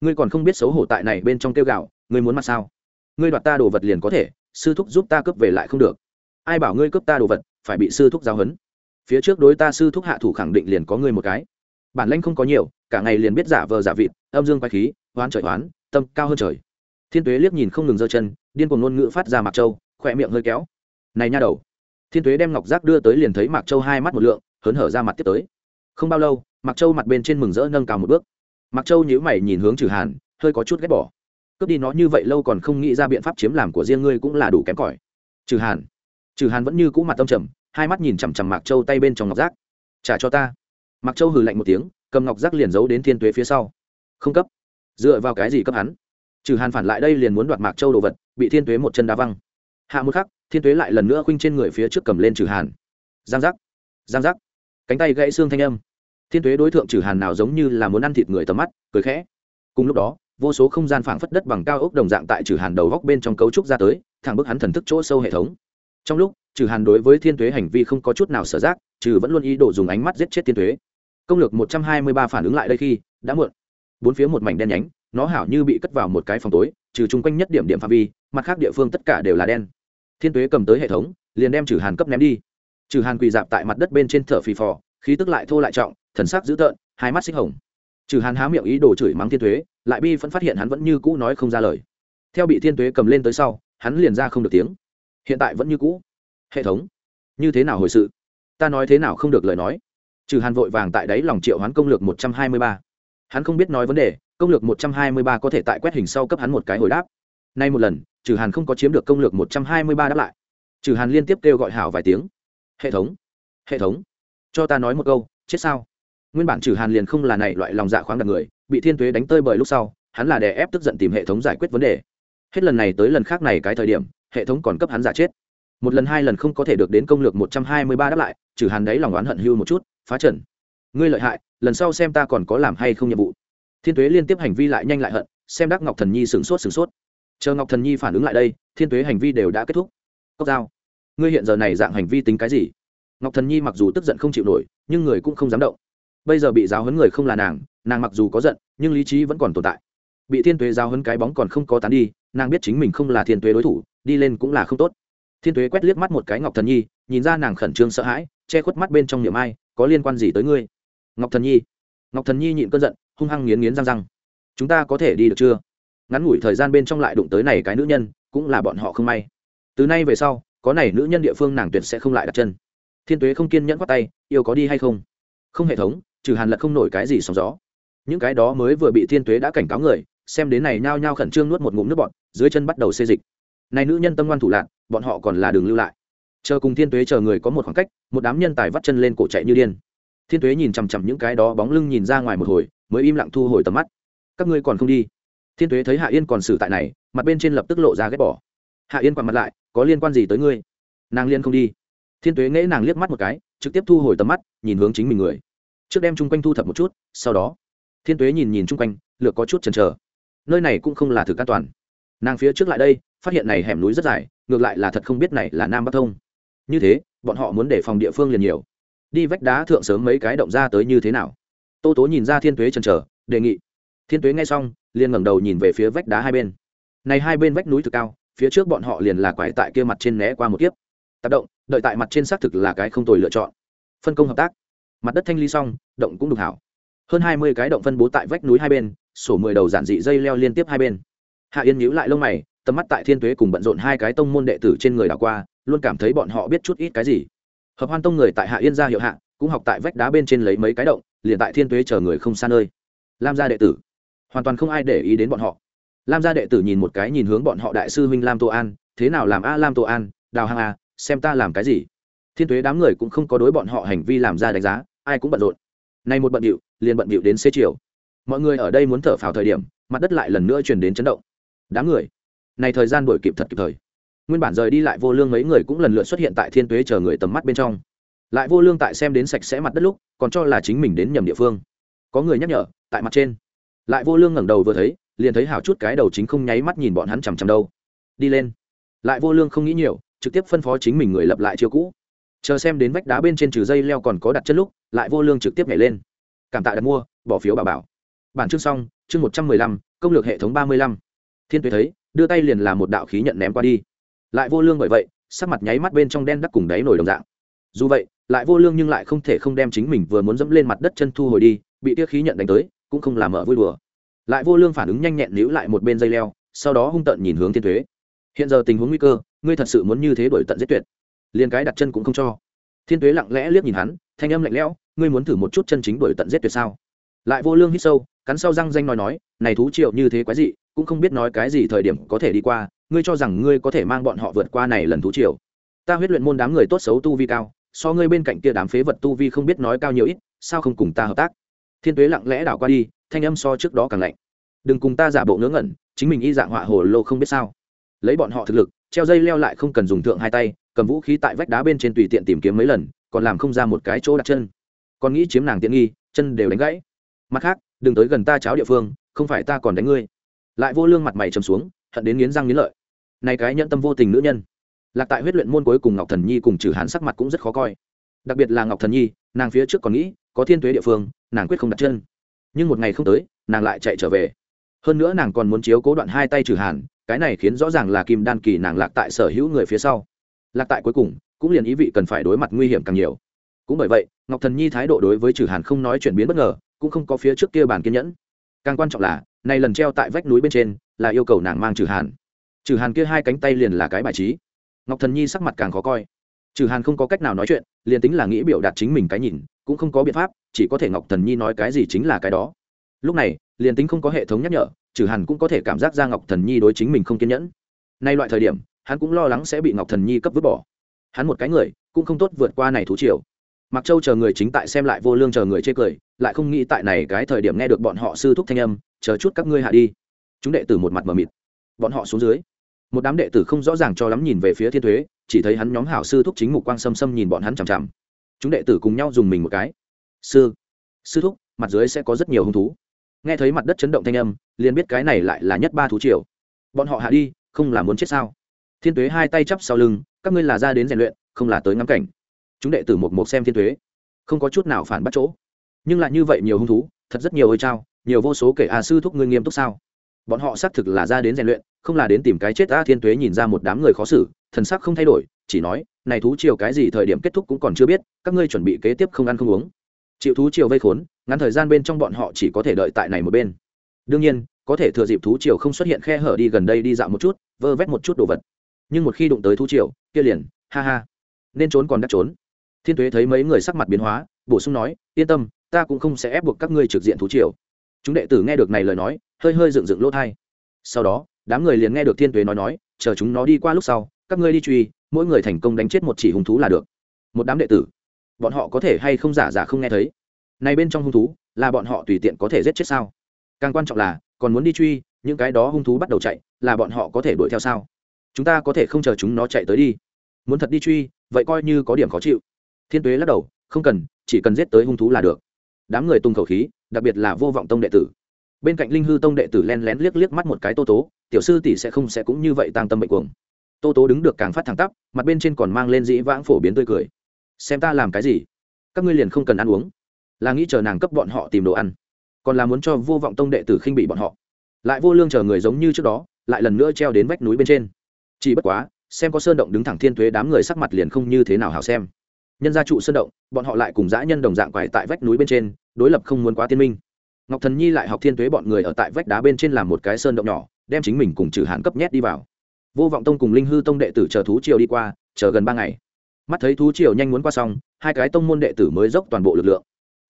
Ngươi còn không biết xấu hổ tại này bên trong tiêu gạo, ngươi muốn mặt sao? Ngươi đoạt ta đồ vật liền có thể, sư thúc giúp ta cướp về lại không được. Ai bảo ngươi cướp ta đồ vật, phải bị sư thúc giáo huấn. Phía trước đối ta sư thúc hạ thủ khẳng định liền có ngươi một cái. Bản lanh không có nhiều, cả ngày liền biết giả vờ giả vịt, âm dương quay khí hoán trời hoán tâm cao hơn trời thiên tuế liếc nhìn không ngừng giơ chân, điên cuồng ngôn ngữ phát ra mạc châu, khỏe miệng hơi kéo. Này nha đầu. Thiên tuế đem ngọc giác đưa tới liền thấy mạc châu hai mắt một lượng, hớn hở ra mặt tiếp tới. Không bao lâu, mạc châu mặt bên trên mừng rỡ nâng cao một bước. Mạc châu nhíu mày nhìn hướng trừ hàn, hơi có chút ghét bỏ. Cướp đi nó như vậy lâu còn không nghĩ ra biện pháp chiếm làm của riêng ngươi cũng là đủ kém cỏi. Trừ hàn. Trừ hàn vẫn như cũ mặt tâm trầm, hai mắt nhìn chằm chằm mạc châu tay bên trong ngọc giác. Trả cho ta. Mạc châu hừ lạnh một tiếng, cầm ngọc giác liền giấu đến thiên tuế phía sau. Không cấp. Dựa vào cái gì cấp hắn? Trừ hàn phản lại đây liền muốn đoạt mạc châu đồ vật, bị thiên tuế một chân đá văng. Hạ một khắc, thiên tuế lại lần nữa khuynh trên người phía trước cầm lên trừ hàn. Giang giác giang giác. Cánh tay gãy xương thanh âm. Thiên tuế đối tượng trừ hàn nào giống như là muốn ăn thịt người tầm mắt, cười khẽ. Cùng lúc đó, vô số không gian phảng phất đất bằng cao ốc đồng dạng tại trừ hàn đầu góc bên trong cấu trúc ra tới, thẳng bức hắn thần thức chỗ sâu hệ thống. Trong lúc, trừ hàn đối với thiên tuế hành vi không có chút nào sở giác, trừ vẫn luôn ý đồ dùng ánh mắt giết chết thiên tuế. Công lược một trăm hai mươi ba phản ứng lại đây khi, đã muộn. Bốn phía một mảnh đen nhánh nó hảo như bị cất vào một cái phòng tối, trừ chung quanh nhất điểm điểm phạm vi, mặt khác địa phương tất cả đều là đen. Thiên tuế cầm tới hệ thống, liền đem trừ hàn cấp ném đi. Trừ hàn quỳ dạp tại mặt đất bên trên thở phì phò, khí tức lại thô lại trọng, thần sắc dữ tợn, hai mắt xích hồng. Trừ hàn há miệng ý đồ chửi mắng thiên tuế, lại bi vẫn phát hiện hắn vẫn như cũ nói không ra lời. Theo bị thiên tuế cầm lên tới sau, hắn liền ra không được tiếng. Hiện tại vẫn như cũ. Hệ thống, như thế nào hồi sự? Ta nói thế nào không được lời nói? Trừ hàn vội vàng tại đấy lòng triệu hoán công lược một trăm hai mươi ba. Hắn không biết nói vấn đề công lược một trăm hai mươi ba có thể tại quét hình sau cấp hắn một cái hồi đáp. Nay một lần trừ hàn không có chiếm được công lược một trăm hai mươi ba đáp lại. Trừ hàn liên tiếp kêu gọi hảo vài tiếng. Hệ thống hệ thống, cho ta nói một câu, chết sao? Nguyên bản trừ hàn liền không là này loại lòng dạ khoáng đặc người, bị thiên tuế đánh tơi bởi lúc sau, hắn là đè ép tức giận tìm hệ thống giải quyết vấn đề. Hết lần này tới lần khác này cái thời điểm, hệ thống còn cấp hắn giả chết. Một lần hai lần không có thể được đến công lược một trăm hai mươi ba đáp lại trừ hàn đấy lòng oán hận hưu một chút, phá trần ngươi lợi hại, lần sau xem ta còn có làm hay không nhiệm vụ thiên tuế liên tiếp hành vi lại nhanh lại hận, xem đắc ngọc thần nhi sửng sốt sửng sốt. Chờ ngọc thần nhi phản ứng lại đây, thiên tuế hành vi đều đã kết thúc. Cốc dao ngươi hiện giờ này dạng hành vi tính cái gì? Ngọc thần nhi mặc dù tức giận không chịu nổi, nhưng người cũng không dám động. Bây giờ bị giáo hấn người không là nàng nàng mặc dù có giận, nhưng lý trí vẫn còn tồn tại. Bị thiên tuế giáo hấn cái bóng còn không có tán đi, nàng biết chính mình không là thiên tuế đối thủ, đi lên cũng là không tốt. Thiên tuế quét liếc mắt một cái ngọc thần nhi, nhìn ra nàng khẩn trương sợ hãi, che khuất mắt bên trong niệm ai, có liên quan gì tới ngươi? Ngọc thần nhi, ngọc thần nhi nhịn cơn giận hung hăng nghiến nghiến răng răng. Chúng ta có thể đi được chưa? Ngắn ngủi thời gian bên trong lại đụng tới này cái nữ nhân, cũng là bọn họ không may. Từ nay về sau, có này nữ nhân địa phương nàng tuyệt sẽ không lại đặt chân. Thiên tuế không kiên nhẫn quát tay, yêu có đi hay không? Không hệ thống, trừ hàn lật không nổi cái gì sóng gió. Những cái đó mới vừa bị thiên tuế đã cảnh cáo người, xem đến này nhao nhao khẩn trương nuốt một ngụm nước bọn dưới chân bắt đầu xê dịch. Này nữ nhân tâm ngoan thủ lạc bọn họ còn là đường lưu lại. Chờ cùng thiên tuế chờ người có một khoảng cách, một đám nhân tài vắt chân lên cổ chạy như điên. Thiên tuế nhìn chằm chằm những cái đó bóng lưng nhìn ra ngoài một hồi mới im lặng thu hồi tầm mắt. Các ngươi còn không đi? Thiên tuế thấy hạ yên còn xử tại này, mặt bên trên lập tức lộ ra ghét bỏ. Hạ yên quặn mặt lại, có liên quan gì tới ngươi? Nàng liên không đi. Thiên tuế nghễ nàng liếc mắt một cái, trực tiếp thu hồi tầm mắt, nhìn hướng chính mình người. Trước đem chung quanh thu thập một chút, sau đó, thiên tuế nhìn nhìn chung quanh, lược có chút chần chờ. Nơi này cũng không là thực an toàn. Nàng phía trước lại đây, phát hiện này hẻm núi rất dài, ngược lại là thật không biết này là nam bắc thông. Như thế, bọn họ muốn để phòng địa phương liền nhiều. Đi vách đá thượng sớm mấy cái động ra tới như thế nào? Tô tố nhìn ra thiên tuế trần trở đề nghị. Thiên tuế nghe xong, liền ngẩng đầu nhìn về phía vách đá hai bên. Này hai bên vách núi thực cao, phía trước bọn họ liền là quải tại kia mặt trên né qua một kiếp. Tác động, đợi tại mặt trên xác thực là cái không tồi lựa chọn. Phân công hợp tác. Mặt đất thanh ly xong, động cũng đục hảo. Hơn hai mươi cái động phân bố tại vách núi hai bên, sổ mười đầu giản dị dây leo liên tiếp hai bên. Hạ yên nhíu lại lông mày, tầm mắt tại thiên tuế cùng bận rộn hai cái tông môn đệ tử trên người đảo qua, luôn cảm thấy bọn họ biết chút ít cái gì. Hợp hoan tông người tại hạ yên gia hiệu hạ, cũng học tại vách đá bên trên lấy mấy cái động liền tại thiên tuế chờ người không xa nơi. Lam gia đệ tử. Hoàn toàn không ai để ý đến bọn họ. Lam gia đệ tử nhìn một cái nhìn hướng bọn họ đại sư huynh lam tô an, thế nào làm a lam tô an, đào hàng a à, xem ta làm cái gì. Thiên tuế đám người cũng không có đối bọn họ hành vi làm ra đánh giá, ai cũng bận rộn. Nay một bận điệu liền bận điệu đến xế chiều. Mọi người ở đây muốn thở phào thời điểm, mặt đất lại lần nữa chuyển đến chấn động. Đám người. Này thời gian đổi kịp thật kịp thời. Nguyên bản rời đi lại vô lương mấy người cũng lần lượt xuất hiện tại thiên tuế chờ người tầm mắt bên trong lại vô lương tại xem đến sạch sẽ mặt đất lúc, còn cho là chính mình đến nhầm địa phương. Có người nhắc nhở, tại mặt trên. Lại vô lương ngẩng đầu vừa thấy, liền thấy hảo chút cái đầu chính không nháy mắt nhìn bọn hắn chằm chằm đâu. Đi lên. Lại vô lương không nghĩ nhiều, trực tiếp phân phó chính mình người lập lại chiêu cũ. Chờ xem đến vách đá bên trên trừ dây leo còn có đặt chân lúc, lại vô lương trực tiếp nhảy lên. Cảm tạ đặt mua, bỏ phiếu bảo bảo. Bản chương xong, chương một trăm mười lăm, công lược hệ thống ba mươi lăm. Thiên tuế thấy, đưa tay liền làm một đạo khí nhận ném qua đi. Lại vô lương bởi vậy, sắc mặt nháy mắt bên trong đen đắc cùng đáy nổi đồng dạng. Dù vậy lại vô lương nhưng lại không thể không đem chính mình vừa muốn dẫm lên mặt đất chân thu hồi đi, bị tia khí nhận đánh tới, cũng không làm mở vui đùa. Lại vô lương phản ứng nhanh nhẹn níu lại một bên dây leo, sau đó hung tợn nhìn hướng thiên thuế. Hiện giờ tình huống nguy cơ, ngươi thật sự muốn như thế đổi tận giết tuyệt. Liền cái đặt chân cũng không cho. Thiên tuế lặng lẽ liếc nhìn hắn, thanh âm lạnh lẽo, ngươi muốn thử một chút chân chính đổi tận giết tuyệt sao? Lại vô lương hít sâu, cắn sau răng danh nói nói, này thú triệu như thế quái dị, cũng không biết nói cái gì thời điểm có thể đi qua, ngươi cho rằng ngươi có thể mang bọn họ vượt qua này lần thú triều. Ta huyết luyện môn đám người tốt xấu tu vi cao so ngươi bên cạnh kia đám phế vật tu vi không biết nói cao nhiều ít, sao không cùng ta hợp tác? Thiên tuế lặng lẽ đảo qua đi, thanh âm so trước đó càng lạnh. Đừng cùng ta giả bộ ngớ ngẩn, chính mình y dạng họa hồ lô không biết sao. Lấy bọn họ thực lực, treo dây leo lại không cần dùng thượng hai tay, cầm vũ khí tại vách đá bên trên tùy tiện tìm kiếm mấy lần, còn làm không ra một cái chỗ đặt chân. Còn nghĩ chiếm nàng tiện nghi, chân đều đánh gãy. Mặt khác, đừng tới gần ta cháo địa phương, không phải ta còn đánh ngươi. Lại vô lương mặt mày trầm xuống, hận đến nghiến răng nghiến lợi. Này cái nhận tâm vô tình nữ nhân lạc tại huyết luyện môn cuối cùng ngọc thần nhi cùng trừ hán sắc mặt cũng rất khó coi. Đặc biệt là ngọc thần nhi, nàng phía trước còn nghĩ, có thiên tuế địa phương, nàng quyết không đặt chân. Nhưng một ngày không tới, nàng lại chạy trở về. Hơn nữa nàng còn muốn chiếu cố đoạn hai tay trừ hàn, cái này khiến rõ ràng là kim đan kỳ nàng lạc tại sở hữu người phía sau. Lạc tại cuối cùng, cũng liền ý vị cần phải đối mặt nguy hiểm càng nhiều. Cũng bởi vậy, ngọc thần nhi thái độ đối với trừ hàn không nói chuyển biến bất ngờ, cũng không có phía trước kia bàn kiên nhẫn. Càng quan trọng là, nay lần treo tại vách núi bên trên, là yêu cầu nàng mang trừ hàn. Trừ hàn kia hai cánh tay liền là cái bài trí ngọc thần nhi sắc mặt càng khó coi. Trừ hàn không có cách nào nói chuyện, liền tính là nghĩ biểu đạt chính mình cái nhìn, cũng không có biện pháp, chỉ có thể ngọc thần nhi nói cái gì chính là cái đó. Lúc này, liền tính không có hệ thống nhắc nhở, trừ hàn cũng có thể cảm giác ra ngọc thần nhi đối chính mình không kiên nhẫn. Nay loại thời điểm, hắn cũng lo lắng sẽ bị ngọc thần nhi cấp vứt bỏ. Hắn một cái người, cũng không tốt vượt qua này thú triều. Mặc châu chờ người chính tại xem lại vô lương chờ người chê cười, lại không nghĩ tại này cái thời điểm nghe được bọn họ sư thúc thanh âm, chờ chút các ngươi hạ đi. Chúng đệ tử một mặt mờ mịt. Bọn họ xuống dưới một đám đệ tử không rõ ràng cho lắm nhìn về phía thiên thuế, chỉ thấy hắn nhóm hảo sư thúc chính mục quang xâm xâm nhìn bọn hắn chằm chằm. Chúng đệ tử cùng nhau dùng mình một cái. Sư sư thúc, mặt dưới sẽ có rất nhiều hung thú. Nghe thấy mặt đất chấn động thanh âm, liền biết cái này lại là nhất ba thú triều. Bọn họ hạ đi, không là muốn chết sao? Thiên tuế hai tay chắp sau lưng, các ngươi là ra đến rèn luyện, không là tới ngắm cảnh. Chúng đệ tử một một xem thiên tuế không có chút nào phản bắt chỗ. Nhưng lại như vậy nhiều hung thú, thật rất nhiều ơi trao nhiều vô số kể à sư thúc ngươi nghiêm túc sao? Bọn họ xác thực là ra đến rèn luyện, không là đến tìm cái chết a thiên tuế nhìn ra một đám người khó xử, thần sắc không thay đổi, chỉ nói, này thú chiều cái gì thời điểm kết thúc cũng còn chưa biết, các ngươi chuẩn bị kế tiếp không ăn không uống. Chịu thú chiều vây khốn, ngắn thời gian bên trong bọn họ chỉ có thể đợi tại này một bên. Đương nhiên, có thể thừa dịp thú chiều không xuất hiện khe hở đi gần đây đi dạo một chút, vơ vét một chút đồ vật. Nhưng một khi đụng tới thú chiều kia liền, ha ha, nên trốn còn đắc trốn. Thiên tuế thấy mấy người sắc mặt biến hóa, bổ sung nói, yên tâm, ta cũng không sẽ ép buộc các ngươi trực diện thú triều. Chúng đệ tử nghe được này lời nói hơi hơi dựng dựng lỗ thai. Sau đó, đám người liền nghe được thiên tuế nói nói, chờ chúng nó đi qua lúc sau, các ngươi đi truy, mỗi người thành công đánh chết một chỉ hung thú là được. Một đám đệ tử, bọn họ có thể hay không giả giả không nghe thấy? Này bên trong hung thú, là bọn họ tùy tiện có thể giết chết sao? Càng quan trọng là, còn muốn đi truy, những cái đó hung thú bắt đầu chạy, là bọn họ có thể đuổi theo sao? Chúng ta có thể không chờ chúng nó chạy tới đi. Muốn thật đi truy, vậy coi như có điểm khó chịu. Thiên tuế lắc đầu, không cần, chỉ cần giết tới hung thú là được. Đám người tung khẩu khí, đặc biệt là vô vọng tông đệ tử bên cạnh linh hư tông đệ tử len lén liếc liếc mắt một cái tô tố, tiểu sư tỷ sẽ không sẽ cũng như vậy tăng tâm bệnh cuồng. Tô tố đứng được càng phát thẳng tắp, mặt bên trên còn mang lên dĩ vãng phổ biến tươi cười. Xem ta làm cái gì? Các ngươi liền không cần ăn uống. Là nghĩ chờ nàng cấp bọn họ tìm đồ ăn. Còn là muốn cho vô vọng tông đệ tử khinh bị bọn họ. Lại vô lương chờ người giống như trước đó, lại lần nữa treo đến vách núi bên trên. Chỉ bất quá, xem có sơn động đứng thẳng thiên thuế đám người sắc mặt liền không như thế nào hào xem. Nhân gia trụ sơn động, bọn họ lại cùng dã nhân đồng dạng quải tại vách núi bên trên, đối lập không muốn quá tiên minh ngọc thần nhi lại học thiên thuế bọn người ở tại vách đá bên trên làm một cái sơn động nhỏ, đem chính mình cùng trừ hạn cấp nhét đi vào. Vô vọng tông cùng linh hư tông đệ tử chờ thú triều đi qua, chờ gần ba ngày. Mắt thấy thú triều nhanh muốn qua xong, hai cái tông môn đệ tử mới dốc toàn bộ lực lượng.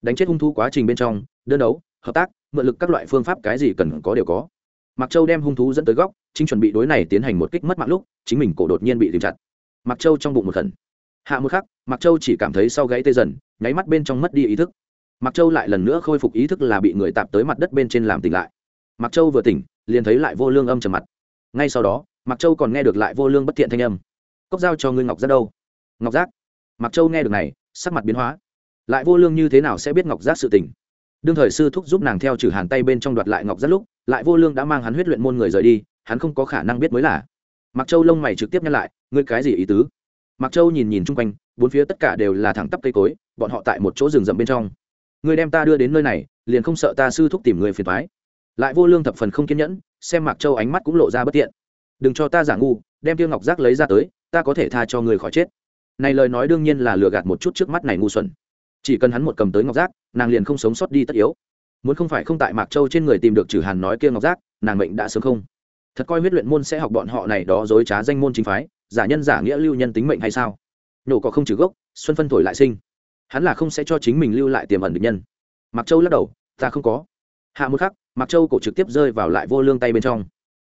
Đánh chết hung thú quá trình bên trong, đơn đấu, hợp tác, mượn lực các loại phương pháp cái gì cần có đều có. Mặc châu đem hung thú dẫn tới góc, chính chuẩn bị đối này tiến hành một kích mất mạng lúc, chính mình cổ đột nhiên bị tìm chặt. Mặc châu trong bụng một khẩn. Hạ một khắc mặc châu chỉ cảm thấy sau gãy tê dần, nháy mắt bên trong mất đi ý thức mặc châu lại lần nữa khôi phục ý thức là bị người tạp tới mặt đất bên trên làm tỉnh lại. Mặc châu vừa tỉnh, liền thấy lại vô lương âm trầm mặt. Ngay sau đó mặc châu còn nghe được lại vô lương bất thiện thanh âm. Cốc giao cho ngươi ngọc giác đâu? Ngọc giác? Mặc châu nghe được này, sắc mặt biến hóa. Lại vô lương như thế nào sẽ biết ngọc giác sự tình? Đương thời sư thúc giúp nàng theo trừ hàn tay bên trong đoạt lại ngọc giác lúc, lại vô lương đã mang hắn huyết luyện môn người rời đi, hắn không có khả năng biết mới là. Mặc châu lông mày trực tiếp nhắc lại, ngươi cái gì ý tứ? Mặc châu nhìn nhìn chung quanh, bốn phía tất cả đều là thẳng tắp cây cối, bọn họ tại một chỗ rừng rậm bên trong ngươi đem ta đưa đến nơi này, liền không sợ ta sư thúc tìm người phiền thoái lại vô lương thập phần không kiên nhẫn, xem mạc châu ánh mắt cũng lộ ra bất tiện. Đừng cho ta giả ngu, đem tiêu ngọc giác lấy ra tới, ta có thể tha cho người khỏi chết. Này lời nói đương nhiên là lừa gạt một chút trước mắt này ngu xuẩn. Chỉ cần hắn một cầm tới ngọc giác nàng liền không sống sót đi tất yếu. Muốn không phải không tại mạc châu trên người tìm được trừ hàn nói kia ngọc giác nàng mệnh đã sớm không. Thật coi huyết luyện môn sẽ học bọn họ này đó dối trá danh môn chính phái, giả nhân giả nghĩa lưu nhân tính mệnh hay sao? Nhổ có không trừ gốc, xuân phân thổi lại sinh hắn là không sẽ cho chính mình lưu lại tiềm ẩn được nhân. Mặc châu lắc đầu, ta không có. Hạ một khắc Mặc châu cổ trực tiếp rơi vào lại vô lương tay bên trong.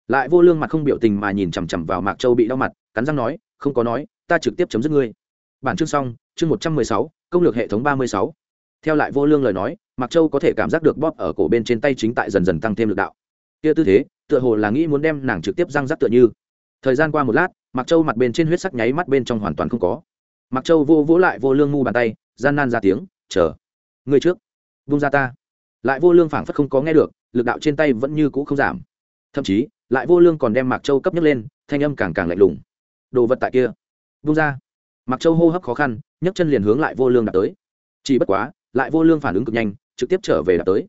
Lại vô lương mặt không biểu tình mà nhìn chằm chằm vào mạc châu bị đau mặt, cắn răng nói, không có nói, ta trực tiếp chấm dứt ngươi. Bản chương xong, chương một trăm mười sáu, công lược hệ thống ba mươi sáu. Theo lại vô lương lời nói, mạc châu có thể cảm giác được bóp ở cổ bên trên tay chính tại dần dần tăng thêm lực đạo. Kia tư thế, tựa hồ là nghĩ muốn đem nàng trực tiếp răng rắc tựa như. Thời gian qua một lát, mạc châu mặt bên trên huyết sắc nháy mắt bên trong hoàn toàn không có mạc châu vô vỗ lại vô lương ngu bàn tay, gian nan ra tiếng, chờ người trước vung ra ta. Lại vô lương phảng phất không có nghe được, lực đạo trên tay vẫn như cũ không giảm. Thậm chí, lại vô lương còn đem mạc châu cấp nhấc lên, thanh âm càng càng lạnh lùng. Đồ vật tại kia vung ra. Mạc châu hô hấp khó khăn, nhấc chân liền hướng lại vô lương đạp tới. Chỉ bất quá, lại vô lương phản ứng cực nhanh, trực tiếp trở về đạp tới.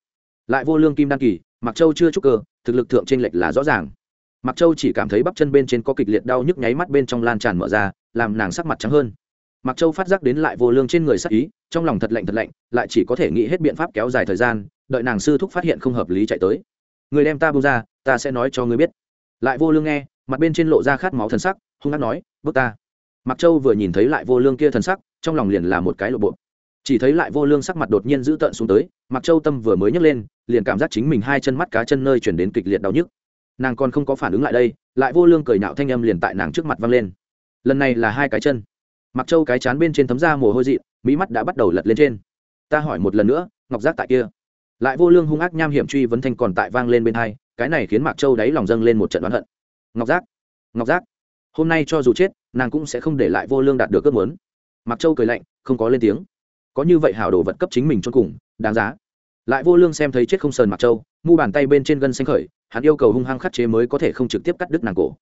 Lại vô lương kim đan kỳ, mạc châu chưa trúc cơ, thực lực thượng trên lệch là rõ ràng. Mạc châu chỉ cảm thấy bắp chân bên trên có kịch liệt đau nhức nháy mắt bên trong lan tràn mở ra, làm nàng sắc mặt trắng hơn mạc châu phát giác đến lại vô lương trên người sắc ý, trong lòng thật lạnh thật lạnh, lại chỉ có thể nghĩ hết biện pháp kéo dài thời gian, đợi nàng sư thúc phát hiện không hợp lý chạy tới. Người đem ta bung ra, ta sẽ nói cho ngươi biết. Lại vô lương nghe, mặt bên trên lộ ra khát máu thần sắc, hung hát nói, bước ta. Mặc châu vừa nhìn thấy lại vô lương kia thần sắc, trong lòng liền là một cái lộ bộ. Chỉ thấy lại vô lương sắc mặt đột nhiên giữ tợn xuống tới mặc châu tâm vừa mới nhấc lên, liền cảm giác chính mình hai chân mắt cá chân nơi chuyển đến kịch liệt đau nhức. Nàng còn không có phản ứng lại đây, lại vô lương cười nạo thanh âm liền tại nàng trước mặt văng lên. Lần này là hai cái chân mặc châu cái chán bên trên thấm ra mồ hôi dị mỹ mắt đã bắt đầu lật lên trên. Ta hỏi một lần nữa, ngọc giác tại kia. Lại vô lương hung ác nham hiểm truy vấn thanh còn tại vang lên bên hai, cái này khiến mạc châu đáy lòng dâng lên một trận đoán hận. Ngọc giác ngọc giác, hôm nay cho dù chết, nàng cũng sẽ không để lại vô lương đạt được ước muốn. Mạc châu cười lạnh, không có lên tiếng. Có như vậy hảo đồ vật cấp chính mình cho cùng, đáng giá. Lại vô lương xem thấy chết không sờn mạc châu, mu bàn tay bên trên gân xanh khởi, hắn yêu cầu hung hăng khắt chế mới có thể không trực tiếp cắt đứt nàng cổ.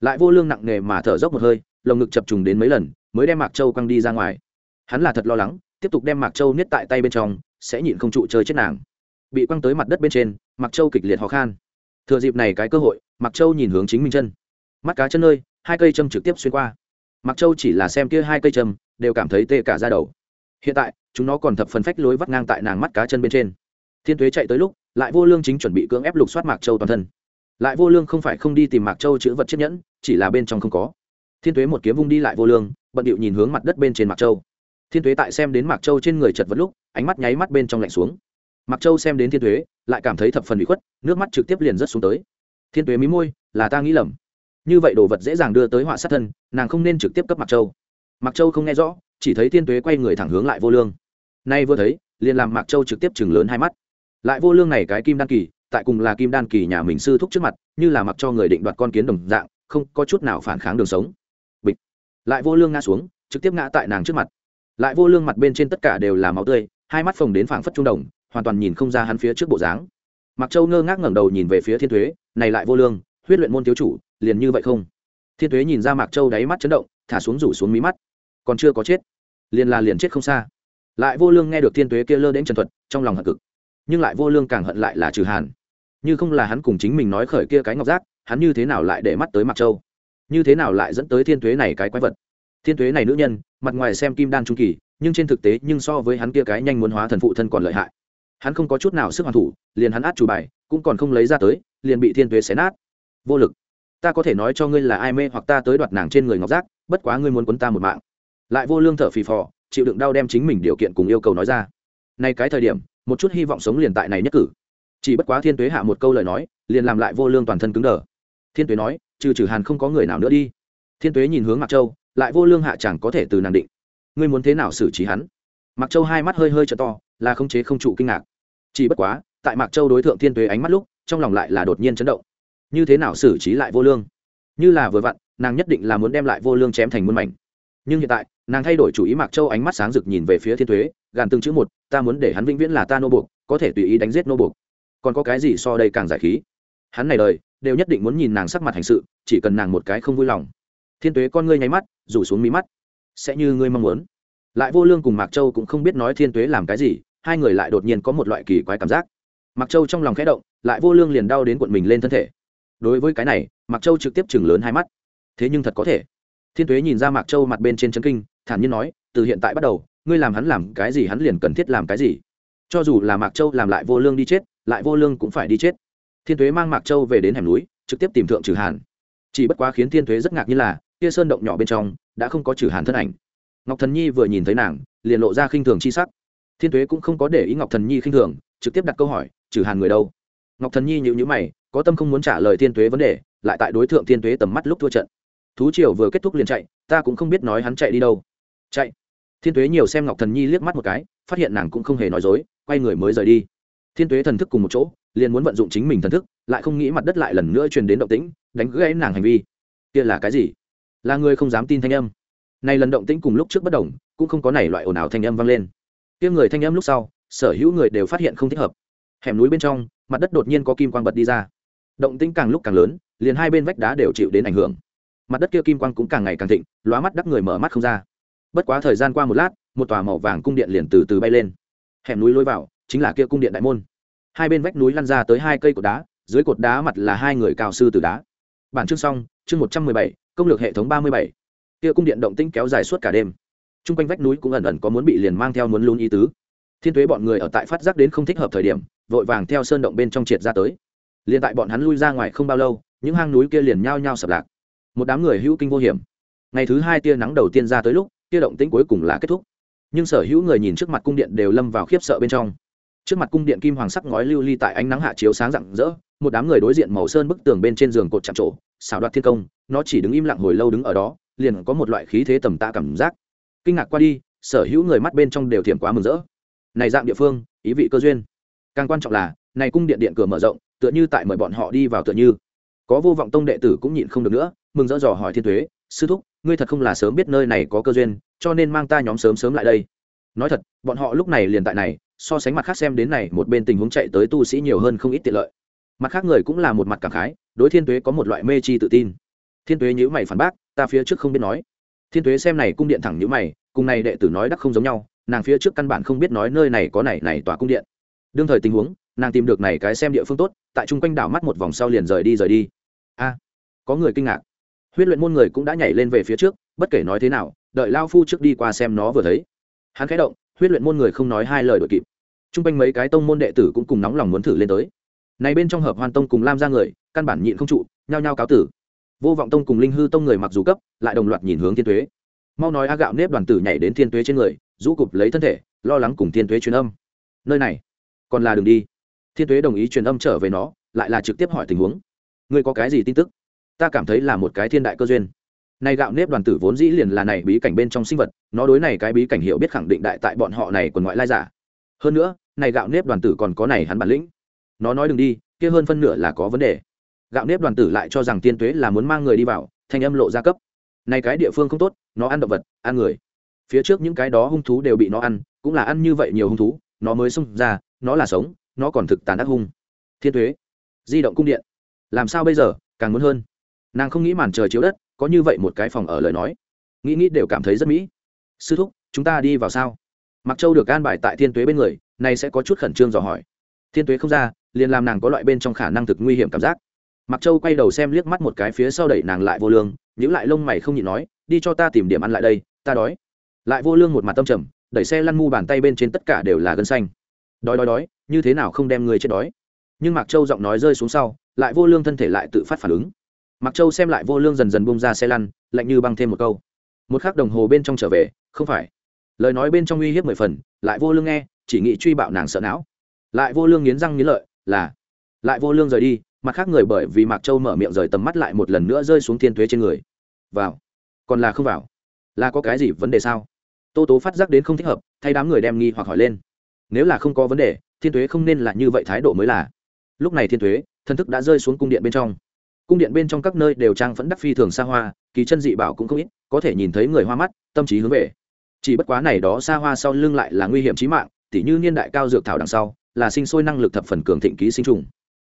Lại vô lương nặng nề mà thở dốc một hơi, lồng ngực chập trùng đến mấy lần mới đem mạc châu quăng đi ra ngoài. Hắn là thật lo lắng, tiếp tục đem mạc châu niết tại tay bên trong, sẽ nhịn không trụ chơi chết nàng. Bị quăng tới mặt đất bên trên, mạc châu kịch liệt ho khan. Thừa dịp này cái cơ hội, mạc châu nhìn hướng chính mình chân. Mắt cá chân nơi hai cây châm trực tiếp xuyên qua. Mạc châu chỉ là xem kia hai cây châm, đều cảm thấy tê cả ra đầu. Hiện tại, chúng nó còn thập phần phách lối vắt ngang tại nàng mắt cá chân bên trên. Thiên thuế chạy tới lúc, lại vô lương chính chuẩn bị cưỡng ép lục soát mạc châu toàn thân. Lại vô lương không phải không đi tìm mạc châu chữ vật chiếc nhẫn, chỉ là bên trong không có thiên Tuế một kiếm vung đi lại vô lương bận điệu nhìn hướng mặt đất bên trên mạc châu. Thiên Tuế tại xem đến mạc châu trên người chật vật lúc ánh mắt nháy mắt bên trong lạnh xuống. Mạc châu xem đến thiên Tuế, lại cảm thấy thập phần bị khuất nước mắt trực tiếp liền rớt xuống tới. Thiên Tuế mí môi là ta nghĩ lầm. Như vậy đồ vật dễ dàng đưa tới họa sát thân nàng không nên trực tiếp cấp mạc châu. Mạc châu không nghe rõ chỉ thấy thiên Tuế quay người thẳng hướng lại vô lương. Nay vừa thấy liền làm mạc châu trực tiếp chừng lớn hai mắt. Lại vô lương này cái kim đan kỳ tại cùng là kim đan kỳ nhà mình sư thúc trước mặt như là mặc cho người định đoạt con kiến đồng dạng không có chút nào phản kháng đường sống lại vô lương ngã xuống, trực tiếp ngã tại nàng trước mặt. Lại vô lương mặt bên trên tất cả đều là máu tươi, hai mắt phồng đến phảng phất trung đồng, hoàn toàn nhìn không ra hắn phía trước bộ dáng. Mặc châu ngơ ngác ngẩng đầu nhìn về phía thiên thuế này lại vô lương, huyết luyện môn thiếu chủ, liền như vậy không? Thiên thuế nhìn ra mạc châu đáy mắt chấn động, thả xuống rủ xuống mí mắt. Còn chưa có chết, liền là liền chết không xa. Lại vô lương nghe được thiên tuế kia lơ đến trần thuật, trong lòng hận cực. Nhưng lại vô lương càng hận lại là trừ hàn. Như không là hắn cùng chính mình nói khởi kia cái ngọc giác, hắn như thế nào lại để mắt tới mặc châu? Như thế nào lại dẫn tới thiên tuế này cái quái vật? Thiên tuế này nữ nhân, mặt ngoài xem kim đan trung kỳ, nhưng trên thực tế nhưng so với hắn kia cái nhanh muốn hóa thần phụ thân còn lợi hại. Hắn không có chút nào sức hoàn thủ, liền hắn át chủ bài, cũng còn không lấy ra tới, liền bị thiên tuế xé nát. Vô lực. Ta có thể nói cho ngươi là ai mê hoặc ta tới đoạt nàng trên người ngọc giác, bất quá ngươi muốn quấn ta một mạng. Lại vô lương thở phì phò, chịu đựng đau đem chính mình điều kiện cùng yêu cầu nói ra. Nay cái thời điểm, một chút hy vọng sống liền tại này nhất cử. Chỉ bất quá thiên tuế hạ một câu lời nói, liền làm lại vô lương toàn thân cứng đờ. Thiên tuế nói trừ trừ hàn không có người nào nữa đi. Thiên tuế nhìn hướng mặc châu, lại vô lương hạ chẳng có thể từ nàng định. Ngươi muốn thế nào xử trí hắn? Mặc châu hai mắt hơi hơi t to, là không chế không trụ kinh ngạc. Chỉ bất quá, tại mạc châu đối tượng thiên tuế ánh mắt lúc, trong lòng lại là đột nhiên chấn động. Như thế nào xử trí lại vô lương? Như là vừa vặn, nàng nhất định là muốn đem lại vô lương chém thành muôn mảnh. Nhưng hiện tại, nàng thay đổi chủ ý mạc châu ánh mắt sáng rực nhìn về phía thiên tuế, gàn từng chữ một, ta muốn để hắn vĩnh viễn là ta nô buộc, có thể tùy ý đánh giết nô buộc. Còn có cái gì so đây càng giải khí? Hắn này đời đều nhất định muốn nhìn nàng sắc mặt hành sự, chỉ cần nàng một cái không vui lòng. Thiên tuế con ngươi nháy mắt, rủ xuống mí mắt. Sẽ như ngươi mong muốn. Lại vô lương cùng mạc châu cũng không biết nói thiên tuế làm cái gì, hai người lại đột nhiên có một loại kỳ quái cảm giác. Mạc châu trong lòng khẽ động, lại vô lương liền đau đến cuộn mình lên thân thể. Đối với cái này, mạc châu trực tiếp chừng lớn hai mắt. Thế nhưng thật có thể. Thiên tuế nhìn ra mạc châu mặt bên trên chân kinh, thản nhiên nói, từ hiện tại bắt đầu, ngươi làm hắn làm cái gì hắn liền cần thiết làm cái gì. Cho dù là mạc châu làm lại vô lương đi chết, lại vô lương cũng phải đi chết thiên tuế mang mạc châu về đến hẻm núi, trực tiếp tìm thượng trừ hàn. Chỉ bất quá khiến thiên tuế rất ngạc như là, kia sơn động nhỏ bên trong đã không có trừ hàn thân ảnh. Ngọc thần nhi vừa nhìn thấy nàng, liền lộ ra khinh thường chi sắc. Thiên tuế cũng không có để ý ngọc thần nhi khinh thường, trực tiếp đặt câu hỏi, trừ hàn người đâu? Ngọc thần nhi nhịu nhữ mày, có tâm không muốn trả lời thiên tuế vấn đề, lại tại đối tượng thiên tuế tầm mắt lúc thua trận. Thú triều vừa kết thúc liền chạy, ta cũng không biết nói hắn chạy đi đâu. Chạy. Thiên tuế nhiều xem ngọc thần nhi liếc mắt một cái, phát hiện nàng cũng không hề nói dối, quay người mới rời đi. Thiên tuế thần thức cùng một chỗ liền muốn vận dụng chính mình thần thức, lại không nghĩ mặt đất lại lần nữa truyền đến động tĩnh, đánh gãy nàng hành vi. Kia là cái gì? Là người không dám tin thanh âm. Này lần động tĩnh cùng lúc trước bất đồng, cũng không có này loại ồn ào thanh âm vang lên. Kia người thanh âm lúc sau, sở hữu người đều phát hiện không thích hợp. Hẻm núi bên trong, mặt đất đột nhiên có kim quang bật đi ra. Động tĩnh càng lúc càng lớn, liền hai bên vách đá đều chịu đến ảnh hưởng. Mặt đất kia kim quang cũng càng ngày càng thịnh, lóa mắt đắc người mở mắt không ra. Bất quá thời gian qua một lát, một tòa màu vàng cung điện liền từ từ bay lên. Hẻm núi lôi vào, chính là kia cung điện đại môn hai bên vách núi lăn ra tới hai cây cột đá, dưới cột đá mặt là hai người cao sư từ đá. Bản chương xong, chương một trăm mười bảy, công lược hệ thống ba mươi bảy. Kia cung điện động tĩnh kéo dài suốt cả đêm. T r u n g quanh vách núi cũng ẩn ẩn có muốn bị liền mang theo muốn lún ý tứ. Thiên thuế bọn người ở tại phát giác đến không thích hợp thời điểm, vội vàng theo sơn động bên trong triệt ra tới. Liền tại bọn hắn lui ra ngoài không bao lâu, những hang núi kia liền nhao nhao sập lạc. Một đám người hữu kinh vô hiểm. Ngày thứ hai tia nắng đầu tiên ra tới lúc, tia động tĩnh cuối cùng là kết thúc. Nhưng sở hữu người nhìn trước mặt cung điện đều lâm vào khiếp sợ bên trong trước mặt cung điện kim hoàng sắc ngói lưu ly tại ánh nắng hạ chiếu sáng rạng rỡ, một đám người đối diện màu sơn bức tường bên trên giường cột chạm trổ, xảo đoạt thiên công, nó chỉ đứng im lặng hồi lâu đứng ở đó, liền có một loại khí thế tầm tạ cảm giác. Kinh ngạc qua đi, sở hữu người mắt bên trong đều thiểm quá mừng rỡ. Này dạng địa phương, ý vị cơ duyên. Càng quan trọng là, này cung điện điện cửa mở rộng, tựa như tại mời bọn họ đi vào tựa như. Có vô vọng tông đệ tử cũng nhịn không được nữa, mừng rỡ dò hỏi thiên thuế sư thúc, ngươi thật không là sớm biết nơi này có cơ duyên, cho nên mang ta nhóm sớm sớm lại đây. Nói thật, bọn họ lúc này liền tại này so sánh mặt khác xem đến này, một bên tình huống chạy tới tu sĩ nhiều hơn không ít tiện lợi. Mặt khác người cũng là một mặt cảm khái, đối thiên tuế có một loại mê chi tự tin. Thiên tuế nhữ mày phản bác, ta phía trước không biết nói. Thiên tuế xem này cung điện thẳng nhữ mày, cùng này đệ tử nói đắc không giống nhau, nàng phía trước căn bản không biết nói nơi này có này này tòa cung điện. Đương thời tình huống, nàng tìm được này cái xem địa phương tốt, tại chung quanh đảo mắt một vòng sau liền rời đi rời đi. A, có người kinh ngạc. Huyết luyện môn người cũng đã nhảy lên về phía trước, bất kể nói thế nào, đợi lao phu trước đi qua xem nó vừa thấy. Hắn khẽ động, huyết luyện môn người không nói hai lời đội kịp t r u n g quanh mấy cái tông môn đệ tử cũng cùng nóng lòng muốn thử lên tới. Này bên trong hợp hoan tông cùng lam ra người, căn bản nhịn không trụ, nhao nhao cáo tử. Vô vọng tông cùng linh hư tông người mặc dù cấp lại đồng loạt nhìn hướng thiên thuế mau nói a gạo nếp đoàn tử nhảy đến thiên thuế trên người, rũ cụp lấy thân thể, lo lắng cùng thiên thuế truyền âm. Nơi này, còn là đường đi. Thiên thuế đồng ý truyền âm trở về nó, lại là trực tiếp hỏi tình huống. Ngươi có cái gì tin tức? Ta cảm thấy là một cái thiên đại cơ duyên. Này gạo nếp đoàn tử vốn dĩ liền là này bí cảnh bên trong sinh vật, nó đối này cái bí cảnh hiểu biết khẳng định đại tại bọn họ này quần ngoại lai giả. Hơn nữa này gạo nếp đoàn tử còn có này hắn bản lĩnh. Nó nói đừng đi, kia hơn phân nửa là có vấn đề. Gạo nếp đoàn tử lại cho rằng tiên tuế là muốn mang người đi vào, thanh âm lộ ra cấp. Này cái địa phương không tốt, nó ăn động vật, ăn người. Phía trước những cái đó hung thú đều bị nó ăn, cũng là ăn như vậy nhiều hung thú, nó mới xông ra, nó là sống, nó còn thực tàn ác hung. Thiên tuế, di động cung điện. Làm sao bây giờ, càng muốn hơn. Nàng không nghĩ màn trời chiếu đất, có như vậy một cái phòng ở lời nói. Nghĩ nghĩ đều cảm thấy rất mỹ. Sư thúc, chúng ta đi vào sao? Mặc châu được an bài tại thiên tuế bên người, nay sẽ có chút khẩn trương dò hỏi. Thiên tuế không ra, liền làm nàng có loại bên trong khả năng thực nguy hiểm cảm giác. Mặc châu quay đầu xem liếc mắt một cái phía sau đẩy nàng lại vô lương nhữ lại lông mày không nhịn nói, đi cho ta tìm điểm ăn lại đây, ta đói. Lại vô lương một mặt tâm trầm, đẩy xe lăn mu bàn tay bên trên tất cả đều là gân xanh. Đói đói đói, như thế nào không đem người chết đói? Nhưng mạc châu giọng nói rơi xuống sau, lại vô lương thân thể lại tự phát phản ứng. Mặc châu xem lại vô lương dần dần bung ra xe lăn, lạnh như băng thêm một câu. Một k h ắ c đồng hồ bên trong trở về, không phải lời nói bên trong uy hiếp mười phần, lại vô lương nghe, chỉ nghĩ truy bạo nàng sợ não. Lại vô lương nghiến răng nghiến lợi, là, lại vô lương rời đi, mặt khác người bởi vì mạc châu mở miệng rời tầm mắt lại một lần nữa rơi xuống thiên thuế trên người. Vào. Còn là không vào. Là có cái gì vấn đề sao? Tô tố phát giác đến không thích hợp, thay đám người đem nghi hoặc hỏi lên. Nếu là không có vấn đề, thiên thuế không nên là như vậy thái độ mới là. Lúc này thiên thuế, thân thức đã rơi xuống cung điện bên trong. Cung điện bên trong các nơi đều trang phẫn đắc phi thường xa hoa, kỳ chân dị bảo cũng không ít, có thể nhìn thấy người hoa mắt, tâm trí hướng về chỉ bất quá này đó xa hoa sau lưng lại là nguy hiểm trí mạng, tỉ như niên đại cao dược thảo đằng sau, là sinh sôi năng lực thập phần cường thịnh ký sinh trùng.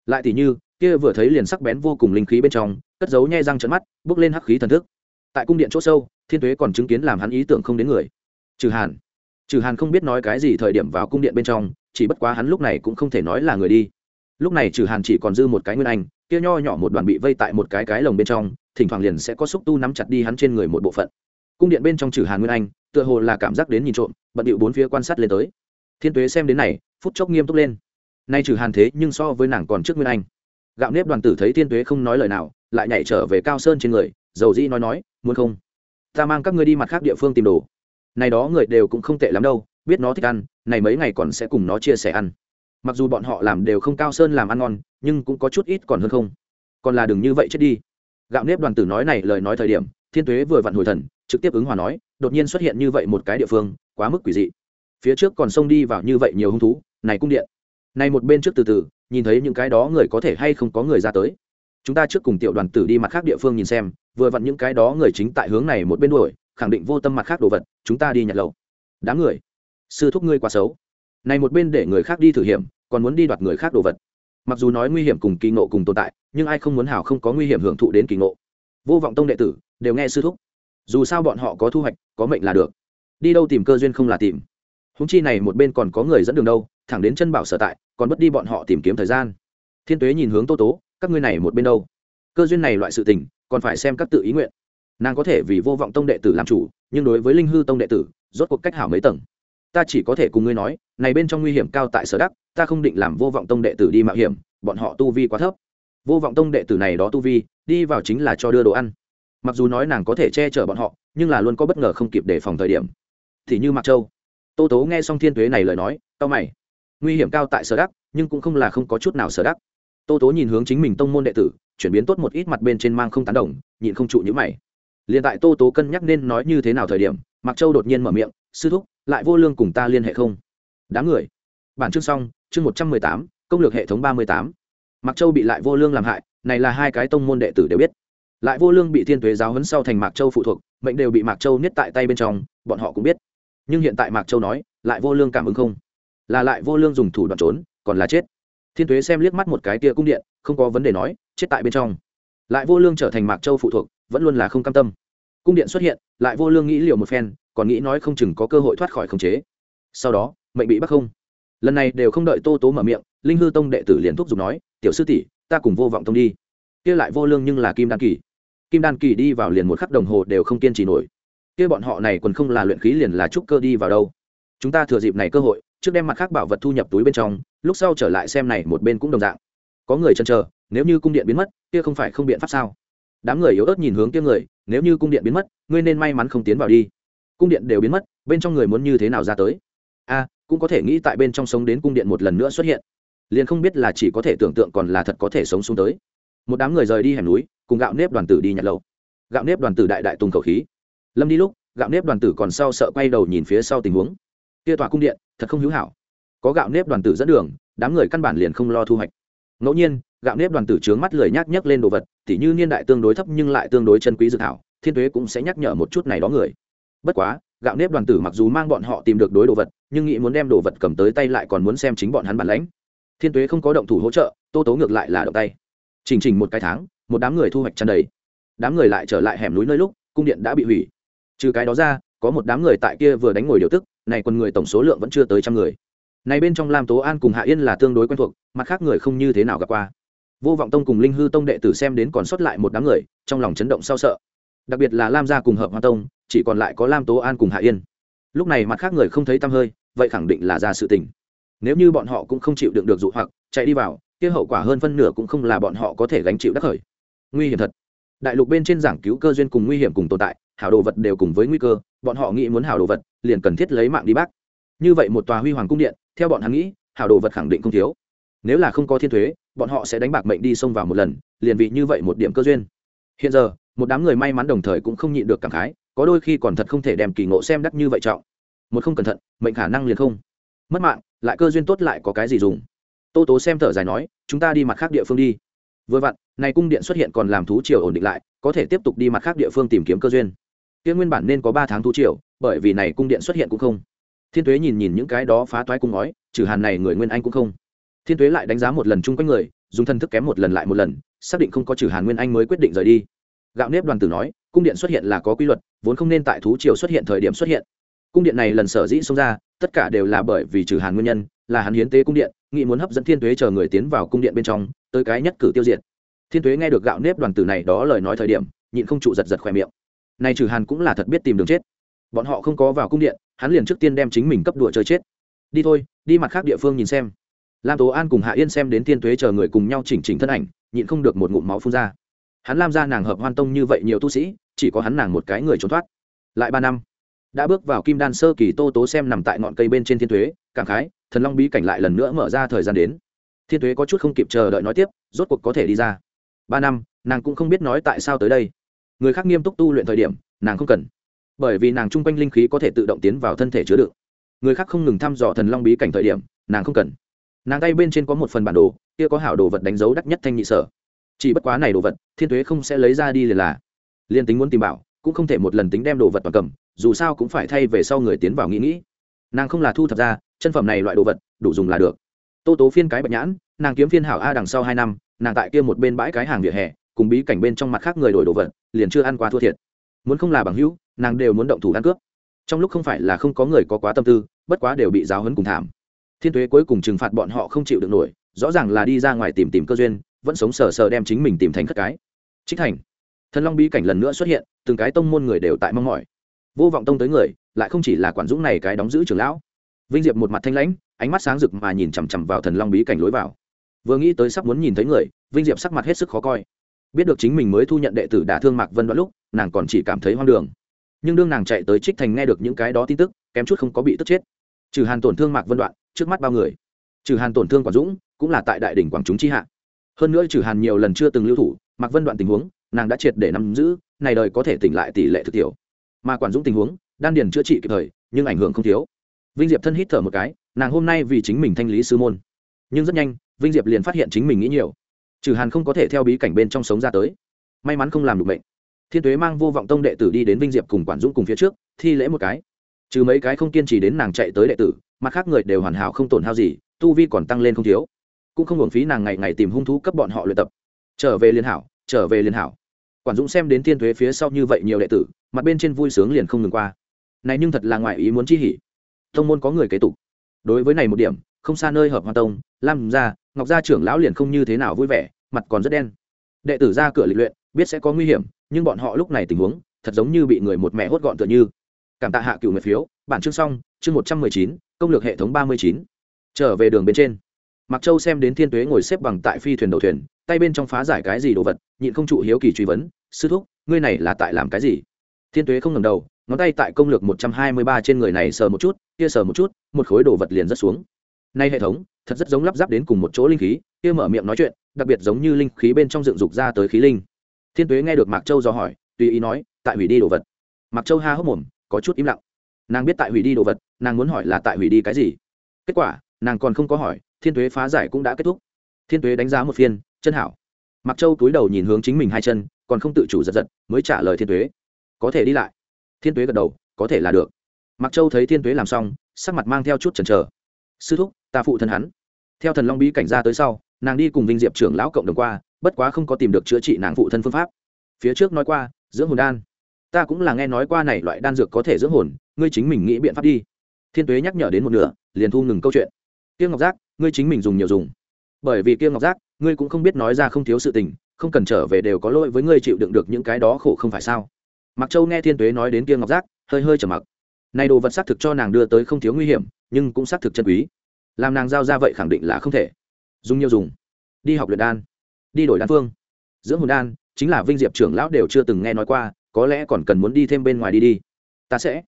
Lại tỉ như, kia vừa thấy liền sắc bén vô cùng linh khí bên trong, cất giấu nhai răng trận mắt bước lên hắc khí thần thức. Tại cung điện chỗ sâu, thiên tuế còn chứng kiến làm hắn ý tưởng không đến người. Trừ hàn. Trừ hàn không biết nói cái gì thời điểm vào cung điện bên trong, chỉ bất quá hắn lúc này cũng không thể nói là người đi. Lúc này trừ hàn chỉ còn dư một cái nguyên anh, kia nho nhỏ một đoàn bị vây tại một cái cái lồng bên trong, thỉnh thoảng liền sẽ có xúc tu nắm chặt đi hắn trên người một bộ phận cung điện bên trong trừ hàn nguyên anh, tựa hồ là cảm giác đến nhìn trộm, bận điệu bốn phía quan sát lên tới. Thiên tuế xem đến này, phút chốc nghiêm túc lên. Nay trừ hàn thế, nhưng so với nàng còn trước nguyên anh. Gạo nếp đoàn tử thấy thiên tuế không nói lời nào, lại nhảy trở về cao sơn trên người, dầu dĩ nói nói, muốn không? Ta mang các ngươi đi mặt khác địa phương tìm đồ. Này đó người đều cũng không tệ lắm đâu, biết nó thích ăn, này mấy ngày còn sẽ cùng nó chia sẻ ăn. Mặc dù bọn họ làm đều không cao sơn làm ăn ngon, nhưng cũng có chút ít còn hơn không. Còn là đừng như vậy chết đi. Gạo nếp đoàn tử nói này lời nói thời điểm thiên tuế vừa vặn hồi thần, trực tiếp ứng hòa nói, đột nhiên xuất hiện như vậy một cái địa phương, quá mức quỷ dị. Phía trước còn xông đi vào như vậy nhiều hung thú, này cung điện. Này một bên trước từ từ, nhìn thấy những cái đó người có thể hay không có người ra tới. Chúng ta trước cùng tiểu đoàn tử đi mặt khác địa phương nhìn xem, vừa vặn những cái đó người chính tại hướng này một bên đuổi, khẳng định vô tâm mặt khác đồ vật, chúng ta đi nhặt lầu. Đám người, sư thúc ngươi quá xấu. Này một bên để người khác đi thử hiểm, còn muốn đi đoạt người khác đồ vật. Mặc dù nói nguy hiểm cùng kỳ ngộ cùng tồn tại, nhưng ai không muốn hảo không có nguy hiểm hưởng thụ đến kỳ ngộ vô vọng tông đệ tử đều nghe sư thúc. Dù sao bọn họ có thu hoạch, có mệnh là được. Đi đâu tìm cơ duyên không là tìm. Húng chi này một bên còn có người dẫn đường đâu, thẳng đến chân bảo sở tại, còn mất đi bọn họ tìm kiếm thời gian. Thiên tuế nhìn hướng tô tố, các ngươi này một bên đâu? Cơ duyên này loại sự tình, còn phải xem các tự ý nguyện. Nàng có thể vì vô vọng tông đệ tử làm chủ, nhưng đối với linh hư tông đệ tử, rốt cuộc cách hảo mấy tầng. Ta chỉ có thể cùng ngươi nói, này bên trong nguy hiểm cao tại sở đắc, ta không định làm vô vọng tông đệ tử đi mạo hiểm, bọn họ tu vi quá thấp vô vọng tông đệ tử này đó tu vi, đi vào chính là cho đưa đồ ăn. Mặc dù nói nàng có thể che chở bọn họ, nhưng là luôn có bất ngờ không kịp đề phòng thời điểm. Thì như mạc châu. Tô tố nghe xong thiên thuế này lời nói tao mày. Nguy hiểm cao tại sở đắc, nhưng cũng không là không có chút nào sở đắc. Tô tố nhìn hướng chính mình tông môn đệ tử, chuyển biến tốt một ít mặt bên trên mang không tán đồng, nhịn không trụ nhữ mày. Liền tại tô tố cân nhắc nên nói như thế nào thời điểm, mạc châu đột nhiên mở miệng, sư thúc, lại vô lương cùng ta liên hệ không? Đáng người. Bản chương xong, chương một trăm mười tám, công lược hệ thống ba mươi tám mạc châu bị lại vô lương làm hại, này là hai cái tông môn đệ tử đều biết. Lại vô lương bị thiên tuế giáo huấn sau thành mạc châu phụ thuộc, mệnh đều bị mạc châu niết tại tay bên trong, bọn họ cũng biết. Nhưng hiện tại mạc châu nói, lại vô lương cảm ứng không? Là lại vô lương dùng thủ đoạn trốn, còn là chết. Thiên tuế xem liếc mắt một cái tia cung điện, không có vấn đề nói, chết tại bên trong. Lại vô lương trở thành mạc châu phụ thuộc, vẫn luôn là không cam tâm. Cung điện xuất hiện, lại vô lương nghĩ liều một phen, còn nghĩ nói không chừng có cơ hội thoát khỏi khống chế. Sau đó, mệnh bị bắt không? Lần này đều không đợi tô tố mở miệng linh hư tông đệ tử liền thúc giục nói, tiểu sư tỷ, ta cùng vô vọng tông đi. Kia lại vô lương nhưng là kim đan kỳ. Kim đan kỳ đi vào liền một khắc đồng hồ đều không kiên trì nổi. Kia bọn họ này còn không là luyện khí liền là trúc cơ đi vào đâu. Chúng ta thừa dịp này cơ hội, trước đem mặt khác bảo vật thu nhập túi bên trong, lúc sau trở lại xem này một bên cũng đồng dạng. Có người chần chờ, nếu như cung điện biến mất, kia không phải không biện pháp sao? Đám người yếu ớt nhìn hướng kia người, nếu như cung điện biến mất, ngươi nên may mắn không tiến vào đi. Cung điện đều biến mất, bên trong người muốn như thế nào ra tới? A, cũng có thể nghĩ tại bên trong sống đến cung điện một lần nữa xuất hiện liền không biết là chỉ có thể tưởng tượng còn là thật có thể sống xuống tới. Một đám người rời đi hẻm núi, cùng gạo nếp đoàn tử đi nhặt lầu gạo nếp đoàn tử đại đại tùng khẩu khí. Lâm đi lúc, gạo nếp đoàn tử còn sau sợ quay đầu nhìn phía sau tình huống. Kia tòa cung điện, thật không hữu hảo. Có gạo nếp đoàn tử dẫn đường, đám người căn bản liền không lo thu hoạch. Ngẫu nhiên, gạo nếp đoàn tử trướng mắt lười nhác nhắc lên đồ vật, tỉ như niên đại tương đối thấp nhưng lại tương đối chân quý dự thảo, thiên tuế cũng sẽ nhắc nhở một chút này đó người. Bất quá, gạo nếp đoàn tử mặc dù mang bọn họ tìm được đối đồ vật, nhưng nghĩ muốn đem đồ vật cầm tới tay lại còn muốn xem chính bọn hắn bản lãnh thiên tuế không có động thủ hỗ trợ, tô tố ngược lại là động tay. Chỉnh chỉnh một cái tháng, một đám người thu hoạch tràn đầy. Đám người lại trở lại hẻm núi nơi lúc, cung điện đã bị hủy. Trừ cái đó ra, có một đám người tại kia vừa đánh ngồi điều tức, này còn người tổng số lượng vẫn chưa tới trăm người. Này bên trong lam tố an cùng hạ yên là tương đối quen thuộc, mặt khác người không như thế nào gặp qua. Vô vọng tông cùng linh hư tông đệ tử xem đến còn sót lại một đám người, trong lòng chấn động sao sợ. Đặc biệt là lam gia cùng hợp hoa tông, chỉ còn lại có lam tố an cùng hạ yên. Lúc này mặt khác người không thấy tăm hơi, vậy khẳng định là ra sự tình nếu như bọn họ cũng không chịu đựng được dụ hoặc, chạy đi vào, kia hậu quả hơn phân nửa cũng không là bọn họ có thể gánh chịu đắc khởi. Nguy hiểm thật. Đại lục bên trên giảng cứu cơ duyên cùng nguy hiểm cùng tồn tại, hảo đồ vật đều cùng với nguy cơ, bọn họ nghĩ muốn hảo đồ vật, liền cần thiết lấy mạng đi bác. Như vậy một tòa huy hoàng cung điện, theo bọn hắn nghĩ, hảo đồ vật khẳng định không thiếu. Nếu là không có thiên thuế, bọn họ sẽ đánh bạc mệnh đi xông vào một lần, liền vì như vậy một điểm cơ duyên. Hiện giờ, một đám người may mắn đồng thời cũng không nhịn được cảm khái, có đôi khi còn thật không thể đem kỳ ngộ xem đắt như vậy trọng. Một không cẩn thận, mệnh khả năng liền không. Mất mạng lại cơ duyên tốt lại có cái gì dùng? Tô tố xem thở dài nói, chúng ta đi mặt khác địa phương đi. Vừa vặn, này cung điện xuất hiện còn làm thú triều ổn định lại, có thể tiếp tục đi mặt khác địa phương tìm kiếm cơ duyên. Kia nguyên bản nên có ba tháng thú triều, bởi vì này cung điện xuất hiện cũng không. Thiên tuế nhìn nhìn những cái đó phá toái cung ngói, trừ hàn này người nguyên anh cũng không. Thiên tuế lại đánh giá một lần chung quanh người, dùng thân thức kém một lần lại một lần, xác định không có trừ hàn nguyên anh mới quyết định rời đi. Gạo nếp đoàn tử nói, cung điện xuất hiện là có quy luật, vốn không nên tại thú triều xuất hiện thời điểm xuất hiện. Cung điện này lần sở dĩ xông ra tất cả đều là bởi vì trừ hàn nguyên nhân, là hắn hiến tế cung điện, nghĩ muốn hấp dẫn thiên tuế chờ người tiến vào cung điện bên trong, tới cái nhất cử tiêu diệt. Thiên tuế nghe được gạo nếp đoàn tử này đó lời nói thời điểm, nhịn không trụ giật giật khỏe miệng. Này trừ hàn cũng là thật biết tìm đường chết. Bọn họ không có vào cung điện, hắn liền trước tiên đem chính mình cấp đùa chơi chết. Đi thôi, đi mặt khác địa phương nhìn xem. Lam tố an cùng hạ yên xem đến thiên tuế chờ người cùng nhau chỉnh chỉnh thân ảnh, nhịn không được một ngụm máu phun ra. Hắn lam ra nàng hợp hoan tông như vậy nhiều tu sĩ, chỉ có hắn nàng một cái người trốn thoát. Lại ba năm đã bước vào kim đan sơ kỳ tô tố xem nằm tại ngọn cây bên trên thiên thuế, cảm khái, thần long bí cảnh lại lần nữa mở ra thời gian đến. Thiên thuế có chút không kịp chờ đợi nói tiếp, rốt cuộc có thể đi ra. Ba năm, nàng cũng không biết nói tại sao tới đây. Người khác nghiêm túc tu luyện thời điểm, nàng không cần. Bởi vì nàng chung quanh linh khí có thể tự động tiến vào thân thể chứa đựng. Người khác không ngừng thăm dò thần long bí cảnh thời điểm, nàng không cần. Nàng tay bên trên có một phần bản đồ, kia có hảo đồ vật đánh dấu đắt nhất thanh nhị sở. Chỉ bất quá này đồ vật, thiên thuế không sẽ lấy ra đi liền là. Liên tính muốn tìm bảo, cũng không thể một lần tính đem đồ vật toàn cầm dù sao cũng phải thay về sau người tiến vào nghĩ nghĩ. Nàng không là thu thập ra, chân phẩm này loại đồ vật, đủ dùng là được. Tô tố phiên cái bạch nhãn, nàng kiếm phiên hảo a đằng sau hai năm, nàng tại kia một bên bãi cái hàng vỉa hè, cùng bí cảnh bên trong mặt khác người đổi đồ vật, liền chưa ăn qua thua thiệt. Muốn không là bằng hữu, nàng đều muốn động thủ ăn cướp. Trong lúc không phải là không có người có quá tâm tư, bất quá đều bị giáo hấn cùng thảm. Thiên tuế cuối cùng trừng phạt bọn họ không chịu được nổi, rõ ràng là đi ra ngoài tìm tìm cơ duyên, vẫn sống sờ sờ đem chính mình tìm thành khất cái. Trích thành. Thần long bí cảnh lần nữa xuất hiện, từng cái tông môn người đều tại mong mỏi vô vọng tông tới người, lại không chỉ là quản dũng này cái đóng giữ trưởng lão. Vinh diệp một mặt thanh lãnh, ánh mắt sáng rực mà nhìn chằm chằm vào thần long bí cảnh lối vào. Vừa nghĩ tới sắp muốn nhìn thấy người, vinh diệp sắc mặt hết sức khó coi. Biết được chính mình mới thu nhận đệ tử đả thương mạc vân đoạn lúc, nàng còn chỉ cảm thấy hoang đường. Nhưng đương nàng chạy tới trích thành nghe được những cái đó tin tức, kém chút không có bị tức chết. Trừ hàn tổn thương mạc vân đoạn, trước mắt bao người. Trừ hàn tổn thương quản dũng, cũng là tại đại đỉnh quảng chúng chi hạ. Hơn nữa trừ hàn nhiều lần chưa từng lưu thủ, mạc vân đoạn tình huống, nàng đã triệt để nắm giữ, này đời có thể tỉnh lại tỷ lệ thực tiểu mà quản dũng tình huống, đan điền chữa trị kịp thời, nhưng ảnh hưởng không thiếu. Vinh diệp thân hít thở một cái, nàng hôm nay vì chính mình thanh lý sư môn. Nhưng rất nhanh, vinh diệp liền phát hiện chính mình nghĩ nhiều. Trừ hàn không có thể theo bí cảnh bên trong sống ra tới. May mắn không làm được bệnh thiên tuế mang vô vọng tông đệ tử đi đến vinh diệp cùng quản dũng cùng phía trước, thi lễ một cái. Trừ mấy cái không kiên trì đến nàng chạy tới đệ tử, mặt khác người đều hoàn hảo không tổn hao gì, tu vi còn tăng lên không thiếu. Cũng không hưởng phí nàng ngày ngày tìm hung thú cấp bọn họ luyện tập. Trở về liên hảo, trở về liên hảo. Quản dũng xem đến thiên thuế phía sau như vậy nhiều đệ tử mặt bên trên vui sướng liền không ngừng qua. Này nhưng thật là ngoại ý muốn chi hỉ. Thông môn có người kế tục. Đối với này một điểm, không xa nơi hợp hoa tông, lam gia, ngọc gia trưởng lão liền không như thế nào vui vẻ, mặt còn rất đen. Đệ tử ra cửa lịch luyện, biết sẽ có nguy hiểm, nhưng bọn họ lúc này tình huống, thật giống như bị người một mẹ hốt gọn tựa như. Cảm tạ hạ cựu nguyệt phiếu, bản chương xong, chương một trăm mười chín, công lược hệ thống ba mươi chín. Trở về đường bên trên. Mặc châu xem đến thiên tuế ngồi xếp bằng tại phi thuyền đầu thuyền, tay bên trong phá giải cái gì đồ vật, nhịn không trụ hiếu kỳ truy vấn, sư thúc, ngươi này là tại làm cái gì? Thiên tuế không ngầm đầu, ngón tay tại công lược một trăm hai mươi ba trên người này sờ một chút, kia sờ một chút, một khối đồ vật liền rất xuống. Nay hệ thống, thật rất giống lắp ráp đến cùng một chỗ linh khí, kia mở miệng nói chuyện, đặc biệt giống như linh khí bên trong dựng dục ra tới khí linh. Thiên tuế nghe được mạc châu do hỏi, tùy ý nói, tại hủy đi đồ vật? Mạc châu ha hốc mồm, có chút im lặng. Nàng biết tại hủy đi đồ vật, nàng muốn hỏi là tại hủy đi cái gì. Kết quả, nàng còn không có hỏi, thiên tuế phá giải cũng đã kết thúc. Thiên tuế đánh giá một phiên, chân hảo. Mặc châu túi đầu nhìn hướng chính mình hai chân, còn không tự chủ giật giật, mới trả lời thiên tuế có thể đi lại. Thiên tuế gật đầu, có thể là được. Mặc châu thấy thiên tuế làm xong, sắc mặt mang theo chút chần chờ. Sư thúc, ta phụ thân hắn. Theo thần long bí cảnh ra tới sau, nàng đi cùng vinh diệp trưởng lão cộng đồng qua, bất quá không có tìm được chữa trị nàng phụ thân phương pháp. Phía trước nói qua, dưỡng hồn đan. Ta cũng là nghe nói qua này loại đan dược có thể dưỡng hồn, ngươi chính mình nghĩ biện pháp đi. Thiên tuế nhắc nhở đến một nửa, liền thu ngừng câu chuyện. Tiêu ngọc giác, ngươi chính mình dùng nhiều dùng. Bởi vì kia ngọc giác, ngươi cũng không biết nói ra không thiếu sự tình, không cần trở về đều có lỗi với ngươi chịu đựng được những cái đó khổ không phải sao? Mặc châu nghe thiên tuế nói đến kia ngọc giác, hơi hơi trở mặc. Này đồ vật xác thực cho nàng đưa tới không thiếu nguy hiểm, nhưng cũng xác thực chân quý. Làm nàng giao ra vậy khẳng định là không thể. Dùng nhiều dùng. Đi học luyện đan. Đi đổi đan phương. Dưỡng hồn đan, chính là vinh diệp trưởng lão đều chưa từng nghe nói qua, có lẽ còn cần muốn đi thêm bên ngoài đi đi. Ta sẽ.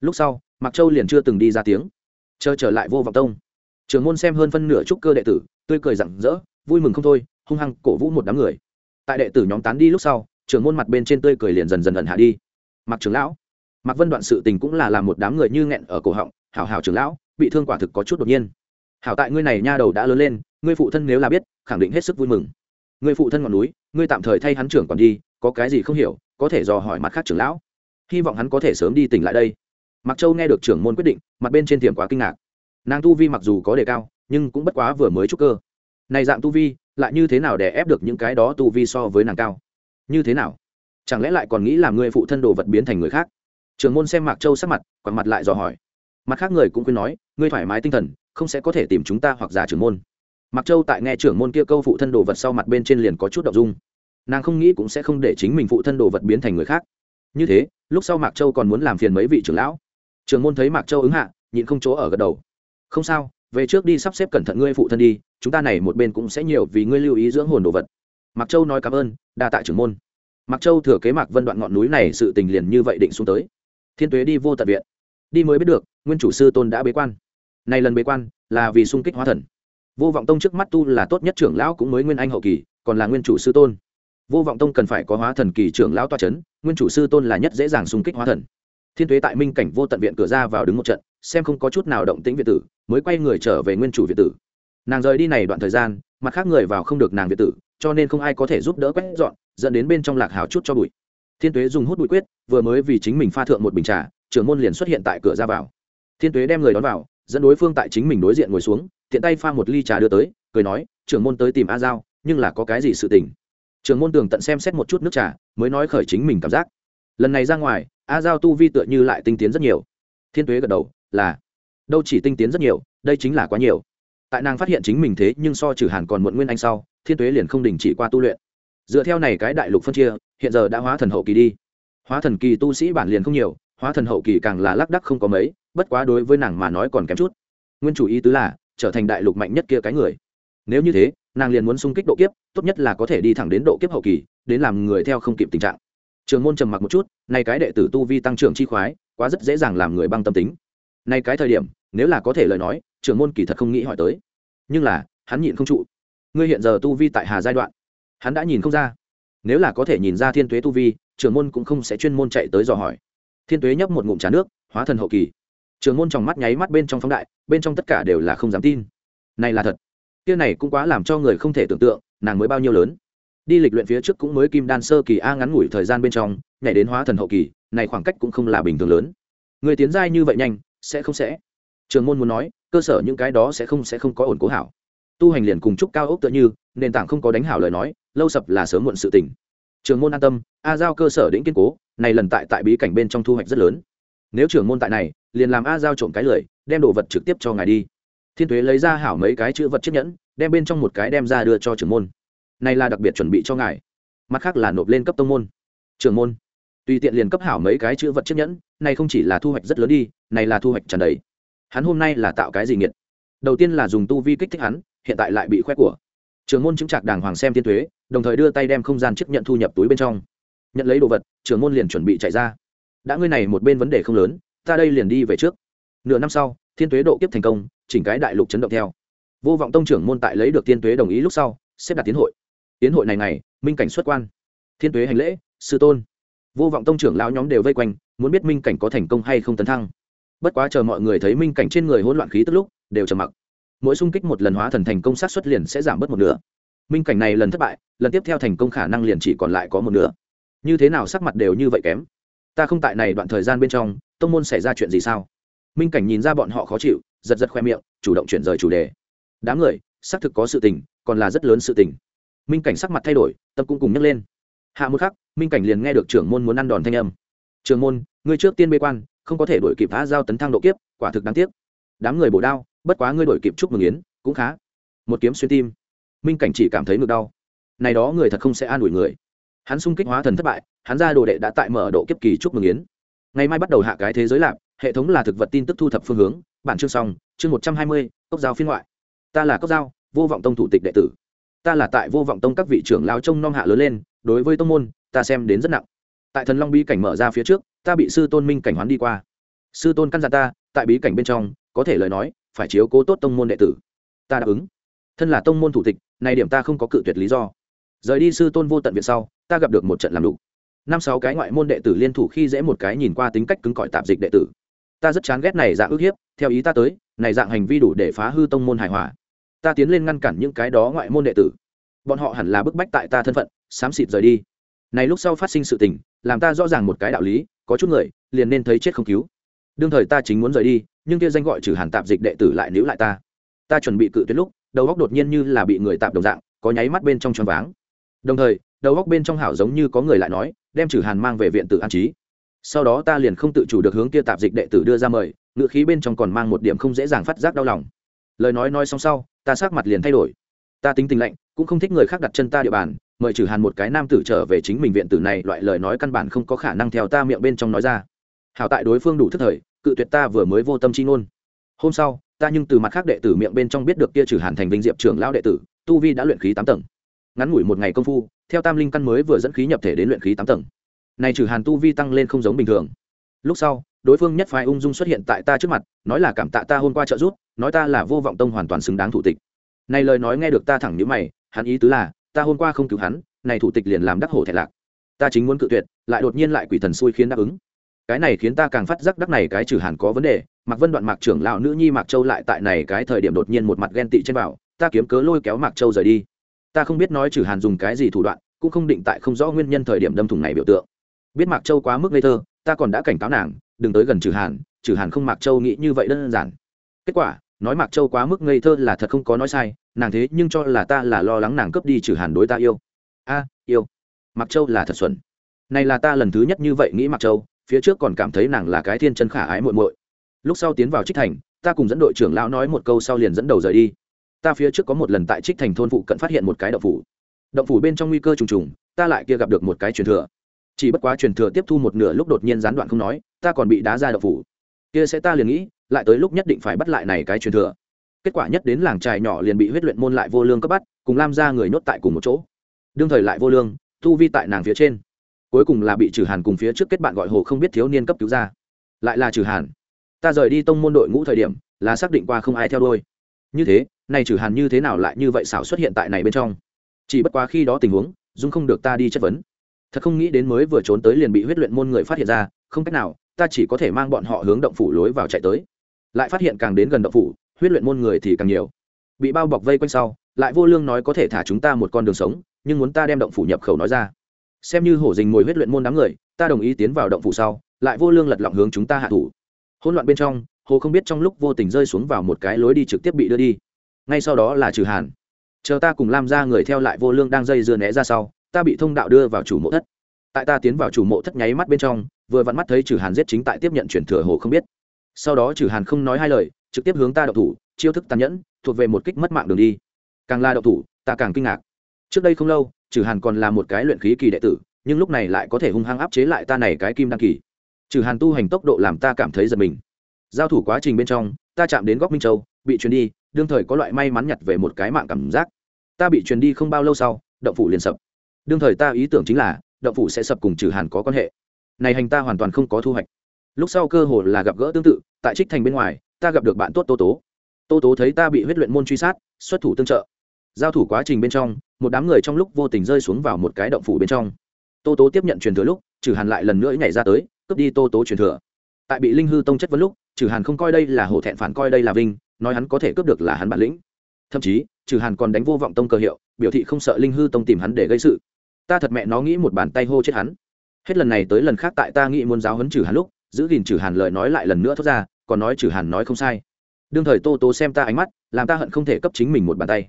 Lúc sau mặc châu liền chưa từng đi ra tiếng. Chờ trở lại vô vọng tông. Trường môn xem hơn phân nửa trúc cơ đệ tử, tươi cười rặng rỡ, vui mừng không thôi, hung hăng cổ vũ một đám người. Tại đệ tử nhóm tán đi lúc sau Trưởng môn mặt bên trên tươi cười liền dần dần ẩn hạ đi. Mặc trưởng lão mặc vân đoạn sự tình cũng là làm một đám người như nghẹn ở cổ họng, hảo hảo trưởng lão, bị thương quả thực có chút đột nhiên. Hảo tại ngươi này nha đầu đã lớn lên, ngươi phụ thân nếu là biết, khẳng định hết sức vui mừng. Ngươi phụ thân ngọn núi, ngươi tạm thời thay hắn trưởng còn đi, có cái gì không hiểu, có thể dò hỏi mặt khác trưởng lão. Hy vọng hắn có thể sớm đi tỉnh lại đây. Mặc châu nghe được trưởng môn quyết định, mặt bên trên tiềm quá kinh ngạc. Nàng tu vi mặc dù có đề cao, nhưng cũng bất quá vừa mới trúc cơ. Này dạng tu vi, lại như thế nào để ép được những cái đó tu vi so với nàng cao? Như thế nào? Chẳng lẽ lại còn nghĩ làm người phụ thân đồ vật biến thành người khác? Trường môn xem mạc châu sắc mặt, quằn mặt lại dò hỏi. Mặt khác người cũng khuyên nói, ngươi thoải mái tinh thần, không sẽ có thể tìm chúng ta hoặc giả trưởng môn. Mặc châu tại nghe trưởng môn kia câu phụ thân đồ vật sau mặt bên trên liền có chút đ ộ n g dung. Nàng không nghĩ cũng sẽ không để chính mình phụ thân đồ vật biến thành người khác. Như thế, lúc sau mạc châu còn muốn làm phiền mấy vị trưởng lão. Trưởng môn thấy mạc châu ứng hạ, nhịn không chỗ ở gật đầu. Không sao, về trước đi sắp xếp cẩn thận ngươi phụ thân đi, chúng ta này một bên cũng sẽ nhiều vì ngươi lưu ý dưỡng hồn đồ vật mạc châu nói cảm ơn, đa tạ trưởng môn. Mạc châu thừa kế mạc vân đoạn ngọn núi này sự tình liền như vậy định xuống tới. Thiên tuế đi vô tận viện. Đi mới biết được, nguyên chủ sư tôn đã bế quan. Này lần bế quan là vì sung kích hóa thần. Vô vọng tông trước mắt tu là tốt nhất trưởng lão cũng mới nguyên anh hậu kỳ, còn là nguyên chủ sư tôn. Vô vọng tông cần phải có hóa thần kỳ trưởng lão toa c h ấ n nguyên chủ sư tôn là nhất dễ dàng sung kích hóa thần. Thiên tuế tại minh cảnh vô tận viện cửa ra vào đứng một trận, xem không có chút nào động tĩnh viện tử, mới quay người trở về nguyên chủ viện tử. Nàng rời đi này đoạn thời gian, mặt khác người vào không được nàng viện tử cho nên không ai có thể giúp đỡ quét dọn, dẫn đến bên trong lạc hào chút cho bụi. Thiên tuế dùng hút bụi quyết, vừa mới vì chính mình pha thượng một bình trà, trưởng môn liền xuất hiện tại cửa ra vào. Thiên tuế đem người đón vào, dẫn đối phương tại chính mình đối diện ngồi xuống, tiện tay pha một ly trà đưa tới, cười nói, trưởng môn tới tìm a giao, nhưng là có cái gì sự tình? Trưởng môn tường tận xem xét một chút nước trà, mới nói khởi chính mình cảm giác. Lần này ra ngoài, a giao tu vi tựa như lại tinh tiến rất nhiều. Thiên tuế gật đầu, là, đâu chỉ tinh tiến rất nhiều, đây chính là quá nhiều. Tại nàng phát hiện chính mình thế nhưng so trừ hàn còn muộn nguyên anh sau thiên tuế liền không đình chỉ qua tu luyện. Dựa theo này cái đại lục phân chia, hiện giờ đã hóa thần hậu kỳ đi. Hóa thần kỳ tu sĩ bản liền không nhiều, hóa thần hậu kỳ càng là lác đắc không có mấy, bất quá đối với nàng mà nói còn kém chút. Nguyên chủ ý tứ là, trở thành đại lục mạnh nhất kia cái người. Nếu như thế, nàng liền muốn xung kích độ kiếp, tốt nhất là có thể đi thẳng đến độ kiếp hậu kỳ, đến làm người theo không kịp tình trạng. Trường môn trầm mặc một chút nay cái đệ tử tu vi tăng trưởng chi khoái, quá rất dễ dàng làm người băng tâm tính. Nay cái thời điểm, nếu là có thể lời nói, trường môn kỳ thật không nghĩ hỏi tới. Nhưng là, hắn nhịn không trụ ngươi hiện giờ tu vi tại hà giai đoạn. Hắn đã nhìn không ra. Nếu là có thể nhìn ra thiên tuế tu vi, trưởng môn cũng không sẽ chuyên môn chạy tới dò hỏi. Thiên tuế nhấp một ngụm trà nước, hóa thần hậu kỳ. Trưởng môn trong mắt nháy mắt bên trong phóng đại, bên trong tất cả đều là không dám tin. Này là thật. Kia này cũng quá làm cho người không thể tưởng tượng, nàng mới bao nhiêu lớn. Đi lịch luyện phía trước cũng mới kim đan sơ kỳ a ngắn ngủi thời gian bên trong, nhảy đến hóa thần hậu kỳ, này khoảng cách cũng không là bình thường lớn. Người tiến giai như vậy nhanh, sẽ không sẽ. Trường môn muốn nói, cơ sở những cái đó sẽ không sẽ không có ổn cố hảo tu hành liền cùng chúc cao ốc tựa như, nền tảng không có đánh hảo lời nói, lâu sập là sớm muộn sự tình. Trường môn an tâm, a giao cơ sở đĩnh kiên cố, này lần tại tại bí cảnh bên trong thu hoạch rất lớn. Nếu trưởng môn tại này, liền làm a giao trộm cái lười, đem đồ vật trực tiếp cho ngài đi. Thiên thuế lấy ra hảo mấy cái chữ vật chiếc nhẫn, đem bên trong một cái đem ra đưa cho trưởng môn. Này là đặc biệt chuẩn bị cho ngài. Mặt khác là nộp lên cấp tông môn. Trưởng môn, tùy tiện liền cấp hảo mấy cái chữ vật chiếc nhẫn, này không chỉ là thu hoạch rất lớn đi, này là thu hoạch tràn đầy. Hắn hôm nay là tạo cái gì nghiệt? Đầu tiên là dùng tu vi kích thích hắn hiện tại lại bị khoe của. Trưởng môn chứng trạc đàng hoàng xem tiên thuế, đồng thời đưa tay đem không gian chấp nhận thu nhập túi bên trong. Nhận lấy đồ vật, trưởng môn liền chuẩn bị chạy ra. Đã ngươi này một bên vấn đề không lớn, ta đây liền đi về trước. Nửa năm sau, thiên tuế độ kiếp thành công, chỉnh cái đại lục chấn động theo. Vô vọng tông trưởng môn tại lấy được thiên tuế đồng ý lúc sau, xếp đặt tiến hội. Tiến hội này này, minh cảnh xuất quan. Thiên tuế hành lễ, sư tôn. Vô vọng tông trưởng lão nhóm đều vây quanh, muốn biết minh cảnh có thành công hay không tấn thăng. Bất quá chờ mọi người thấy minh cảnh trên người hỗn loạn khí tức lúc, đều trầm mặc mỗi xung kích một lần hóa thần thành công sát xuất liền sẽ giảm bớt một nửa. Minh cảnh này lần thất bại, lần tiếp theo thành công khả năng liền chỉ còn lại có một nửa. Như thế nào sắc mặt đều như vậy kém? Ta không tại này đoạn thời gian bên trong, tông môn xảy ra chuyện gì sao? Minh cảnh nhìn ra bọn họ khó chịu, giật giật khoe miệng, chủ động chuyển rời chủ đề. Đám người, xác thực có sự tình, còn là rất lớn sự tình. Minh cảnh sắc mặt thay đổi, tâm cũng cùng nhấc lên. Hạ một khắc, minh cảnh liền nghe được trưởng môn muốn ăn đòn thanh âm. Trường môn, ngươi trước tiên bê quan, không có thể đổi kịp phá giao tấn thăng độ kiếp, quả thực đáng tiếc. Đám người bổ đao bất quá ngươi đổi kịp chúc mừng yến, cũng khá. Một kiếm xuyên tim. Minh cảnh chỉ cảm thấy ngực đau. Này đó người thật không sẽ an ủi người. Hắn xung kích hóa thần thất bại, hắn ra đồ đệ đã tại mở độ kiếp kỳ chúc mừng yến. Ngày mai bắt đầu hạ cái thế giới lạc hệ thống là thực vật tin tức thu thập phương hướng. Bản chương xong, chương một trăm hai mươi, cốc giao phiên ngoại. Ta là cốc giao, vô vọng tông thủ tịch đệ tử. Ta là tại vô vọng tông các vị trưởng lao trông nom hạ lớn lên, đối với tông môn, ta xem đến rất nặng. Tại thần long bí cảnh mở ra phía trước, ta bị sư tôn minh cảnh hoán đi qua. Sư tôn căn dặn ta, tại bí cảnh bên trong, có thể lời nói phải chiếu cố tốt tông môn đệ tử. Ta đáp ứng. Thân là tông môn thủ tịch, này điểm ta không có cự tuyệt lý do. Rời đi sư tôn vô tận viện sau, ta gặp được một trận làm đủ. Năm sáu cái ngoại môn đệ tử liên thủ khi dễ một cái nhìn qua tính cách cứng cỏi tạp dịch đệ tử. Ta rất chán ghét này dạng ức hiếp, theo ý ta tới, này dạng hành vi đủ để phá hư tông môn hài hòa. Ta tiến lên ngăn cản những cái đó ngoại môn đệ tử. Bọn họ hẳn là bức bách tại ta thân phận, xám xịt rời đi. Này lúc sau phát sinh sự tình, làm ta rõ ràng một cái đạo lý, có chút người liền nên thấy chết không cứu đương thời ta chính muốn rời đi, nhưng kia danh gọi trừ hàn tạp dịch đệ tử lại níu lại ta. Ta chuẩn bị cự tuyệt lúc, đầu góc đột nhiên như là bị người tạp đồng dạng, có nháy mắt bên trong choáng váng. Đồng thời, đầu góc bên trong hảo giống như có người lại nói, đem trừ hàn mang về viện tử an trí. Sau đó ta liền không tự chủ được hướng kia tạp dịch đệ tử đưa ra mời ngự khí bên trong còn mang một điểm không dễ dàng phát giác đau lòng. Lời nói nói xong sau, ta sắc mặt liền thay đổi. Ta tính tình lạnh, cũng không thích người khác đặt chân ta địa bàn, mời trừ hàn một cái nam tử trở về chính mình viện tử này, loại lời nói căn bản không có khả năng theo ta miệng bên trong nói ra. Hảo tại đối phương đủ thức thời cự tuyệt ta vừa mới vô tâm chi ngôn. Hôm sau, ta nhưng từ mặt khác đệ tử miệng bên trong biết được kia trừ hàn thành vinh diệp trưởng lão đệ tử, tu vi đã luyện khí tám tầng. Ngắn ngủi một ngày công phu, theo tam linh căn mới vừa dẫn khí nhập thể đến luyện khí tám tầng. Này trừ hàn tu vi tăng lên không giống bình thường. Lúc sau, đối phương nhất phái ung dung xuất hiện tại ta trước mặt, nói là cảm tạ ta hôm qua trợ giúp, nói ta là vô vọng tông hoàn toàn xứng đáng thủ tịch. Này lời nói nghe được ta thẳng nhíu mày, hắn ý tứ là, ta hôm qua không cứu hắn, này thủ tịch liền làm đắc hổ thẹn lạc. Ta chính muốn cự tuyệt, lại đột nhiên lại quỷ thần xui khiến đáp ứng cái này khiến ta càng phát giác đắc này cái trừ hàn có vấn đề, mạc vân đoạn, mạc trưởng lão nữ nhi, mạc châu lại tại này cái thời điểm đột nhiên một mặt ghen tị trên bảo, ta kiếm cớ lôi kéo mạc châu rời đi. Ta không biết nói trừ hàn dùng cái gì thủ đoạn, cũng không định tại không rõ nguyên nhân thời điểm đâm thủng này biểu tượng. Biết mạc châu quá mức ngây thơ, ta còn đã cảnh cáo nàng, đừng tới gần trừ hàn trừ hàn không mạc châu nghĩ như vậy đơn giản. Kết quả, nói mạc châu quá mức ngây thơ là thật không có nói sai, nàng thế nhưng cho là ta là lo lắng nàng cướp đi trừ hàn đối ta yêu. A, yêu. Mạc châu là thật xuẩn. Này là ta lần thứ nhất như vậy nghĩ mạc châu phía trước còn cảm thấy nàng là cái thiên chân khả ái muội muội. Lúc sau tiến vào trích thành, ta cùng dẫn đội trưởng lão nói một câu sau liền dẫn đầu rời đi. Ta phía trước có một lần tại trích thành thôn phụ cận phát hiện một cái động phủ. Động phủ bên trong nguy cơ trùng trùng, ta lại kia gặp được một cái truyền thừa. Chỉ bất quá truyền thừa tiếp thu một nửa lúc đột nhiên gián đoạn không nói, ta còn bị đá ra động phủ. Kia sẽ ta liền nghĩ, lại tới lúc nhất định phải bắt lại này cái truyền thừa. Kết quả nhất đến làng trài nhỏ liền bị huyết luyện môn lại vô lương cấp bắt, cùng lam ra người nhốt tại cùng một chỗ. Đương thời lại vô lương, tu vi tại nàng phía trên cuối cùng là bị trừ hàn cùng phía trước kết bạn gọi hồ không biết thiếu niên cấp cứu ra. Lại là trừ hàn. Ta rời đi tông môn đội ngũ thời điểm, là xác định qua không ai theo đôi như thế này trừ hàn như thế nào lại như vậy xảo xuất hiện tại này bên trong? Chỉ bất quá khi đó tình huống, dung không được ta đi chất vấn. Thật không nghĩ đến mới vừa trốn tới liền bị huyết luyện môn người phát hiện ra, không cách nào, ta chỉ có thể mang bọn họ hướng động phủ lối vào chạy tới. Lại phát hiện càng đến gần động phủ, huyết luyện môn người thì càng nhiều. Bị bao bọc vây quanh sau, lại vô lương nói có thể thả chúng ta một con đường sống, nhưng muốn ta đem động phủ nhập khẩu nói ra xem như hổ dình ngồi huyết luyện môn đám người, ta đồng ý tiến vào động phủ sau, lại vô lương lật lọng hướng chúng ta hạ thủ. Hỗn loạn bên trong, hồ không biết trong lúc vô tình rơi xuống vào một cái lối đi trực tiếp bị đưa đi. Ngay sau đó là trừ hàn. Chờ ta cùng lam ra người theo lại vô lương đang dây dưa né ra sau, ta bị thông đạo đưa vào chủ mộ thất. Tại ta tiến vào chủ mộ thất nháy mắt bên trong, vừa vặn mắt thấy trừ hàn giết chính tại tiếp nhận chuyển thừa hồ không biết. Sau đó trừ hàn không nói hai lời, trực tiếp hướng ta đậu thủ, chiêu thức tàn nhẫn, thuộc về một kích mất mạng đường đi. Càng la đậu thủ, ta càng kinh ngạc trước đây không lâu trừ hàn còn là một cái luyện khí kỳ đệ tử, nhưng lúc này lại có thể hung hăng áp chế lại ta này cái kim đăng kỳ. Trừ hàn tu hành tốc độ làm ta cảm thấy giật mình. Giao thủ quá trình bên trong, ta chạm đến góc minh châu, bị truyền đi, đương thời có loại may mắn nhặt về một cái mạng cảm giác. Ta bị truyền đi không bao lâu sau, động phủ liền sập. Đương thời ta ý tưởng chính là, động phủ sẽ sập cùng trừ hàn có quan hệ. Này hành ta hoàn toàn không có thu hoạch. Lúc sau cơ hội là gặp gỡ tương tự, tại trích thành bên ngoài, ta gặp được bạn tốt tô tố. Tô tố thấy ta bị huyết luyện môn truy sát, xuất thủ tương trợ giao thủ quá trình bên trong, một đám người trong lúc vô tình rơi xuống vào một cái động phủ bên trong. Tô tố tiếp nhận truyền thừa lúc, trừ hàn lại lần nữa nhảy ra tới, cướp đi tô tố truyền thừa. Tại bị linh hư tông chất vấn lúc, trừ hàn không coi đây là hổ thẹn phản coi đây là vinh, nói hắn có thể cướp được là hắn bản lĩnh. Thậm chí, trừ hàn còn đánh vô vọng tông cơ hiệu, biểu thị không sợ linh hư tông tìm hắn để gây sự. Ta thật mẹ nó nghĩ một bàn tay hô chết hắn. Hết lần này tới lần khác tại ta nghĩ muốn giáo hấn trừ hàn lúc, giữ gìn trừ hàn lời nói lại lần nữa thốt ra, còn nói trừ hàn nói không sai. Đương thời tô tố xem ta ánh mắt, làm ta hận không thể cấp chính mình một bàn tay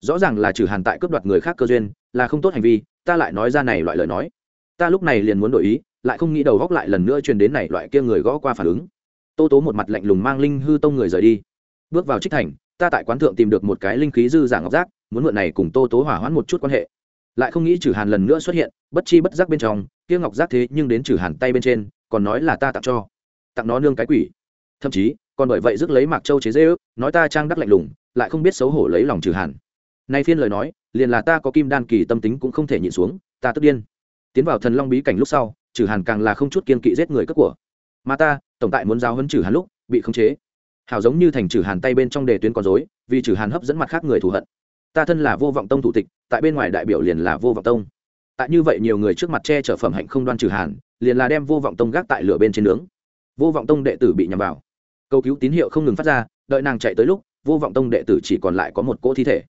rõ ràng là trừ hàn tại cướp đoạt người khác cơ duyên, là không tốt hành vi, ta lại nói ra này loại lời nói. Ta lúc này liền muốn đổi ý, lại không nghĩ đầu góc lại lần nữa truyền đến này loại kia người gõ qua phản ứng. Tô tố một mặt lạnh lùng mang linh hư tông người rời đi. Bước vào trích thành, ta tại quán thượng tìm được một cái linh khí dư giả ngọc giác, muốn mượn này cùng tô tố hỏa hoãn một chút quan hệ. Lại không nghĩ trừ hàn lần nữa xuất hiện, bất chi bất giác bên trong, kia ngọc giác thế nhưng đến trừ hàn tay bên trên, còn nói là ta tặng cho. Tặng nó nương cái quỷ. Thậm chí, còn bởi vậy rước lấy mạc châu chế dễ ước nói ta trang đắc lạnh lùng, lại không biết xấu hổ lấy lòng trừ hàn nay phiên lời nói, liền là ta có kim đan kỳ tâm tính cũng không thể nhịn xuống, ta tức điên. Tiến vào thần long bí cảnh lúc sau, trừ hàn càng là không chút kiên kỵ giết người cất của. Mà ta, tổng tại muốn giao hấn trừ hàn lúc, bị khống chế. Hảo giống như thành trừ hàn tay bên trong đề tuyến con dối vì trừ hàn hấp dẫn mặt khác người thù hận. Ta thân là vô vọng tông thủ tịch, tại bên ngoài đại biểu liền là vô vọng tông. Tại như vậy nhiều người trước mặt che chở phẩm hạnh không đoan trừ hàn, liền là đem vô vọng tông gác tại lửa bên trên nướng. Vô vọng tông đệ tử bị nhằm vào. Cầu cứu tín hiệu không ngừng phát ra, đợi nàng chạy tới lúc, vô vọng tông đệ tử chỉ còn lại có một cỗ thi thể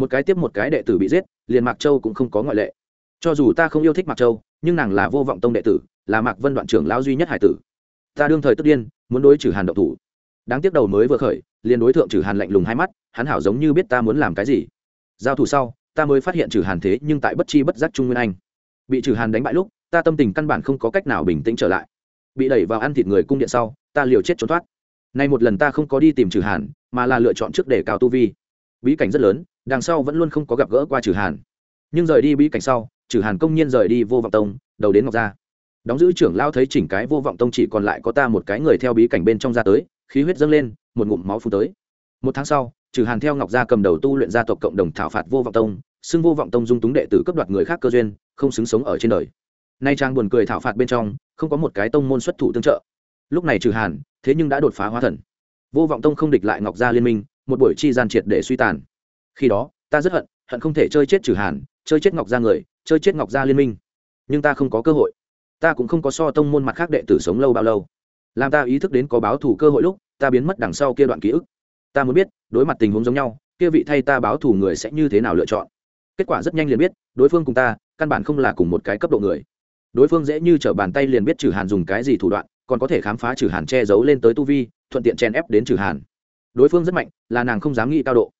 một cái tiếp một cái đệ tử bị giết, liền mạc châu cũng không có ngoại lệ. Cho dù ta không yêu thích mạc châu, nhưng nàng là vô vọng tông đệ tử, là mạc vân đoạn trưởng lão duy nhất hải tử. Ta đương thời tức điên, muốn đối trừ hàn độc thủ. Đáng tiếc đầu mới vừa khởi, liền đối tượng trừ hàn lạnh lùng hai mắt, hắn hảo giống như biết ta muốn làm cái gì. Giao thủ sau, ta mới phát hiện trừ hàn thế nhưng tại bất chi bất giác trung nguyên anh. Bị trừ hàn đánh bại lúc, ta tâm tình căn bản không có cách nào bình tĩnh trở lại. Bị đẩy vào ăn thịt người cung điện sau, ta liều chết trốn thoát. Nay một lần ta không có đi tìm trừ hàn, mà là lựa chọn trước để cao tu vi. Bí cảnh rất lớn đằng sau vẫn luôn không có gặp gỡ qua trừ hàn nhưng rời đi bí cảnh sau trừ hàn công nhiên rời đi vô vọng tông đầu đến ngọc gia đóng giữ trưởng lao thấy chỉnh cái vô vọng tông chỉ còn lại có ta một cái người theo bí cảnh bên trong ra tới khí huyết dâng lên một ngụm máu phun tới một tháng sau trừ hàn theo ngọc gia cầm đầu tu luyện gia tộc cộng đồng thảo phạt vô vọng tông xưng vô vọng tông dung túng đệ tử cấp đoạt người khác cơ duyên không xứng sống ở trên đời nay trang buồn cười thảo phạt bên trong không có một cái tông môn xuất thủ tương trợ lúc này trừ hàn thế nhưng đã đột phá hóa thần vô vọng tông không địch lại ngọc gia liên minh một buổi chi gian triệt để suy tàn khi đó, ta rất hận hận không thể chơi chết trừ hàn, chơi chết ngọc gia người, chơi chết ngọc gia liên minh. Nhưng ta không có cơ hội. Ta cũng không có so tông môn mặt khác đệ tử sống lâu bao lâu. Làm ta ý thức đến có báo thù cơ hội lúc, ta biến mất đằng sau kia đoạn ký ức. Ta muốn biết, đối mặt tình huống giống nhau, kia vị thay ta báo thù người sẽ như thế nào lựa chọn. Kết quả rất nhanh liền biết, đối phương cùng ta, căn bản không là cùng một cái cấp độ người. Đối phương dễ như t r ở bàn tay liền biết trừ hàn dùng cái gì thủ đoạn, còn có thể khám phá trừ hàn che giấu lên tới tu vi, thuận tiện chen ép đến trừ hàn. Đối phương rất mạnh, là nàng không dám nghĩ cao độ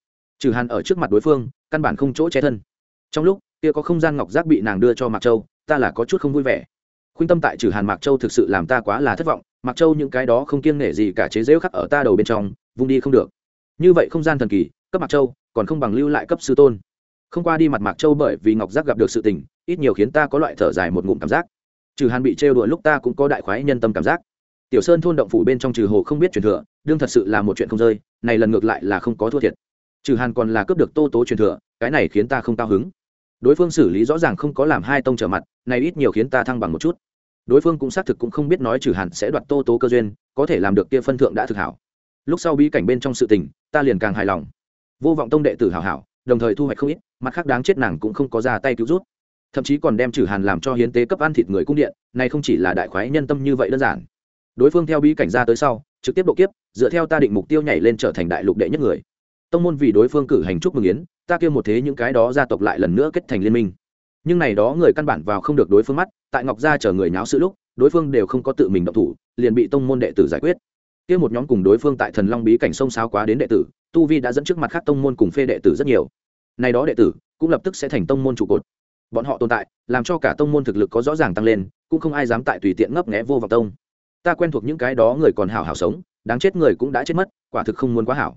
trừ hàn ở trước mặt đối phương, căn bản không chỗ che thân. Trong lúc, kia có không gian ngọc giác bị nàng đưa cho mạc châu, ta là có chút không vui vẻ. Khuynh tâm tại trừ hàn mạc châu thực sự làm ta quá là thất vọng, mạc châu những cái đó không kiêng nể gì cả chế rễu khắc ở ta đầu bên trong, vung đi không được. Như vậy không gian thần kỳ, cấp mạc châu, còn không bằng lưu lại cấp sư tôn. Không qua đi mặt mạc châu bởi vì ngọc giác gặp được sự tình, ít nhiều khiến ta có loại thở dài một ngụm cảm giác. Trừ hàn bị trêu đuổi lúc ta cũng có đại khoái nhân tâm cảm giác. Tiểu sơn thôn động phủ bên trong trừ hồ không biết truyền thừa, đương thật sự là một chuyện không rơi, này lần ngược lại là không có thua thiệt trừ hàn còn là cướp được tô tố truyền thừa, cái này khiến ta không cao hứng. Đối phương xử lý rõ ràng không có làm hai tông trở mặt, này ít nhiều khiến ta thăng bằng một chút. Đối phương cũng xác thực cũng không biết nói trừ hàn sẽ đoạt tô tố cơ duyên, có thể làm được kia phân thượng đã thực hảo. Lúc sau bí cảnh bên trong sự tình, ta liền càng hài lòng. Vô vọng tông đệ tử hảo hảo, đồng thời thu hoạch không ít, mặt khác đáng chết nàng cũng không có ra tay cứu rút thậm chí còn đem trừ hàn làm cho hiến tế cấp ăn thịt người cung điện, này không chỉ là đại khoái nhân tâm như vậy đơn giản. Đối phương theo bí cảnh ra tới sau, trực tiếp độ kiếp, dựa theo ta định mục tiêu nhảy lên trở thành đại lục đệ nhất người tông môn vì đối phương cử hành chúc mừng yến, ta kêu một thế những cái đó gia tộc lại lần nữa kết thành liên minh. Nhưng này đó người căn bản vào không được đối phương mắt, tại ngọc gia chờ người nháo sự lúc, đối phương đều không có tự mình động thủ, liền bị tông môn đệ tử giải quyết. Kia một nhóm cùng đối phương tại thần long bí cảnh sông sáo quá đến đệ tử, tu vi đã dẫn trước mặt khác tông môn cùng phê đệ tử rất nhiều. Này đó đệ tử cũng lập tức sẽ thành tông môn trụ cột. Bọn họ tồn tại, làm cho cả tông môn thực lực có rõ ràng tăng lên, cũng không ai dám tại tùy tiện ngấp nghẽ vô vào tông. Ta quen thuộc những cái đó người còn hảo hảo sống, đáng chết người cũng đã chết mất, quả thực không muốn quá hảo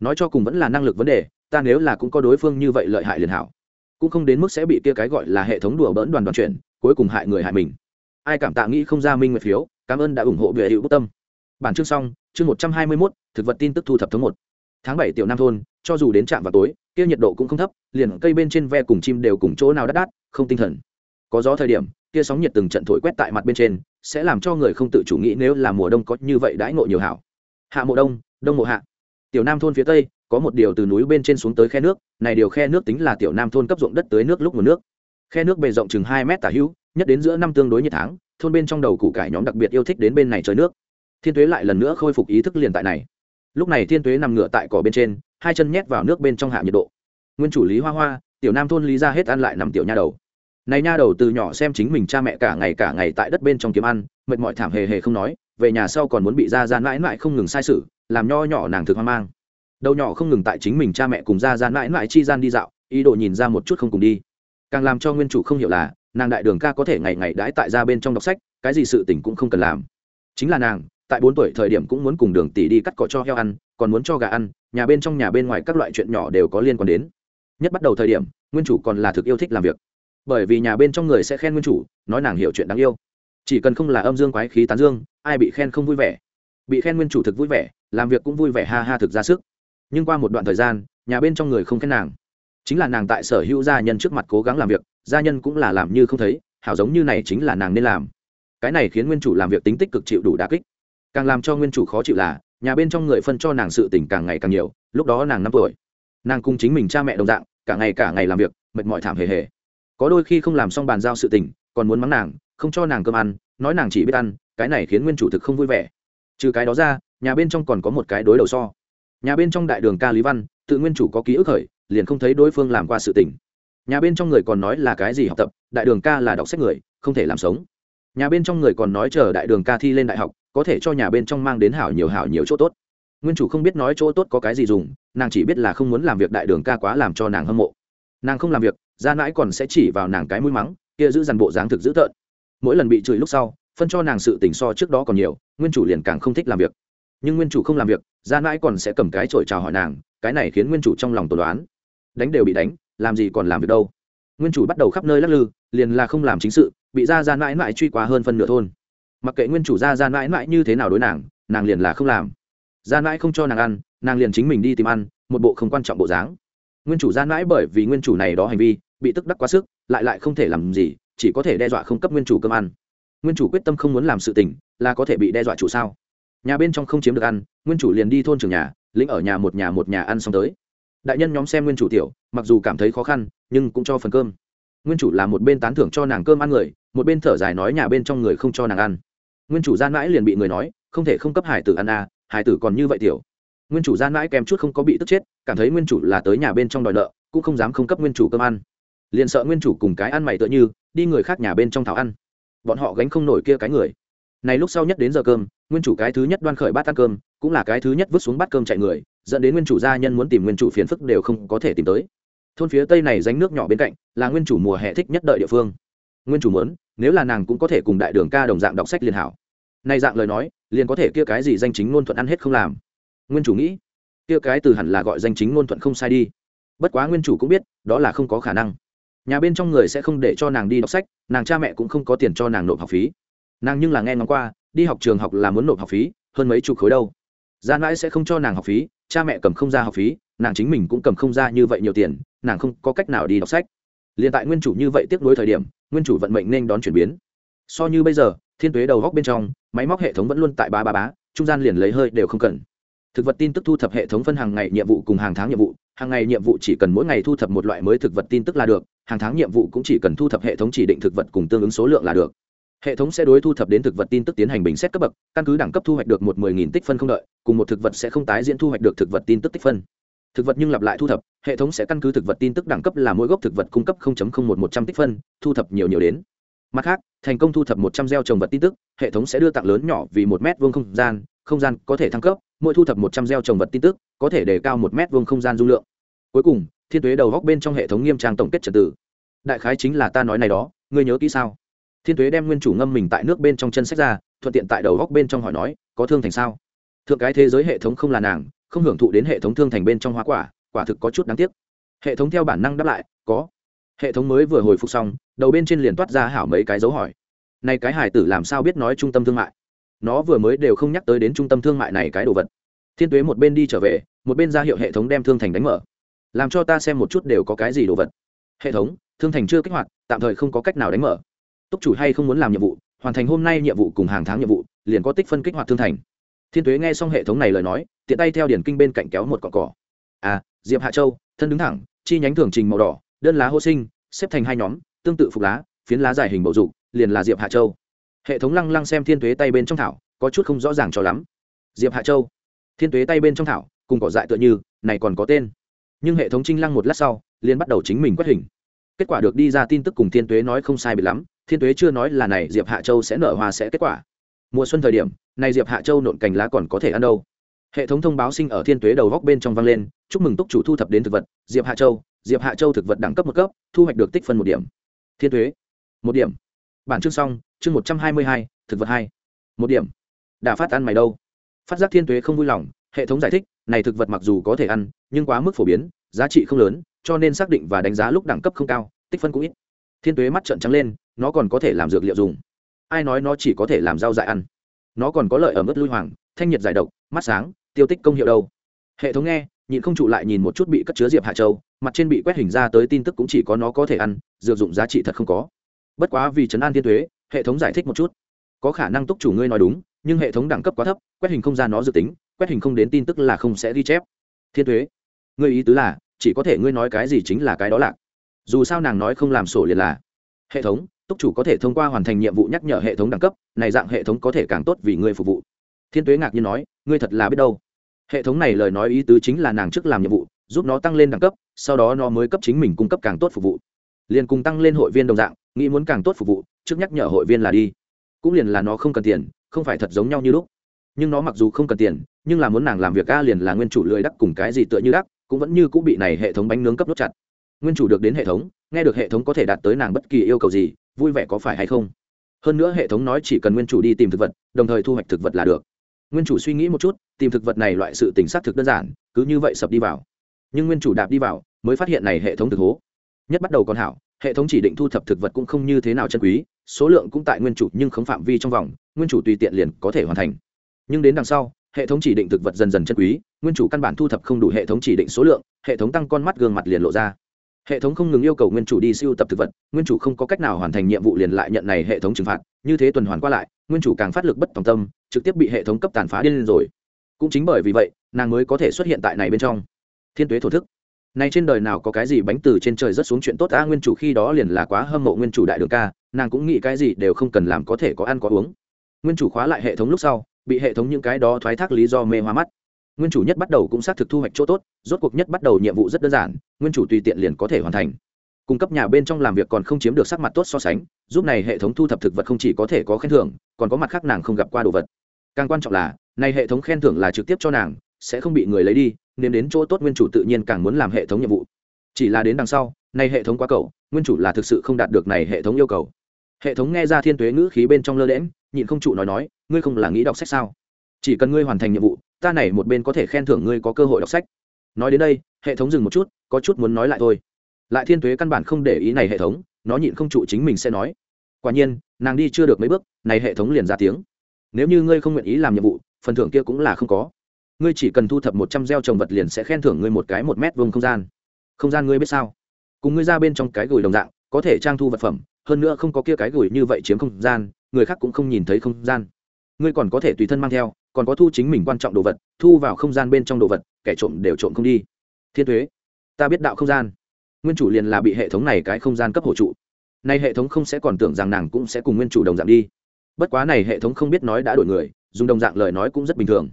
nói cho cùng vẫn là năng lực vấn đề, ta nếu là cũng có đối phương như vậy lợi hại liền hảo. Cũng không đến mức sẽ bị kia cái gọi là hệ thống đùa bỡn đoàn đoàn chuyển, cuối cùng hại người hại mình. Ai cảm tạ nghĩ không ra minh nguyệt phiếu, cảm ơn đã ủng hộ bệ hữu bút tâm. Bản chương xong, chương một trăm hai mươi mốt, thực vật tin tức thu thập tháng một. Tháng bảy tiểu nam thôn, cho dù đến trạm vào tối, kia nhiệt độ cũng không thấp, liền cây bên trên ve cùng chim đều cùng chỗ nào đắt đắt, không tinh thần. Có gió thời điểm, kia sóng nhiệt từng trận thổi quét tại mặt bên trên, sẽ làm cho người không tự chủ nghĩ nếu là mùa đông có như vậy đãi ngộ nhiều hảo. Hạ mùa đông đông mùa hạ tiểu nam thôn phía tây, có một điều từ núi bên trên xuống tới khe nước, này điều khe nước tính là tiểu nam thôn cấp ruộng đất tới nước lúc nguồn nước. Khe nước bề rộng chừng hai mét tả hữu, nhất đến giữa năm tương đối như tháng, thôn bên trong đầu củ cải nhóm đặc biệt yêu thích đến bên này chơi nước. Thiên tuế lại lần nữa khôi phục ý thức liền tại này. Lúc này thiên tuế nằm ngửa tại cỏ bên trên, hai chân nhét vào nước bên trong hạ nhiệt độ. Nguyên chủ lý hoa hoa, tiểu nam thôn lý ra hết ăn lại nằm tiểu nha đầu. Này nha đầu từ nhỏ xem chính mình cha mẹ cả ngày cả ngày tại đất bên trong kiếm ăn, mệt mỏi thảm hề hề không nói về nhà sau còn muốn bị ra ra mãi mãi không ngừng sai sự, làm nho nhỏ nàng thực hoang mang. Đầu nhỏ không ngừng tại chính mình cha mẹ cùng ra ra mãi mãi chi gian đi dạo, ý đồ nhìn ra một chút không cùng đi. Càng làm cho nguyên chủ không hiểu là, nàng đại đường ca có thể ngày ngày đãi tại ra bên trong đọc sách, cái gì sự tình cũng không cần làm. Chính là nàng, tại bốn tuổi thời điểm cũng muốn cùng đường tỷ đi cắt cỏ cho heo ăn, còn muốn cho gà ăn, nhà bên trong nhà bên ngoài các loại chuyện nhỏ đều có liên quan đến. Nhất bắt đầu thời điểm, nguyên chủ còn là thực yêu thích làm việc. Bởi vì nhà bên trong người sẽ khen nguyên chủ, nói nàng hiểu chuyện đáng yêu chỉ cần không là âm dương quái khí tán dương, ai bị khen không vui vẻ. Bị khen nguyên chủ thực vui vẻ, làm việc cũng vui vẻ ha ha thực ra sức. Nhưng qua một đoạn thời gian, nhà bên trong người không khen nàng. Chính là nàng tại sở hữu gia nhân trước mặt cố gắng làm việc, gia nhân cũng là làm như không thấy, hảo giống như này chính là nàng nên làm. Cái này khiến nguyên chủ làm việc tính tích cực chịu đủ đà kích. Càng làm cho nguyên chủ khó chịu là, nhà bên trong người phân cho nàng sự tình càng ngày càng nhiều, lúc đó nàng năm tuổi. Nàng cùng chính mình cha mẹ đồng dạng, cả ngày cả ngày làm việc, mệt mỏi thảm hề hề. Có đôi khi không làm xong bàn giao sự tình, còn muốn mắng nàng không cho nàng cơm ăn, nói nàng chỉ biết ăn, cái này khiến nguyên chủ thực không vui vẻ. Trừ cái đó ra, nhà bên trong còn có một cái đối đầu so. Nhà bên trong đại đường ca lý văn, tự nguyên chủ có ký ức khởi, liền không thấy đối phương làm qua sự tình. Nhà bên trong người còn nói là cái gì học tập, đại đường ca là đọc sách người, không thể làm sống. Nhà bên trong người còn nói chờ đại đường ca thi lên đại học, có thể cho nhà bên trong mang đến hảo nhiều hảo nhiều chỗ tốt. Nguyên chủ không biết nói chỗ tốt có cái gì dùng, nàng chỉ biết là không muốn làm việc đại đường ca quá làm cho nàng hâm mộ. Nàng không làm việc, ra mãi còn sẽ chỉ vào nàng cái mũi mắng, kia giữ dằn bộ dáng thực dữ tợn mỗi lần bị chửi lúc sau, phân cho nàng sự tỉnh so trước đó còn nhiều, nguyên chủ liền càng không thích làm việc. Nhưng nguyên chủ không làm việc, ra mãi còn sẽ cầm cái chổi chào hỏi nàng, cái này khiến nguyên chủ trong lòng tổ đoán. Đánh đều bị đánh, làm gì còn làm việc đâu. Nguyên chủ bắt đầu khắp nơi lắc lư, liền là không làm chính sự, bị ra ra mãi mãi truy qua hơn phân nửa thôn. Mặc kệ nguyên chủ ra ra mãi mãi như thế nào đối nàng nàng liền là không làm. Ra mãi không cho nàng ăn, nàng liền chính mình đi tìm ăn, một bộ không quan trọng bộ dáng. Nguyên chủ ra mãi bởi vì nguyên chủ này đó hành vi, bị tức đắc quá sức, lại lại không thể làm gì chỉ có thể đe dọa không cấp nguyên chủ cơm ăn. Nguyên chủ quyết tâm không muốn làm sự tình, là có thể bị đe dọa chủ sao? Nhà bên trong không chiếm được ăn, nguyên chủ liền đi thôn trường nhà, lĩnh ở nhà một nhà một nhà ăn xong tới. Đại nhân nhóm xem nguyên chủ tiểu, mặc dù cảm thấy khó khăn, nhưng cũng cho phần cơm. Nguyên chủ là một bên tán thưởng cho nàng cơm ăn người, một bên thở dài nói nhà bên trong người không cho nàng ăn. Nguyên chủ gian mãi liền bị người nói, không thể không cấp hải tử ăn à hải tử còn như vậy tiểu. Nguyên chủ gian mãi kèm chút không có bị tức chết, cảm thấy nguyên chủ là tới nhà bên trong đòi nợ, cũng không dám không cấp nguyên chủ cơm ăn liền sợ nguyên chủ cùng cái ăn mày tựa như, đi người khác nhà bên trong thảo ăn. Bọn họ gánh không nổi kia cái người. Này lúc sau nhất đến giờ cơm, nguyên chủ cái thứ nhất đoan khởi bát ăn cơm, cũng là cái thứ nhất vứt xuống bát cơm chạy người, dẫn đến nguyên chủ gia nhân muốn tìm nguyên chủ phiền phức đều không có thể tìm tới. Thôn phía tây này ránh nước nhỏ bên cạnh, là nguyên chủ mùa hè thích nhất đợi địa phương. Nguyên chủ muốn, nếu là nàng cũng có thể cùng đại đường ca đồng dạng đọc sách liên hảo. Này dạng lời nói, liền có thể kia cái gì danh chính ngôn thuận ăn hết không làm. Nguyên chủ nghĩ, kia cái từ hẳn là gọi danh chính ngôn thuận không sai đi. Bất quá nguyên chủ cũng biết, đó là không có khả năng nhà bên trong người sẽ không để cho nàng đi đọc sách, nàng cha mẹ cũng không có tiền cho nàng nộp học phí. Nàng nhưng là nghe ngóng qua, đi học trường học là muốn nộp học phí, hơn mấy chục khối đâu. Gian mãi sẽ không cho nàng học phí, cha mẹ cầm không ra học phí, nàng chính mình cũng cầm không ra như vậy nhiều tiền, nàng không có cách nào đi đọc sách. Liền tại nguyên chủ như vậy tiếp nối thời điểm, nguyên chủ vận mệnh nên đón chuyển biến. So như bây giờ, thiên tuế đầu góc bên trong, máy móc hệ thống vẫn luôn tại ba ba bá trung gian liền lấy hơi đều không cần thực vật tin tức thu thập hệ thống phân hàng ngày nhiệm vụ cùng hàng tháng nhiệm vụ. Hàng ngày nhiệm vụ chỉ cần mỗi ngày thu thập một loại mới thực vật tin tức là được. Hàng tháng nhiệm vụ cũng chỉ cần thu thập hệ thống chỉ định thực vật cùng tương ứng số lượng là được. Hệ thống sẽ đối thu thập đến thực vật tin tức tiến hành bình xét cấp bậc, căn cứ đẳng cấp thu hoạch được một mười nghìn tích phân không đợi, cùng một thực vật sẽ không tái diễn thu hoạch được thực vật tin tức tích phân. Thực vật nhưng lặp lại thu thập, hệ thống sẽ căn cứ thực vật tin tức đẳng cấp là mỗi gốc thực vật cung cấp một một trăm tích phân, thu thập nhiều nhiều đến. Mặt khác, thành công thu thập một trăm gieo trồng vật tin tức, hệ thống sẽ đưa tặng lớn nhỏ vì một mét vuông không gian không gian có thể thăng cấp, mỗi thu thập một trăm gieo trồng vật tin tức, có thể đề cao một mét vuông không gian dung lượng. Cuối cùng, thiên tuế đầu góc bên trong hệ thống nghiêm trang tổng kết trật tự. Đại khái chính là ta nói này đó, ngươi nhớ kỹ sao? Thiên tuế đem nguyên chủ ngâm mình tại nước bên trong chân sách ra, thuận tiện tại đầu góc bên trong hỏi nói, có thương thành sao? Thượng cái thế giới hệ thống không là nàng, không hưởng thụ đến hệ thống thương thành bên trong hoa quả quả thực có chút đáng tiếc. Hệ thống theo bản năng đáp lại, có. Hệ thống mới vừa hồi phục xong, đầu bên trên liền toát ra hảo mấy cái dấu hỏi. Này cái hải tử làm sao biết nói trung tâm thương mại? Nó vừa mới đều không nhắc tới đến trung tâm thương mại này cái đồ vật. Thiên tuế một bên đi trở về, một bên ra hiệu hệ thống đem thương thành đánh mở. Làm cho ta xem một chút đều có cái gì đồ vật. Hệ thống, thương thành chưa kích hoạt, tạm thời không có cách nào đánh mở. Túc chủ hay không muốn làm nhiệm vụ, hoàn thành hôm nay nhiệm vụ cùng hàng tháng nhiệm vụ, liền có tích phân kích hoạt thương thành. Thiên tuế nghe xong hệ thống này lời nói, tiện tay theo điển kinh bên cạnh kéo một cọn cỏ. À diệp hạ châu, thân đứng thẳng, chi nhánh thường trình màu đỏ, đơn lá hô sinh, xếp thành hai nhóm, tương tự phục lá, phiến lá dài hình bầu dục, liền là diệp hạ châu hệ thống lăng lăng xem thiên tuế tay bên trong thảo, có chút không rõ ràng cho lắm. Diệp hạ châu, thiên tuế tay bên trong thảo, cùng cỏ dại tựa như, này còn có tên. Nhưng hệ thống trinh lăng một lát sau, liền bắt đầu chính mình quét hình. Kết quả được đi ra tin tức cùng thiên tuế nói không sai bị lắm, thiên tuế chưa nói là này diệp hạ châu sẽ nở hoa sẽ kết quả. Mùa xuân thời điểm, này diệp hạ châu nộn cành lá còn có thể ăn đâu. Hệ thống thông báo sinh ở thiên tuế đầu góc bên trong vang lên, chúc mừng túc chủ thu thập đến thực vật, diệp hạ châu, diệp hạ châu thực vật đẳng cấp một cấp, thu hoạch được tích phân một điểm. Thiên tuế, một điểm. Bản chương xong chương một trăm hai mươi hai, thực vật hai. Một điểm. Đã phát ăn mày đâu? Phát giác thiên tuế không vui lòng, hệ thống giải thích, này thực vật mặc dù có thể ăn, nhưng quá mức phổ biến, giá trị không lớn, cho nên xác định và đánh giá lúc đẳng cấp không cao, tích phân cũng ít. Thiên tuế mắt trợn trắng lên, nó còn có thể làm dược liệu dùng. Ai nói nó chỉ có thể làm rau dại ăn? Nó còn có lợi ở mức lui hoàng, thanh nhiệt giải độc, mắt sáng, tiêu tích công hiệu đâu? Hệ thống nghe, nhịn không trụ lại nhìn một chút bị cất chứa diệp hạ châu, mặt trên bị quét hình ra tới tin tức cũng chỉ có nó có thể ăn, dược dụng giá trị thật không có. Bất quá vì trấn an thiên thuế hệ thống giải thích một chút. Có khả năng túc chủ ngươi nói đúng, nhưng hệ thống đẳng cấp quá thấp, quét hình không gian nó dự tính, quét hình không đến tin tức là không sẽ ghi chép. Thiên thuế ngươi ý tứ là, chỉ có thể ngươi nói cái gì chính là cái đó lạc. Dù sao nàng nói không làm sổ liền là. Hệ thống, túc chủ có thể thông qua hoàn thành nhiệm vụ nhắc nhở hệ thống đẳng cấp, này dạng hệ thống có thể càng tốt vì ngươi phục vụ. Thiên tuế ngạc nhiên nói, ngươi thật là biết đâu. Hệ thống này lời nói ý tứ chính là nàng trước làm nhiệm vụ, giúp nó tăng lên đẳng cấp, sau đó nó mới cấp chính mình cung cấp càng tốt phục vụ. Liền cùng tăng lên hội viên đồng dạng nghĩ muốn càng tốt phục vụ, trước nhắc nhở hội viên là đi. Cũng liền là nó không cần tiền, không phải thật giống nhau như lúc. Nhưng nó mặc dù không cần tiền, nhưng là muốn nàng làm việc a liền là nguyên chủ lười đắc cùng cái gì tựa như đắc, cũng vẫn như cũng bị này hệ thống bánh nướng cấp nốt chặt. Nguyên chủ được đến hệ thống, nghe được hệ thống có thể đạt tới nàng bất kỳ yêu cầu gì, vui vẻ có phải hay không? Hơn nữa hệ thống nói chỉ cần nguyên chủ đi tìm thực vật, đồng thời thu hoạch thực vật là được. Nguyên chủ suy nghĩ một chút, tìm thực vật này loại sự tình xác thực đơn giản, cứ như vậy sập đi vào. Nhưng nguyên chủ đạp đi vào, mới phát hiện này hệ thống thực hố. Nhất bắt đầu còn hảo hệ thống chỉ định thu thập thực vật cũng không như thế nào chân quý, số lượng cũng tại nguyên chủ nhưng không phạm vi trong vòng, nguyên chủ tùy tiện liền có thể hoàn thành. Nhưng đến đằng sau, hệ thống chỉ định thực vật dần dần chân quý, nguyên chủ căn bản thu thập không đủ hệ thống chỉ định số lượng, hệ thống tăng con mắt gương mặt liền lộ ra. Hệ thống không ngừng yêu cầu nguyên chủ đi siêu tập thực vật, nguyên chủ không có cách nào hoàn thành nhiệm vụ liền lại nhận này hệ thống trừng phạt, như thế tuần hoàn qua lại, nguyên chủ càng phát lực bất tòng tâm, trực tiếp bị hệ thống cấp tàn phá điên lên rồi. Cũng chính bởi vì vậy, nàng mới có thể xuất hiện tại này bên trong. Thiên tuế thổ thức này trên đời nào có cái gì bánh từ trên trời rất xuống chuyện tốt, a nguyên chủ khi đó liền là quá hâm mộ nguyên chủ đại đường ca, nàng cũng nghĩ cái gì đều không cần làm có thể có ăn có uống. Nguyên chủ khóa lại hệ thống lúc sau, bị hệ thống những cái đó thoái thác lý do mê hoa mắt. Nguyên chủ nhất bắt đầu cũng xác thực thu hoạch chỗ tốt, rốt cuộc nhất bắt đầu nhiệm vụ rất đơn giản, nguyên chủ tùy tiện liền có thể hoàn thành. Cung cấp nhà bên trong làm việc còn không chiếm được sắc mặt tốt so sánh, giúp này hệ thống thu thập thực vật không chỉ có thể có khen thưởng, còn có mặt khác nàng không gặp qua đồ vật. Càng quan trọng là, này hệ thống khen thưởng là trực tiếp cho nàng, sẽ không bị người lấy đi nên đến chỗ tốt nguyên chủ tự nhiên càng muốn làm hệ thống nhiệm vụ. Chỉ là đến đằng sau này hệ thống quá cầu, nguyên chủ là thực sự không đạt được này hệ thống yêu cầu. Hệ thống nghe ra thiên tuế ngữ khí bên trong lơ lẽm nhịn không trụ nói nói, ngươi không là nghĩ đọc sách sao? Chỉ cần ngươi hoàn thành nhiệm vụ, ta này một bên có thể khen thưởng ngươi có cơ hội đọc sách. Nói đến đây, hệ thống dừng một chút, có chút muốn nói lại thôi. Lại thiên tuế căn bản không để ý này hệ thống, nó nhịn không trụ chính mình sẽ nói. Quả nhiên, nàng đi chưa được mấy bước, này hệ thống liền ra tiếng. Nếu như ngươi không nguyện ý làm nhiệm vụ, phần thưởng kia cũng là không có ngươi chỉ cần thu thập một trăm gieo trồng vật liền sẽ khen thưởng ngươi một cái một mét vuông không gian. Không gian ngươi biết sao? Cùng ngươi ra bên trong cái gửi đồng dạng, có thể trang thu vật phẩm, hơn nữa không có kia cái gửi như vậy chiếm không gian, người khác cũng không nhìn thấy không gian. Ngươi còn có thể tùy thân mang theo, còn có thu chính mình quan trọng đồ vật, thu vào không gian bên trong đồ vật, kẻ trộm đều trộm không đi. Thiên thuế ta biết đạo không gian. Nguyên chủ liền là bị hệ thống này cái không gian cấp hộ trụ. Nay hệ thống không sẽ còn tưởng rằng nàng cũng sẽ cùng nguyên chủ đồng dạng đi. Bất quá này hệ thống không biết nói đã đổi người, dùng đồng dạng lời nói cũng rất bình thường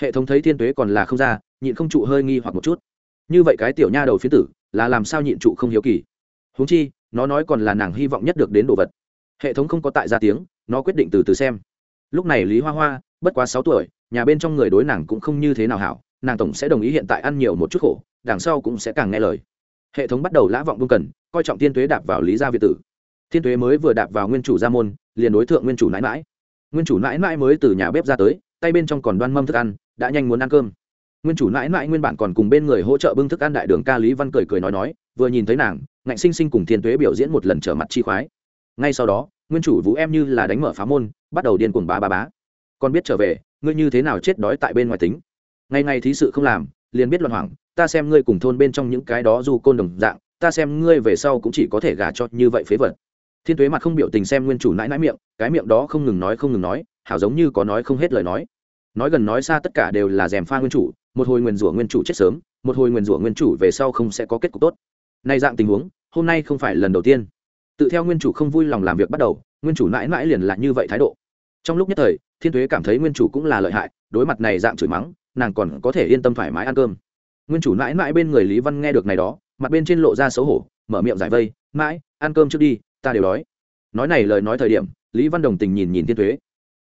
hệ thống thấy thiên tuế còn là không ra, nhịn không trụ hơi nghi hoặc một chút. Như vậy cái tiểu nha đầu phiến tử, là làm sao nhịn trụ không hiếu kỳ? Huống chi, nó nói còn là nàng hy vọng nhất được đến đồ vật. Hệ thống không có tại ra tiếng, nó quyết định từ từ xem. Lúc này lý hoa hoa, bất quá sáu tuổi, nhà bên trong người đối nàng cũng không như thế nào hảo, nàng tổng sẽ đồng ý hiện tại ăn nhiều một chút khổ, đằng sau cũng sẽ càng nghe lời. Hệ thống bắt đầu lã vọng vương cần, coi trọng thiên tuế đạp vào lý gia việt tử. Thiên tuế mới vừa đạp vào nguyên chủ gia môn, liền đối tượng nguyên chủ nãi mãi nguyên chủ nãi mãi mới từ nhà bếp ra tới, tay bên trong còn đoan mâm thức ăn đã nhanh muốn ăn cơm. Nguyên chủ nãi mãi nguyên bản còn cùng bên người hỗ trợ bưng thức ăn đại đường ca lý văn cười cười nói nói, vừa nhìn thấy nàng, ngạnh sinh sinh cùng thiên tuế biểu diễn một lần trở mặt chi khoái. Ngay sau đó, nguyên chủ vũ em như là đánh mở phá môn, bắt đầu điên cuồng bá bá bá. Con biết trở về, ngươi như thế nào chết đói tại bên ngoài tính? Ngày ngày thí sự không làm, liền biết loạn hoảng, ta xem ngươi cùng thôn bên trong những cái đó du côn đồng dạng, ta xem ngươi về sau cũng chỉ có thể gả cho như vậy phế vật. Thiên tuế mặt không biểu tình xem nguyên chủ nãi nãi miệng, cái miệng đó không ngừng nói không ngừng nói, hảo giống như có nói không hết lời nói nói gần nói xa tất cả đều là dèm pha nguyên chủ, một hồi nguyền rủa nguyên chủ chết sớm, một hồi nguyền rủa nguyên chủ về sau không sẽ có kết cục tốt. Nay dạng tình huống, hôm nay không phải lần đầu tiên. Tự theo nguyên chủ không vui lòng làm việc bắt đầu, nguyên chủ mãi mãi liền là như vậy thái độ. Trong lúc nhất thời, thiên thuế cảm thấy nguyên chủ cũng là lợi hại, đối mặt này dạng chửi mắng, nàng còn có thể yên tâm thoải mái ăn cơm. Nguyên chủ mãi mãi bên người lý văn nghe được này đó, mặt bên trên lộ ra xấu hổ, mở miệng giải vây, mãi, ăn cơm trước đi, ta đều đói. Nói này lời nói thời điểm, lý văn đồng tình nhìn nhìn thiên thuế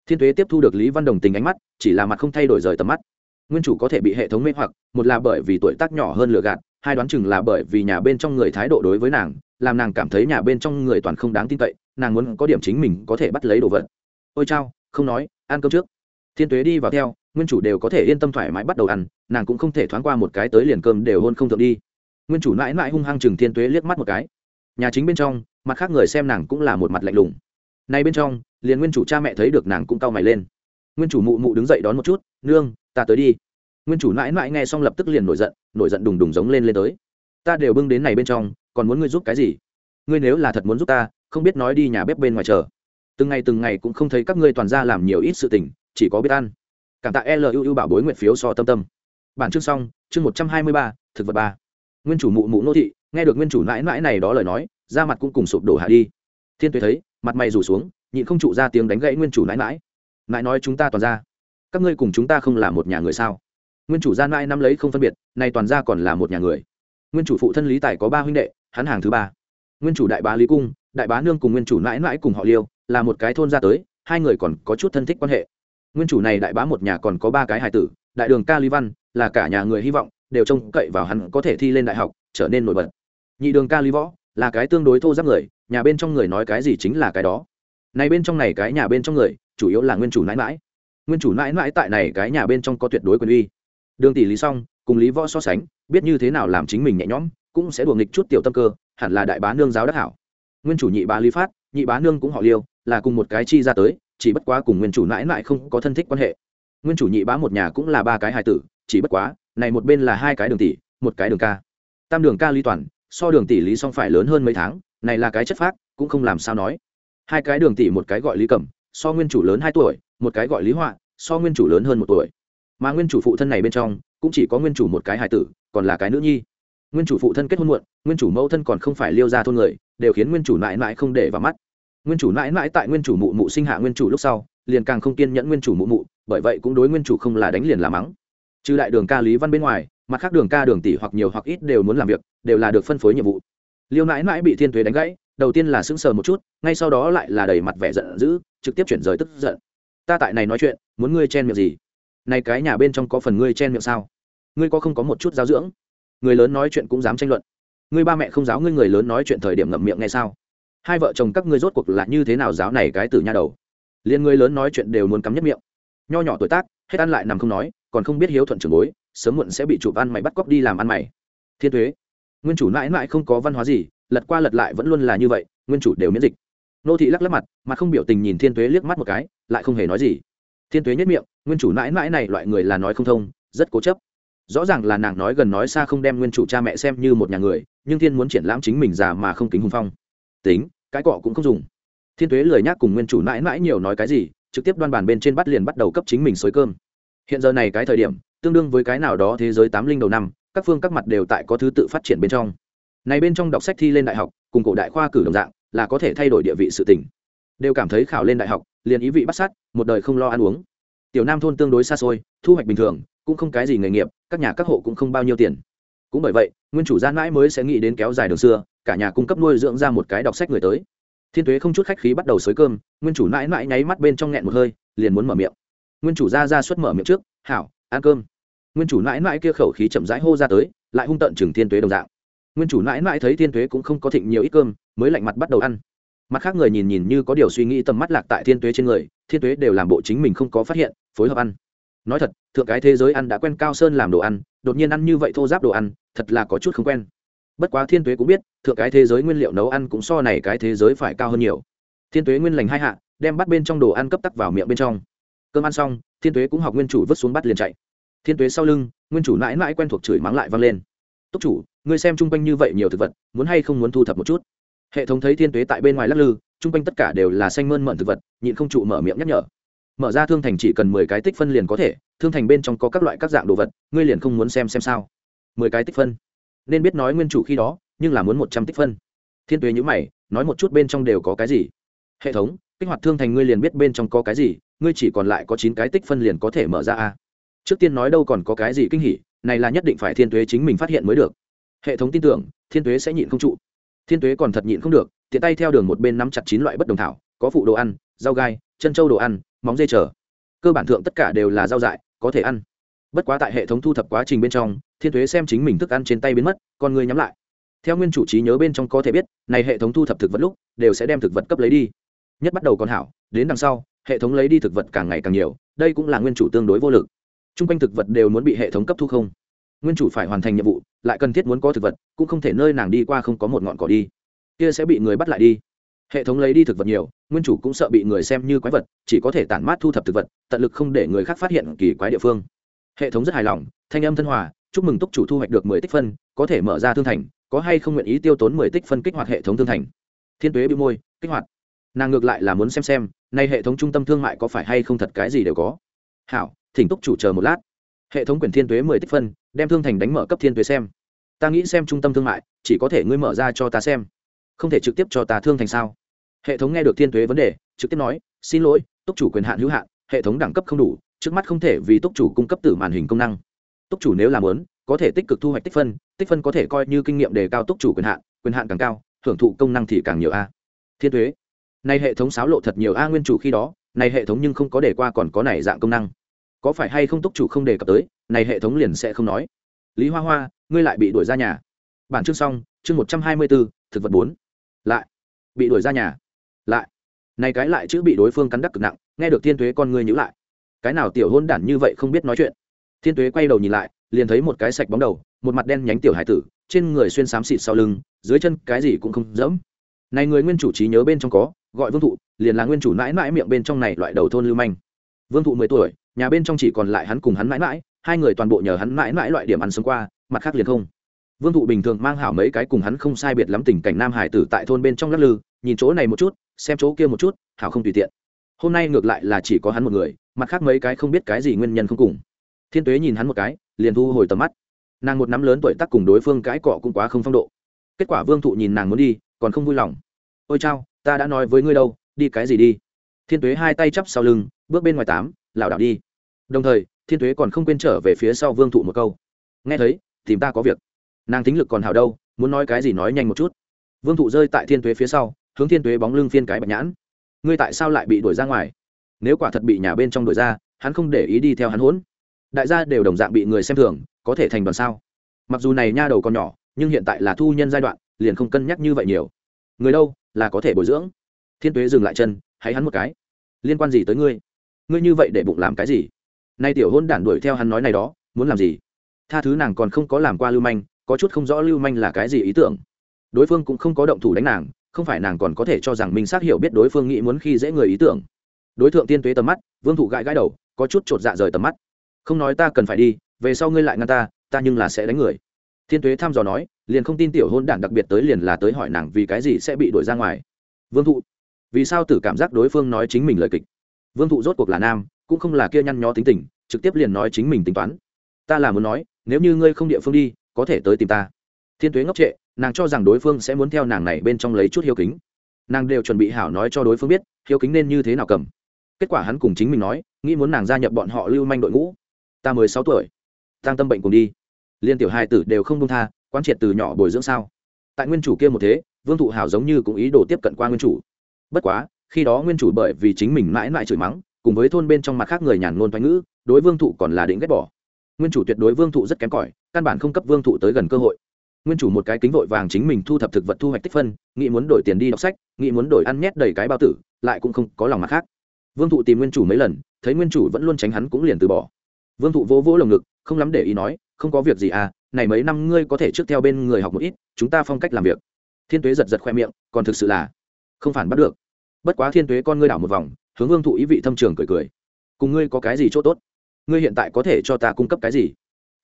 thiên thuế tiếp thu được lý văn đồng tình ánh mắt, chỉ là mặt không thay đổi rời tầm mắt. Nguyên chủ có thể bị hệ thống mê hoặc, một là bởi vì tuổi tác nhỏ hơn lừa gạt, hai đoán chừng là bởi vì nhà bên trong người thái độ đối với nàng, làm nàng cảm thấy nhà bên trong người toàn không đáng tin cậy, nàng muốn có điểm chính mình có thể bắt lấy đồ vật. Ôi chao, không nói, ăn cơm trước. Thiên tuế đi vào theo, nguyên chủ đều có thể yên tâm thoải mái bắt đầu ăn, nàng cũng không thể thoáng qua một cái tới liền cơm đều hôn không thượng đi. Nguyên chủ mãi mãi hung hăng chừng thiên tuế liếc mắt một cái. Nhà chính bên trong, mặt khác người xem nàng cũng là một mặt lạnh lùng nay bên trong, liền nguyên chủ cha mẹ thấy được nàng cũng cau mày lên. Nguyên chủ mụ mụ đứng dậy đón một chút, nương, ta tới đi. Nguyên chủ mãi mãi nghe xong lập tức liền nổi giận nổi giận đùng đùng giống lên lên tới. Ta đều bưng đến này bên trong, còn muốn ngươi giúp cái gì? Ngươi nếu là thật muốn giúp ta, không biết nói đi nhà bếp bên ngoài chờ. Từng ngày từng ngày cũng không thấy các ngươi toàn ra làm nhiều ít sự tình, chỉ có biết ăn. Cảm tạ lưu bảo bối nguyện phiếu so tâm tâm. Bản chương xong, chương một trăm hai mươi ba, thực vật ba. Nguyên chủ mụ mụ nô thị, nghe được nguyên chủ mãi mãi này đó lời nói, da mặt cũng cùng sụp đổ hạ đi. Thiên tuế thấy mặt mày rủ xuống, nhịn không trụ ra tiếng đánh gãy nguyên chủ nãi mãi. Mãi nói chúng ta toàn ra. Các ngươi cùng chúng ta không là một nhà người sao? Nguyên chủ gia mãi năm lấy không phân biệt, nay toàn ra còn là một nhà người. Nguyên chủ phụ thân lý tài có ba huynh đệ, hắn hàng thứ ba. Nguyên chủ đại bá lý cung, đại bá nương cùng nguyên chủ mãi mãi cùng họ liêu, là một cái thôn ra tới, hai người còn có chút thân thích quan hệ. Nguyên chủ này đại bá một nhà còn có ba cái hài tử, đại đường ca lý văn, là cả nhà người hy vọng, đều trông cậy vào hắn có thể thi lên đại học, trở nên nổi bật. Nhị đường ca lý võ, là cái tương đối thô giáp người nhà bên trong người nói cái gì chính là cái đó. Này bên trong này cái nhà bên trong người, chủ yếu là nguyên chủ nãi mãi nguyên chủ nãi mãi tại này cái nhà bên trong có tuyệt đối quyền uy. Đường tỷ lý xong, cùng lý võ so sánh, biết như thế nào làm chính mình nhẹ nhõm, cũng sẽ đùa nghịch chút tiểu tâm cơ, hẳn là đại bá nương giáo đắc hảo. Nguyên chủ nhị bá lý phát, nhị bá nương cũng họ liêu, là cùng một cái chi ra tới, chỉ bất quá cùng nguyên chủ nãi nãi không có thân thích quan hệ. Nguyên chủ nhị bá một nhà cũng là ba cái hài tử, chỉ bất quá, này một bên là hai cái đường tỷ, một cái đường ca. Tam đường ca lý toàn, so đường tỷ lý song phải lớn hơn mấy tháng này là cái chất phác cũng không làm sao nói hai cái đường tỷ một cái gọi lý cẩm so nguyên chủ lớn hai tuổi một cái gọi lý họa so nguyên chủ lớn hơn một tuổi mà nguyên chủ phụ thân này bên trong cũng chỉ có nguyên chủ một cái hài tử còn là cái nữ nhi nguyên chủ phụ thân kết hôn muộn nguyên chủ mẫu thân còn không phải liêu ra thôn người đều khiến nguyên chủ mãi mãi không để vào mắt nguyên chủ mãi mãi tại nguyên chủ mụ mụ sinh hạ nguyên chủ lúc sau liền càng không kiên nhẫn nguyên chủ mụ mụ bởi vậy cũng đối nguyên chủ không là đánh liền là mắng trừ đại đường ca lý văn bên ngoài mặt khác đường ca đường tỷ hoặc nhiều hoặc ít đều muốn làm việc đều là được phân phối nhiệm vụ liêu mãi mãi bị thiên thuế đánh gãy, đầu tiên là sững sờ một chút, ngay sau đó lại là đầy mặt vẻ giận dữ, trực tiếp chuyển rời tức giận. Ta tại này nói chuyện, muốn ngươi chen miệng gì? Này cái nhà bên trong có phần ngươi chen miệng sao? Ngươi có không có một chút giáo dưỡng? Người lớn nói chuyện cũng dám tranh luận. Ngươi ba mẹ không giáo ngươi người lớn nói chuyện thời điểm ngậm miệng ngay sao? Hai vợ chồng các ngươi rốt cuộc là như thế nào giáo này cái từ nha đầu? Liền người lớn nói chuyện đều muốn cắm nhất miệng. Nho nhỏ tuổi tác, hết ăn lại nằm không nói, còn không biết hiếu thuận trường bối, sớm muộn sẽ bị chụp ăn mày bắt cóc đi làm ăn mày. Thiên thuế nguyên chủ mãi mãi không có văn hóa gì, lật qua lật lại vẫn luôn là như vậy, nguyên chủ đều miễn dịch. Nô thị lắc lắc mặt, mà không biểu tình nhìn thiên Tuế liếc mắt một cái, lại không hề nói gì. Thiên Tuế nhất miệng, nguyên chủ mãi mãi này loại người là nói không thông, rất cố chấp. Rõ ràng là nàng nói gần nói xa không đem nguyên chủ cha mẹ xem như một nhà người, nhưng thiên muốn triển lãm chính mình già mà không kính hùng phong. Tính, cái cọ cũng không dùng. Thiên tuế lời nhắc cùng nguyên chủ mãi mãi nhiều nói cái gì, trực tiếp đoan bàn bên trên bắt liền bắt đầu cấp chính mình xới cơm. Hiện giờ này cái thời điểm, tương đương với cái nào đó thế giới tám linh đầu năm các phương các mặt đều tại có thứ tự phát triển bên trong. Này bên trong đọc sách thi lên đại học, cùng cổ đại khoa cử đồng dạng, là có thể thay đổi địa vị sự tỉnh đều cảm thấy khảo lên đại học, liền ý vị bắt sát, một đời không lo ăn uống. Tiểu nam thôn tương đối xa xôi, thu hoạch bình thường, cũng không cái gì nghề nghiệp, các nhà các hộ cũng không bao nhiêu tiền. Cũng bởi vậy, nguyên chủ gian mãi mới sẽ nghĩ đến kéo dài đường xưa, cả nhà cung cấp nuôi dưỡng ra một cái đọc sách người tới. Thiên tuế không chút khách khí bắt đầu xới cơm, nguyên chủ mãi mãi nháy mắt bên trong nghẹn một hơi, liền muốn mở miệng. Nguyên chủ ra ra xuất mở miệng trước, hảo, ăn cơm nguyên chủ mãi mãi kia khẩu khí chậm rãi hô ra tới, lại hung tận chừng thiên tuế đồng dạng. Nguyên chủ mãi mãi thấy thiên tuế cũng không có thịnh nhiều ít cơm, mới lạnh mặt bắt đầu ăn. Mặt khác người nhìn nhìn như có điều suy nghĩ tầm mắt lạc tại thiên tuế trên người, thiên tuế đều làm bộ chính mình không có phát hiện, phối hợp ăn. Nói thật, thượng cái thế giới ăn đã quen cao sơn làm đồ ăn, đột nhiên ăn như vậy thô giáp đồ ăn, thật là có chút không quen. Bất quá thiên tuế cũng biết, thượng cái thế giới nguyên liệu nấu ăn cũng so này cái thế giới phải cao hơn nhiều. Thiên tuế nguyên lành hai hạ, đem bắt bên trong đồ ăn cấp tắc vào miệng bên trong. Cơm ăn xong, thiên tuế cũng học nguyên chủ vứt xuống bắt liền chạy thiên tuế sau lưng, nguyên chủ mãi mãi quen thuộc chửi mắng lại vang lên. Túc chủ, ngươi xem chung quanh như vậy nhiều thực vật, muốn hay không muốn thu thập một chút? Hệ thống thấy thiên tuế tại bên ngoài lắc lư, chung quanh tất cả đều là xanh mơn mận thực vật, nhịn không trụ mở miệng nhắc nhở. Mở ra thương thành chỉ cần mười cái tích phân liền có thể, thương thành bên trong có các loại các dạng đồ vật, ngươi liền không muốn xem xem sao. Mười cái tích phân. Nên biết nói nguyên chủ khi đó, nhưng là muốn một trăm tích phân. Thiên tuế nhữ mày, nói một chút bên trong đều có cái gì? Hệ thống, kích hoạt thương thành ngươi liền biết bên trong có cái gì, ngươi chỉ còn lại có chín cái tích phân liền có thể mở ra a trước tiên nói đâu còn có cái gì kinh hỉ, này là nhất định phải thiên tuế chính mình phát hiện mới được. Hệ thống tin tưởng, thiên tuế sẽ nhịn không trụ. Thiên tuế còn thật nhịn không được, tiện tay theo đường một bên nắm chặt chín loại bất đồng thảo, có phụ đồ ăn, rau gai, chân trâu đồ ăn, móng dê trở cơ bản thượng tất cả đều là rau dại, có thể ăn. Bất quá tại hệ thống thu thập quá trình bên trong, thiên thuế xem chính mình thức ăn trên tay biến mất, con người nhắm lại. Theo nguyên chủ trí nhớ bên trong có thể biết, này hệ thống thu thập thực vật lúc, đều sẽ đem thực vật cấp lấy đi. Nhất bắt đầu còn hảo, đến đằng sau, hệ thống lấy đi thực vật càng ngày càng nhiều, đây cũng là nguyên chủ tương đối vô lực t r u n g quanh thực vật đều muốn bị hệ thống cấp thu không. Nguyên chủ phải hoàn thành nhiệm vụ, lại cần thiết muốn có thực vật, cũng không thể nơi nàng đi qua không có một ngọn cỏ đi. Kia sẽ bị người bắt lại đi. Hệ thống lấy đi thực vật nhiều, nguyên chủ cũng sợ bị người xem như quái vật, chỉ có thể tản mát thu thập thực vật, tận lực không để người khác phát hiện kỳ quái địa phương. Hệ thống rất hài lòng, thanh âm thân hòa, chúc mừng túc chủ thu hoạch được mười tích phân, có thể mở ra thương thành, có hay không nguyện ý tiêu tốn mười tích phân kích hoạt hệ thống thương thành. Thiên tuế bị môi, kích hoạt. Nàng ngược lại là muốn xem xem, nay hệ thống trung tâm thương mại có phải hay không thật cái gì đều có. Hảo thỉnh túc chủ chờ một lát. Hệ thống quyển thiên tuế mười tích phân, đem thương thành đánh mở cấp thiên tuế xem. Ta nghĩ xem trung tâm thương mại, chỉ có thể ngươi mở ra cho ta xem. Không thể trực tiếp cho ta thương thành sao? Hệ thống nghe được thiên tuế vấn đề, trực tiếp nói, xin lỗi, túc chủ quyền hạn hữu hạn, hệ thống đẳng cấp không đủ, trước mắt không thể vì túc chủ cung cấp từ màn hình công năng. Túc chủ nếu làm lớn có thể tích cực thu hoạch tích phân tích phân có thể coi như kinh nghiệm đề cao túc chủ quyền hạn quyền hạn càng cao, hưởng thụ công năng thì càng nhiều a. Thiên thuế nay hệ thống xáo lộ thật nhiều a, nguyên chủ khi đó này hệ thống nhưng không có đề qua còn có này dạng công năng có phải hay không túc chủ không đề cập tới, này hệ thống liền sẽ không nói. Lý hoa hoa, ngươi lại bị đuổi ra nhà. Bản chương xong, chương một trăm hai mươi bốn thực vật bốn. Lại. Bị đuổi ra nhà. Lại. Này cái lại chữ bị đối phương cắn đắc cực nặng, nghe được thiên tuế con ngươi nhữ lại. Cái nào tiểu hôn đản như vậy không biết nói chuyện. Thiên tuế quay đầu nhìn lại, liền thấy một cái sạch bóng đầu, một mặt đen nhánh tiểu hải tử, trên người xuyên xám xịt sau lưng, dưới chân cái gì cũng không dẫm. Này người nguyên chủ trí nhớ bên trong có, gọi vương thụ, liền là nguyên chủ mãi mãi miệng bên trong này loại đầu thôn lưu manh. Vương thụ mười tuổi nhà bên trong chỉ còn lại hắn cùng hắn mãi mãi, hai người toàn bộ nhờ hắn mãi mãi loại điểm ăn sống qua, mặt khác liền không. Vương thụ bình thường mang hảo mấy cái cùng hắn không sai biệt lắm tình cảnh nam hải tử tại thôn bên trong lắc lư, nhìn chỗ này một chút, xem chỗ kia một chút, hảo không tùy tiện. Hôm nay ngược lại là chỉ có hắn một người, mặt khác mấy cái không biết cái gì nguyên nhân không cùng. Thiên tuế nhìn hắn một cái, liền thu hồi tầm mắt. Nàng một năm lớn tuổi tác cùng đối phương cãi cọ cũng quá không phong độ. Kết quả vương thụ nhìn nàng muốn đi, còn không vui lòng. Ôi chao, ta đã nói với ngươi đâu, đi cái gì đi? Thiên tuế hai tay chắp sau lưng, bước bên ngoài tám lảo đảo đi. Đồng thời, thiên tuế còn không quên trở về phía sau vương thụ một câu. Nghe thấy, tìm ta có việc. Nàng tính lực còn hào đâu, muốn nói cái gì nói nhanh một chút. Vương thụ rơi tại thiên tuế phía sau, hướng thiên tuế bóng lưng phiên cái bạch nhãn. Ngươi tại sao lại bị đuổi ra ngoài? Nếu quả thật bị nhà bên trong đuổi ra, hắn không để ý đi theo hắn hỗn. Đại gia đều đồng dạng bị người xem thường, có thể thành đoàn sao? Mặc dù này nha đầu còn nhỏ, nhưng hiện tại là thu nhân giai đoạn, liền không cân nhắc như vậy nhiều. Người đâu, là có thể bồi dưỡng. Thiên tuế dừng lại chân, hãy hắn một cái. Liên quan gì tới ngươi? Ngươi như vậy để bụng làm cái gì? Nay tiểu hôn đản đuổi theo hắn nói này đó, muốn làm gì? Tha thứ nàng còn không có làm qua lưu manh, có chút không rõ lưu manh là cái gì ý tưởng. Đối phương cũng không có động thủ đánh nàng, không phải nàng còn có thể cho rằng mình xác hiểu biết đối phương nghĩ muốn khi dễ người ý tưởng. Đối tượng tiên tuế tầm mắt, vương thụ gãi gãi đầu, có chút chột dạ rời tầm mắt. Không nói ta cần phải đi, về sau ngươi lại ngăn ta ta nhưng là sẽ đánh người. Thiên tuế thăm dò nói, liền không tin tiểu hôn đản đặc biệt tới liền là tới hỏi nàng vì cái gì sẽ bị đuổi ra ngoài. Vương thụ, vì sao tử cảm giác đối phương nói chính mình lời kịch? Vương thụ rốt cuộc là nam, cũng không là kia nhăn nhó tính tình, trực tiếp liền nói chính mình tính toán. Ta là muốn nói, nếu như ngươi không địa phương đi, có thể tới tìm ta. Thiên tuế ngốc trệ, nàng cho rằng đối phương sẽ muốn theo nàng này bên trong lấy chút hiếu kính. Nàng đều chuẩn bị hảo nói cho đối phương biết, hiếu kính nên như thế nào cầm. Kết quả hắn cùng chính mình nói, nghĩ muốn nàng gia nhập bọn họ lưu manh đội ngũ. Ta mười sáu tuổi tăng tâm bệnh cùng đi. Liên tiểu hai tử đều không công tha quan triệt từ nhỏ bồi dưỡng sao. Tại nguyên chủ kia một thế, vương thụ hảo giống như cũng ý đồ tiếp cận qua nguyên chủ. Bất quá khi đó nguyên chủ bởi vì chính mình mãi mãi chửi mắng, cùng với thôn bên trong mặt khác người nhàn ngôn thoái ngữ, đối vương thụ còn là định ghét bỏ. Nguyên chủ tuyệt đối vương thụ rất kém cỏi, căn bản không cấp vương thụ tới gần cơ hội. Nguyên chủ một cái kính vội vàng chính mình thu thập thực vật thu hoạch tích phân, nghĩ muốn đổi tiền đi đọc sách, nghĩ muốn đổi ăn nhét đầy cái bao tử, lại cũng không có lòng mặt khác. Vương thụ tìm nguyên chủ mấy lần, thấy nguyên chủ vẫn luôn tránh hắn cũng liền từ bỏ. Vương thụ vỗ vỗ lồng ngực, không lắm để ý nói, không có việc gì à này mấy năm ngươi có thể trước theo bên người học một ít, chúng ta phong cách làm việc. Thiên tuế giật giật khoe miệng, còn thực sự là không phản bắt được bất quá thiên tuế con ngươi đảo một vòng, hướng vương thụ ý vị thâm trường cười cười. Cùng ngươi có cái gì chỗ tốt? Ngươi hiện tại có thể cho ta cung cấp cái gì?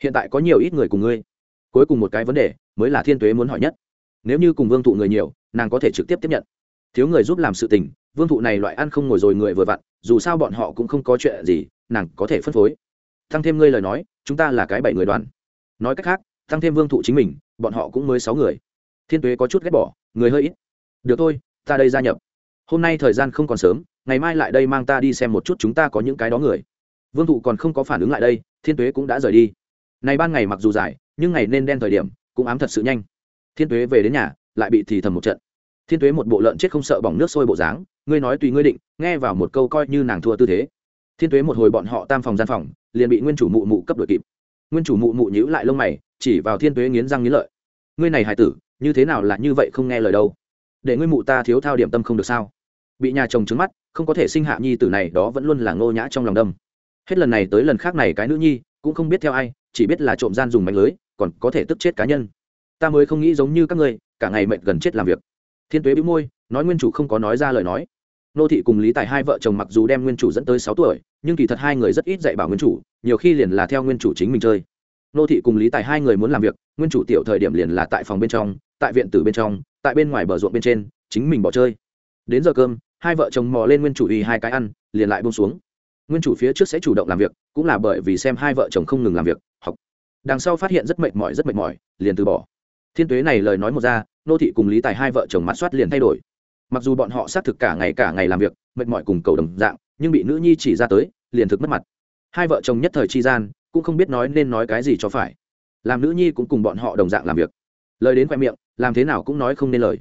Hiện tại có nhiều ít người cùng ngươi. Cuối cùng một cái vấn đề mới là thiên tuế muốn hỏi nhất. Nếu như cùng vương thụ người nhiều, nàng có thể trực tiếp tiếp nhận. Thiếu người giúp làm sự tình, vương thụ này loại ăn không ngồi rồi người vừa vặn, dù sao bọn họ cũng không có chuyện gì, nàng có thể phân phối. Tăng thêm ngươi lời nói, chúng ta là cái bảy người đoàn. Nói cách khác tăng thêm vương thụ chính mình, bọn họ cũng mới sáu người. Thiên tuế có chút ghét bỏ, người hơi ít. Được thôi, ta đây gia nhập hôm nay thời gian không còn sớm, ngày mai lại đây mang ta đi xem một chút chúng ta có những cái đó người. Vương thụ còn không có phản ứng lại đây, thiên tuế cũng đã rời đi. Này ban ngày mặc dù dài, nhưng ngày nên đen thời điểm, cũng ám thật sự nhanh. Thiên tuế về đến nhà, lại bị thì thầm một trận. Thiên tuế một bộ lợn chết không sợ bỏng nước sôi bộ dáng, ngươi nói tùy ngươi định, nghe vào một câu coi như nàng thua tư thế. Thiên tuế một hồi bọn họ tam phòng gian phòng, liền bị nguyên chủ mụ mụ cấp đội kịp. Nguyên chủ mụ mụ nhíu lại lông mày, chỉ vào thiên tuế nghiến răng nghiến lợi. Ngươi này hài tử, như thế nào là như vậy không nghe lời đâu? Để ngươi mụ ta thiếu thao điểm tâm không được sao? Bị nhà chồng trứng mắt, không có thể sinh hạ nhi tử này, đó vẫn luôn là ngô nhã trong lòng đâm. Hết lần này tới lần khác này cái nữ nhi, cũng không biết theo ai, chỉ biết là trộm gian dùng mạnh lưới, còn có thể tức chết cá nhân. Ta mới không nghĩ giống như các ngươi, cả ngày mệt gần chết làm việc. Thiên tuế bĩu môi, nói nguyên chủ không có nói ra lời nói. Nô thị cùng lý tài hai vợ chồng mặc dù đem nguyên chủ dẫn tới sáu tuổi, nhưng kỳ thật hai người rất ít dạy bảo nguyên chủ, nhiều khi liền là theo nguyên chủ chính mình chơi. Nô thị cùng lý tài hai người muốn làm việc, nguyên chủ tiểu thời điểm liền là tại phòng bên trong, tại viện tử bên trong, tại bên ngoài bờ ruộng bên trên, chính mình bỏ chơi. Đến giờ cơm hai vợ chồng mò lên nguyên chủ y hai cái ăn, liền lại bông xuống. Nguyên chủ phía trước sẽ chủ động làm việc, cũng là bởi vì xem hai vợ chồng không ngừng làm việc, học. Đằng sau phát hiện rất mệt mỏi, rất mệt mỏi, liền từ bỏ. Thiên tuế này lời nói một ra, nô thị cùng lý tài hai vợ chồng mặt soát liền thay đổi. Mặc dù bọn họ xác thực cả ngày cả ngày làm việc, mệt mỏi cùng cầu đồng dạng, nhưng bị nữ nhi chỉ ra tới, liền thực mất mặt. Hai vợ chồng nhất thời chi gian, cũng không biết nói nên nói cái gì cho phải. Làm nữ nhi cũng cùng bọn họ đồng dạng làm việc. Lời đến khoe miệng, làm thế nào cũng nói không nên lời.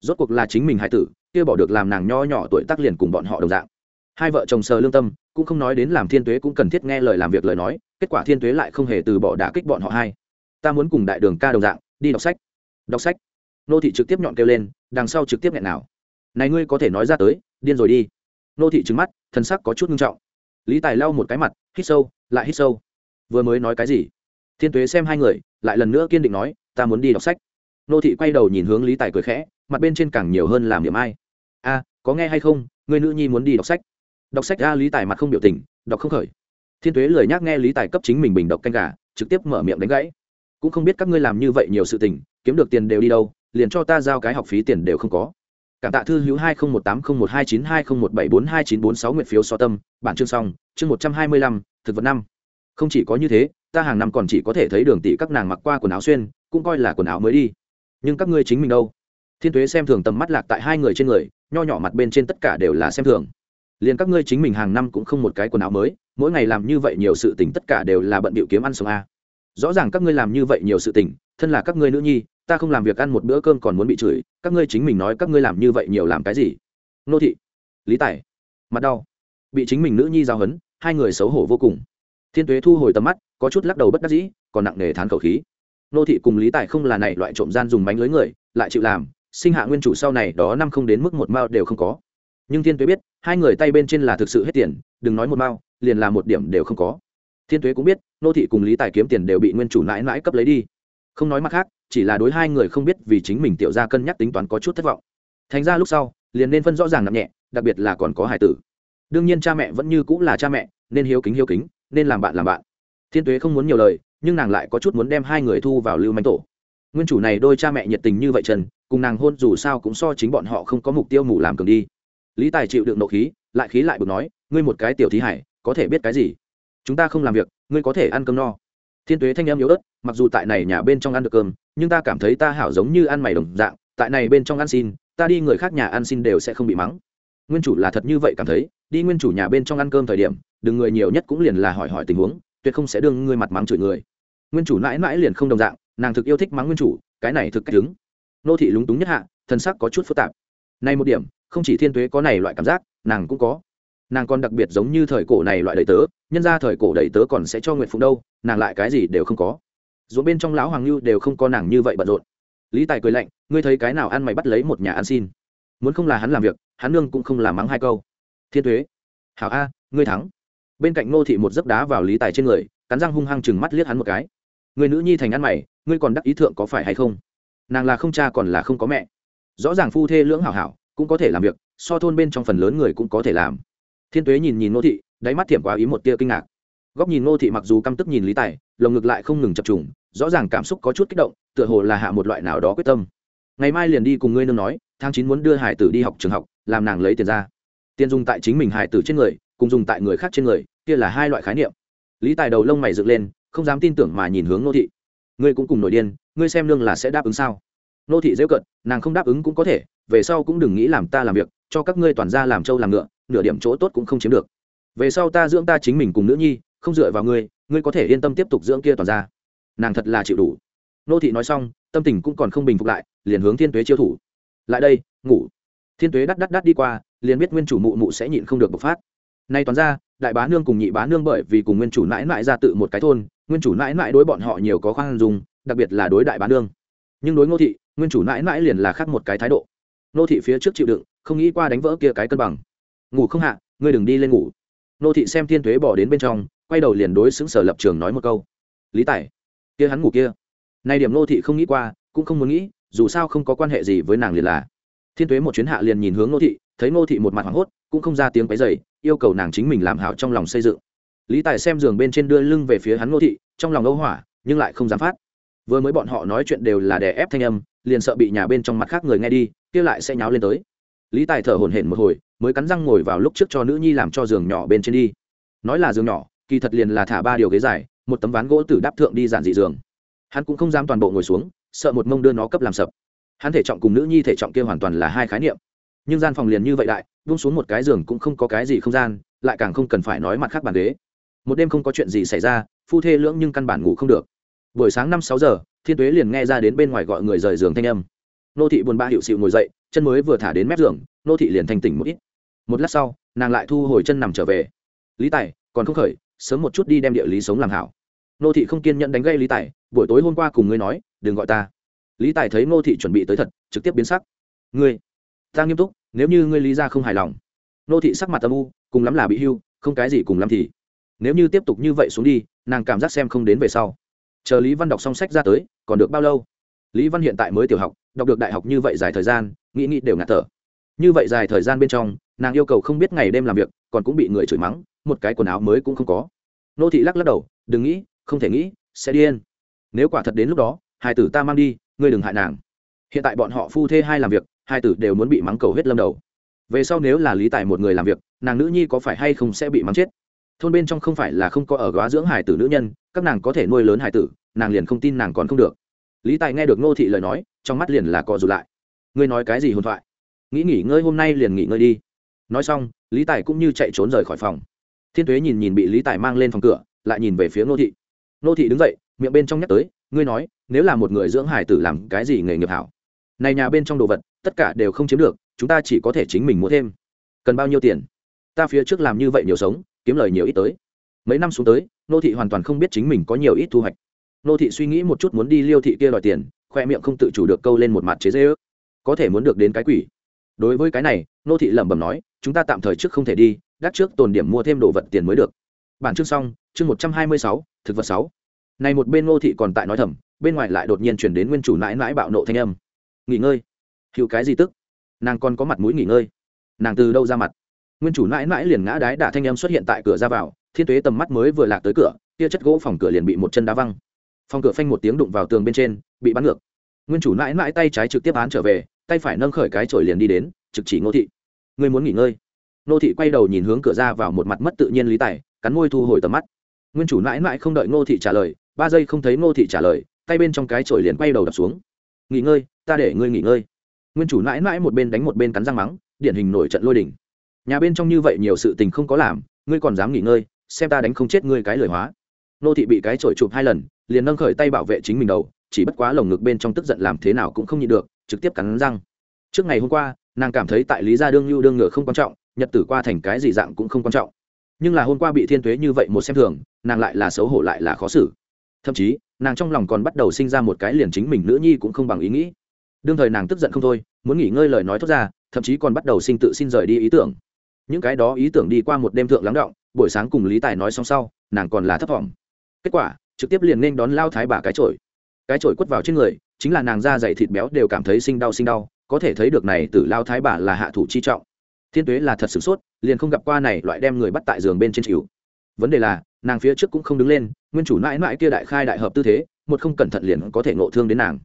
Rốt cuộc là chính mình hải tử kia bỏ được làm nàng nho nhỏ tuổi tác liền cùng bọn họ đồng dạng. Hai vợ chồng sờ lương tâm, cũng không nói đến làm thiên tuế cũng cần thiết nghe lời làm việc lời nói, kết quả thiên tuế lại không hề từ bỏ đả kích bọn họ hai. Ta muốn cùng đại đường ca đồng dạng, đi đọc sách. Đọc sách. Nô thị trực tiếp nhọn kêu lên, đằng sau trực tiếp nghẹn nào. Này ngươi có thể nói ra tới, điên rồi đi. Nô thị trứng mắt, thân sắc có chút nghiêm trọng. Lý tài lau một cái mặt, hít sâu, lại hít sâu. Vừa mới nói cái gì? Thiên tuế xem hai người, lại lần nữa kiên định nói, ta muốn đi đọc sách. Nô thị quay đầu nhìn hướng lý tài cười khẽ mặt bên trên càng nhiều hơn làm điểm ai. A, có nghe hay không? Người nữ nhi muốn đi đọc sách. Đọc sách ra lý tài mặt không biểu tình, đọc không khởi. Thiên tuế lời nhắc nghe lý tài cấp chính mình bình đọc canh gà, trực tiếp mở miệng đánh gãy. Cũng không biết các ngươi làm như vậy nhiều sự tình, kiếm được tiền đều đi đâu, liền cho ta giao cái học phí tiền đều không có. Cảm tạ thư hữu hai nghìn một tám không một hai chín hai không một bảy bốn hai chín bốn sáu nguyện phiếu so tâm, bản chương xong, chương một trăm hai mươi lăm, thực vật năm. Không chỉ có như thế, ta hàng năm còn chỉ có thể thấy đường tỷ các nàng mặc qua quần áo xuyên, cũng coi là quần áo mới đi. Nhưng các ngươi chính mình đâu? Thiên tuế xem thường tầm mắt lạc tại hai người trên người, nho nhỏ mặt bên trên tất cả đều là xem thường. Liền các ngươi chính mình hàng năm cũng không một cái quần áo mới, mỗi ngày làm như vậy nhiều sự tình tất cả đều là bận bịu kiếm ăn sống a. Rõ ràng các ngươi làm như vậy nhiều sự tình, thân là các ngươi nữ nhi, ta không làm việc ăn một bữa cơm còn muốn bị chửi, các ngươi chính mình nói các ngươi làm như vậy nhiều làm cái gì? Nô thị, lý tài, mặt đau. Bị chính mình nữ nhi giao hấn, hai người xấu hổ vô cùng. Thiên tuế thu hồi tầm mắt, có chút lắc đầu bất đắc dĩ, còn nặng nề thán khẩu khí. Nô thị cùng lý tài không là này loại trộm gian dùng bánh lưới người, lại chịu làm sinh hạ nguyên chủ sau này đó năm không đến mức một mao đều không có. Nhưng thiên tuế biết, hai người tay bên trên là thực sự hết tiền, đừng nói một mao, liền là một điểm đều không có. Thiên tuế cũng biết, nô thị cùng lý tài kiếm tiền đều bị nguyên chủ mãi mãi cấp lấy đi. Không nói mặt khác, chỉ là đối hai người không biết vì chính mình tiểu ra cân nhắc tính toán có chút thất vọng. Thành ra lúc sau, liền nên phân rõ ràng nặng nhẹ, đặc biệt là còn có hải tử. Đương nhiên cha mẹ vẫn như cũng là cha mẹ, nên hiếu kính hiếu kính, nên làm bạn làm bạn. Thiên tuế không muốn nhiều lời, nhưng nàng lại có chút muốn đem hai người thu vào lưu manh tổ nguyên chủ này đôi cha mẹ nhiệt tình như vậy trần, cùng nàng hôn dù sao cũng so chính bọn họ không có mục tiêu mù làm cường đi. Lý tài chịu đựng nộ khí, lại khí lại bực nói, ngươi một cái tiểu thí hải, có thể biết cái gì? Chúng ta không làm việc, ngươi có thể ăn cơm no. Thiên tuế thanh em yếu ớt, mặc dù tại này nhà bên trong ăn được cơm, nhưng ta cảm thấy ta hảo giống như ăn mày đồng dạng, tại này bên trong ăn xin, ta đi người khác nhà ăn xin đều sẽ không bị mắng. Nguyên chủ là thật như vậy cảm thấy, đi nguyên chủ nhà bên trong ăn cơm thời điểm, đừng người nhiều nhất cũng liền là hỏi hỏi tình huống, tuyệt không sẽ đương ngươi mặt mắng chửi người. Nguyên chủ mãi mãi liền không đồng dạng nàng thực yêu thích mắng nguyên chủ, cái này thực cách đứng. Nô thị lúng túng nhất hạ thân sắc có chút phức tạp. Này một điểm, không chỉ thiên tuế có này loại cảm giác, nàng cũng có. Nàng còn đặc biệt giống như thời cổ này loại đầy tớ, nhân ra thời cổ đầy tớ còn sẽ cho nguyện phụng đâu, nàng lại cái gì đều không có. Dù bên trong lão hoàng lưu đều không có nàng như vậy bận rộn. Lý tài cười lạnh, ngươi thấy cái nào ăn mày bắt lấy một nhà ăn xin? Muốn không là hắn làm việc, hắn nương cũng không làm mắng hai câu. Thiên thuế hảo a, ngươi thắng. Bên cạnh ngô thị một giấc đá vào lý tài trên người, cắn răng hung hăng chừng mắt liếc hắn một cái. Người nữ nhi thành ăn mày ngươi còn đắc ý thượng có phải hay không? Nàng là không cha còn là không có mẹ. Rõ ràng phu thê lưỡng hảo hảo, cũng có thể làm việc, so thôn bên trong phần lớn người cũng có thể làm. Thiên tuế nhìn nhìn ngô thị, đáy mắt thiểm quá ý một tia kinh ngạc. Góc nhìn ngô thị mặc dù căm tức nhìn lý tài, lồng ngực lại không ngừng chập trùng, rõ ràng cảm xúc có chút kích động, tựa hồ là hạ một loại nào đó quyết tâm. Ngày mai liền đi cùng ngươi nương nói, tháng chín muốn đưa hải tử đi học trường học, làm nàng lấy tiền ra. Tiền dùng tại chính mình hải tử trên người, cùng dùng tại người khác trên người, kia là hai loại khái niệm. Lý tài đầu lông mày dựng lên, không dám tin tưởng mà nhìn hướng nô thị ngươi cũng cùng nổi điên, ngươi xem nương là sẽ đáp ứng sao? Nô thị dễ cận nàng không đáp ứng cũng có thể, về sau cũng đừng nghĩ làm ta làm việc, cho các ngươi toàn ra làm trâu làm ngựa, nửa điểm chỗ tốt cũng không chiếm được. Về sau ta dưỡng ta chính mình cùng nữ nhi, không dựa vào ngươi ngươi có thể yên tâm tiếp tục dưỡng kia toàn ra nàng thật là chịu đủ. Nô thị nói xong, tâm tình cũng còn không bình phục lại, liền hướng thiên tuế chiêu thủ. Lại đây, ngủ. Thiên tuế đắt đắt đắt đi qua, liền biết nguyên chủ mụ mụ sẽ nhịn không được bộc phát. Nay toàn ra đại bá nương cùng nhị bá nương bởi vì cùng nguyên chủ mãi mãi ra tự một cái thôn nguyên chủ mãi mãi đối bọn họ nhiều có khoan dùng đặc biệt là đối đại bán nương. Nhưng đối ngô thị, nguyên chủ mãi mãi liền là khác một cái thái độ. Ngô thị phía trước chịu đựng, không nghĩ qua đánh vỡ kia cái cân bằng. Ngủ không hạ, ngươi đừng đi lên ngủ. Ngô thị xem thiên tuế bỏ đến bên trong, quay đầu liền đối xứng sở lập trường nói một câu. Lý tài, kia hắn ngủ kia. Nay điểm ngô thị không nghĩ qua, cũng không muốn nghĩ, dù sao không có quan hệ gì với nàng liền là. Thiên tuế một chuyến hạ liền nhìn hướng ngô thị, thấy ngô thị một mặt hoảng hốt, cũng không ra tiếng cái dày yêu cầu nàng chính mình làm hảo trong lòng xây dựng lý tài xem giường bên trên đưa lưng về phía hắn ngô thị, trong lòng âu hỏa, nhưng lại không dám phát. Vừa mới bọn họ nói chuyện đều là đè ép thanh âm, liền sợ bị nhà bên trong mặt khác người nghe đi, kia lại sẽ nháo lên tới. Lý tài thở hổn hển một hồi, mới cắn răng ngồi vào lúc trước cho nữ nhi làm cho giường nhỏ bên trên đi. Nói là giường nhỏ, kỳ thật liền là thả ba điều ghế dài, một tấm ván gỗ từ đáp thượng đi giản dị giường. Hắn cũng không dám toàn bộ ngồi xuống, sợ một mông đưa nó cấp làm sập. Hắn thể trọng cùng nữ nhi thể trọng kia hoàn toàn là hai khái niệm. Nhưng gian phòng liền như vậy đại, buông xuống một cái giường cũng không có cái gì không gian, lại càng không cần phải nói mặt khác bàn ghế một đêm không có chuyện gì xảy ra, phu thê lưỡng nhưng căn bản ngủ không được. Buổi sáng năm sáu giờ, thiên tuế liền nghe ra đến bên ngoài gọi người rời giường thanh âm. Nô thị buồn ba hiệu xịu ngồi dậy, chân mới vừa thả đến mép giường, nô thị liền thanh tỉnh một ít. Một lát sau, nàng lại thu hồi chân nằm trở về. Lý tài, còn không khởi, sớm một chút đi đem địa lý sống làm hảo. Nô thị không kiên nhẫn đánh gây lý tài, buổi tối hôm qua cùng ngươi nói, đừng gọi ta. Lý tài thấy nô thị chuẩn bị tới thật, trực tiếp biến sắc. Ngươi, ta nghiêm túc, nếu như ngươi lý ra không hài lòng. Nô thị sắc mặt âm u, cùng lắm là bị hưu, không cái gì cùng lắm thì nếu như tiếp tục như vậy xuống đi, nàng cảm giác xem không đến về sau. Chờ lý văn đọc xong sách ra tới, còn được bao lâu? Lý văn hiện tại mới tiểu học, đọc được đại học như vậy dài thời gian, nghĩ nghĩ đều ngạt thở. Như vậy dài thời gian bên trong, nàng yêu cầu không biết ngày đêm làm việc, còn cũng bị người chửi mắng, một cái quần áo mới cũng không có. Nô thị lắc lắc đầu, đừng nghĩ, không thể nghĩ, sẽ điên nếu quả thật đến lúc đó, hai tử ta mang đi, ngươi đừng hại nàng. Hiện tại bọn họ phu thê hai làm việc, hai tử đều muốn bị mắng cầu hết lâm đầu. Về sau nếu là lý tài một người làm việc, nàng nữ nhi có phải hay không sẽ bị mắng chết? Thôn bên trong không phải là không có ở góa dưỡng hải tử nữ nhân, các nàng có thể nuôi lớn hải tử, nàng liền không tin nàng còn không được. Lý tài nghe được ngô thị lời nói, trong mắt liền là co rụt lại. Ngươi nói cái gì hồn thoại? Nghĩ nghỉ ngơi hôm nay liền nghỉ ngơi đi. Nói xong, lý tài cũng như chạy trốn rời khỏi phòng. Thiên tuế nhìn nhìn bị lý tài mang lên phòng cửa, lại nhìn về phía ngô thị. Ngô thị đứng dậy, miệng bên trong nhắc tới, ngươi nói, nếu là một người dưỡng hải tử làm cái gì nghề nghiệp hảo? Này nhà bên trong đồ vật, tất cả đều không chiếm được, chúng ta chỉ có thể chính mình mua thêm. Cần bao nhiêu tiền? Ta phía trước làm như vậy nhiều sống kiếm lời nhiều ít tới. Mấy năm xuống tới, nô thị hoàn toàn không biết chính mình có nhiều ít thu hoạch. Nô thị suy nghĩ một chút muốn đi liêu thị kia đòi tiền, khoe miệng không tự chủ được câu lên một mặt chế dễ ước có thể muốn được đến cái quỷ. Đối với cái này, nô thị lẩm bẩm nói, chúng ta tạm thời trước không thể đi, đắt trước tồn điểm mua thêm đồ vật tiền mới được. Bản chương xong, chương một trăm hai mươi sáu, thực vật sáu. Này một bên nô thị còn tại nói thầm, bên ngoài lại đột nhiên chuyển đến nguyên chủ mãi mãi bạo nộ thanh âm. Nghỉ ngơi. Hữu cái gì tức? Nàng còn có mặt mũi nghỉ ngơi. Nàng từ đâu ra mặt? Nguyên chủ mãi mãi liền ngã đái đả thanh em xuất hiện tại cửa ra vào, thiên tuế tầm mắt mới vừa lạc tới cửa, tia chất gỗ phòng cửa liền bị một chân đá văng. Phòng cửa phanh một tiếng đụng vào tường bên trên, bị bắn ngược. Nguyên chủ mãi mãi tay trái trực tiếp án trở về, tay phải nâng khởi cái chổi liền đi đến, trực chỉ ngô thị. Ngươi muốn nghỉ ngơi? Ngô thị quay đầu nhìn hướng cửa ra vào một mặt mất tự nhiên lý tài, cắn môi thu hồi tầm mắt. Nguyên chủ mãi mãi không đợi ngô thị trả lời, ba giây không thấy ngô thị trả lời, tay bên trong cái chổi liền quay đầu đập xuống. Nghỉ ngơi, ta để ngươi nghỉ ngơi. Nguyên chủ mãi mãi một bên đánh một bên cắn răng mắng, điển hình nổi trận lôi đỉnh nhà bên trong như vậy nhiều sự tình không có làm, ngươi còn dám nghỉ ngơi, xem ta đánh không chết ngươi cái lời hóa. Nô thị bị cái chổi chụp hai lần, liền nâng khởi tay bảo vệ chính mình đầu, chỉ bất quá lồng ngực bên trong tức giận làm thế nào cũng không nhịn được, trực tiếp cắn răng. Trước ngày hôm qua, nàng cảm thấy tại lý gia đương lưu đương ngựa không quan trọng, nhật tử qua thành cái gì dạng cũng không quan trọng. Nhưng là hôm qua bị thiên thuế như vậy một xem thường, nàng lại là xấu hổ lại là khó xử. Thậm chí, nàng trong lòng còn bắt đầu sinh ra một cái liền chính mình nữ nhi cũng không bằng ý nghĩ. Đương thời nàng tức giận không thôi, muốn nghỉ ngơi lời nói thốt ra, thậm chí còn bắt đầu sinh tự xin rời đi ý tưởng những cái đó ý tưởng đi qua một đêm thượng lắng động, buổi sáng cùng lý tài nói xong sau, nàng còn là thấp t kết quả, trực tiếp liền nên đón lao thái bà cái chổi. Cái chổi quất vào trên người, chính là nàng da dày thịt béo đều cảm thấy sinh đau sinh đau, có thể thấy được này từ lao thái bà là hạ thủ chi trọng. Thiên tuế là thật sửng sốt, liền không gặp qua này loại đem người bắt tại giường bên trên chịu. Vấn đề là, nàng phía trước cũng không đứng lên, nguyên chủ mãi mãi kia đại khai đại hợp tư thế, một không cẩn thận liền có thể ngộ thương đến nàng.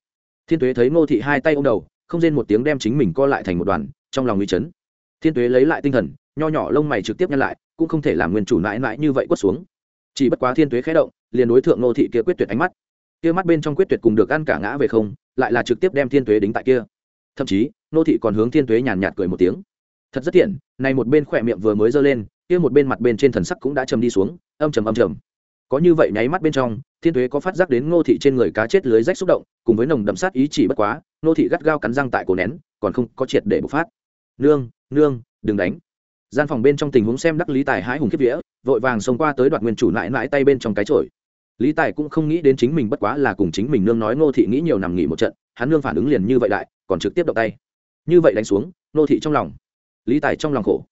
Thiên tuế thấy ngô thị hai tay ô m đầu, không rên một tiếng đem chính mình co lại thành một đoàn, trong lòng nguy chấn. Thiên tuế lấy lại tinh thần nho nhỏ lông mày trực tiếp nhăn lại, cũng không thể làm nguyên chủ mãi mãi như vậy quất xuống. Chỉ bất quá thiên tuế khé động, liền đối thượng ngô thị kia quyết tuyệt ánh mắt. Kia mắt bên trong quyết tuyệt cùng được ăn cả ngã về không, lại là trực tiếp đem thiên tuế đính tại kia. Thậm chí, ngô thị còn hướng thiên tuế nhàn nhạt cười một tiếng. Thật rất tiện, này một bên khỏe miệng vừa mới giơ lên, kia một bên mặt bên trên thần sắc cũng đã chầm đi xuống, âm trầm âm trầm. Có như vậy nháy mắt bên trong, thiên tuế có phát giác đến ngô thị trên người cá chết lưới rách xúc động, cùng với nồng đậm sát ý chỉ bất quá, ngô thị gắt gao cắn răng tại cổ nén, còn không có triệt để bộc phát. Nương nương, đừng đánh gian phòng bên trong tình huống xem đắc lý tài hái hùng kiếp vía, vội vàng xông qua tới đoạt nguyên chủ lại mãi tay bên trong cái chổi. Lý tài cũng không nghĩ đến chính mình bất quá là cùng chính mình nương nói ngô thị nghĩ nhiều nằm nghỉ một trận, hắn nương phản ứng liền như vậy đại còn trực tiếp động tay. Như vậy đánh xuống, ngô thị trong lòng, lý tài trong lòng khổ.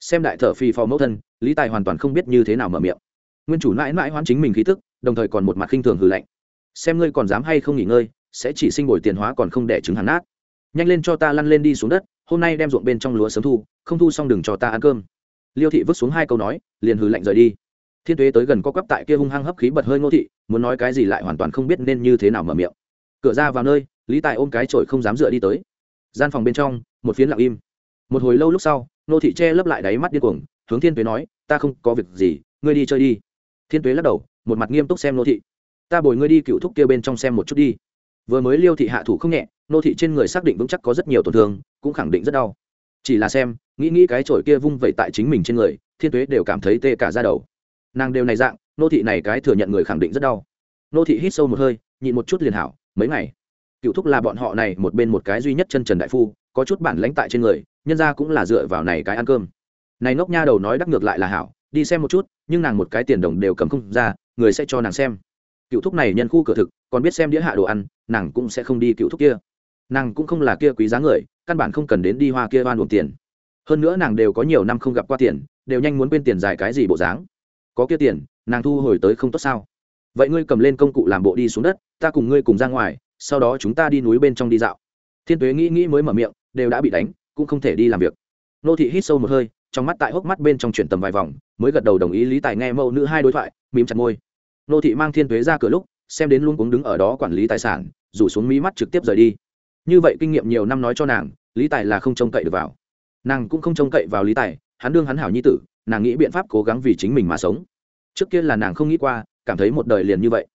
Xem đại thở phì phò mẫu thân, lý tài hoàn toàn không biết như thế nào mở miệng. Nguyên chủ mãi mãi hoán chính mình khí tức, đồng thời còn một mặt khinh thường hư lạnh. Xem ngươi còn dám hay không nghỉ ngơi, sẽ chỉ sinh bồi tiền hóa còn không để trứng hắn nát. Nhanh lên cho ta lăn lên đi xuống đất hôm nay đem ruộng bên trong lúa sớm thu, không thu xong đừng cho ta ăn cơm. Liêu thị vứt xuống hai câu nói, liền hừ lạnh rời đi. Thiên tuế tới gần có quắp tại kia hung hăng hấp khí bật hơi ngô thị, muốn nói cái gì lại hoàn toàn không biết nên như thế nào mở miệng. Cửa ra vào nơi, lý tài ôm cái trội không dám dựa đi tới. Gian phòng bên trong, một phiến lặng im. Một hồi lâu lúc sau, Ngô thị che lấp lại đáy mắt điên cuồng, hướng thiên tuế nói, ta không có việc gì, ngươi đi chơi đi. Thiên tuế lắc đầu, một mặt nghiêm túc xem Ngô thị. Ta bồi ngươi đi cựu thúc kia bên trong xem một chút đi. Vừa mới liêu thị hạ thủ không nhẹ, Ngô thị trên người xác định vững chắc có rất nhiều tổn thương cũng khẳng định rất đau. Chỉ là xem, nghĩ nghĩ cái chổi kia vung vẩy tại chính mình trên người, thiên tuế đều cảm thấy tê cả ra đầu. Nàng đều này dạng, nô thị này cái thừa nhận người khẳng định rất đau. Nô thị hít sâu một hơi, nhịn một chút liền hảo, mấy ngày. Cựu thúc là bọn họ này một bên một cái duy nhất chân trần đại phu, có chút bản lãnh tại trên người, nhân ra cũng là dựa vào này cái ăn cơm. Này ngốc nha đầu nói đắc ngược lại là hảo, đi xem một chút, nhưng nàng một cái tiền đồng đều cầm không ra, người sẽ cho nàng xem. Cựu thúc này nhân khu cửa thực, còn biết xem đĩa hạ đồ ăn, nàng cũng sẽ không đi cựu thúc kia nàng cũng không là kia quý giá người, căn bản không cần đến đi hoa kia oan buồn tiền. Hơn nữa nàng đều có nhiều năm không gặp qua tiền, đều nhanh muốn quên tiền dài cái gì bộ dáng. Có kia tiền, nàng thu hồi tới không tốt sao? Vậy ngươi cầm lên công cụ làm bộ đi xuống đất, ta cùng ngươi cùng ra ngoài, sau đó chúng ta đi núi bên trong đi dạo. Thiên tuế nghĩ nghĩ mới mở miệng, đều đã bị đánh, cũng không thể đi làm việc. Nô thị hít sâu một hơi, trong mắt tại hốc mắt bên trong chuyển tầm vài vòng, mới gật đầu đồng ý lý tài nghe mẫu nữ hai đối thoại, mím chặt môi. Nô thị mang thiên tuế ra cửa lúc, xem đến luôn cuống đứng ở đó quản lý tài sản, rủ xuống mí mắt trực tiếp rời đi như vậy kinh nghiệm nhiều năm nói cho nàng, lý tài là không trông cậy được vào. Nàng cũng không trông cậy vào lý tài, hắn đương hắn hảo nhi tử, nàng nghĩ biện pháp cố gắng vì chính mình mà sống. Trước kia là nàng không nghĩ qua, cảm thấy một đời liền như vậy.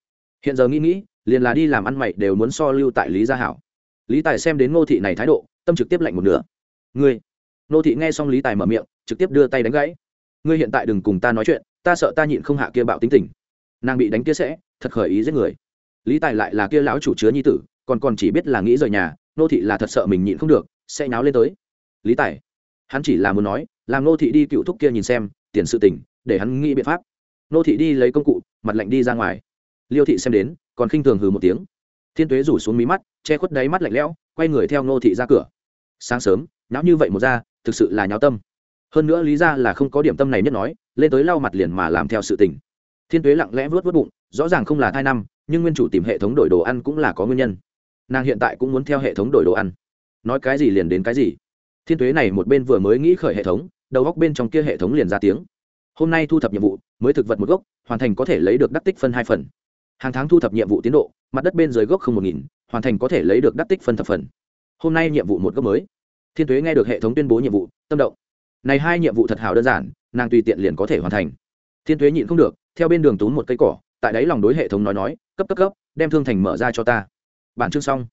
Hiện giờ nghĩ nghĩ, liền là đi làm ăn mày đều muốn so lưu tại lý gia hảo. Lý tài xem đến ngô thị này thái độ, tâm trực tiếp lạnh một nửa. Ngươi. Ngô thị nghe xong lý tài mở miệng, trực tiếp đưa tay đánh gãy. Ngươi hiện tại đừng cùng ta nói chuyện, ta sợ ta nhịn không hạ kia bạo tính tình. Nàng bị đánh kia sẽ, thật khởi ý giết người. Lý tài lại là kia lão chủ chứa nhi tử, còn còn chỉ biết là nghĩ rời nhà nô thị là thật sợ mình nhịn không được, sẽ náo lên tới. Lý tài, hắn chỉ là muốn nói, làm nô thị đi cựu thúc kia nhìn xem, tiền sự tình, để hắn nghĩ biện pháp. Nô thị đi lấy công cụ, mặt lạnh đi ra ngoài. Liêu thị xem đến, còn khinh thường hừ một tiếng. Thiên tuế rủ xuống mí mắt, che khuất đáy mắt lạnh lẽo, quay người theo nô thị ra cửa. Sáng sớm, nháo như vậy một ra, thực sự là nháo tâm. Hơn nữa lý ra là không có điểm tâm này nhất nói, lên tới lau mặt liền mà làm theo sự tình. Thiên tuế lặng lẽ vớt vớt bụng, rõ ràng không là thai năm, nhưng nguyên chủ tìm hệ thống đổi đồ ăn cũng là có nguyên nhân nàng hiện tại cũng muốn theo hệ thống đổi đồ ăn. Nói cái gì liền đến cái gì. Thiên tuế này một bên vừa mới nghĩ khởi hệ thống, đầu góc bên trong kia hệ thống liền ra tiếng. Hôm nay thu thập nhiệm vụ, mới thực vật một gốc, hoàn thành có thể lấy được đắc tích phân hai phần. Hàng tháng thu thập nhiệm vụ tiến độ, mặt đất bên dưới gốc không một nghìn, hoàn thành có thể lấy được đắc tích phân thập phần. Hôm nay nhiệm vụ một gốc mới. Thiên tuế nghe được hệ thống tuyên bố nhiệm vụ, tâm động. Này hai nhiệm vụ thật hào đơn giản, nàng tùy tiện liền có thể hoàn thành. Thiên tuế nhịn không được, theo bên đường túm một cây cỏ, tại đấy lòng đối hệ thống nói nói, cấp cấp cấp, đem thương thành mở ra cho ta bản chương xong.